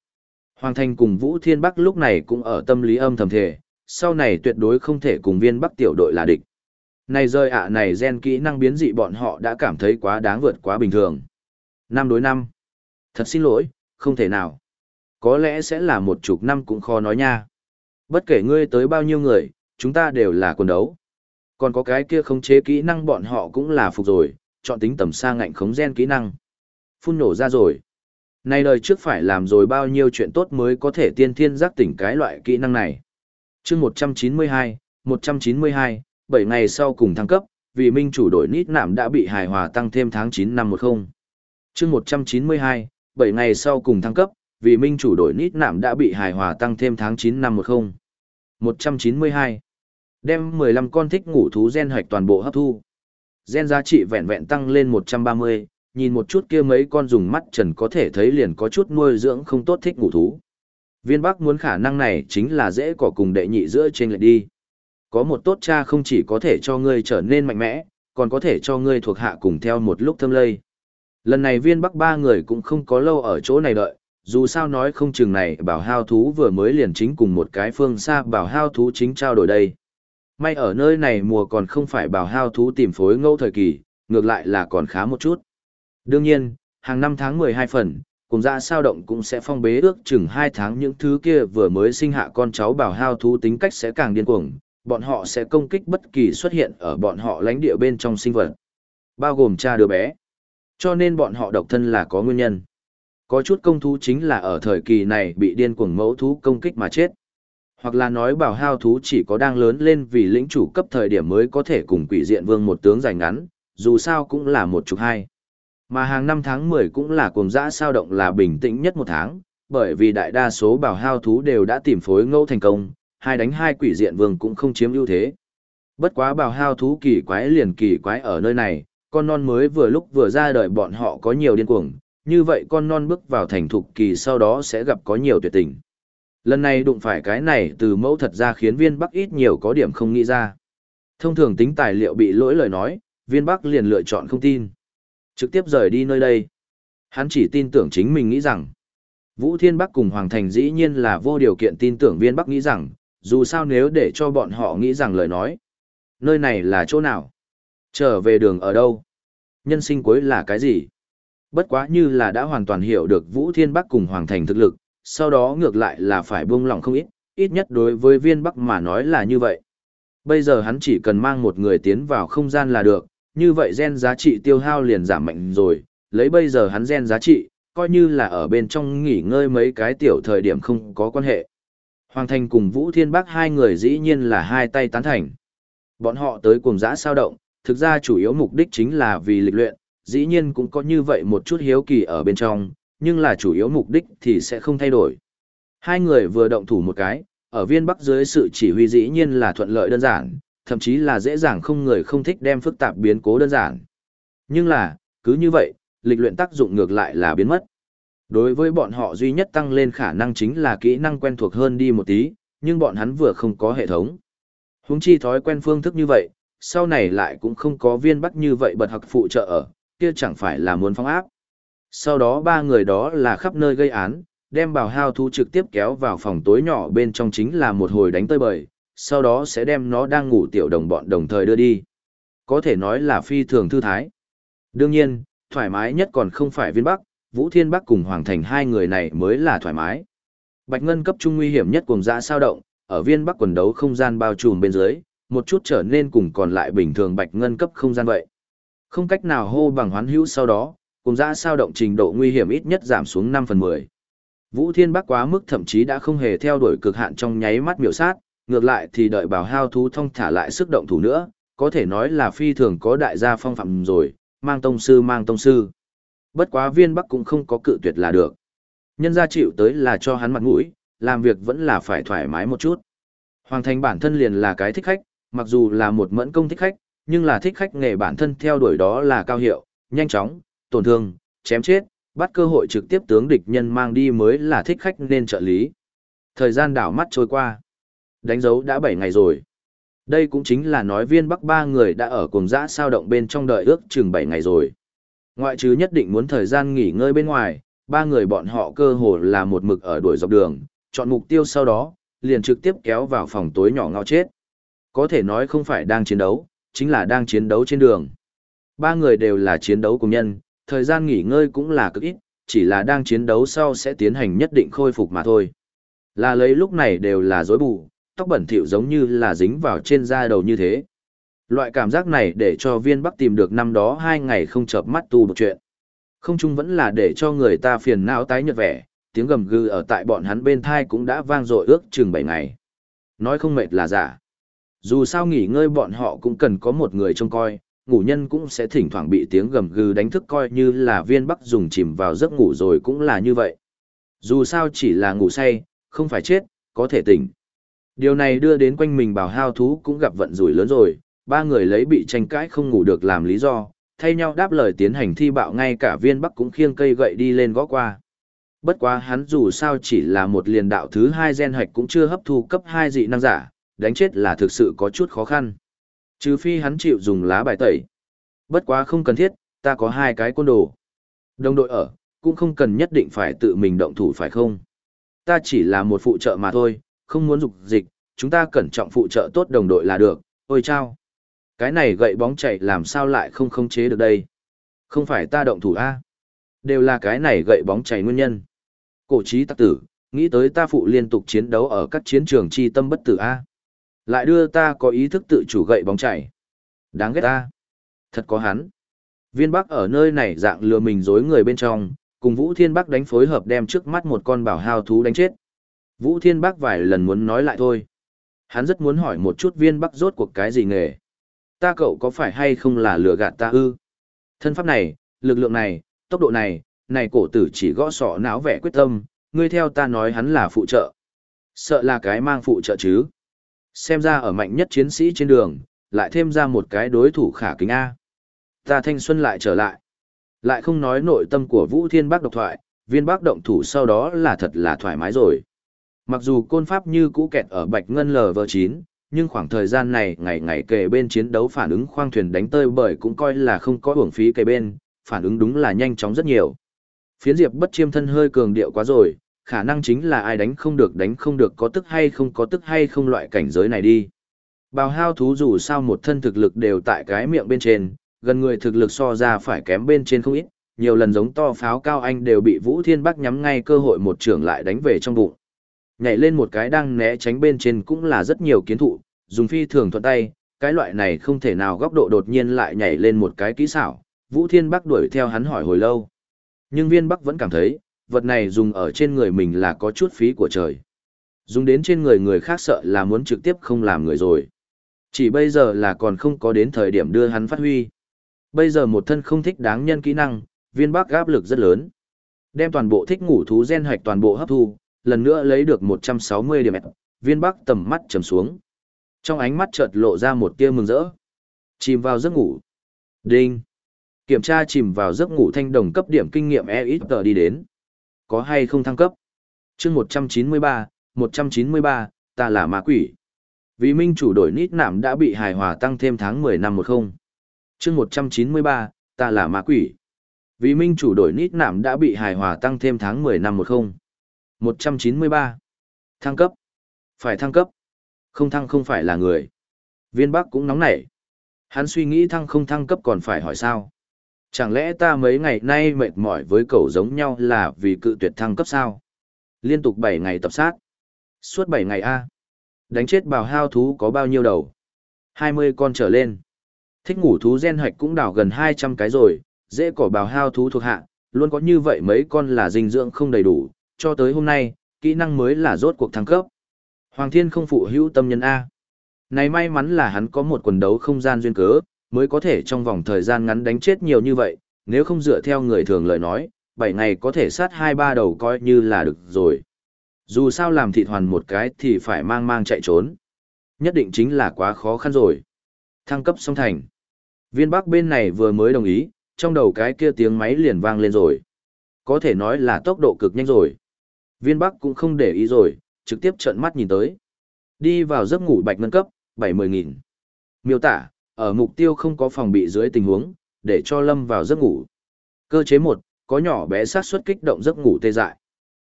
Hoàng Thành cùng Vũ Thiên Bắc lúc này cũng ở tâm lý âm thầm thể, sau này tuyệt đối không thể cùng viên Bắc tiểu đội là địch. Này rơi ạ này gen kỹ năng biến dị bọn họ đã cảm thấy quá đáng vượt quá bình thường. Năm đối năm. Thật xin lỗi, không thể nào. Có lẽ sẽ là một chục năm cũng khó nói nha. Bất kể ngươi tới bao nhiêu người, chúng ta đều là quần đấu. Còn có cái kia khống chế kỹ năng bọn họ cũng là phục rồi, chọn tính tầm xa ngạnh khống gen kỹ năng. Phun nổ ra rồi. Này đời trước phải làm rồi bao nhiêu chuyện tốt mới có thể tiên thiên giác tỉnh cái loại kỹ năng này chương 192, 192, 7 ngày sau cùng thăng cấp, vì minh chủ đổi nít nạm đã bị hài hòa tăng thêm tháng chín năm 10. chương 192, 7 ngày sau cùng thăng cấp, vì minh chủ đổi nít nạm đã bị hài hòa tăng thêm tháng chín năm 10. 192. Đem 15 con thích ngủ thú gen hoạch toàn bộ hấp thu. Gen giá trị vẹn vẹn tăng lên 130, nhìn một chút kia mấy con dùng mắt trần có thể thấy liền có chút nuôi dưỡng không tốt thích ngủ thú. Viên Bắc muốn khả năng này chính là dễ cỏ cùng đệ nhị giữa trên lệch đi. Có một tốt cha không chỉ có thể cho ngươi trở nên mạnh mẽ, còn có thể cho ngươi thuộc hạ cùng theo một lúc thâm lây. Lần này viên Bắc ba người cũng không có lâu ở chỗ này đợi, dù sao nói không chừng này bảo hao thú vừa mới liền chính cùng một cái phương xa bảo hao thú chính trao đổi đây. May ở nơi này mùa còn không phải bảo hao thú tìm phối ngẫu thời kỳ, ngược lại là còn khá một chút. Đương nhiên, hàng năm tháng 12 phần, cùng ra sao động cũng sẽ phong bế ước chừng hai tháng những thứ kia vừa mới sinh hạ con cháu bảo hao thú tính cách sẽ càng điên cuồng, bọn họ sẽ công kích bất kỳ xuất hiện ở bọn họ lãnh địa bên trong sinh vật, bao gồm cha đứa bé. Cho nên bọn họ độc thân là có nguyên nhân. Có chút công thú chính là ở thời kỳ này bị điên cuồng mẫu thú công kích mà chết. Hoặc là nói bảo hao thú chỉ có đang lớn lên vì lĩnh chủ cấp thời điểm mới có thể cùng quỷ diện vương một tướng giành ngắn, dù sao cũng là một chục hai. Mà hàng năm tháng 10 cũng là cuồng dã sao động là bình tĩnh nhất một tháng, bởi vì đại đa số bảo hao thú đều đã tìm phối ngẫu thành công, hai đánh hai quỷ diện vương cũng không chiếm ưu thế. Bất quá bảo hao thú kỳ quái liền kỳ quái ở nơi này, con non mới vừa lúc vừa ra đời bọn họ có nhiều điên cuồng, như vậy con non bước vào thành thục kỳ sau đó sẽ gặp có nhiều tuyệt tình. Lần này đụng phải cái này từ mẫu thật ra khiến viên bắc ít nhiều có điểm không nghĩ ra. Thông thường tính tài liệu bị lỗi lời nói, viên bắc liền lựa chọn không tin. Trực tiếp rời đi nơi đây. Hắn chỉ tin tưởng chính mình nghĩ rằng, Vũ Thiên Bắc cùng Hoàng Thành dĩ nhiên là vô điều kiện tin tưởng viên Bắc nghĩ rằng, dù sao nếu để cho bọn họ nghĩ rằng lời nói. Nơi này là chỗ nào? Trở về đường ở đâu? Nhân sinh cuối là cái gì? Bất quá như là đã hoàn toàn hiểu được Vũ Thiên Bắc cùng Hoàng Thành thực lực, sau đó ngược lại là phải buông lòng không ít, ít nhất đối với viên Bắc mà nói là như vậy. Bây giờ hắn chỉ cần mang một người tiến vào không gian là được, như vậy gen giá trị tiêu hao liền giảm mạnh rồi, lấy bây giờ hắn gen giá trị, coi như là ở bên trong nghỉ ngơi mấy cái tiểu thời điểm không có quan hệ. Hoàng Thành cùng Vũ Thiên Bắc hai người dĩ nhiên là hai tay tán thành. Bọn họ tới cùng giã sao động, thực ra chủ yếu mục đích chính là vì lịch luyện, dĩ nhiên cũng có như vậy một chút hiếu kỳ ở bên trong, nhưng là chủ yếu mục đích thì sẽ không thay đổi. Hai người vừa động thủ một cái, ở viên bắc dưới sự chỉ huy dĩ nhiên là thuận lợi đơn giản, thậm chí là dễ dàng không người không thích đem phức tạp biến cố đơn giản. Nhưng là, cứ như vậy, lịch luyện tác dụng ngược lại là biến mất. Đối với bọn họ duy nhất tăng lên khả năng chính là kỹ năng quen thuộc hơn đi một tí, nhưng bọn hắn vừa không có hệ thống. Húng chi thói quen phương thức như vậy, sau này lại cũng không có viên bắt như vậy bật học phụ trợ ở, kia chẳng phải là muốn phong áp. Sau đó ba người đó là khắp nơi gây án, đem bào hao thú trực tiếp kéo vào phòng tối nhỏ bên trong chính là một hồi đánh tơi bời, sau đó sẽ đem nó đang ngủ tiểu đồng bọn đồng thời đưa đi. Có thể nói là phi thường thư thái. Đương nhiên, thoải mái nhất còn không phải viên bắc, Vũ Thiên Bắc cùng Hoàng Thành hai người này mới là thoải mái. Bạch Ngân cấp trung nguy hiểm nhất cùng dã sao động, ở viên bắc quần đấu không gian bao trùm bên dưới, một chút trở nên cùng còn lại bình thường Bạch Ngân cấp không gian vậy. Không cách nào hô bằng hoán hữu sau đó, cùng dã sao động trình độ nguy hiểm ít nhất giảm xuống 5 phần 10. Vũ Thiên Bắc quá mức thậm chí đã không hề theo đuổi cực hạn trong nháy mắt miểu sát, ngược lại thì đợi bảo hao thú thông thả lại sức động thủ nữa, có thể nói là phi thường có đại gia phong phạm rồi, mang tông sư mang tông sư. Bất quá viên bắc cũng không có cự tuyệt là được. Nhân gia chịu tới là cho hắn mặt mũi, làm việc vẫn là phải thoải mái một chút. Hoàng thành bản thân liền là cái thích khách, mặc dù là một mẫn công thích khách, nhưng là thích khách nghề bản thân theo đuổi đó là cao hiệu, nhanh chóng, tổn thương, chém chết, bắt cơ hội trực tiếp tướng địch nhân mang đi mới là thích khách nên trợ lý. Thời gian đảo mắt trôi qua. Đánh dấu đã 7 ngày rồi. Đây cũng chính là nói viên bắc ba người đã ở cùng dã sao động bên trong đợi ước chừng 7 ngày rồi. Ngoại trừ nhất định muốn thời gian nghỉ ngơi bên ngoài, ba người bọn họ cơ hồ là một mực ở đuổi dọc đường, chọn mục tiêu sau đó, liền trực tiếp kéo vào phòng tối nhỏ ngao chết. Có thể nói không phải đang chiến đấu, chính là đang chiến đấu trên đường. Ba người đều là chiến đấu cùng nhân, thời gian nghỉ ngơi cũng là cực ít, chỉ là đang chiến đấu sau sẽ tiến hành nhất định khôi phục mà thôi. Là lấy lúc này đều là dối bù, tóc bẩn thỉu giống như là dính vào trên da đầu như thế. Loại cảm giác này để cho viên bắc tìm được năm đó hai ngày không chợp mắt tu một chuyện. Không chung vẫn là để cho người ta phiền não tái nhợt vẻ, tiếng gầm gừ ở tại bọn hắn bên thai cũng đã vang dội ước chừng 7 ngày. Nói không mệt là giả. Dù sao nghỉ ngơi bọn họ cũng cần có một người trông coi, ngủ nhân cũng sẽ thỉnh thoảng bị tiếng gầm gừ đánh thức coi như là viên bắc dùng chìm vào giấc ngủ rồi cũng là như vậy. Dù sao chỉ là ngủ say, không phải chết, có thể tỉnh. Điều này đưa đến quanh mình bảo hao thú cũng gặp vận rủi lớn rồi, ba người lấy bị tranh cãi không ngủ được làm lý do, thay nhau đáp lời tiến hành thi bạo ngay cả viên bắc cũng khiêng cây gậy đi lên gõ qua. Bất quá hắn dù sao chỉ là một liền đạo thứ hai gen hạch cũng chưa hấp thu cấp hai dị năng giả, đánh chết là thực sự có chút khó khăn. Trừ phi hắn chịu dùng lá bài tẩy. Bất quá không cần thiết, ta có hai cái côn đồ. Đồng đội ở, cũng không cần nhất định phải tự mình động thủ phải không? Ta chỉ là một phụ trợ mà thôi, không muốn dục dịch, chúng ta cẩn trọng phụ trợ tốt đồng đội là được, ôi chao. Cái này gậy bóng chạy làm sao lại không khống chế được đây? Không phải ta động thủ A. Đều là cái này gậy bóng chảy nguyên nhân. Cổ trí tắc tử, nghĩ tới ta phụ liên tục chiến đấu ở các chiến trường chi tâm bất tử A. Lại đưa ta có ý thức tự chủ gậy bóng chảy. Đáng ghét ta. Thật có hắn. Viên Bắc ở nơi này dạng lừa mình dối người bên trong, cùng Vũ Thiên Bắc đánh phối hợp đem trước mắt một con bảo hao thú đánh chết. Vũ Thiên Bắc vài lần muốn nói lại thôi. Hắn rất muốn hỏi một chút viên Bắc rốt cuộc cái gì nghề. Ta cậu có phải hay không là lừa gạt ta ư? Thân pháp này, lực lượng này, tốc độ này, này cổ tử chỉ gõ sọ não vẻ quyết tâm, ngươi theo ta nói hắn là phụ trợ. Sợ là cái mang phụ trợ chứ. Xem ra ở mạnh nhất chiến sĩ trên đường, lại thêm ra một cái đối thủ khả kính A. Ta thanh xuân lại trở lại. Lại không nói nội tâm của Vũ Thiên Bắc độc thoại, viên Bắc động thủ sau đó là thật là thoải mái rồi. Mặc dù côn pháp như cũ kẹt ở Bạch Ngân LV9, nhưng khoảng thời gian này ngày ngày kề bên chiến đấu phản ứng khoang thuyền đánh tơi bởi cũng coi là không có uổng phí kề bên, phản ứng đúng là nhanh chóng rất nhiều. Phiến diệp bất chiêm thân hơi cường điệu quá rồi, khả năng chính là ai đánh không được đánh không được có tức hay không có tức hay không loại cảnh giới này đi. Bào hao thú dù sao một thân thực lực đều tại cái miệng bên trên, gần người thực lực so ra phải kém bên trên không ít, nhiều lần giống to pháo cao anh đều bị Vũ Thiên Bắc nhắm ngay cơ hội một trưởng lại đánh về trong bụng. Nhảy lên một cái đang né tránh bên trên cũng là rất nhiều kiến thụ, dùng phi thường thuận tay, cái loại này không thể nào góc độ đột nhiên lại nhảy lên một cái kỹ xảo, Vũ Thiên Bắc đuổi theo hắn hỏi hồi lâu. Nhưng viên Bắc vẫn cảm thấy, vật này dùng ở trên người mình là có chút phí của trời. Dùng đến trên người người khác sợ là muốn trực tiếp không làm người rồi. Chỉ bây giờ là còn không có đến thời điểm đưa hắn phát huy. Bây giờ một thân không thích đáng nhân kỹ năng, viên Bắc áp lực rất lớn. Đem toàn bộ thích ngủ thú gen hoạch toàn bộ hấp thu, lần nữa lấy được 160 điểm viên Bắc tầm mắt trầm xuống. Trong ánh mắt chợt lộ ra một tia mừng rỡ. Chìm vào giấc ngủ. Đinh. Kiểm tra chìm vào giấc ngủ thanh đồng cấp điểm kinh nghiệm e đi đến. Có hay không thăng cấp? chương 193, 193, ta là ma quỷ. Vì minh chủ đổi nít nạm đã bị hài hòa tăng thêm tháng 10 năm 10. chương 193, ta là ma quỷ. Vì minh chủ đổi nít nạm đã bị hài hòa tăng thêm tháng 10 năm 10. 193. Thăng cấp. Phải thăng cấp. Không thăng không phải là người. Viên Bắc cũng nóng nảy. Hắn suy nghĩ thăng không thăng cấp còn phải hỏi sao. Chẳng lẽ ta mấy ngày nay mệt mỏi với cậu giống nhau là vì cự tuyệt thăng cấp sao? Liên tục 7 ngày tập sát. Suốt 7 ngày A. Đánh chết bào hao thú có bao nhiêu đầu? 20 con trở lên. Thích ngủ thú gen hoạch cũng đào gần 200 cái rồi, dễ cỏ bào hao thú thuộc hạ, luôn có như vậy mấy con là dinh dưỡng không đầy đủ, cho tới hôm nay, kỹ năng mới là rốt cuộc thăng cấp. Hoàng Thiên không phụ hữu tâm nhân A. Này may mắn là hắn có một quần đấu không gian duyên cớ, mới có thể trong vòng thời gian ngắn đánh chết nhiều như vậy, nếu không dựa theo người thường lời nói, 7 ngày có thể sát 2-3 đầu coi như là được rồi. Dù sao làm thịt hoàn một cái thì phải mang mang chạy trốn. Nhất định chính là quá khó khăn rồi. Thăng cấp xong thành. Viên bắc bên này vừa mới đồng ý, trong đầu cái kia tiếng máy liền vang lên rồi. Có thể nói là tốc độ cực nhanh rồi. Viên bắc cũng không để ý rồi, trực tiếp trợn mắt nhìn tới. Đi vào giấc ngủ bạch ngân cấp, 70 nghìn Miêu tả, ở mục tiêu không có phòng bị dưới tình huống, để cho lâm vào giấc ngủ. Cơ chế 1, có nhỏ bé xác suất kích động giấc ngủ tê dại.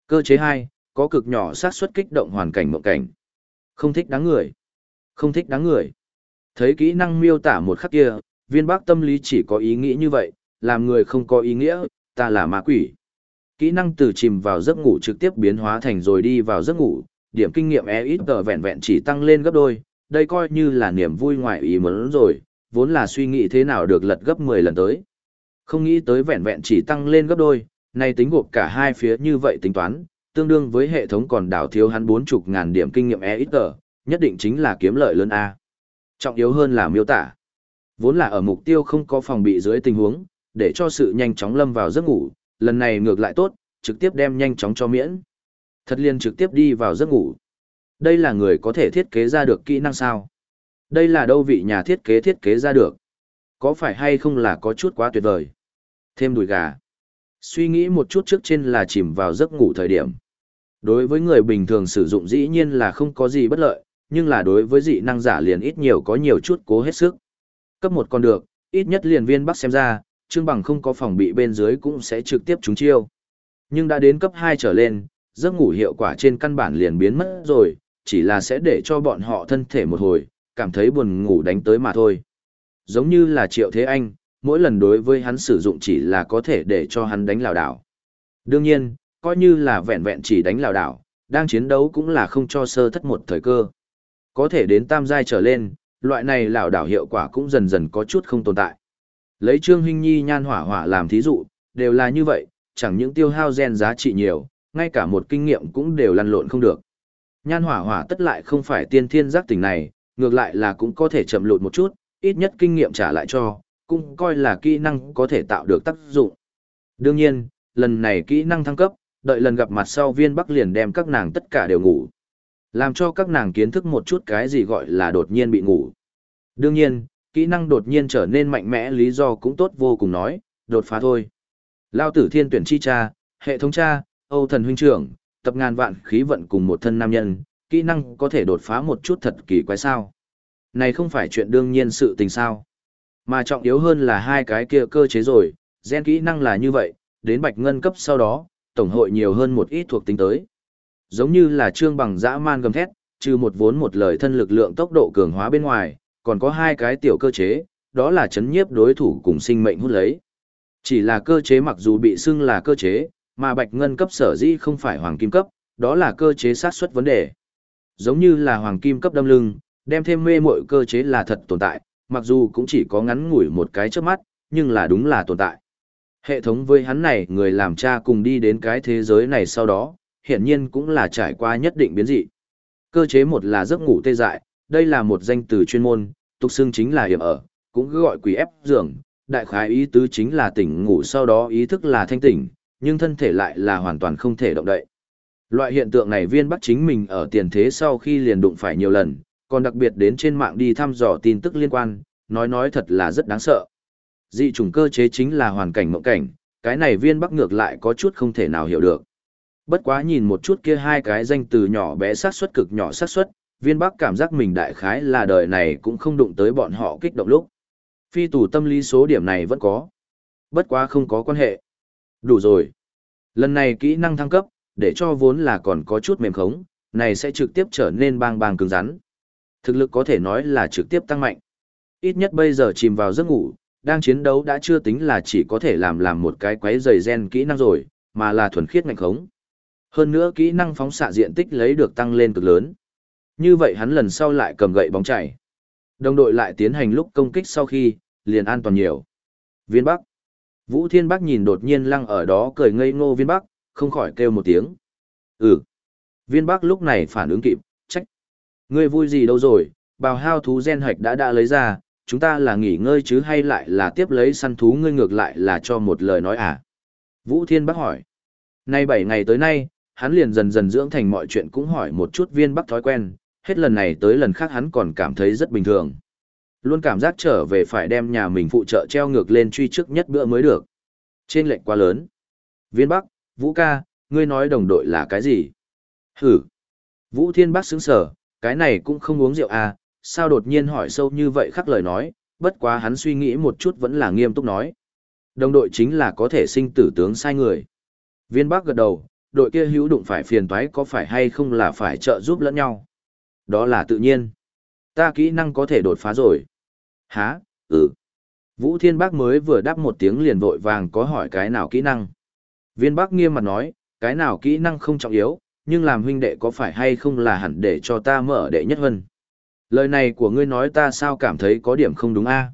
Cơ chế 2, có cực nhỏ xác suất kích động hoàn cảnh mộng cảnh. Không thích đáng người. Không thích đáng người. Thấy kỹ năng miêu tả một khắc kia, viên bác tâm lý chỉ có ý nghĩ như vậy, làm người không có ý nghĩa, ta là ma quỷ. Kỹ năng từ chìm vào giấc ngủ trực tiếp biến hóa thành rồi đi vào giấc ngủ, điểm kinh nghiệm e ít tờ vẹn vẹn chỉ tăng lên gấp đôi, đây coi như là niềm vui ngoại ý muốn rồi, vốn là suy nghĩ thế nào được lật gấp 10 lần tới. Không nghĩ tới vẹn vẹn chỉ tăng lên gấp đôi, Nay tính gộp cả hai phía như vậy tính toán, tương đương với hệ thống còn đảo thiếu hắn 40 ngàn điểm kinh nghiệm e ít tờ, nhất định chính là kiếm lợi lớn A. Trọng yếu hơn là miêu tả. Vốn là ở mục tiêu không có phòng bị dưới tình huống, để cho sự nhanh chóng lâm vào giấc ngủ, lần này ngược lại tốt, trực tiếp đem nhanh chóng cho miễn. Thật liền trực tiếp đi vào giấc ngủ. Đây là người có thể thiết kế ra được kỹ năng sao? Đây là đâu vị nhà thiết kế thiết kế ra được? Có phải hay không là có chút quá tuyệt vời? Thêm đùi gà. Suy nghĩ một chút trước trên là chìm vào giấc ngủ thời điểm. Đối với người bình thường sử dụng dĩ nhiên là không có gì bất lợi, nhưng là đối với dị năng giả liền ít nhiều có nhiều chút cố hết sức. Cấp một còn được, ít nhất liền viên bắc xem ra, Trương Bằng không có phòng bị bên dưới cũng sẽ trực tiếp trúng chiêu. Nhưng đã đến cấp 2 trở lên, giấc ngủ hiệu quả trên căn bản liền biến mất rồi, chỉ là sẽ để cho bọn họ thân thể một hồi, cảm thấy buồn ngủ đánh tới mà thôi. Giống như là Triệu Thế Anh, mỗi lần đối với hắn sử dụng chỉ là có thể để cho hắn đánh lào đảo. Đương nhiên, coi như là vẹn vẹn chỉ đánh lào đảo, đang chiến đấu cũng là không cho sơ thất một thời cơ. Có thể đến tam giai trở lên, loại này lào đảo hiệu quả cũng dần dần có chút không tồn tại. Lấy Trương Hinh Nhi nhan hỏa hỏa làm thí dụ, đều là như vậy, chẳng những tiêu hao gen giá trị nhiều, ngay cả một kinh nghiệm cũng đều lăn lộn không được. Nhan hỏa hỏa tất lại không phải tiên thiên giác tỉnh này, ngược lại là cũng có thể chậm lụt một chút, ít nhất kinh nghiệm trả lại cho, cũng coi là kỹ năng có thể tạo được tác dụng. Đương nhiên, lần này kỹ năng thăng cấp, đợi lần gặp mặt sau viên bắc liền đem các nàng tất cả đều ngủ. Làm cho các nàng kiến thức một chút cái gì gọi là đột nhiên bị ngủ. Đương nhiên, kỹ năng đột nhiên trở nên mạnh mẽ lý do cũng tốt vô cùng nói, đột phá thôi. Lao tử thiên tuyển chi cha, hệ thống cha, Âu thần huynh trưởng, tập ngàn vạn khí vận cùng một thân nam nhân, kỹ năng có thể đột phá một chút thật kỳ quái sao. Này không phải chuyện đương nhiên sự tình sao. Mà trọng yếu hơn là hai cái kia cơ chế rồi, gen kỹ năng là như vậy, đến bạch ngân cấp sau đó, tổng hội nhiều hơn một ít thuộc tính tới. Giống như là trương bằng dã man gầm thét, trừ một vốn một lời thân lực lượng tốc độ cường hóa bên ngoài, còn có hai cái tiểu cơ chế, đó là chấn nhiếp đối thủ cùng sinh mệnh hút lấy. Chỉ là cơ chế mặc dù bị xưng là cơ chế, mà bạch ngân cấp sở dĩ không phải hoàng kim cấp, đó là cơ chế sát xuất vấn đề. Giống như là hoàng kim cấp đâm lưng, đem thêm mê muội cơ chế là thật tồn tại, mặc dù cũng chỉ có ngắn ngủi một cái trước mắt, nhưng là đúng là tồn tại. Hệ thống với hắn này người làm cha cùng đi đến cái thế giới này sau đó, hiện nhiên cũng là trải qua nhất định biến dị. Cơ chế một là giấc ngủ tê dại, đây là một danh từ chuyên môn, tục xưng chính là hiểm ở, cũng cứ gọi quỷ ép giường, đại khái ý tứ chính là tỉnh ngủ sau đó ý thức là thanh tỉnh, nhưng thân thể lại là hoàn toàn không thể động đậy. Loại hiện tượng này viên bắc chính mình ở tiền thế sau khi liền đụng phải nhiều lần, còn đặc biệt đến trên mạng đi thăm dò tin tức liên quan, nói nói thật là rất đáng sợ. Dị chủng cơ chế chính là hoàn cảnh mộng cảnh, cái này viên bắc ngược lại có chút không thể nào hiểu được. Bất quá nhìn một chút kia hai cái danh từ nhỏ bé sát suất cực nhỏ sát suất, viên bắc cảm giác mình đại khái là đời này cũng không đụng tới bọn họ kích động lúc. Phi tù tâm lý số điểm này vẫn có. Bất quá không có quan hệ. Đủ rồi. Lần này kỹ năng thăng cấp, để cho vốn là còn có chút mềm khống, này sẽ trực tiếp trở nên bang bang cứng rắn. Thực lực có thể nói là trực tiếp tăng mạnh. Ít nhất bây giờ chìm vào giấc ngủ, đang chiến đấu đã chưa tính là chỉ có thể làm làm một cái quấy dày gen kỹ năng rồi, mà là thuần khiết ngạch khống. Hơn nữa kỹ năng phóng xạ diện tích lấy được tăng lên cực lớn. Như vậy hắn lần sau lại cầm gậy bóng chảy. Đồng đội lại tiến hành lúc công kích sau khi, liền an toàn nhiều. Viên Bắc. Vũ Thiên Bắc nhìn đột nhiên lăng ở đó cười ngây ngô Viên Bắc, không khỏi kêu một tiếng. Ừ. Viên Bắc lúc này phản ứng kịp, trách. Ngươi vui gì đâu rồi, bào hao thú gen hạch đã đã lấy ra, chúng ta là nghỉ ngơi chứ hay lại là tiếp lấy săn thú ngươi ngược lại là cho một lời nói à? Vũ Thiên Bắc hỏi. Nay 7 ngày tới nay, hắn liền dần dần dưỡng thành mọi chuyện cũng hỏi một chút viên Bắc thói quen, hết lần này tới lần khác hắn còn cảm thấy rất bình thường. Luôn cảm giác trở về phải đem nhà mình phụ trợ treo ngược lên truy trước nhất bữa mới được. Trên lệnh quá lớn. Viên Bắc, Vũ ca, ngươi nói đồng đội là cái gì? Hử. Vũ Thiên Bắc sững sờ, cái này cũng không uống rượu à, sao đột nhiên hỏi sâu như vậy khắc lời nói, bất quá hắn suy nghĩ một chút vẫn là nghiêm túc nói. Đồng đội chính là có thể sinh tử tướng sai người. Viên Bắc gật đầu, đội kia hữu đụng phải phiền toái có phải hay không là phải trợ giúp lẫn nhau. Đó là tự nhiên. Ta kỹ năng có thể đột phá rồi. Hả, ừ. Vũ Thiên Bác mới vừa đáp một tiếng liền vội vàng có hỏi cái nào kỹ năng. Viên Bác nghiêm mặt nói, cái nào kỹ năng không trọng yếu, nhưng làm huynh đệ có phải hay không là hẳn để cho ta mở đệ nhất vân. Lời này của ngươi nói ta sao cảm thấy có điểm không đúng a?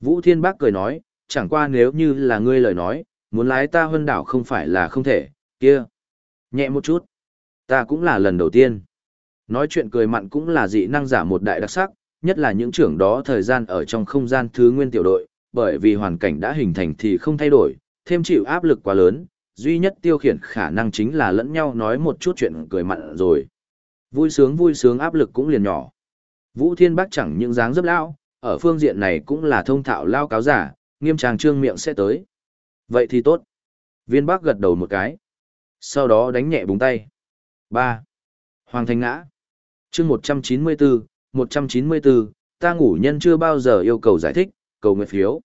Vũ Thiên Bác cười nói, chẳng qua nếu như là ngươi lời nói, muốn lái ta hơn đảo không phải là không thể, kia. Nhẹ một chút. Ta cũng là lần đầu tiên. Nói chuyện cười mặn cũng là dị năng giả một đại đặc sắc, nhất là những trưởng đó thời gian ở trong không gian thứ nguyên tiểu đội, bởi vì hoàn cảnh đã hình thành thì không thay đổi, thêm chịu áp lực quá lớn, duy nhất tiêu khiển khả năng chính là lẫn nhau nói một chút chuyện cười mặn rồi. Vui sướng vui sướng áp lực cũng liền nhỏ. Vũ Thiên Bắc chẳng những dáng dấp lao, ở phương diện này cũng là thông thạo lao cáo giả, nghiêm trang trương miệng sẽ tới. Vậy thì tốt. Viên Bắc gật đầu một cái. Sau đó đánh nhẹ búng tay. 3. Hoàng Thành ngã chương 194, 194, ta ngủ nhân chưa bao giờ yêu cầu giải thích, cầu nguyện phiếu.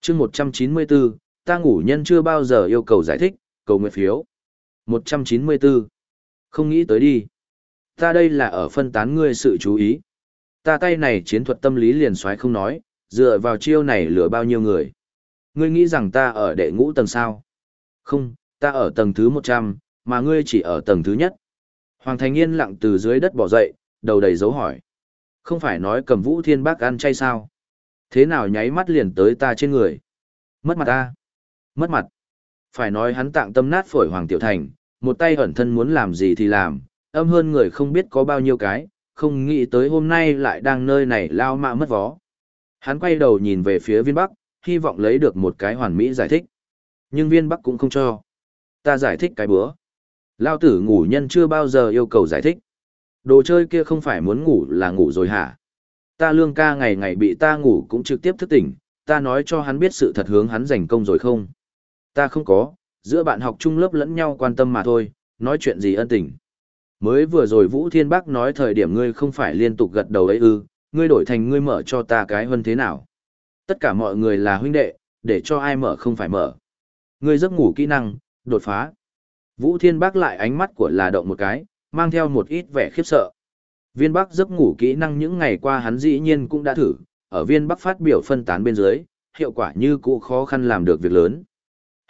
chương 194, ta ngủ nhân chưa bao giờ yêu cầu giải thích, cầu nguyện phiếu. 194. Không nghĩ tới đi. Ta đây là ở phân tán ngươi sự chú ý. Ta tay này chiến thuật tâm lý liền xoáy không nói, dựa vào chiêu này lừa bao nhiêu người. Ngươi nghĩ rằng ta ở đệ ngũ tầng sao? Không, ta ở tầng thứ 100, mà ngươi chỉ ở tầng thứ nhất. Hoàng Thành Yên lặng từ dưới đất bỏ dậy, đầu đầy dấu hỏi. Không phải nói cầm vũ thiên bác ăn chay sao? Thế nào nháy mắt liền tới ta trên người? Mất mặt ta. Mất mặt. Phải nói hắn tạng tâm nát phổi Hoàng Tiểu Thành, một tay ẩn thân muốn làm gì thì làm, âm hơn người không biết có bao nhiêu cái, không nghĩ tới hôm nay lại đang nơi này lao mạ mất vó. Hắn quay đầu nhìn về phía viên bắc, hy vọng lấy được một cái hoàn mỹ giải thích. Nhưng viên bắc cũng không cho. Ta giải thích cái bữa. Lao tử ngủ nhân chưa bao giờ yêu cầu giải thích. Đồ chơi kia không phải muốn ngủ là ngủ rồi hả? Ta lương ca ngày ngày bị ta ngủ cũng trực tiếp thức tỉnh, ta nói cho hắn biết sự thật hướng hắn giành công rồi không? Ta không có, giữa bạn học chung lớp lẫn nhau quan tâm mà thôi, nói chuyện gì ân tình. Mới vừa rồi Vũ Thiên Bắc nói thời điểm ngươi không phải liên tục gật đầu ấy ư, ngươi đổi thành ngươi mở cho ta cái hơn thế nào. Tất cả mọi người là huynh đệ, để cho ai mở không phải mở. Ngươi giấc ngủ kỹ năng, đột phá. Vũ Thiên Bắc lại ánh mắt của là động một cái, mang theo một ít vẻ khiếp sợ. Viên Bắc giấc ngủ kỹ năng những ngày qua hắn dĩ nhiên cũng đã thử, ở viên Bắc phát biểu phân tán bên dưới, hiệu quả như cũ khó khăn làm được việc lớn.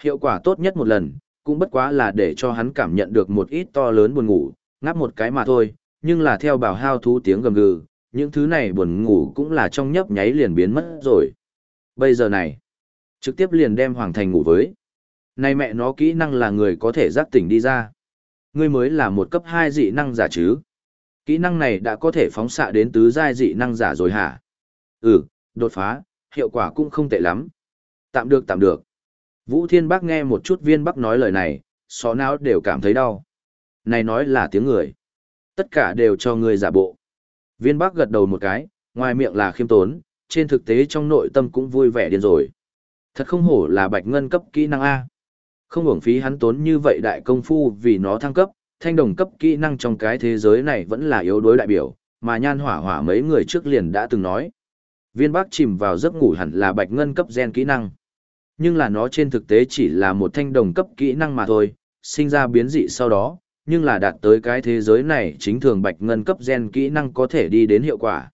Hiệu quả tốt nhất một lần, cũng bất quá là để cho hắn cảm nhận được một ít to lớn buồn ngủ, ngáp một cái mà thôi, nhưng là theo bảo hao thú tiếng gầm gừ, những thứ này buồn ngủ cũng là trong nhấp nháy liền biến mất rồi. Bây giờ này, trực tiếp liền đem Hoàng Thành ngủ với. Này mẹ nó kỹ năng là người có thể giác tỉnh đi ra. Ngươi mới là một cấp 2 dị năng giả chứ. Kỹ năng này đã có thể phóng xạ đến tứ giai dị năng giả rồi hả? Ừ, đột phá, hiệu quả cũng không tệ lắm. Tạm được tạm được. Vũ Thiên Bắc nghe một chút viên Bắc nói lời này, xó não đều cảm thấy đau. Này nói là tiếng người. Tất cả đều cho người giả bộ. Viên Bắc gật đầu một cái, ngoài miệng là khiêm tốn, trên thực tế trong nội tâm cũng vui vẻ điên rồi. Thật không hổ là bạch ngân cấp kỹ năng A. Không hưởng phí hắn tốn như vậy đại công phu vì nó thăng cấp, thanh đồng cấp kỹ năng trong cái thế giới này vẫn là yếu đối đại biểu, mà nhan hỏa hỏa mấy người trước liền đã từng nói. Viên bác chìm vào giấc ngủ hẳn là bạch ngân cấp gen kỹ năng. Nhưng là nó trên thực tế chỉ là một thanh đồng cấp kỹ năng mà thôi, sinh ra biến dị sau đó, nhưng là đạt tới cái thế giới này chính thường bạch ngân cấp gen kỹ năng có thể đi đến hiệu quả.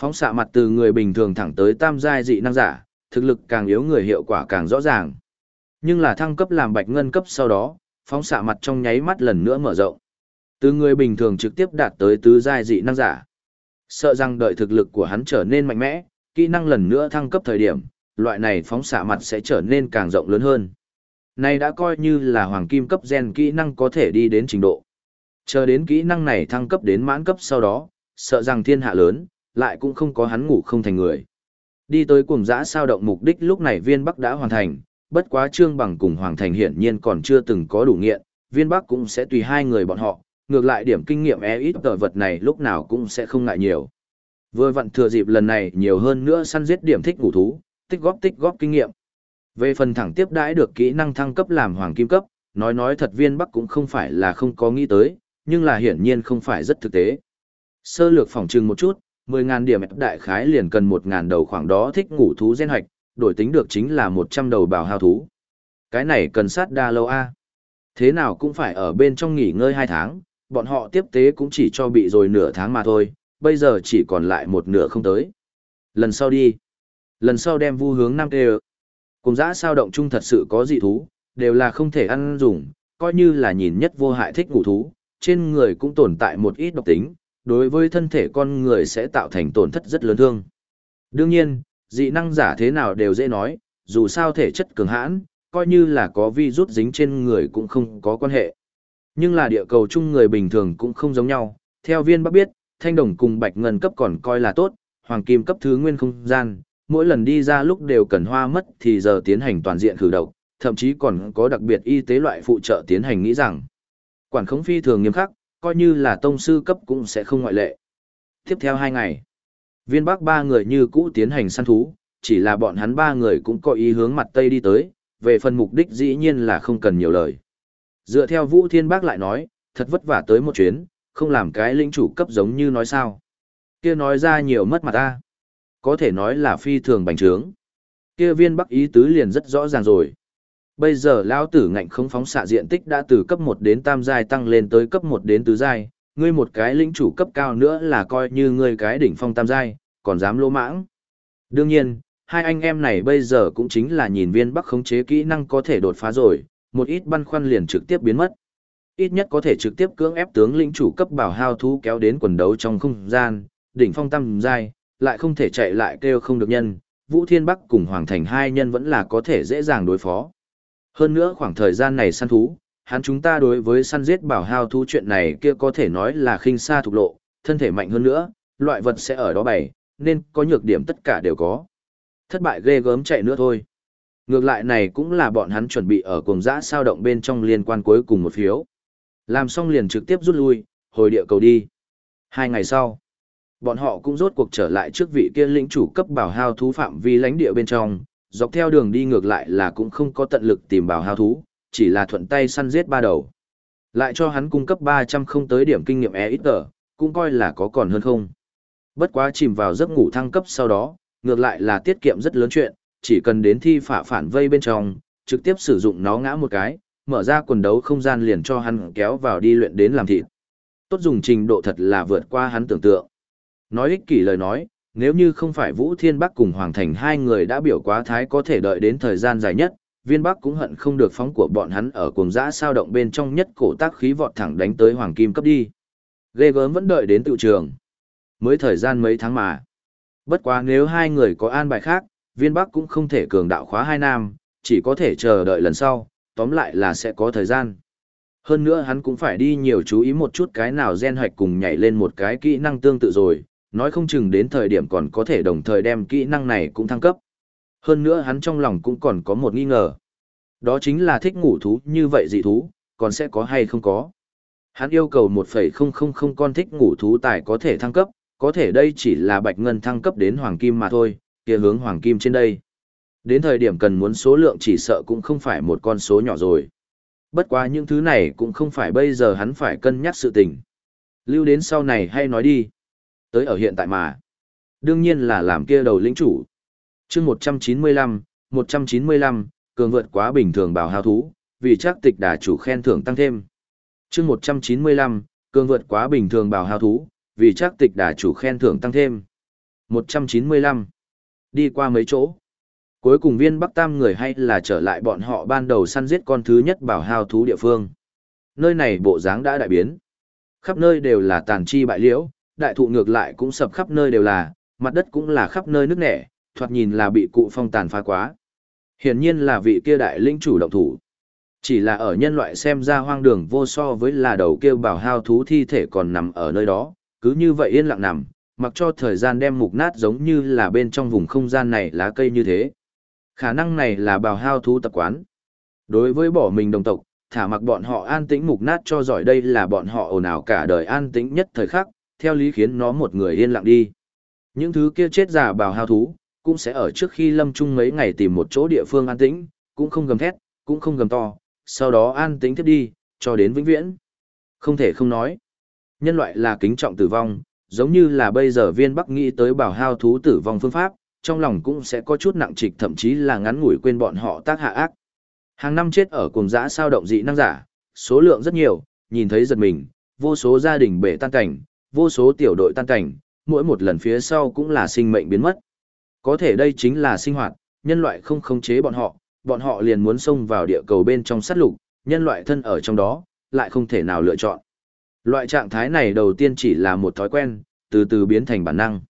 Phóng xạ mặt từ người bình thường thẳng tới tam giai dị năng giả, thực lực càng yếu người hiệu quả càng rõ ràng. Nhưng là thăng cấp làm bạch ngân cấp sau đó, phóng xạ mặt trong nháy mắt lần nữa mở rộng. Từ người bình thường trực tiếp đạt tới tứ giai dị năng giả. Sợ rằng đợi thực lực của hắn trở nên mạnh mẽ, kỹ năng lần nữa thăng cấp thời điểm, loại này phóng xạ mặt sẽ trở nên càng rộng lớn hơn. Này đã coi như là hoàng kim cấp gen kỹ năng có thể đi đến trình độ. Chờ đến kỹ năng này thăng cấp đến mãn cấp sau đó, sợ rằng thiên hạ lớn, lại cũng không có hắn ngủ không thành người. Đi tới cuồng dã sao động mục đích lúc này viên Bắc đã hoàn thành, bất quá Trương Bằng cùng Hoàng Thành hiển nhiên còn chưa từng có đủ nghiện, viên Bắc cũng sẽ tùy hai người bọn họ, ngược lại điểm kinh nghiệm e ít tờ vật này lúc nào cũng sẽ không ngại nhiều. Vừa vặn thừa dịp lần này nhiều hơn nữa săn giết điểm thích ngủ thú, tích góp tích góp kinh nghiệm. Về phần thẳng tiếp đãi được kỹ năng thăng cấp làm hoàng kim cấp, nói nói thật viên Bắc cũng không phải là không có nghĩ tới, nhưng là hiển nhiên không phải rất thực tế. Sơ lược phỏng trừng một chút, 10.000 điểm đại khái liền cần 1.000 đầu khoảng đó thích ngủ thú gen hoạch, đổi tính được chính là 100 đầu bào hao thú. Cái này cần sát đa lâu a. Thế nào cũng phải ở bên trong nghỉ ngơi 2 tháng, bọn họ tiếp tế cũng chỉ cho bị rồi nửa tháng mà thôi, bây giờ chỉ còn lại một nửa không tới. Lần sau đi. Lần sau đem vu hướng Nam Tê Cùng giã sao động chung thật sự có dị thú, đều là không thể ăn dùng, coi như là nhìn nhất vô hại thích ngủ thú, trên người cũng tồn tại một ít độc tính, đối với thân thể con người sẽ tạo thành tổn thất rất lớn thương. Đương nhiên, dị năng giả thế nào đều dễ nói, dù sao thể chất cường hãn, coi như là có vi rút dính trên người cũng không có quan hệ. Nhưng là địa cầu chung người bình thường cũng không giống nhau, theo viên bác biết, thanh đồng cùng bạch ngân cấp còn coi là tốt, hoàng kim cấp thứ nguyên không gian, mỗi lần đi ra lúc đều cần hoa mất thì giờ tiến hành toàn diện khử độc, thậm chí còn có đặc biệt y tế loại phụ trợ tiến hành nghĩ rằng, quản khống phi thường nghiêm khắc, coi như là tông sư cấp cũng sẽ không ngoại lệ. Tiếp theo hai ngày, viên bắc ba người như cũ tiến hành săn thú, chỉ là bọn hắn ba người cũng có ý hướng mặt tây đi tới, về phần mục đích dĩ nhiên là không cần nhiều lời. Dựa theo Vũ Thiên Bác lại nói, thật vất vả tới một chuyến, không làm cái lĩnh chủ cấp giống như nói sao. Kia nói ra nhiều mất mặt ta. Có thể nói là phi thường bành trướng. Kia viên bắc ý tứ liền rất rõ ràng rồi. Bây giờ Lão tử ngạnh không phóng xạ diện tích đã từ cấp 1 đến tam giai tăng lên tới cấp 1 đến tứ giai, ngươi một cái lĩnh chủ cấp cao nữa là coi như ngươi cái đỉnh phong tam giai, còn dám lỗ mãng. Đương nhiên, hai anh em này bây giờ cũng chính là nhìn viên bắc khống chế kỹ năng có thể đột phá rồi, một ít băn khoăn liền trực tiếp biến mất. Ít nhất có thể trực tiếp cưỡng ép tướng lĩnh chủ cấp bảo hao thú kéo đến quần đấu trong không gian, đỉnh phong tam giai, lại không thể chạy lại kêu không được nhân, Vũ Thiên Bắc cùng Hoàng Thành hai nhân vẫn là có thể dễ dàng đối phó. Hơn nữa khoảng thời gian này săn thú, hắn chúng ta đối với săn giết bảo hao thú chuyện này kia có thể nói là khinh xa thục lộ, thân thể mạnh hơn nữa, loại vật sẽ ở đó bày, nên có nhược điểm tất cả đều có. Thất bại ghê gớm chạy nữa thôi. Ngược lại này cũng là bọn hắn chuẩn bị ở cùng giã sao động bên trong liên quan cuối cùng một phiếu. Làm xong liền trực tiếp rút lui, hồi địa cầu đi. Hai ngày sau, bọn họ cũng rốt cuộc trở lại trước vị kia lĩnh chủ cấp bảo hao thú phạm vi lãnh địa bên trong, dọc theo đường đi ngược lại là cũng không có tận lực tìm bảo hao thú, chỉ là thuận tay săn giết ba đầu. Lại cho hắn cung cấp 300 không tới điểm kinh nghiệm e ít tờ, cũng coi là có còn hơn không. Bất quá chìm vào giấc ngủ thăng cấp sau đó, ngược lại là tiết kiệm rất lớn chuyện, chỉ cần đến thi phả phản vây bên trong, trực tiếp sử dụng nó ngã một cái, mở ra quần đấu không gian liền cho hắn kéo vào đi luyện đến làm thịt. Tốt dùng trình độ thật là vượt qua hắn tưởng tượng. Nói ích kỷ lời nói, nếu như không phải Vũ Thiên Bắc cùng Hoàng Thành hai người đã biểu quá thái có thể đợi đến thời gian dài nhất, viên Bắc cũng hận không được phóng của bọn hắn ở cuồng dã sao động bên trong nhất cổ tác khí vọt thẳng đánh tới Hoàng Kim cấp đi. Ghê gớm vẫn đợi đến tự trường. Mới thời gian mấy tháng mà. Bất quá nếu hai người có an bài khác, viên Bắc cũng không thể cường đạo khóa hai nam, chỉ có thể chờ đợi lần sau, tóm lại là sẽ có thời gian. Hơn nữa hắn cũng phải đi nhiều chú ý một chút cái nào gen hoạch cùng nhảy lên một cái kỹ năng tương tự rồi, nói không chừng đến thời điểm còn có thể đồng thời đem kỹ năng này cũng thăng cấp. Hơn nữa hắn trong lòng cũng còn có một nghi ngờ. Đó chính là thích ngủ thú như vậy dị thú, còn sẽ có hay không có. Hắn yêu cầu 1,000 con thích ngủ thú tài có thể thăng cấp, có thể đây chỉ là bạch ngân thăng cấp đến hoàng kim mà thôi, kia hướng hoàng kim trên đây. Đến thời điểm cần muốn số lượng chỉ sợ cũng không phải một con số nhỏ rồi. Bất quá những thứ này cũng không phải bây giờ hắn phải cân nhắc sự tình. Lưu đến sau này hay nói đi. Tới ở hiện tại mà. Đương nhiên là làm kia đầu lĩnh chủ chương 195, 195, cường vượt quá bình thường bảo hao thú. vì chắc tịch đà chủ khen thưởng tăng thêm. chương 195, cường vượt quá bình thường bảo hao thú, vì chắc tịch đà chủ khen thưởng tăng thêm. 195. Đi qua mấy chỗ. Cuối cùng viên Bắc Tam người hay là trở lại bọn họ ban đầu săn giết con thứ nhất bảo hao thú địa phương. Nơi này bộ dáng đã đại biến. Khắp nơi đều là tàn chi bại liễu, đại thụ ngược lại cũng sập khắp nơi đều là, mặt đất cũng là khắp nơi nước nẻ, thoạt nhìn là bị cụ phong tàn phá quá. Hiển nhiên là vị kia đại linh chủ động thủ. Chỉ là ở nhân loại xem ra hoang đường vô so với là đầu kia bảo hao thú thi thể còn nằm ở nơi đó, cứ như vậy yên lặng nằm, mặc cho thời gian đem mục nát giống như là bên trong vùng không gian này lá cây như thế. Khả năng này là bảo hao thú tập quán. Đối với bỏ mình đồng tộc, thả mặc bọn họ an tĩnh mục nát cho giỏi đây là bọn họ ồn ào cả đời an tĩnh nhất thời khắc, theo lý khiến nó một người yên lặng đi. Những thứ kia chết giả bào hao thú, cũng sẽ ở trước khi lâm chung mấy ngày tìm một chỗ địa phương an tĩnh, cũng không gầm thét, cũng không gầm to, sau đó an tĩnh tiếp đi, cho đến vĩnh viễn. Không thể không nói. Nhân loại là kính trọng tử vong, giống như là bây giờ viên bắc nghĩ tới bảo hao thú tử vong phương pháp, trong lòng cũng sẽ có chút nặng trịch thậm chí là ngắn ngủi quên bọn họ tác hạ ác. Hàng năm chết ở cùng dã sao động dị năng giả, số lượng rất nhiều, nhìn thấy giật mình, vô số gia đình bể tan cảnh, vô số tiểu đội tan cảnh, mỗi một lần phía sau cũng là sinh mệnh biến mất. Có thể đây chính là sinh hoạt, nhân loại không khống chế bọn họ, bọn họ liền muốn xông vào địa cầu bên trong sát lục, nhân loại thân ở trong đó, lại không thể nào lựa chọn. Loại trạng thái này đầu tiên chỉ là một thói quen, từ từ biến thành bản năng.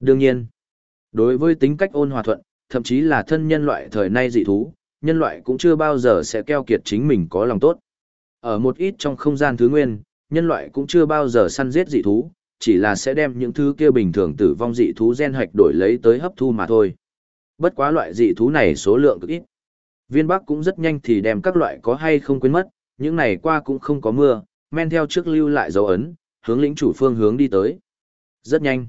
Đương nhiên, đối với tính cách ôn hòa thuận, thậm chí là thân nhân loại thời nay dị thú, nhân loại cũng chưa bao giờ sẽ keo kiệt chính mình có lòng tốt. Ở một ít trong không gian thứ nguyên, nhân loại cũng chưa bao giờ săn giết dị thú, chỉ là sẽ đem những thứ kia bình thường tử vong dị thú gen hạch đổi lấy tới hấp thu mà thôi. Bất quá loại dị thú này số lượng cực ít. Viên Bắc cũng rất nhanh thì đem các loại có hay không quên mất, những này qua cũng không có mưa, men theo trước lưu lại dấu ấn, hướng lĩnh chủ phương hướng đi tới. Rất nhanh.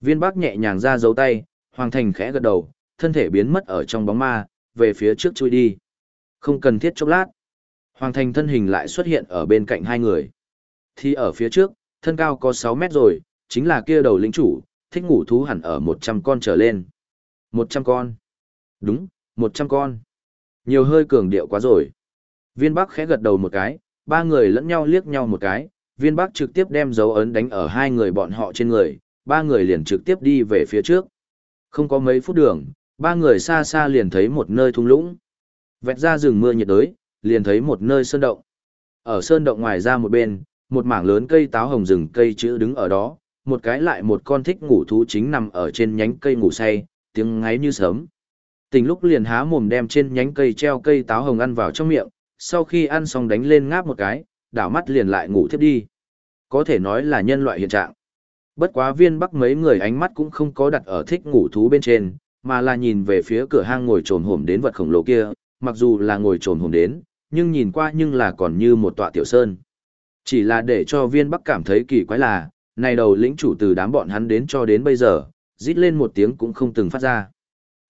Viên Bắc nhẹ nhàng ra dấu tay, Hoàng Thành khẽ gật đầu, thân thể biến mất ở trong bóng ma, về phía trước chui đi. Không cần thiết chốc lát. Hoàng Thành thân hình lại xuất hiện ở bên cạnh hai người. Thì ở phía trước, thân cao có 6 mét rồi, chính là kia đầu lĩnh chủ, thích ngủ thú hẳn ở 100 con trở lên. 100 con. Đúng, 100 con. Nhiều hơi cường điệu quá rồi. Viên Bắc khẽ gật đầu một cái, ba người lẫn nhau liếc nhau một cái, viên Bắc trực tiếp đem dấu ấn đánh ở hai người bọn họ trên người, ba người liền trực tiếp đi về phía trước. Không có mấy phút đường, ba người xa xa liền thấy một nơi thung lũng. Vẹt ra rừng mưa nhiệt đới, liền thấy một nơi sơn động. Ở sơn động ngoài ra một bên, một mảng lớn cây táo hồng rừng cây chữ đứng ở đó, một cái lại một con thích ngủ thú chính nằm ở trên nhánh cây ngủ say, tiếng ngáy như sớm. Tình lúc liền há mồm đem trên nhánh cây treo cây táo hồng ăn vào trong miệng, sau khi ăn xong đánh lên ngáp một cái, đảo mắt liền lại ngủ thiếp đi. Có thể nói là nhân loại hiện trạng. Bất quá viên bắc mấy người ánh mắt cũng không có đặt ở thích ngủ thú bên trên, mà là nhìn về phía cửa hang ngồi trồn hổm đến vật khổng lồ kia, mặc dù là ngồi trồn hổm đến, nhưng nhìn qua nhưng là còn như một tọa tiểu sơn. Chỉ là để cho viên bắc cảm thấy kỳ quái là, này đầu lĩnh chủ từ đám bọn hắn đến cho đến bây giờ, rít lên một tiếng cũng không từng phát ra.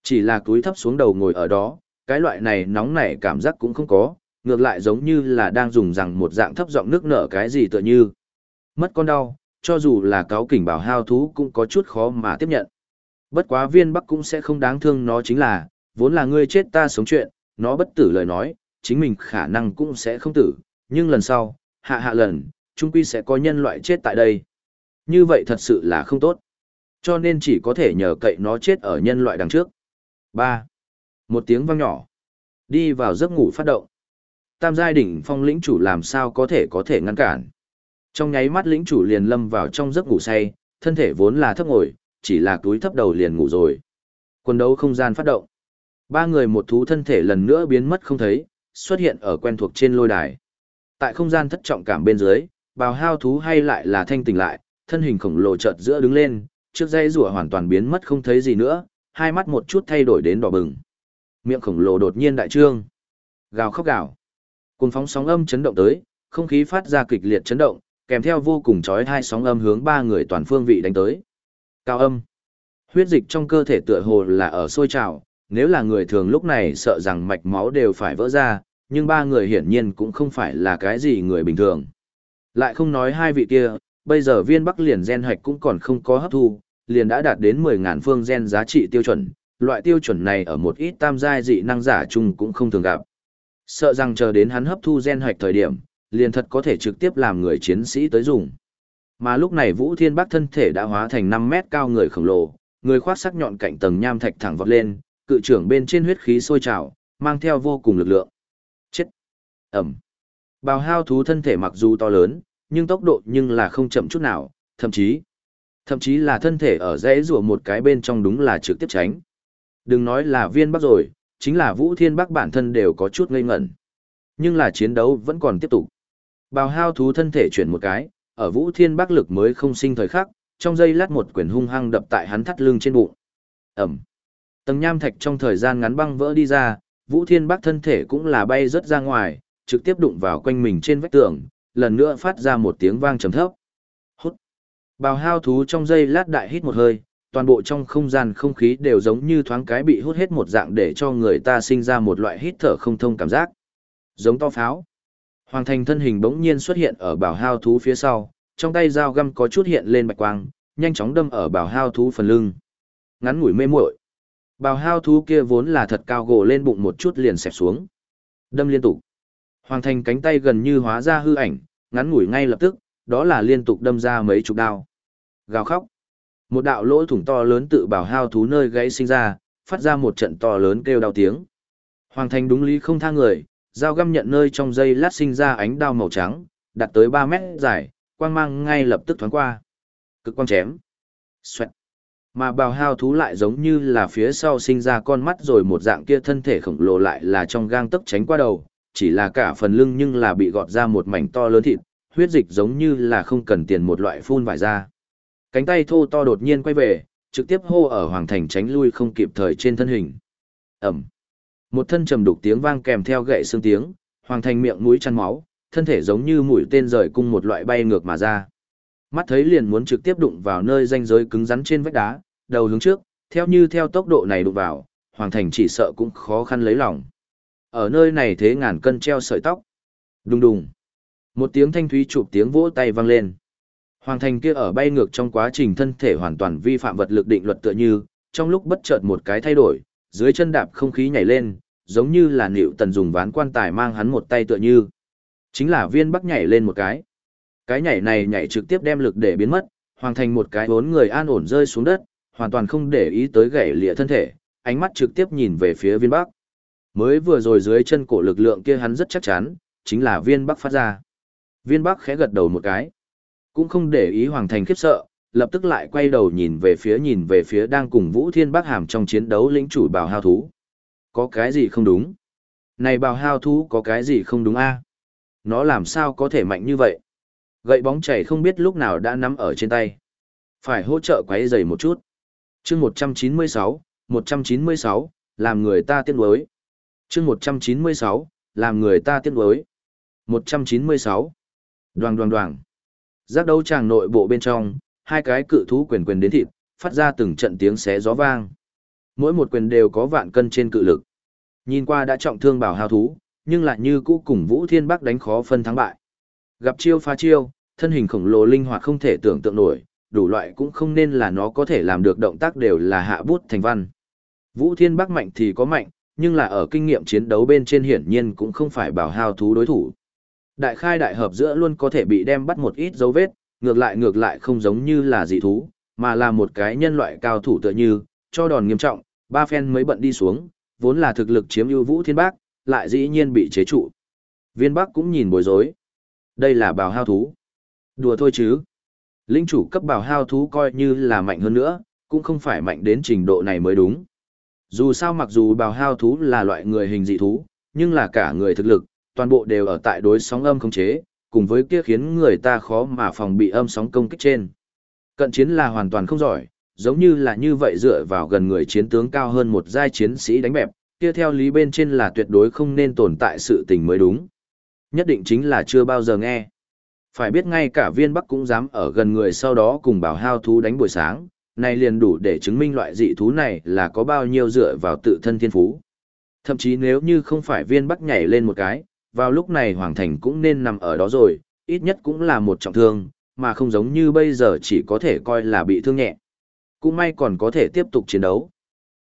Chỉ là cúi thấp xuống đầu ngồi ở đó, cái loại này nóng nảy cảm giác cũng không có, ngược lại giống như là đang dùng rằng một dạng thấp giọng nước nở cái gì tựa như. Mất con đau, cho dù là cáo kỉnh bảo hao thú cũng có chút khó mà tiếp nhận. Bất quá viên bắc cũng sẽ không đáng thương nó chính là, vốn là ngươi chết ta sống chuyện, nó bất tử lời nói, chính mình khả năng cũng sẽ không tử, nhưng lần sau, hạ hạ lần, chung quy sẽ có nhân loại chết tại đây. Như vậy thật sự là không tốt. Cho nên chỉ có thể nhờ cậy nó chết ở nhân loại đằng trước. 3. Một tiếng vang nhỏ. Đi vào giấc ngủ phát động. Tam giai đỉnh phong lĩnh chủ làm sao có thể có thể ngăn cản. Trong nháy mắt lĩnh chủ liền lâm vào trong giấc ngủ say, thân thể vốn là thấp ngồi, chỉ là túi thấp đầu liền ngủ rồi. Quân đấu không gian phát động. Ba người một thú thân thể lần nữa biến mất không thấy, xuất hiện ở quen thuộc trên lôi đài. Tại không gian thất trọng cảm bên dưới, bào hao thú hay lại là thanh tỉnh lại, thân hình khổng lồ chợt giữa đứng lên, trước dây rùa hoàn toàn biến mất không thấy gì nữa, hai mắt một chút thay đổi đến đỏ bừng. Miệng khổng lồ đột nhiên đại trương. Gào khóc gào. Cùng phóng sóng âm chấn động tới, không khí phát ra kịch liệt chấn động, kèm theo vô cùng chói hai sóng âm hướng ba người toàn phương vị đánh tới. Cao âm. Huyết dịch trong cơ thể tựa hồ là ở sôi trào, nếu là người thường lúc này sợ rằng mạch máu đều phải vỡ ra, nhưng ba người hiển nhiên cũng không phải là cái gì người bình thường. Lại không nói hai vị kia, bây giờ viên bắc liền gen Hạch cũng còn không có hấp thu, liền đã đạt đến 10.000 phương gen giá trị tiêu chuẩn, loại tiêu chuẩn này ở một ít tam giai dị năng giả chung cũng không thường gặp. Sợ rằng chờ đến hắn hấp thu gen hạch thời điểm, liền thật có thể trực tiếp làm người chiến sĩ tới dùng. Mà lúc này Vũ Thiên Bắc thân thể đã hóa thành 5 mét cao người khổng lồ, người khoác sắc nhọn cạnh tầng nham thạch thẳng vọt lên, cự trưởng bên trên huyết khí sôi trào, mang theo vô cùng lực lượng. Ẩm! Bào hao thú thân thể mặc dù to lớn, nhưng tốc độ nhưng là không chậm chút nào, thậm chí, thậm chí là thân thể ở rẽ rùa một cái bên trong đúng là trực tiếp tránh. Đừng nói là viên bắc rồi, chính là Vũ Thiên Bắc bản thân đều có chút ngây ngẩn. Nhưng là chiến đấu vẫn còn tiếp tục. Bào hao thú thân thể chuyển một cái, ở Vũ Thiên Bắc lực mới không sinh thời khắc, trong giây lát một quyền hung hăng đập tại hắn thắt lưng trên bụng. Ẩm. Tầng nham thạch trong thời gian ngắn băng vỡ đi ra, Vũ Thiên Bắc thân thể cũng là bay rất ra ngoài, trực tiếp đụng vào quanh mình trên vách tường, lần nữa phát ra một tiếng vang trầm thấp. Hút. Bào hao thú trong giây lát đại hít một hơi, toàn bộ trong không gian không khí đều giống như thoáng cái bị hút hết một dạng để cho người ta sinh ra một loại hít thở không thông cảm giác. Giống to pháo. Hoàng thành thân hình bỗng nhiên xuất hiện ở Bào hao thú phía sau, trong tay dao găm có chút hiện lên bạch quang, nhanh chóng đâm ở Bào hao thú phần lưng. Ngắn ngủi mê muội. Bào hao thú kia vốn là thật cao gồ lên bụng một chút liền xẹp xuống. Đâm liên tục. Hoàng thành cánh tay gần như hóa ra hư ảnh, ngắn ngủi ngay lập tức, đó là liên tục đâm ra mấy chục đao. Gào khóc. Một đạo lỗ thủng to lớn tự bảo hao thú nơi gãy sinh ra, phát ra một trận to lớn kêu đau tiếng. Hoàng thành đúng lý không tha người, dao găm nhận nơi trong dây lát sinh ra ánh đao màu trắng, đặt tới 3 mét dài, quang mang ngay lập tức thoáng qua. Cực quang chém. Xoẹt. Mà bào hao thú lại giống như là phía sau sinh ra con mắt rồi một dạng kia thân thể khổng lồ lại là trong gang tấc tránh qua đầu, chỉ là cả phần lưng nhưng là bị gọt ra một mảnh to lớn thịt, huyết dịch giống như là không cần tiền một loại phun vải ra. Cánh tay thô to đột nhiên quay về, trực tiếp hô ở hoàng thành tránh lui không kịp thời trên thân hình. Ẩm. Một thân trầm đục tiếng vang kèm theo gậy xương tiếng, hoàng thành miệng mũi chăn máu, thân thể giống như mũi tên rời cung một loại bay ngược mà ra. Mắt thấy liền muốn trực tiếp đụng vào nơi ranh giới cứng rắn trên vách đá, đầu hướng trước, theo như theo tốc độ này đụng vào, hoàng thành chỉ sợ cũng khó khăn lấy lòng. Ở nơi này thế ngàn cân treo sợi tóc. Đùng đùng. Một tiếng thanh thúy chụp tiếng vỗ tay vang lên. Hoàng thành kia ở bay ngược trong quá trình thân thể hoàn toàn vi phạm vật lực định luật tựa như, trong lúc bất chợt một cái thay đổi, dưới chân đạp không khí nhảy lên, giống như là nịu tần dùng ván quan tài mang hắn một tay tựa như. Chính là viên bắc nhảy lên một cái. Cái nhảy này nhảy trực tiếp đem lực để biến mất, hoàng thành một cái bốn người an ổn rơi xuống đất, hoàn toàn không để ý tới gãy lịa thân thể, ánh mắt trực tiếp nhìn về phía viên bắc. Mới vừa rồi dưới chân cổ lực lượng kia hắn rất chắc chắn, chính là viên bắc phát ra. Viên bắc khẽ gật đầu một cái. Cũng không để ý hoàng thành khiếp sợ, lập tức lại quay đầu nhìn về phía nhìn về phía đang cùng Vũ Thiên Bắc Hàm trong chiến đấu lĩnh chủ bào hao thú. Có cái gì không đúng? Này bào hao thú có cái gì không đúng a? Nó làm sao có thể mạnh như vậy? Gậy bóng chảy không biết lúc nào đã nắm ở trên tay. Phải hỗ trợ quấy giày một chút. chương 196, 196, làm người ta tiếc nuối chương 196, làm người ta tiếc nuối. 196. Đoàng đoàng đoàng. Giác đấu tràng nội bộ bên trong, hai cái cự thú quyền quyền đến thịt, phát ra từng trận tiếng xé gió vang. Mỗi một quyền đều có vạn cân trên cự lực. Nhìn qua đã trọng thương bảo hao thú, nhưng lại như cũ cùng Vũ Thiên Bắc đánh khó phân thắng bại. Gặp chiêu phá chiêu, thân hình khổng lồ linh hoạt không thể tưởng tượng nổi, đủ loại cũng không nên là nó có thể làm được động tác đều là hạ bút thành văn. Vũ Thiên Bắc mạnh thì có mạnh, nhưng là ở kinh nghiệm chiến đấu bên trên hiển nhiên cũng không phải bảo hao thú đối thủ. Đại khai đại hợp giữa luôn có thể bị đem bắt một ít dấu vết, ngược lại ngược lại không giống như là dị thú, mà là một cái nhân loại cao thủ tựa như, cho đòn nghiêm trọng, ba phen mới bận đi xuống, vốn là thực lực chiếm ưu vũ thiên bác, lại dĩ nhiên bị chế trụ. Viên Bắc cũng nhìn bối rối. Đây là bào hao thú. Đùa thôi chứ. Linh chủ cấp bào hao thú coi như là mạnh hơn nữa, cũng không phải mạnh đến trình độ này mới đúng. Dù sao mặc dù bào hao thú là loại người hình dị thú, nhưng là cả người thực lực, toàn bộ đều ở tại đối sóng âm không chế, cùng với kia khiến người ta khó mà phòng bị âm sóng công kích trên. Cận chiến là hoàn toàn không giỏi, giống như là như vậy dựa vào gần người chiến tướng cao hơn một giai chiến sĩ đánh bẹp, kia theo lý bên trên là tuyệt đối không nên tồn tại sự tình mới đúng. Nhất định chính là chưa bao giờ nghe. Phải biết ngay cả viên bắc cũng dám ở gần người sau đó cùng bảo hao thú đánh buổi sáng, này liền đủ để chứng minh loại dị thú này là có bao nhiêu dựa vào tự thân thiên phú. Thậm chí nếu như không phải viên bắc nhảy lên một cái, vào lúc này Hoàng Thành cũng nên nằm ở đó rồi, ít nhất cũng là một trọng thương, mà không giống như bây giờ chỉ có thể coi là bị thương nhẹ. Cũng may còn có thể tiếp tục chiến đấu.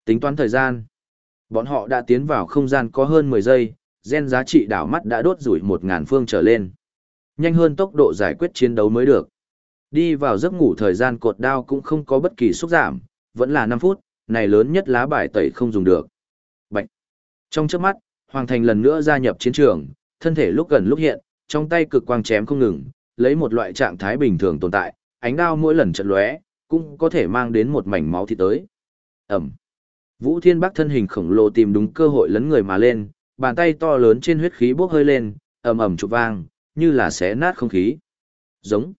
Tính toán thời gian. Bọn họ đã tiến vào không gian có hơn 10 giây, gen giá trị đảo mắt đã đốt rủi một ngàn phương trở lên. Nhanh hơn tốc độ giải quyết chiến đấu mới được. Đi vào giấc ngủ thời gian cột đao cũng không có bất kỳ xúc giảm, vẫn là 5 phút, này lớn nhất lá bài tẩy không dùng được. Bạch. Trong trước mắt, Hoàng Thành lần nữa gia nhập chiến trường, thân thể lúc gần lúc hiện, trong tay cực quang chém không ngừng, lấy một loại trạng thái bình thường tồn tại, ánh đao mỗi lần trận lóe, cũng có thể mang đến một mảnh máu thịt tới. Ẩm. Vũ Thiên Bắc thân hình khổng lồ tìm đúng cơ hội lấn người mà lên, bàn tay to lớn trên huyết khí bốc hơi lên, ầm ầm chụp vang, như là xé nát không khí. Giống.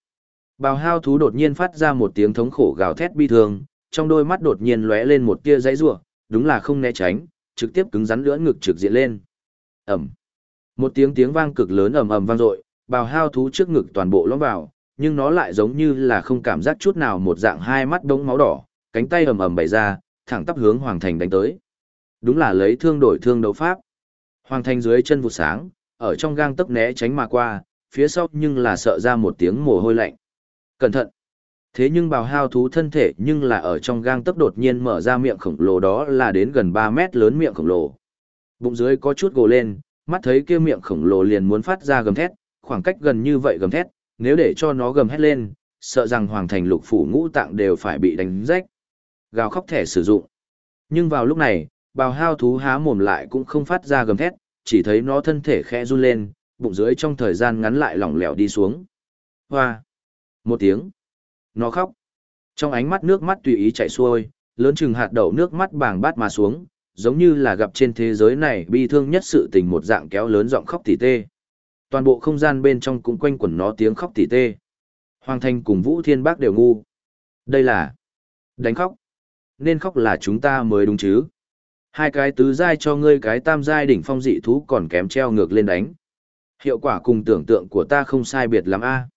Bào hao thú đột nhiên phát ra một tiếng thống khổ gào thét bi thương, trong đôi mắt đột nhiên lóe lên một tia giấy rủa, đúng là không né tránh, trực tiếp cứng rắn lưỡn ngực trực diện lên. Ầm. Một tiếng tiếng vang cực lớn ầm ầm vang dội, bào hao thú trước ngực toàn bộ lõm vào, nhưng nó lại giống như là không cảm giác chút nào một dạng hai mắt đống máu đỏ, cánh tay ầm ầm bày ra, thẳng tắp hướng Hoàng Thành đánh tới. Đúng là lấy thương đổi thương đấu pháp. Hoàng Thành dưới chân vụ sáng, ở trong gang tấc né tránh mà qua, phía sau nhưng là sợ ra một tiếng mồ hôi lạnh. Cẩn thận! Thế nhưng bào hao thú thân thể nhưng là ở trong gang tấc đột nhiên mở ra miệng khổng lồ đó là đến gần 3 mét lớn miệng khổng lồ. Bụng dưới có chút gồ lên, mắt thấy kia miệng khổng lồ liền muốn phát ra gầm thét, khoảng cách gần như vậy gầm thét, nếu để cho nó gầm hét lên, sợ rằng hoàng thành lục phủ ngũ tạng đều phải bị đánh rách. Gào khóc thẻ sử dụng. Nhưng vào lúc này, bào hao thú há mồm lại cũng không phát ra gầm thét, chỉ thấy nó thân thể khẽ run lên, bụng dưới trong thời gian ngắn lại lỏng lẻo đi xuống. Hoa! Một tiếng. Nó khóc. Trong ánh mắt nước mắt tùy ý chảy xuôi, lớn chừng hạt đậu nước mắt bàng bát mà xuống, giống như là gặp trên thế giới này bi thương nhất sự tình một dạng kéo lớn giọng khóc tỉ tê. Toàn bộ không gian bên trong cũng quanh quẩn nó tiếng khóc tỉ tê. Hoàng Thanh cùng Vũ Thiên Bác đều ngu. Đây là đánh khóc. Nên khóc là chúng ta mới đúng chứ. Hai cái tứ giai cho ngươi cái tam giai đỉnh phong dị thú còn kém treo ngược lên đánh. Hiệu quả cùng tưởng tượng của ta không sai biệt lắm a.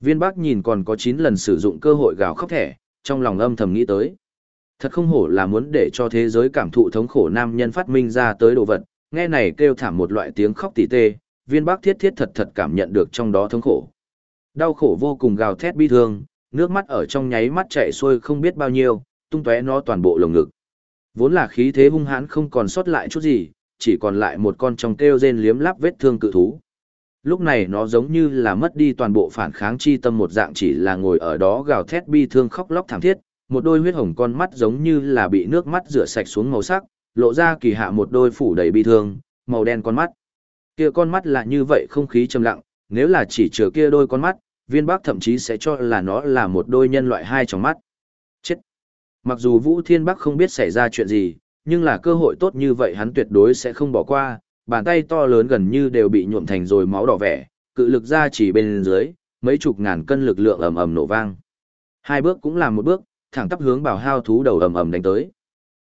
Viên Bắc nhìn còn có 9 lần sử dụng cơ hội gào khóc thẻ, trong lòng âm thầm nghĩ tới. Thật không hổ là muốn để cho thế giới cảm thụ thống khổ nam nhân phát minh ra tới đồ vật, nghe này kêu thảm một loại tiếng khóc tỉ tê, viên Bắc thiết thiết thật thật cảm nhận được trong đó thống khổ. Đau khổ vô cùng gào thét bi thương, nước mắt ở trong nháy mắt chảy xuôi không biết bao nhiêu, tung tóe nó toàn bộ lồng ngực. Vốn là khí thế hung hãn không còn sót lại chút gì, chỉ còn lại một con trong kêu rên liếm láp vết thương cự thú. Lúc này nó giống như là mất đi toàn bộ phản kháng chi tâm một dạng chỉ là ngồi ở đó gào thét bi thương khóc lóc thảm thiết, một đôi huyết hồng con mắt giống như là bị nước mắt rửa sạch xuống màu sắc, lộ ra kỳ hạ một đôi phủ đầy bi thương, màu đen con mắt. Kia con mắt là như vậy không khí trầm lặng, nếu là chỉ chừa kia đôi con mắt, viên bác thậm chí sẽ cho là nó là một đôi nhân loại hai trong mắt. Chết! Mặc dù Vũ Thiên Bắc không biết xảy ra chuyện gì, nhưng là cơ hội tốt như vậy hắn tuyệt đối sẽ không bỏ qua, bàn tay to lớn gần như đều bị nhuộm thành rồi máu đỏ vẻ, cự lực ra chỉ bên dưới, mấy chục ngàn cân lực lượng ầm ầm nổ vang. Hai bước cũng làm một bước, thẳng tắp hướng bào hao thú đầu ầm ầm đánh tới.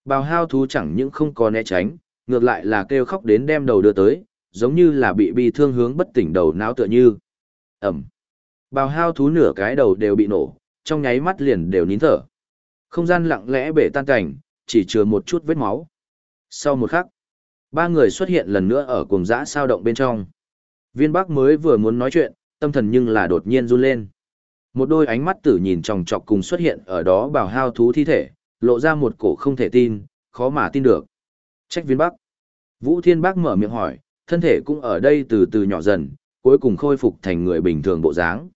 Bào hao thú chẳng những không có né tránh, ngược lại là kêu khóc đến đem đầu đưa tới, giống như là bị bi thương hướng bất tỉnh đầu não tựa như. Ẩm. Bào hao thú nửa cái đầu đều bị nổ, trong nháy mắt liền đều nín thở. Không gian lặng lẽ bể tan cảnh, chỉ chứa một chút vết máu. Sau một khắc, ba người xuất hiện lần nữa ở cuồng dã sao động bên trong. Viên Bắc mới vừa muốn nói chuyện, tâm thần nhưng là đột nhiên run lên. Một đôi ánh mắt tử nhìn chòng chọc cùng xuất hiện ở đó bảo hao thú thi thể, lộ ra một cổ không thể tin, khó mà tin được. Trách viên Bắc. Vũ Thiên Bắc mở miệng hỏi, thân thể cũng ở đây từ từ nhỏ dần, cuối cùng khôi phục thành người bình thường bộ dáng.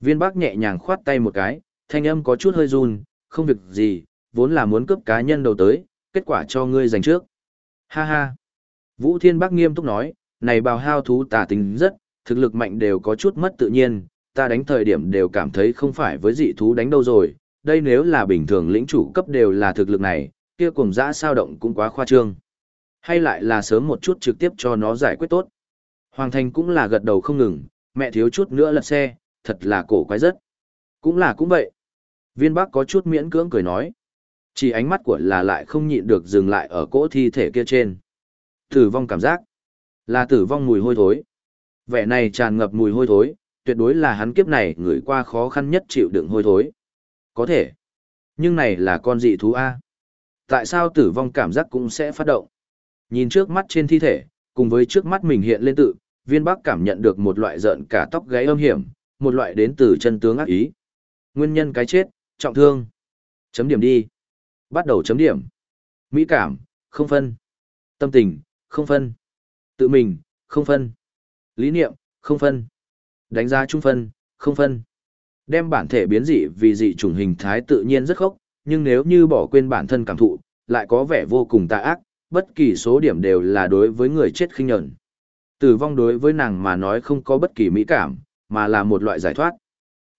Viên Bắc nhẹ nhàng khoát tay một cái, thanh âm có chút hơi run, không việc gì, vốn là muốn cướp cá nhân đầu tới, kết quả cho ngươi giành trước. Ha ha. Vũ Thiên Bắc nghiêm túc nói, này bào hao thú tà tính rất, thực lực mạnh đều có chút mất tự nhiên, ta đánh thời điểm đều cảm thấy không phải với dị thú đánh đâu rồi, đây nếu là bình thường lĩnh chủ cấp đều là thực lực này, kia cùng dã sao động cũng quá khoa trương. Hay lại là sớm một chút trực tiếp cho nó giải quyết tốt. Hoàng Thành cũng là gật đầu không ngừng, mẹ thiếu chút nữa lật xe, thật là cổ quái rất. Cũng là cũng vậy. Viên Bắc có chút miễn cưỡng cười nói. Chỉ ánh mắt của là lại không nhịn được dừng lại ở cỗ thi thể kia trên. Tử vong cảm giác. Là tử vong mùi hôi thối. Vẻ này tràn ngập mùi hôi thối, tuyệt đối là hắn kiếp này người qua khó khăn nhất chịu đựng hôi thối. Có thể. Nhưng này là con dị thú A. Tại sao tử vong cảm giác cũng sẽ phát động? Nhìn trước mắt trên thi thể, cùng với trước mắt mình hiện lên tự, viên bắc cảm nhận được một loại giận cả tóc gáy âm hiểm, một loại đến từ chân tướng ác ý. Nguyên nhân cái chết, trọng thương. Chấm điểm đi. Bắt đầu chấm điểm. Mỹ cảm, không phân. Tâm tình, không phân. Tự mình, không phân. Lý niệm, không phân. Đánh giá trung phân, không phân. Đem bản thể biến dị vì dị chủng hình thái tự nhiên rất khốc, nhưng nếu như bỏ quên bản thân cảm thụ, lại có vẻ vô cùng tà ác, bất kỳ số điểm đều là đối với người chết khinh nhẫn. Tử vong đối với nàng mà nói không có bất kỳ mỹ cảm, mà là một loại giải thoát.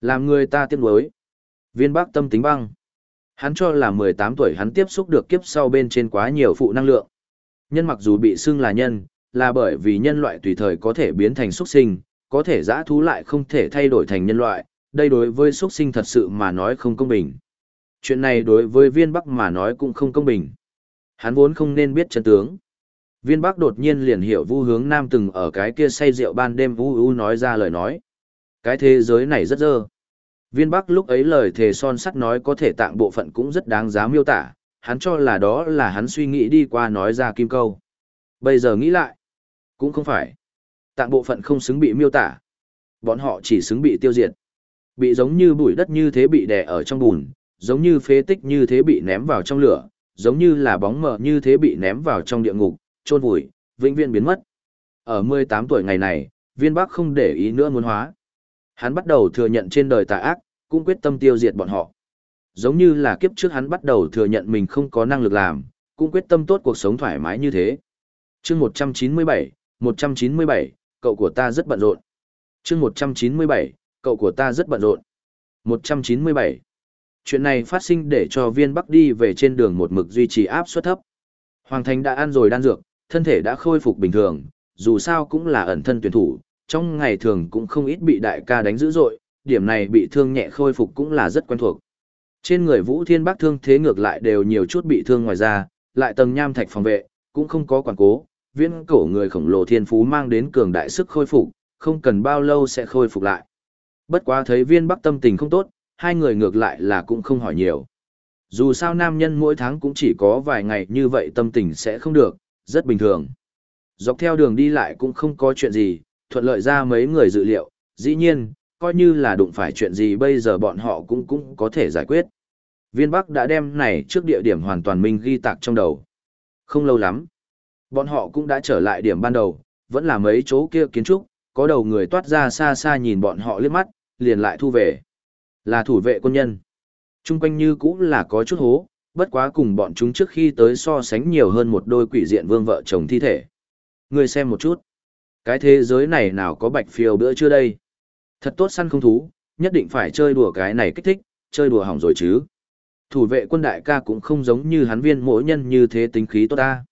Làm người ta tiếc nuối. Viên Bắc tâm tính băng. Hắn cho là 18 tuổi hắn tiếp xúc được kiếp sau bên trên quá nhiều phụ năng lượng. Nhân mặc dù bị xưng là nhân, là bởi vì nhân loại tùy thời có thể biến thành xuất sinh, có thể giã thú lại không thể thay đổi thành nhân loại, đây đối với xuất sinh thật sự mà nói không công bình. Chuyện này đối với viên Bắc mà nói cũng không công bình. Hắn vốn không nên biết chân tướng. Viên Bắc đột nhiên liền hiểu Vu Hướng Nam từng ở cái kia say rượu ban đêm u u nói ra lời nói. Cái thế giới này rất dơ. Viên Bắc lúc ấy lời thề son sắt nói có thể tạng bộ phận cũng rất đáng giá miêu tả, hắn cho là đó là hắn suy nghĩ đi qua nói ra kim câu. Bây giờ nghĩ lại, cũng không phải. Tạng bộ phận không xứng bị miêu tả. Bọn họ chỉ xứng bị tiêu diệt. Bị giống như bụi đất như thế bị đè ở trong bùn, giống như phế tích như thế bị ném vào trong lửa, giống như là bóng mờ như thế bị ném vào trong địa ngục, trôn vùi, vĩnh viễn biến mất. Ở 18 tuổi ngày này, viên bắc không để ý nữa muốn hóa. Hắn bắt đầu thừa nhận trên đời tà ác, cũng quyết tâm tiêu diệt bọn họ. Giống như là kiếp trước hắn bắt đầu thừa nhận mình không có năng lực làm, cũng quyết tâm tốt cuộc sống thoải mái như thế. chương 197, 197, cậu của ta rất bận rộn. chương 197, cậu của ta rất bận rộn. 197. Chuyện này phát sinh để cho viên bắc đi về trên đường một mực duy trì áp suất thấp. Hoàng Thành đã ăn rồi đan dược, thân thể đã khôi phục bình thường, dù sao cũng là ẩn thân tuyển thủ, trong ngày thường cũng không ít bị đại ca đánh dữ dội, điểm này bị thương nhẹ khôi phục cũng là rất quen thuộc. Trên người Vũ Thiên Bắc thương thế ngược lại đều nhiều chút bị thương ngoài ra, lại tầng nham thạch phòng vệ, cũng không có quản cố, viễn cổ người khổng lồ thiên phú mang đến cường đại sức khôi phục, không cần bao lâu sẽ khôi phục lại. Bất quá thấy viên Bắc tâm tình không tốt, hai người ngược lại là cũng không hỏi nhiều. Dù sao nam nhân mỗi tháng cũng chỉ có vài ngày như vậy tâm tình sẽ không được, rất bình thường. Dọc theo đường đi lại cũng không có chuyện gì, thuận lợi ra mấy người dự liệu, dĩ nhiên, coi như là đụng phải chuyện gì bây giờ bọn họ cũng cũng có thể giải quyết. Viên Bắc đã đem này trước địa điểm hoàn toàn minh ghi tạc trong đầu. Không lâu lắm, bọn họ cũng đã trở lại điểm ban đầu, vẫn là mấy chỗ kia kiến trúc, có đầu người toát ra xa xa nhìn bọn họ liếc mắt, liền lại thu về. Là thủ vệ quân nhân. Trung quanh như cũng là có chút hố, bất quá cùng bọn chúng trước khi tới so sánh nhiều hơn một đôi quỷ diện vương vợ chồng thi thể. Người xem một chút. Cái thế giới này nào có bạch phiêu bữa chưa đây? Thật tốt săn không thú, nhất định phải chơi đùa cái này kích thích, chơi đùa hỏng rồi chứ. Thủ vệ quân đại ca cũng không giống như hắn viên mỗi nhân như thế tính khí tốt ta.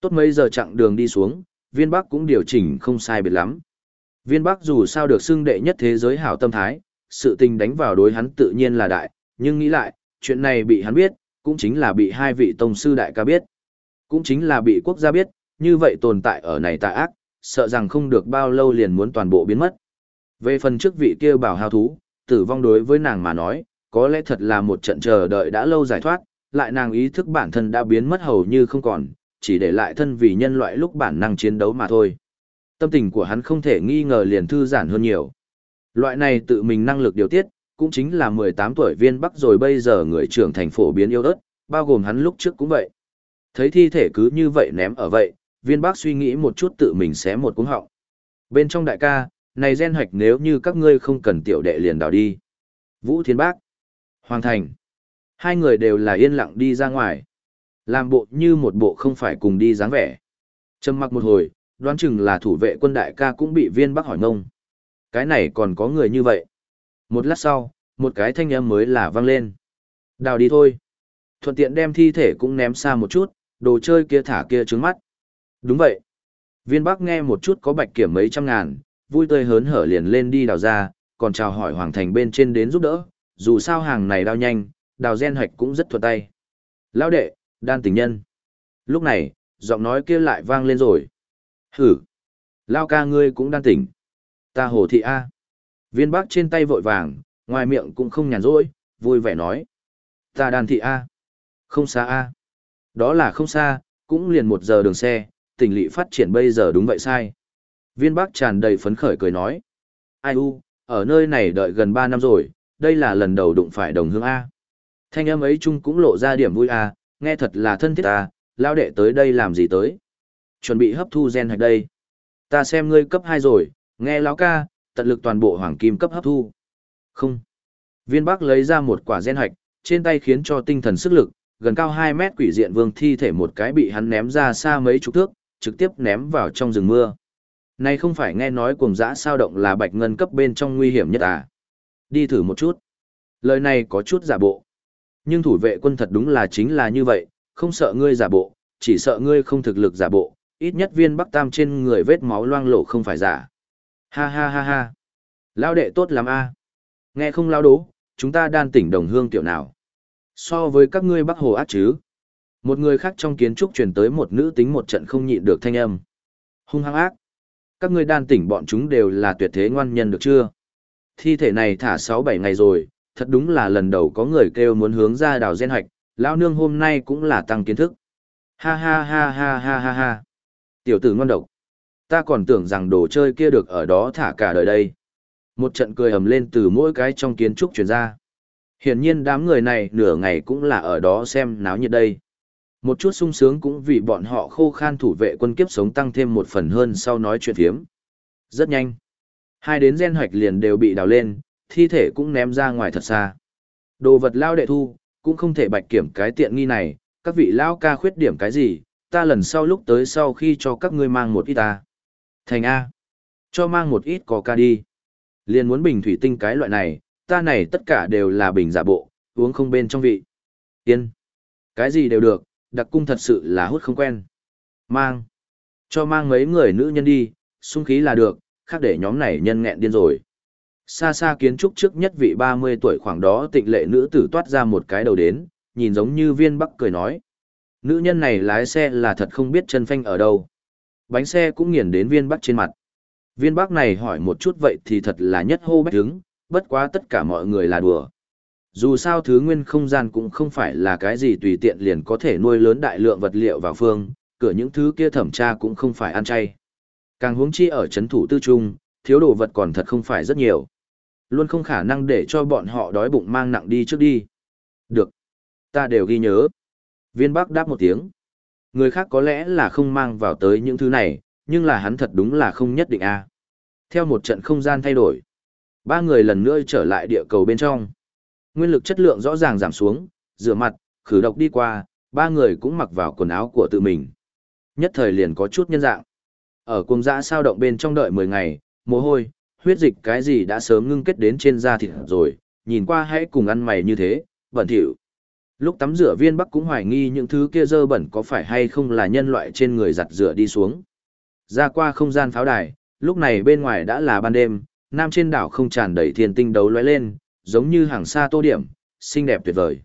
Tốt mấy giờ chặng đường đi xuống, viên bắc cũng điều chỉnh không sai biệt lắm. Viên bắc dù sao được xưng đệ nhất thế giới hảo tâm thái, sự tình đánh vào đối hắn tự nhiên là đại, nhưng nghĩ lại, chuyện này bị hắn biết, cũng chính là bị hai vị tông sư đại ca biết. Cũng chính là bị quốc gia biết, như vậy tồn tại ở này tà ác, sợ rằng không được bao lâu liền muốn toàn bộ biến mất. Về phần trước vị kia bảo hào thú, tử vong đối với nàng mà nói, có lẽ thật là một trận chờ đợi đã lâu giải thoát, lại nàng ý thức bản thân đã biến mất hầu như không còn, chỉ để lại thân vì nhân loại lúc bản năng chiến đấu mà thôi. Tâm tình của hắn không thể nghi ngờ liền thư giãn hơn nhiều. Loại này tự mình năng lực điều tiết, cũng chính là 18 tuổi viên bắc rồi bây giờ người trưởng thành phổ biến yêu đất, bao gồm hắn lúc trước cũng vậy. Thấy thi thể cứ như vậy ném ở vậy, viên bắc suy nghĩ một chút tự mình xé một cuống họng. Bên trong đại ca, này gen hoạch nếu như các ngươi không cần tiểu đệ liền đào đi. Vũ Thiên Bác, Hoàng Thành. Hai người đều là yên lặng đi ra ngoài. Làm bộ như một bộ không phải cùng đi dáng vẻ. Trầm mặc một hồi, đoán chừng là thủ vệ quân đại ca cũng bị viên bắc hỏi ngông. Cái này còn có người như vậy. Một lát sau, một cái thanh âm mới là vang lên. Đào đi thôi. Thuận tiện đem thi thể cũng ném xa một chút, đồ chơi kia thả kia trứng mắt. Đúng vậy. Viên Bắc nghe một chút có bạch kiểm mấy trăm ngàn, vui tươi hớn hở liền lên đi đào ra, còn chào hỏi Hoàng Thành bên trên đến giúp đỡ, dù sao hàng này đào nhanh, đào gen hoạch cũng rất thuận tay. Lão đệ, đan tình nhân. Lúc này, giọng nói kia lại vang lên rồi. Hử! Lao ca ngươi cũng đang tỉnh. Ta hồ thị A. Viên bác trên tay vội vàng, ngoài miệng cũng không nhàn rỗi, vui vẻ nói. Ta đàn thị A. Không xa A. Đó là không xa, cũng liền một giờ đường xe, tỉnh lỵ phát triển bây giờ đúng vậy sai. Viên bác tràn đầy phấn khởi cười nói. Ai u, ở nơi này đợi gần 3 năm rồi, đây là lần đầu đụng phải đồng hương A. Thanh âm ấy chung cũng lộ ra điểm vui A, nghe thật là thân thiết A, lao đệ tới đây làm gì tới. Chuẩn bị hấp thu gen hạch đây. Ta xem ngươi cấp 2 rồi, nghe lão ca, tận lực toàn bộ hoàng kim cấp hấp thu. Không. Viên Bắc lấy ra một quả gen hạch, trên tay khiến cho tinh thần sức lực, gần cao 2 mét quỷ diện vương thi thể một cái bị hắn ném ra xa mấy chục thước, trực tiếp ném vào trong rừng mưa. Này không phải nghe nói cuồng dã sao động là bạch ngân cấp bên trong nguy hiểm nhất à? Đi thử một chút. Lời này có chút giả bộ. Nhưng thủ vệ quân thật đúng là chính là như vậy, không sợ ngươi giả bộ, chỉ sợ ngươi không thực lực giả bộ, ít nhất viên bắc tam trên người vết máu loang lổ không phải giả. Ha ha ha ha. Lao đệ tốt lắm a. Nghe không lao đố, chúng ta đan tỉnh đồng hương tiểu nào. So với các ngươi bắc hồ ác chứ. Một người khác trong kiến trúc truyền tới một nữ tính một trận không nhịn được thanh âm. Hung hăng ác. Các ngươi đan tỉnh bọn chúng đều là tuyệt thế ngoan nhân được chưa? Thi thể này thả 6-7 ngày rồi, thật đúng là lần đầu có người kêu muốn hướng ra đào gen hoạch, lão nương hôm nay cũng là tăng kiến thức. Ha ha ha ha ha ha ha. Tiểu tử ngon độc. Ta còn tưởng rằng đồ chơi kia được ở đó thả cả đời đây. Một trận cười ầm lên từ mỗi cái trong kiến trúc truyền ra. Hiển nhiên đám người này nửa ngày cũng là ở đó xem náo nhiệt đây. Một chút sung sướng cũng vì bọn họ khô khan thủ vệ quân kiếp sống tăng thêm một phần hơn sau nói chuyện phiếm. Rất nhanh. Hai đến gen hoạch liền đều bị đào lên, thi thể cũng ném ra ngoài thật xa. Đồ vật lao đệ thu, cũng không thể bạch kiểm cái tiện nghi này, các vị lao ca khuyết điểm cái gì, ta lần sau lúc tới sau khi cho các ngươi mang một ít ta. Thành A. Cho mang một ít có ca đi. Liền muốn bình thủy tinh cái loại này, ta này tất cả đều là bình giả bộ, uống không bên trong vị. Yên. Cái gì đều được, đặc cung thật sự là hút không quen. Mang. Cho mang mấy người nữ nhân đi, sung khí là được, khác để nhóm này nhân nghẹn điên rồi. Xa xa kiến trúc trước nhất vị 30 tuổi khoảng đó tịnh lệ nữ tử toát ra một cái đầu đến, nhìn giống như viên bắc cười nói. Nữ nhân này lái xe là thật không biết chân phanh ở đâu. Bánh xe cũng nghiền đến viên bắc trên mặt. Viên bắc này hỏi một chút vậy thì thật là nhất hô bách hứng, bất quá tất cả mọi người là đùa. Dù sao thứ nguyên không gian cũng không phải là cái gì tùy tiện liền có thể nuôi lớn đại lượng vật liệu vào phương, cửa những thứ kia thẩm tra cũng không phải ăn chay. Càng huống chi ở chấn thủ tư trung, thiếu đồ vật còn thật không phải rất nhiều. Luôn không khả năng để cho bọn họ đói bụng mang nặng đi trước đi. Được. Ta đều ghi nhớ. Viên Bắc đáp một tiếng. Người khác có lẽ là không mang vào tới những thứ này, nhưng là hắn thật đúng là không nhất định a. Theo một trận không gian thay đổi, ba người lần nữa trở lại địa cầu bên trong. Nguyên lực chất lượng rõ ràng giảm xuống, rửa mặt, khử độc đi qua, ba người cũng mặc vào quần áo của tự mình. Nhất thời liền có chút nhân dạng. Ở cùng dã sao động bên trong đợi 10 ngày, mồ hôi, huyết dịch cái gì đã sớm ngưng kết đến trên da thịt rồi, nhìn qua hãy cùng ăn mày như thế, bẩn thỉu. Lúc tắm rửa viên bắc cũng hoài nghi những thứ kia dơ bẩn có phải hay không là nhân loại trên người giặt rửa đi xuống. Ra qua không gian pháo đài, lúc này bên ngoài đã là ban đêm, nam trên đảo không tràn đầy thiên tinh đấu lóe lên, giống như hàng xa tô điểm, xinh đẹp tuyệt vời.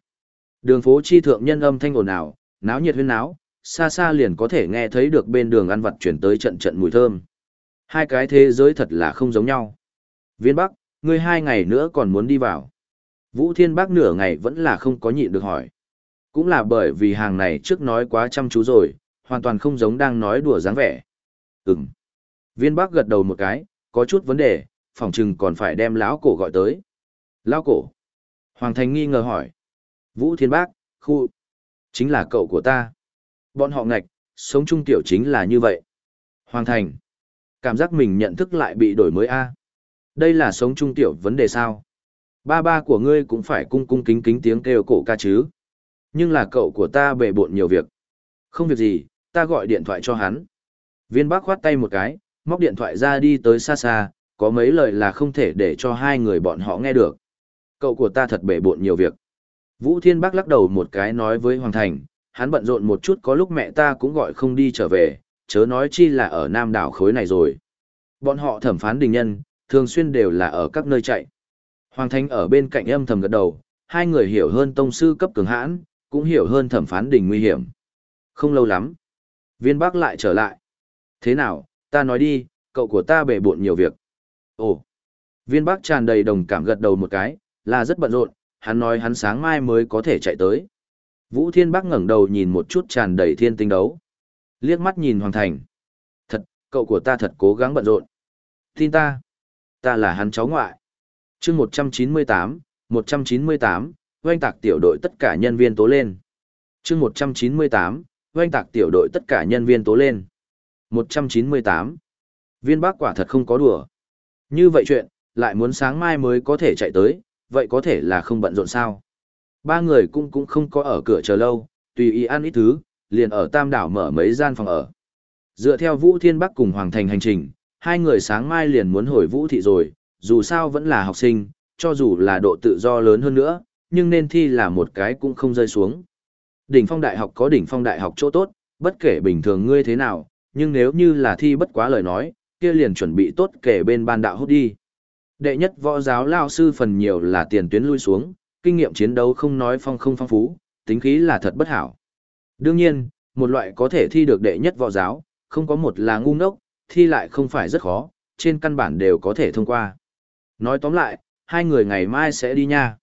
Đường phố chi thượng nhân âm thanh ồn ào, náo nhiệt huyên náo, xa xa liền có thể nghe thấy được bên đường ăn vặt chuyển tới trận trận mùi thơm. Hai cái thế giới thật là không giống nhau. Viên Bắc, ngươi hai ngày nữa còn muốn đi vào. Vũ Thiên Bắc nửa ngày vẫn là không có nhịn được hỏi. Cũng là bởi vì hàng này trước nói quá chăm chú rồi, hoàn toàn không giống đang nói đùa dáng vẻ. Ừm. Viên Bắc gật đầu một cái, có chút vấn đề, phòng chừng còn phải đem lão cổ gọi tới. Lão cổ. Hoàng Thành nghi ngờ hỏi. Vũ Thiên Bác, khu. Chính là cậu của ta. Bọn họ ngạch, sống chung tiểu chính là như vậy. Hoàng Thành. Cảm giác mình nhận thức lại bị đổi mới a. Đây là sống chung tiểu vấn đề sao? Ba ba của ngươi cũng phải cung cung kính kính tiếng kêu cổ ca chứ. Nhưng là cậu của ta bề bộn nhiều việc. Không việc gì, ta gọi điện thoại cho hắn. Viên bác khoát tay một cái, móc điện thoại ra đi tới xa xa, có mấy lời là không thể để cho hai người bọn họ nghe được. Cậu của ta thật bể bộn nhiều việc. Vũ Thiên Bắc lắc đầu một cái nói với Hoàng Thành, hắn bận rộn một chút có lúc mẹ ta cũng gọi không đi trở về, chớ nói chi là ở Nam đảo khối này rồi. Bọn họ thẩm phán đình nhân, thường xuyên đều là ở các nơi chạy. Hoàng Thành ở bên cạnh âm thầm gật đầu, hai người hiểu hơn tông sư cấp cường hãn, cũng hiểu hơn thẩm phán đình nguy hiểm. Không lâu lắm, viên bác lại trở lại. Thế nào, ta nói đi, cậu của ta bể bộn nhiều việc. Ồ, viên bác tràn đầy đồng cảm gật đầu một cái, là rất bận rộn, hắn nói hắn sáng mai mới có thể chạy tới. Vũ Thiên Bắc ngẩng đầu nhìn một chút tràn đầy thiên tinh đấu. Liếc mắt nhìn Hoàng Thành. Thật, cậu của ta thật cố gắng bận rộn. Tin ta. Ta là hắn cháu ngoại. chương 198, 198, oanh tạc tiểu đội tất cả nhân viên tố lên. chương 198, oanh tạc tiểu đội tất cả nhân viên tố lên. 198. Viên Bắc quả thật không có đùa. Như vậy chuyện, lại muốn sáng mai mới có thể chạy tới, vậy có thể là không bận rộn sao. Ba người cũng cũng không có ở cửa chờ lâu, tùy ý ăn ít thứ, liền ở Tam Đảo mở mấy gian phòng ở. Dựa theo Vũ Thiên Bắc cùng Hoàng Thành hành trình, hai người sáng mai liền muốn hồi Vũ Thị rồi, dù sao vẫn là học sinh, cho dù là độ tự do lớn hơn nữa, nhưng nên thi là một cái cũng không rơi xuống. Đỉnh phong đại học có đỉnh phong đại học chỗ tốt, bất kể bình thường ngươi thế nào, nhưng nếu như là thi bất quá lời nói, kia liền chuẩn bị tốt kể bên ban đạo hút đi. Đệ nhất võ giáo lao sư phần nhiều là tiền tuyến lui xuống, kinh nghiệm chiến đấu không nói phong không phong phú, tính khí là thật bất hảo. Đương nhiên, một loại có thể thi được đệ nhất võ giáo, không có một là ngu ngốc, thi lại không phải rất khó, trên căn bản đều có thể thông qua. Nói tóm lại, hai người ngày mai sẽ đi nha.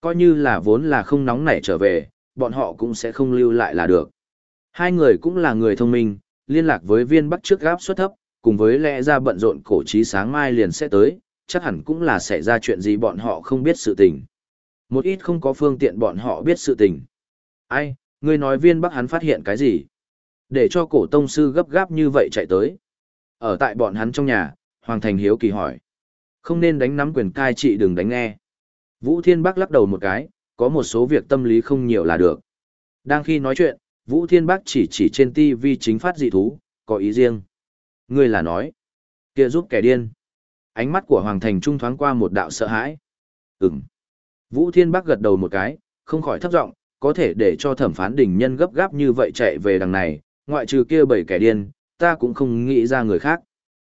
Coi như là vốn là không nóng nảy trở về, bọn họ cũng sẽ không lưu lại là được. Hai người cũng là người thông minh, liên lạc với viên bắc trước gáp suất thấp, cùng với lẽ ra bận rộn cổ trí sáng mai liền sẽ tới, chắc hẳn cũng là xảy ra chuyện gì bọn họ không biết sự tình. Một ít không có phương tiện bọn họ biết sự tình. Ai, người nói viên bắc hắn phát hiện cái gì? Để cho cổ tông sư gấp gáp như vậy chạy tới. Ở tại bọn hắn trong nhà, Hoàng Thành Hiếu kỳ hỏi. Không nên đánh nắm quyền cai trị đừng đánh nghe. Vũ Thiên Bắc lắc đầu một cái, có một số việc tâm lý không nhiều là được. Đang khi nói chuyện, Vũ Thiên Bắc chỉ chỉ trên TV chính phát dị thú, có ý riêng. Ngươi là nói, kia giúp kẻ điên. Ánh mắt của Hoàng Thành Trung thoáng qua một đạo sợ hãi. Ừm. Vũ Thiên Bắc gật đầu một cái, không khỏi thấp giọng, có thể để cho thẩm phán Đình nhân gấp gáp như vậy chạy về đằng này, ngoại trừ kia bảy kẻ điên, ta cũng không nghĩ ra người khác.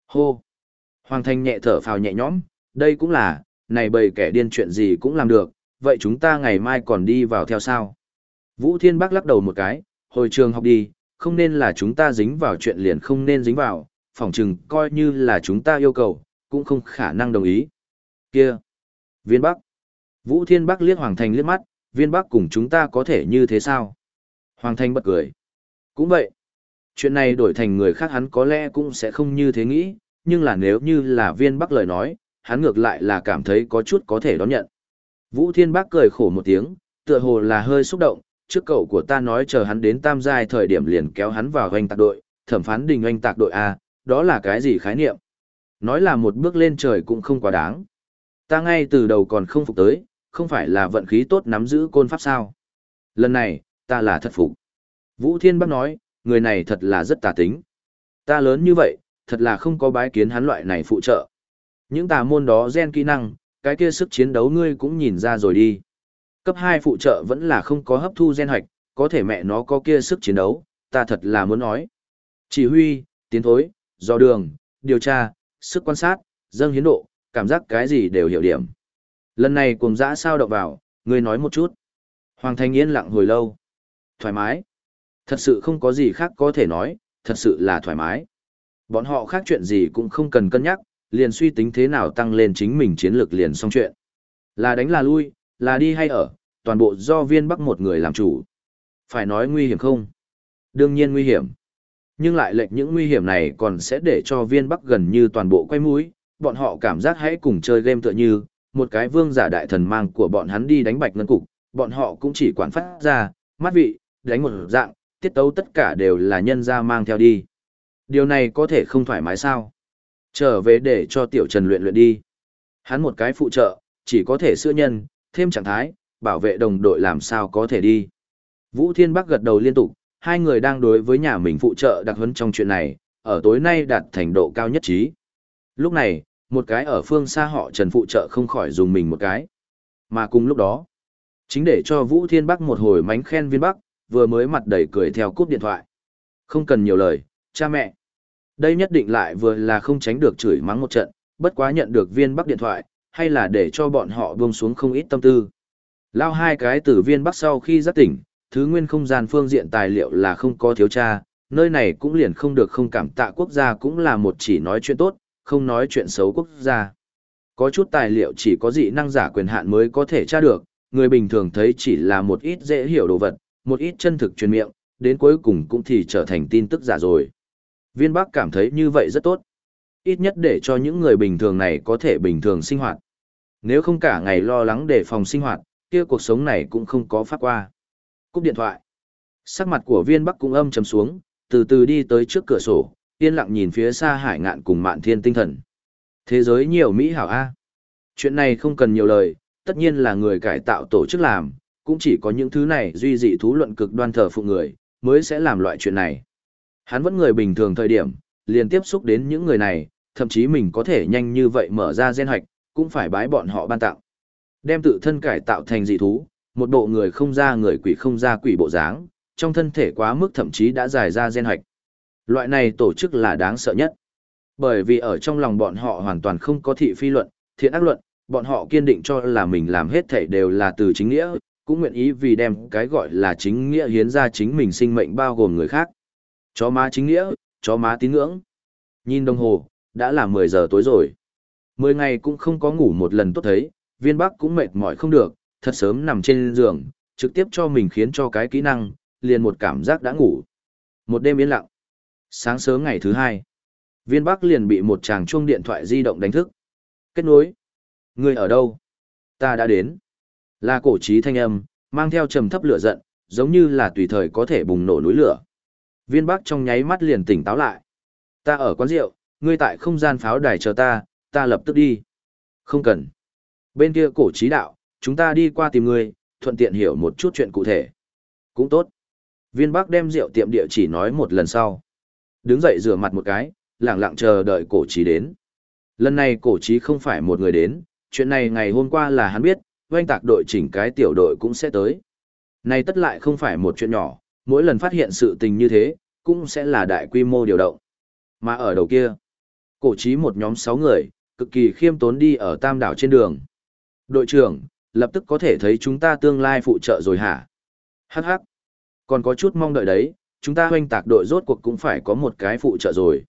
Hô. Hoàng Thành nhẹ thở phào nhẹ nhõm, đây cũng là, này bảy kẻ điên chuyện gì cũng làm được, vậy chúng ta ngày mai còn đi vào theo sao? Vũ Thiên Bắc lắc đầu một cái, hồi trường học đi, không nên là chúng ta dính vào chuyện liền không nên dính vào, phỏng chừng coi như là chúng ta yêu cầu, cũng không khả năng đồng ý. Kia! Viên Bắc! Vũ Thiên Bắc liếc Hoàng Thành liếc mắt, viên Bắc cùng chúng ta có thể như thế sao? Hoàng Thành bật cười. Cũng vậy. Chuyện này đổi thành người khác hắn có lẽ cũng sẽ không như thế nghĩ, nhưng là nếu như là viên Bắc lời nói, hắn ngược lại là cảm thấy có chút có thể đón nhận. Vũ Thiên Bắc cười khổ một tiếng, tựa hồ là hơi xúc động, trước cậu của ta nói chờ hắn đến tam giai thời điểm liền kéo hắn vào hoành tạc đội, thẩm phán đình hoành tạc đội A, đó là cái gì khái niệm? Nói là một bước lên trời cũng không quá đáng. Ta ngay từ đầu còn không phục tới, không phải là vận khí tốt nắm giữ côn pháp sao. Lần này, ta là thật phục. Vũ Thiên Bắc nói, người này thật là rất tà tính. Ta lớn như vậy, thật là không có bái kiến hắn loại này phụ trợ. Những tà môn đó gen kỹ năng, cái kia sức chiến đấu ngươi cũng nhìn ra rồi đi. Cấp 2 phụ trợ vẫn là không có hấp thu gen hoạch, có thể mẹ nó có kia sức chiến đấu, ta thật là muốn nói. Chỉ huy, tiến thối, do đường, điều tra, sức quan sát, dâng hiến độ, cảm giác cái gì đều hiểu điểm. Lần này cùng dã sao động vào, ngươi nói một chút. Hoàng Thanh yên lặng hồi lâu. Thoải mái. Thật sự không có gì khác có thể nói, thật sự là thoải mái. Bọn họ khác chuyện gì cũng không cần cân nhắc, liền suy tính thế nào tăng lên chính mình chiến lược liền xong chuyện. Là đánh là lui, là đi hay ở, toàn bộ do viên bắc một người làm chủ. Phải nói nguy hiểm không? Đương nhiên nguy hiểm. Nhưng lại lệnh những nguy hiểm này còn sẽ để cho viên bắc gần như toàn bộ quay mũi, bọn họ cảm giác hãy cùng chơi game tựa như, một cái vương giả đại thần mang của bọn hắn đi đánh bạch ngân cục, bọn họ cũng chỉ quản phát ra, mắt vị, đánh một dạng, tiết tấu tất cả đều là nhân gia mang theo đi. Điều này có thể không thoải mái sao? Trở về để cho tiểu trần luyện luyện đi. Hắn một cái phụ trợ, chỉ có thể sữa nhân, thêm trạng thái, bảo vệ đồng đội làm sao có thể đi. Vũ Thiên Bắc gật đầu liên tục, hai người đang đối với nhà mình phụ trợ đặc huấn trong chuyện này, ở tối nay đạt thành độ cao nhất trí. Lúc này, một cái ở phương xa họ Trần phụ trợ không khỏi dùng mình một cái. Mà cùng lúc đó, chính để cho Vũ Thiên Bắc một hồi mánh khen viên Bắc, vừa mới mặt đầy cười theo cúp điện thoại. Không cần nhiều lời, cha mẹ. Đây nhất định lại vừa là không tránh được chửi mắng một trận, bất quá nhận được viên Bắc điện thoại, hay là để cho bọn họ buông xuống không ít tâm tư. Lao hai cái tử viên Bắc sau khi giác tỉnh, thứ nguyên không gian phương diện tài liệu là không có thiếu tra, nơi này cũng liền không được không cảm tạ quốc gia cũng là một chỉ nói chuyện tốt, không nói chuyện xấu quốc gia. Có chút tài liệu chỉ có dị năng giả quyền hạn mới có thể tra được, người bình thường thấy chỉ là một ít dễ hiểu đồ vật, một ít chân thực truyền miệng, đến cuối cùng cũng thì trở thành tin tức giả rồi. Viên Bắc cảm thấy như vậy rất tốt. Ít nhất để cho những người bình thường này có thể bình thường sinh hoạt. Nếu không cả ngày lo lắng để phòng sinh hoạt, kia cuộc sống này cũng không có phát qua. Cúp điện thoại. Sắc mặt của viên Bắc cũng âm trầm xuống, từ từ đi tới trước cửa sổ, yên lặng nhìn phía xa hải ngạn cùng mạn thiên tinh thần. Thế giới nhiều Mỹ hảo A. Chuyện này không cần nhiều lời, tất nhiên là người cải tạo tổ chức làm, cũng chỉ có những thứ này duy dị thú luận cực đoan thờ phụ người, mới sẽ làm loại chuyện này. Hắn vẫn người bình thường thời điểm, liền tiếp xúc đến những người này, thậm chí mình có thể nhanh như vậy mở ra gen hoạch, cũng phải bái bọn họ ban tặng. Đem tự thân cải tạo thành dị thú, một bộ người không ra người quỷ không ra quỷ bộ dáng, trong thân thể quá mức thậm chí đã dài ra gen hoạch. Loại này tổ chức là đáng sợ nhất. Bởi vì ở trong lòng bọn họ hoàn toàn không có thị phi luận, thiện ác luận, bọn họ kiên định cho là mình làm hết thảy đều là từ chính nghĩa, cũng nguyện ý vì đem cái gọi là chính nghĩa hiến ra chính mình sinh mệnh bao gồm người khác. Chó má chính nghĩa, chó má tín ngưỡng. Nhìn đồng hồ, đã là 10 giờ tối rồi. 10 ngày cũng không có ngủ một lần tốt thấy, viên bắc cũng mệt mỏi không được, thật sớm nằm trên giường, trực tiếp cho mình khiến cho cái kỹ năng, liền một cảm giác đã ngủ. Một đêm yên lặng. Sáng sớm ngày thứ hai, viên bắc liền bị một chàng chuông điện thoại di động đánh thức. Kết nối. Người ở đâu? Ta đã đến. Là cổ trí thanh âm, mang theo trầm thấp lửa giận, giống như là tùy thời có thể bùng nổ núi lửa. Viên Bắc trong nháy mắt liền tỉnh táo lại. Ta ở quán rượu, ngươi tại không gian pháo đài chờ ta, ta lập tức đi. Không cần. Bên kia cổ trí đạo, chúng ta đi qua tìm ngươi, thuận tiện hiểu một chút chuyện cụ thể. Cũng tốt. Viên Bắc đem rượu tiệm địa chỉ nói một lần sau. Đứng dậy rửa mặt một cái, lặng lặng chờ đợi cổ trí đến. Lần này cổ trí không phải một người đến, chuyện này ngày hôm qua là hắn biết, oanh tạc đội chỉnh cái tiểu đội cũng sẽ tới. Này tất lại không phải một chuyện nhỏ, mỗi lần phát hiện sự tình như thế, cũng sẽ là đại quy mô điều động. Mà ở đầu kia, cổ trí một nhóm 6 người, cực kỳ khiêm tốn đi ở tam đảo trên đường. Đội trưởng, lập tức có thể thấy chúng ta tương lai phụ trợ rồi hả? Hắc hắc. Còn có chút mong đợi đấy, chúng ta hoanh tạc đội rốt cuộc cũng phải có một cái phụ trợ rồi.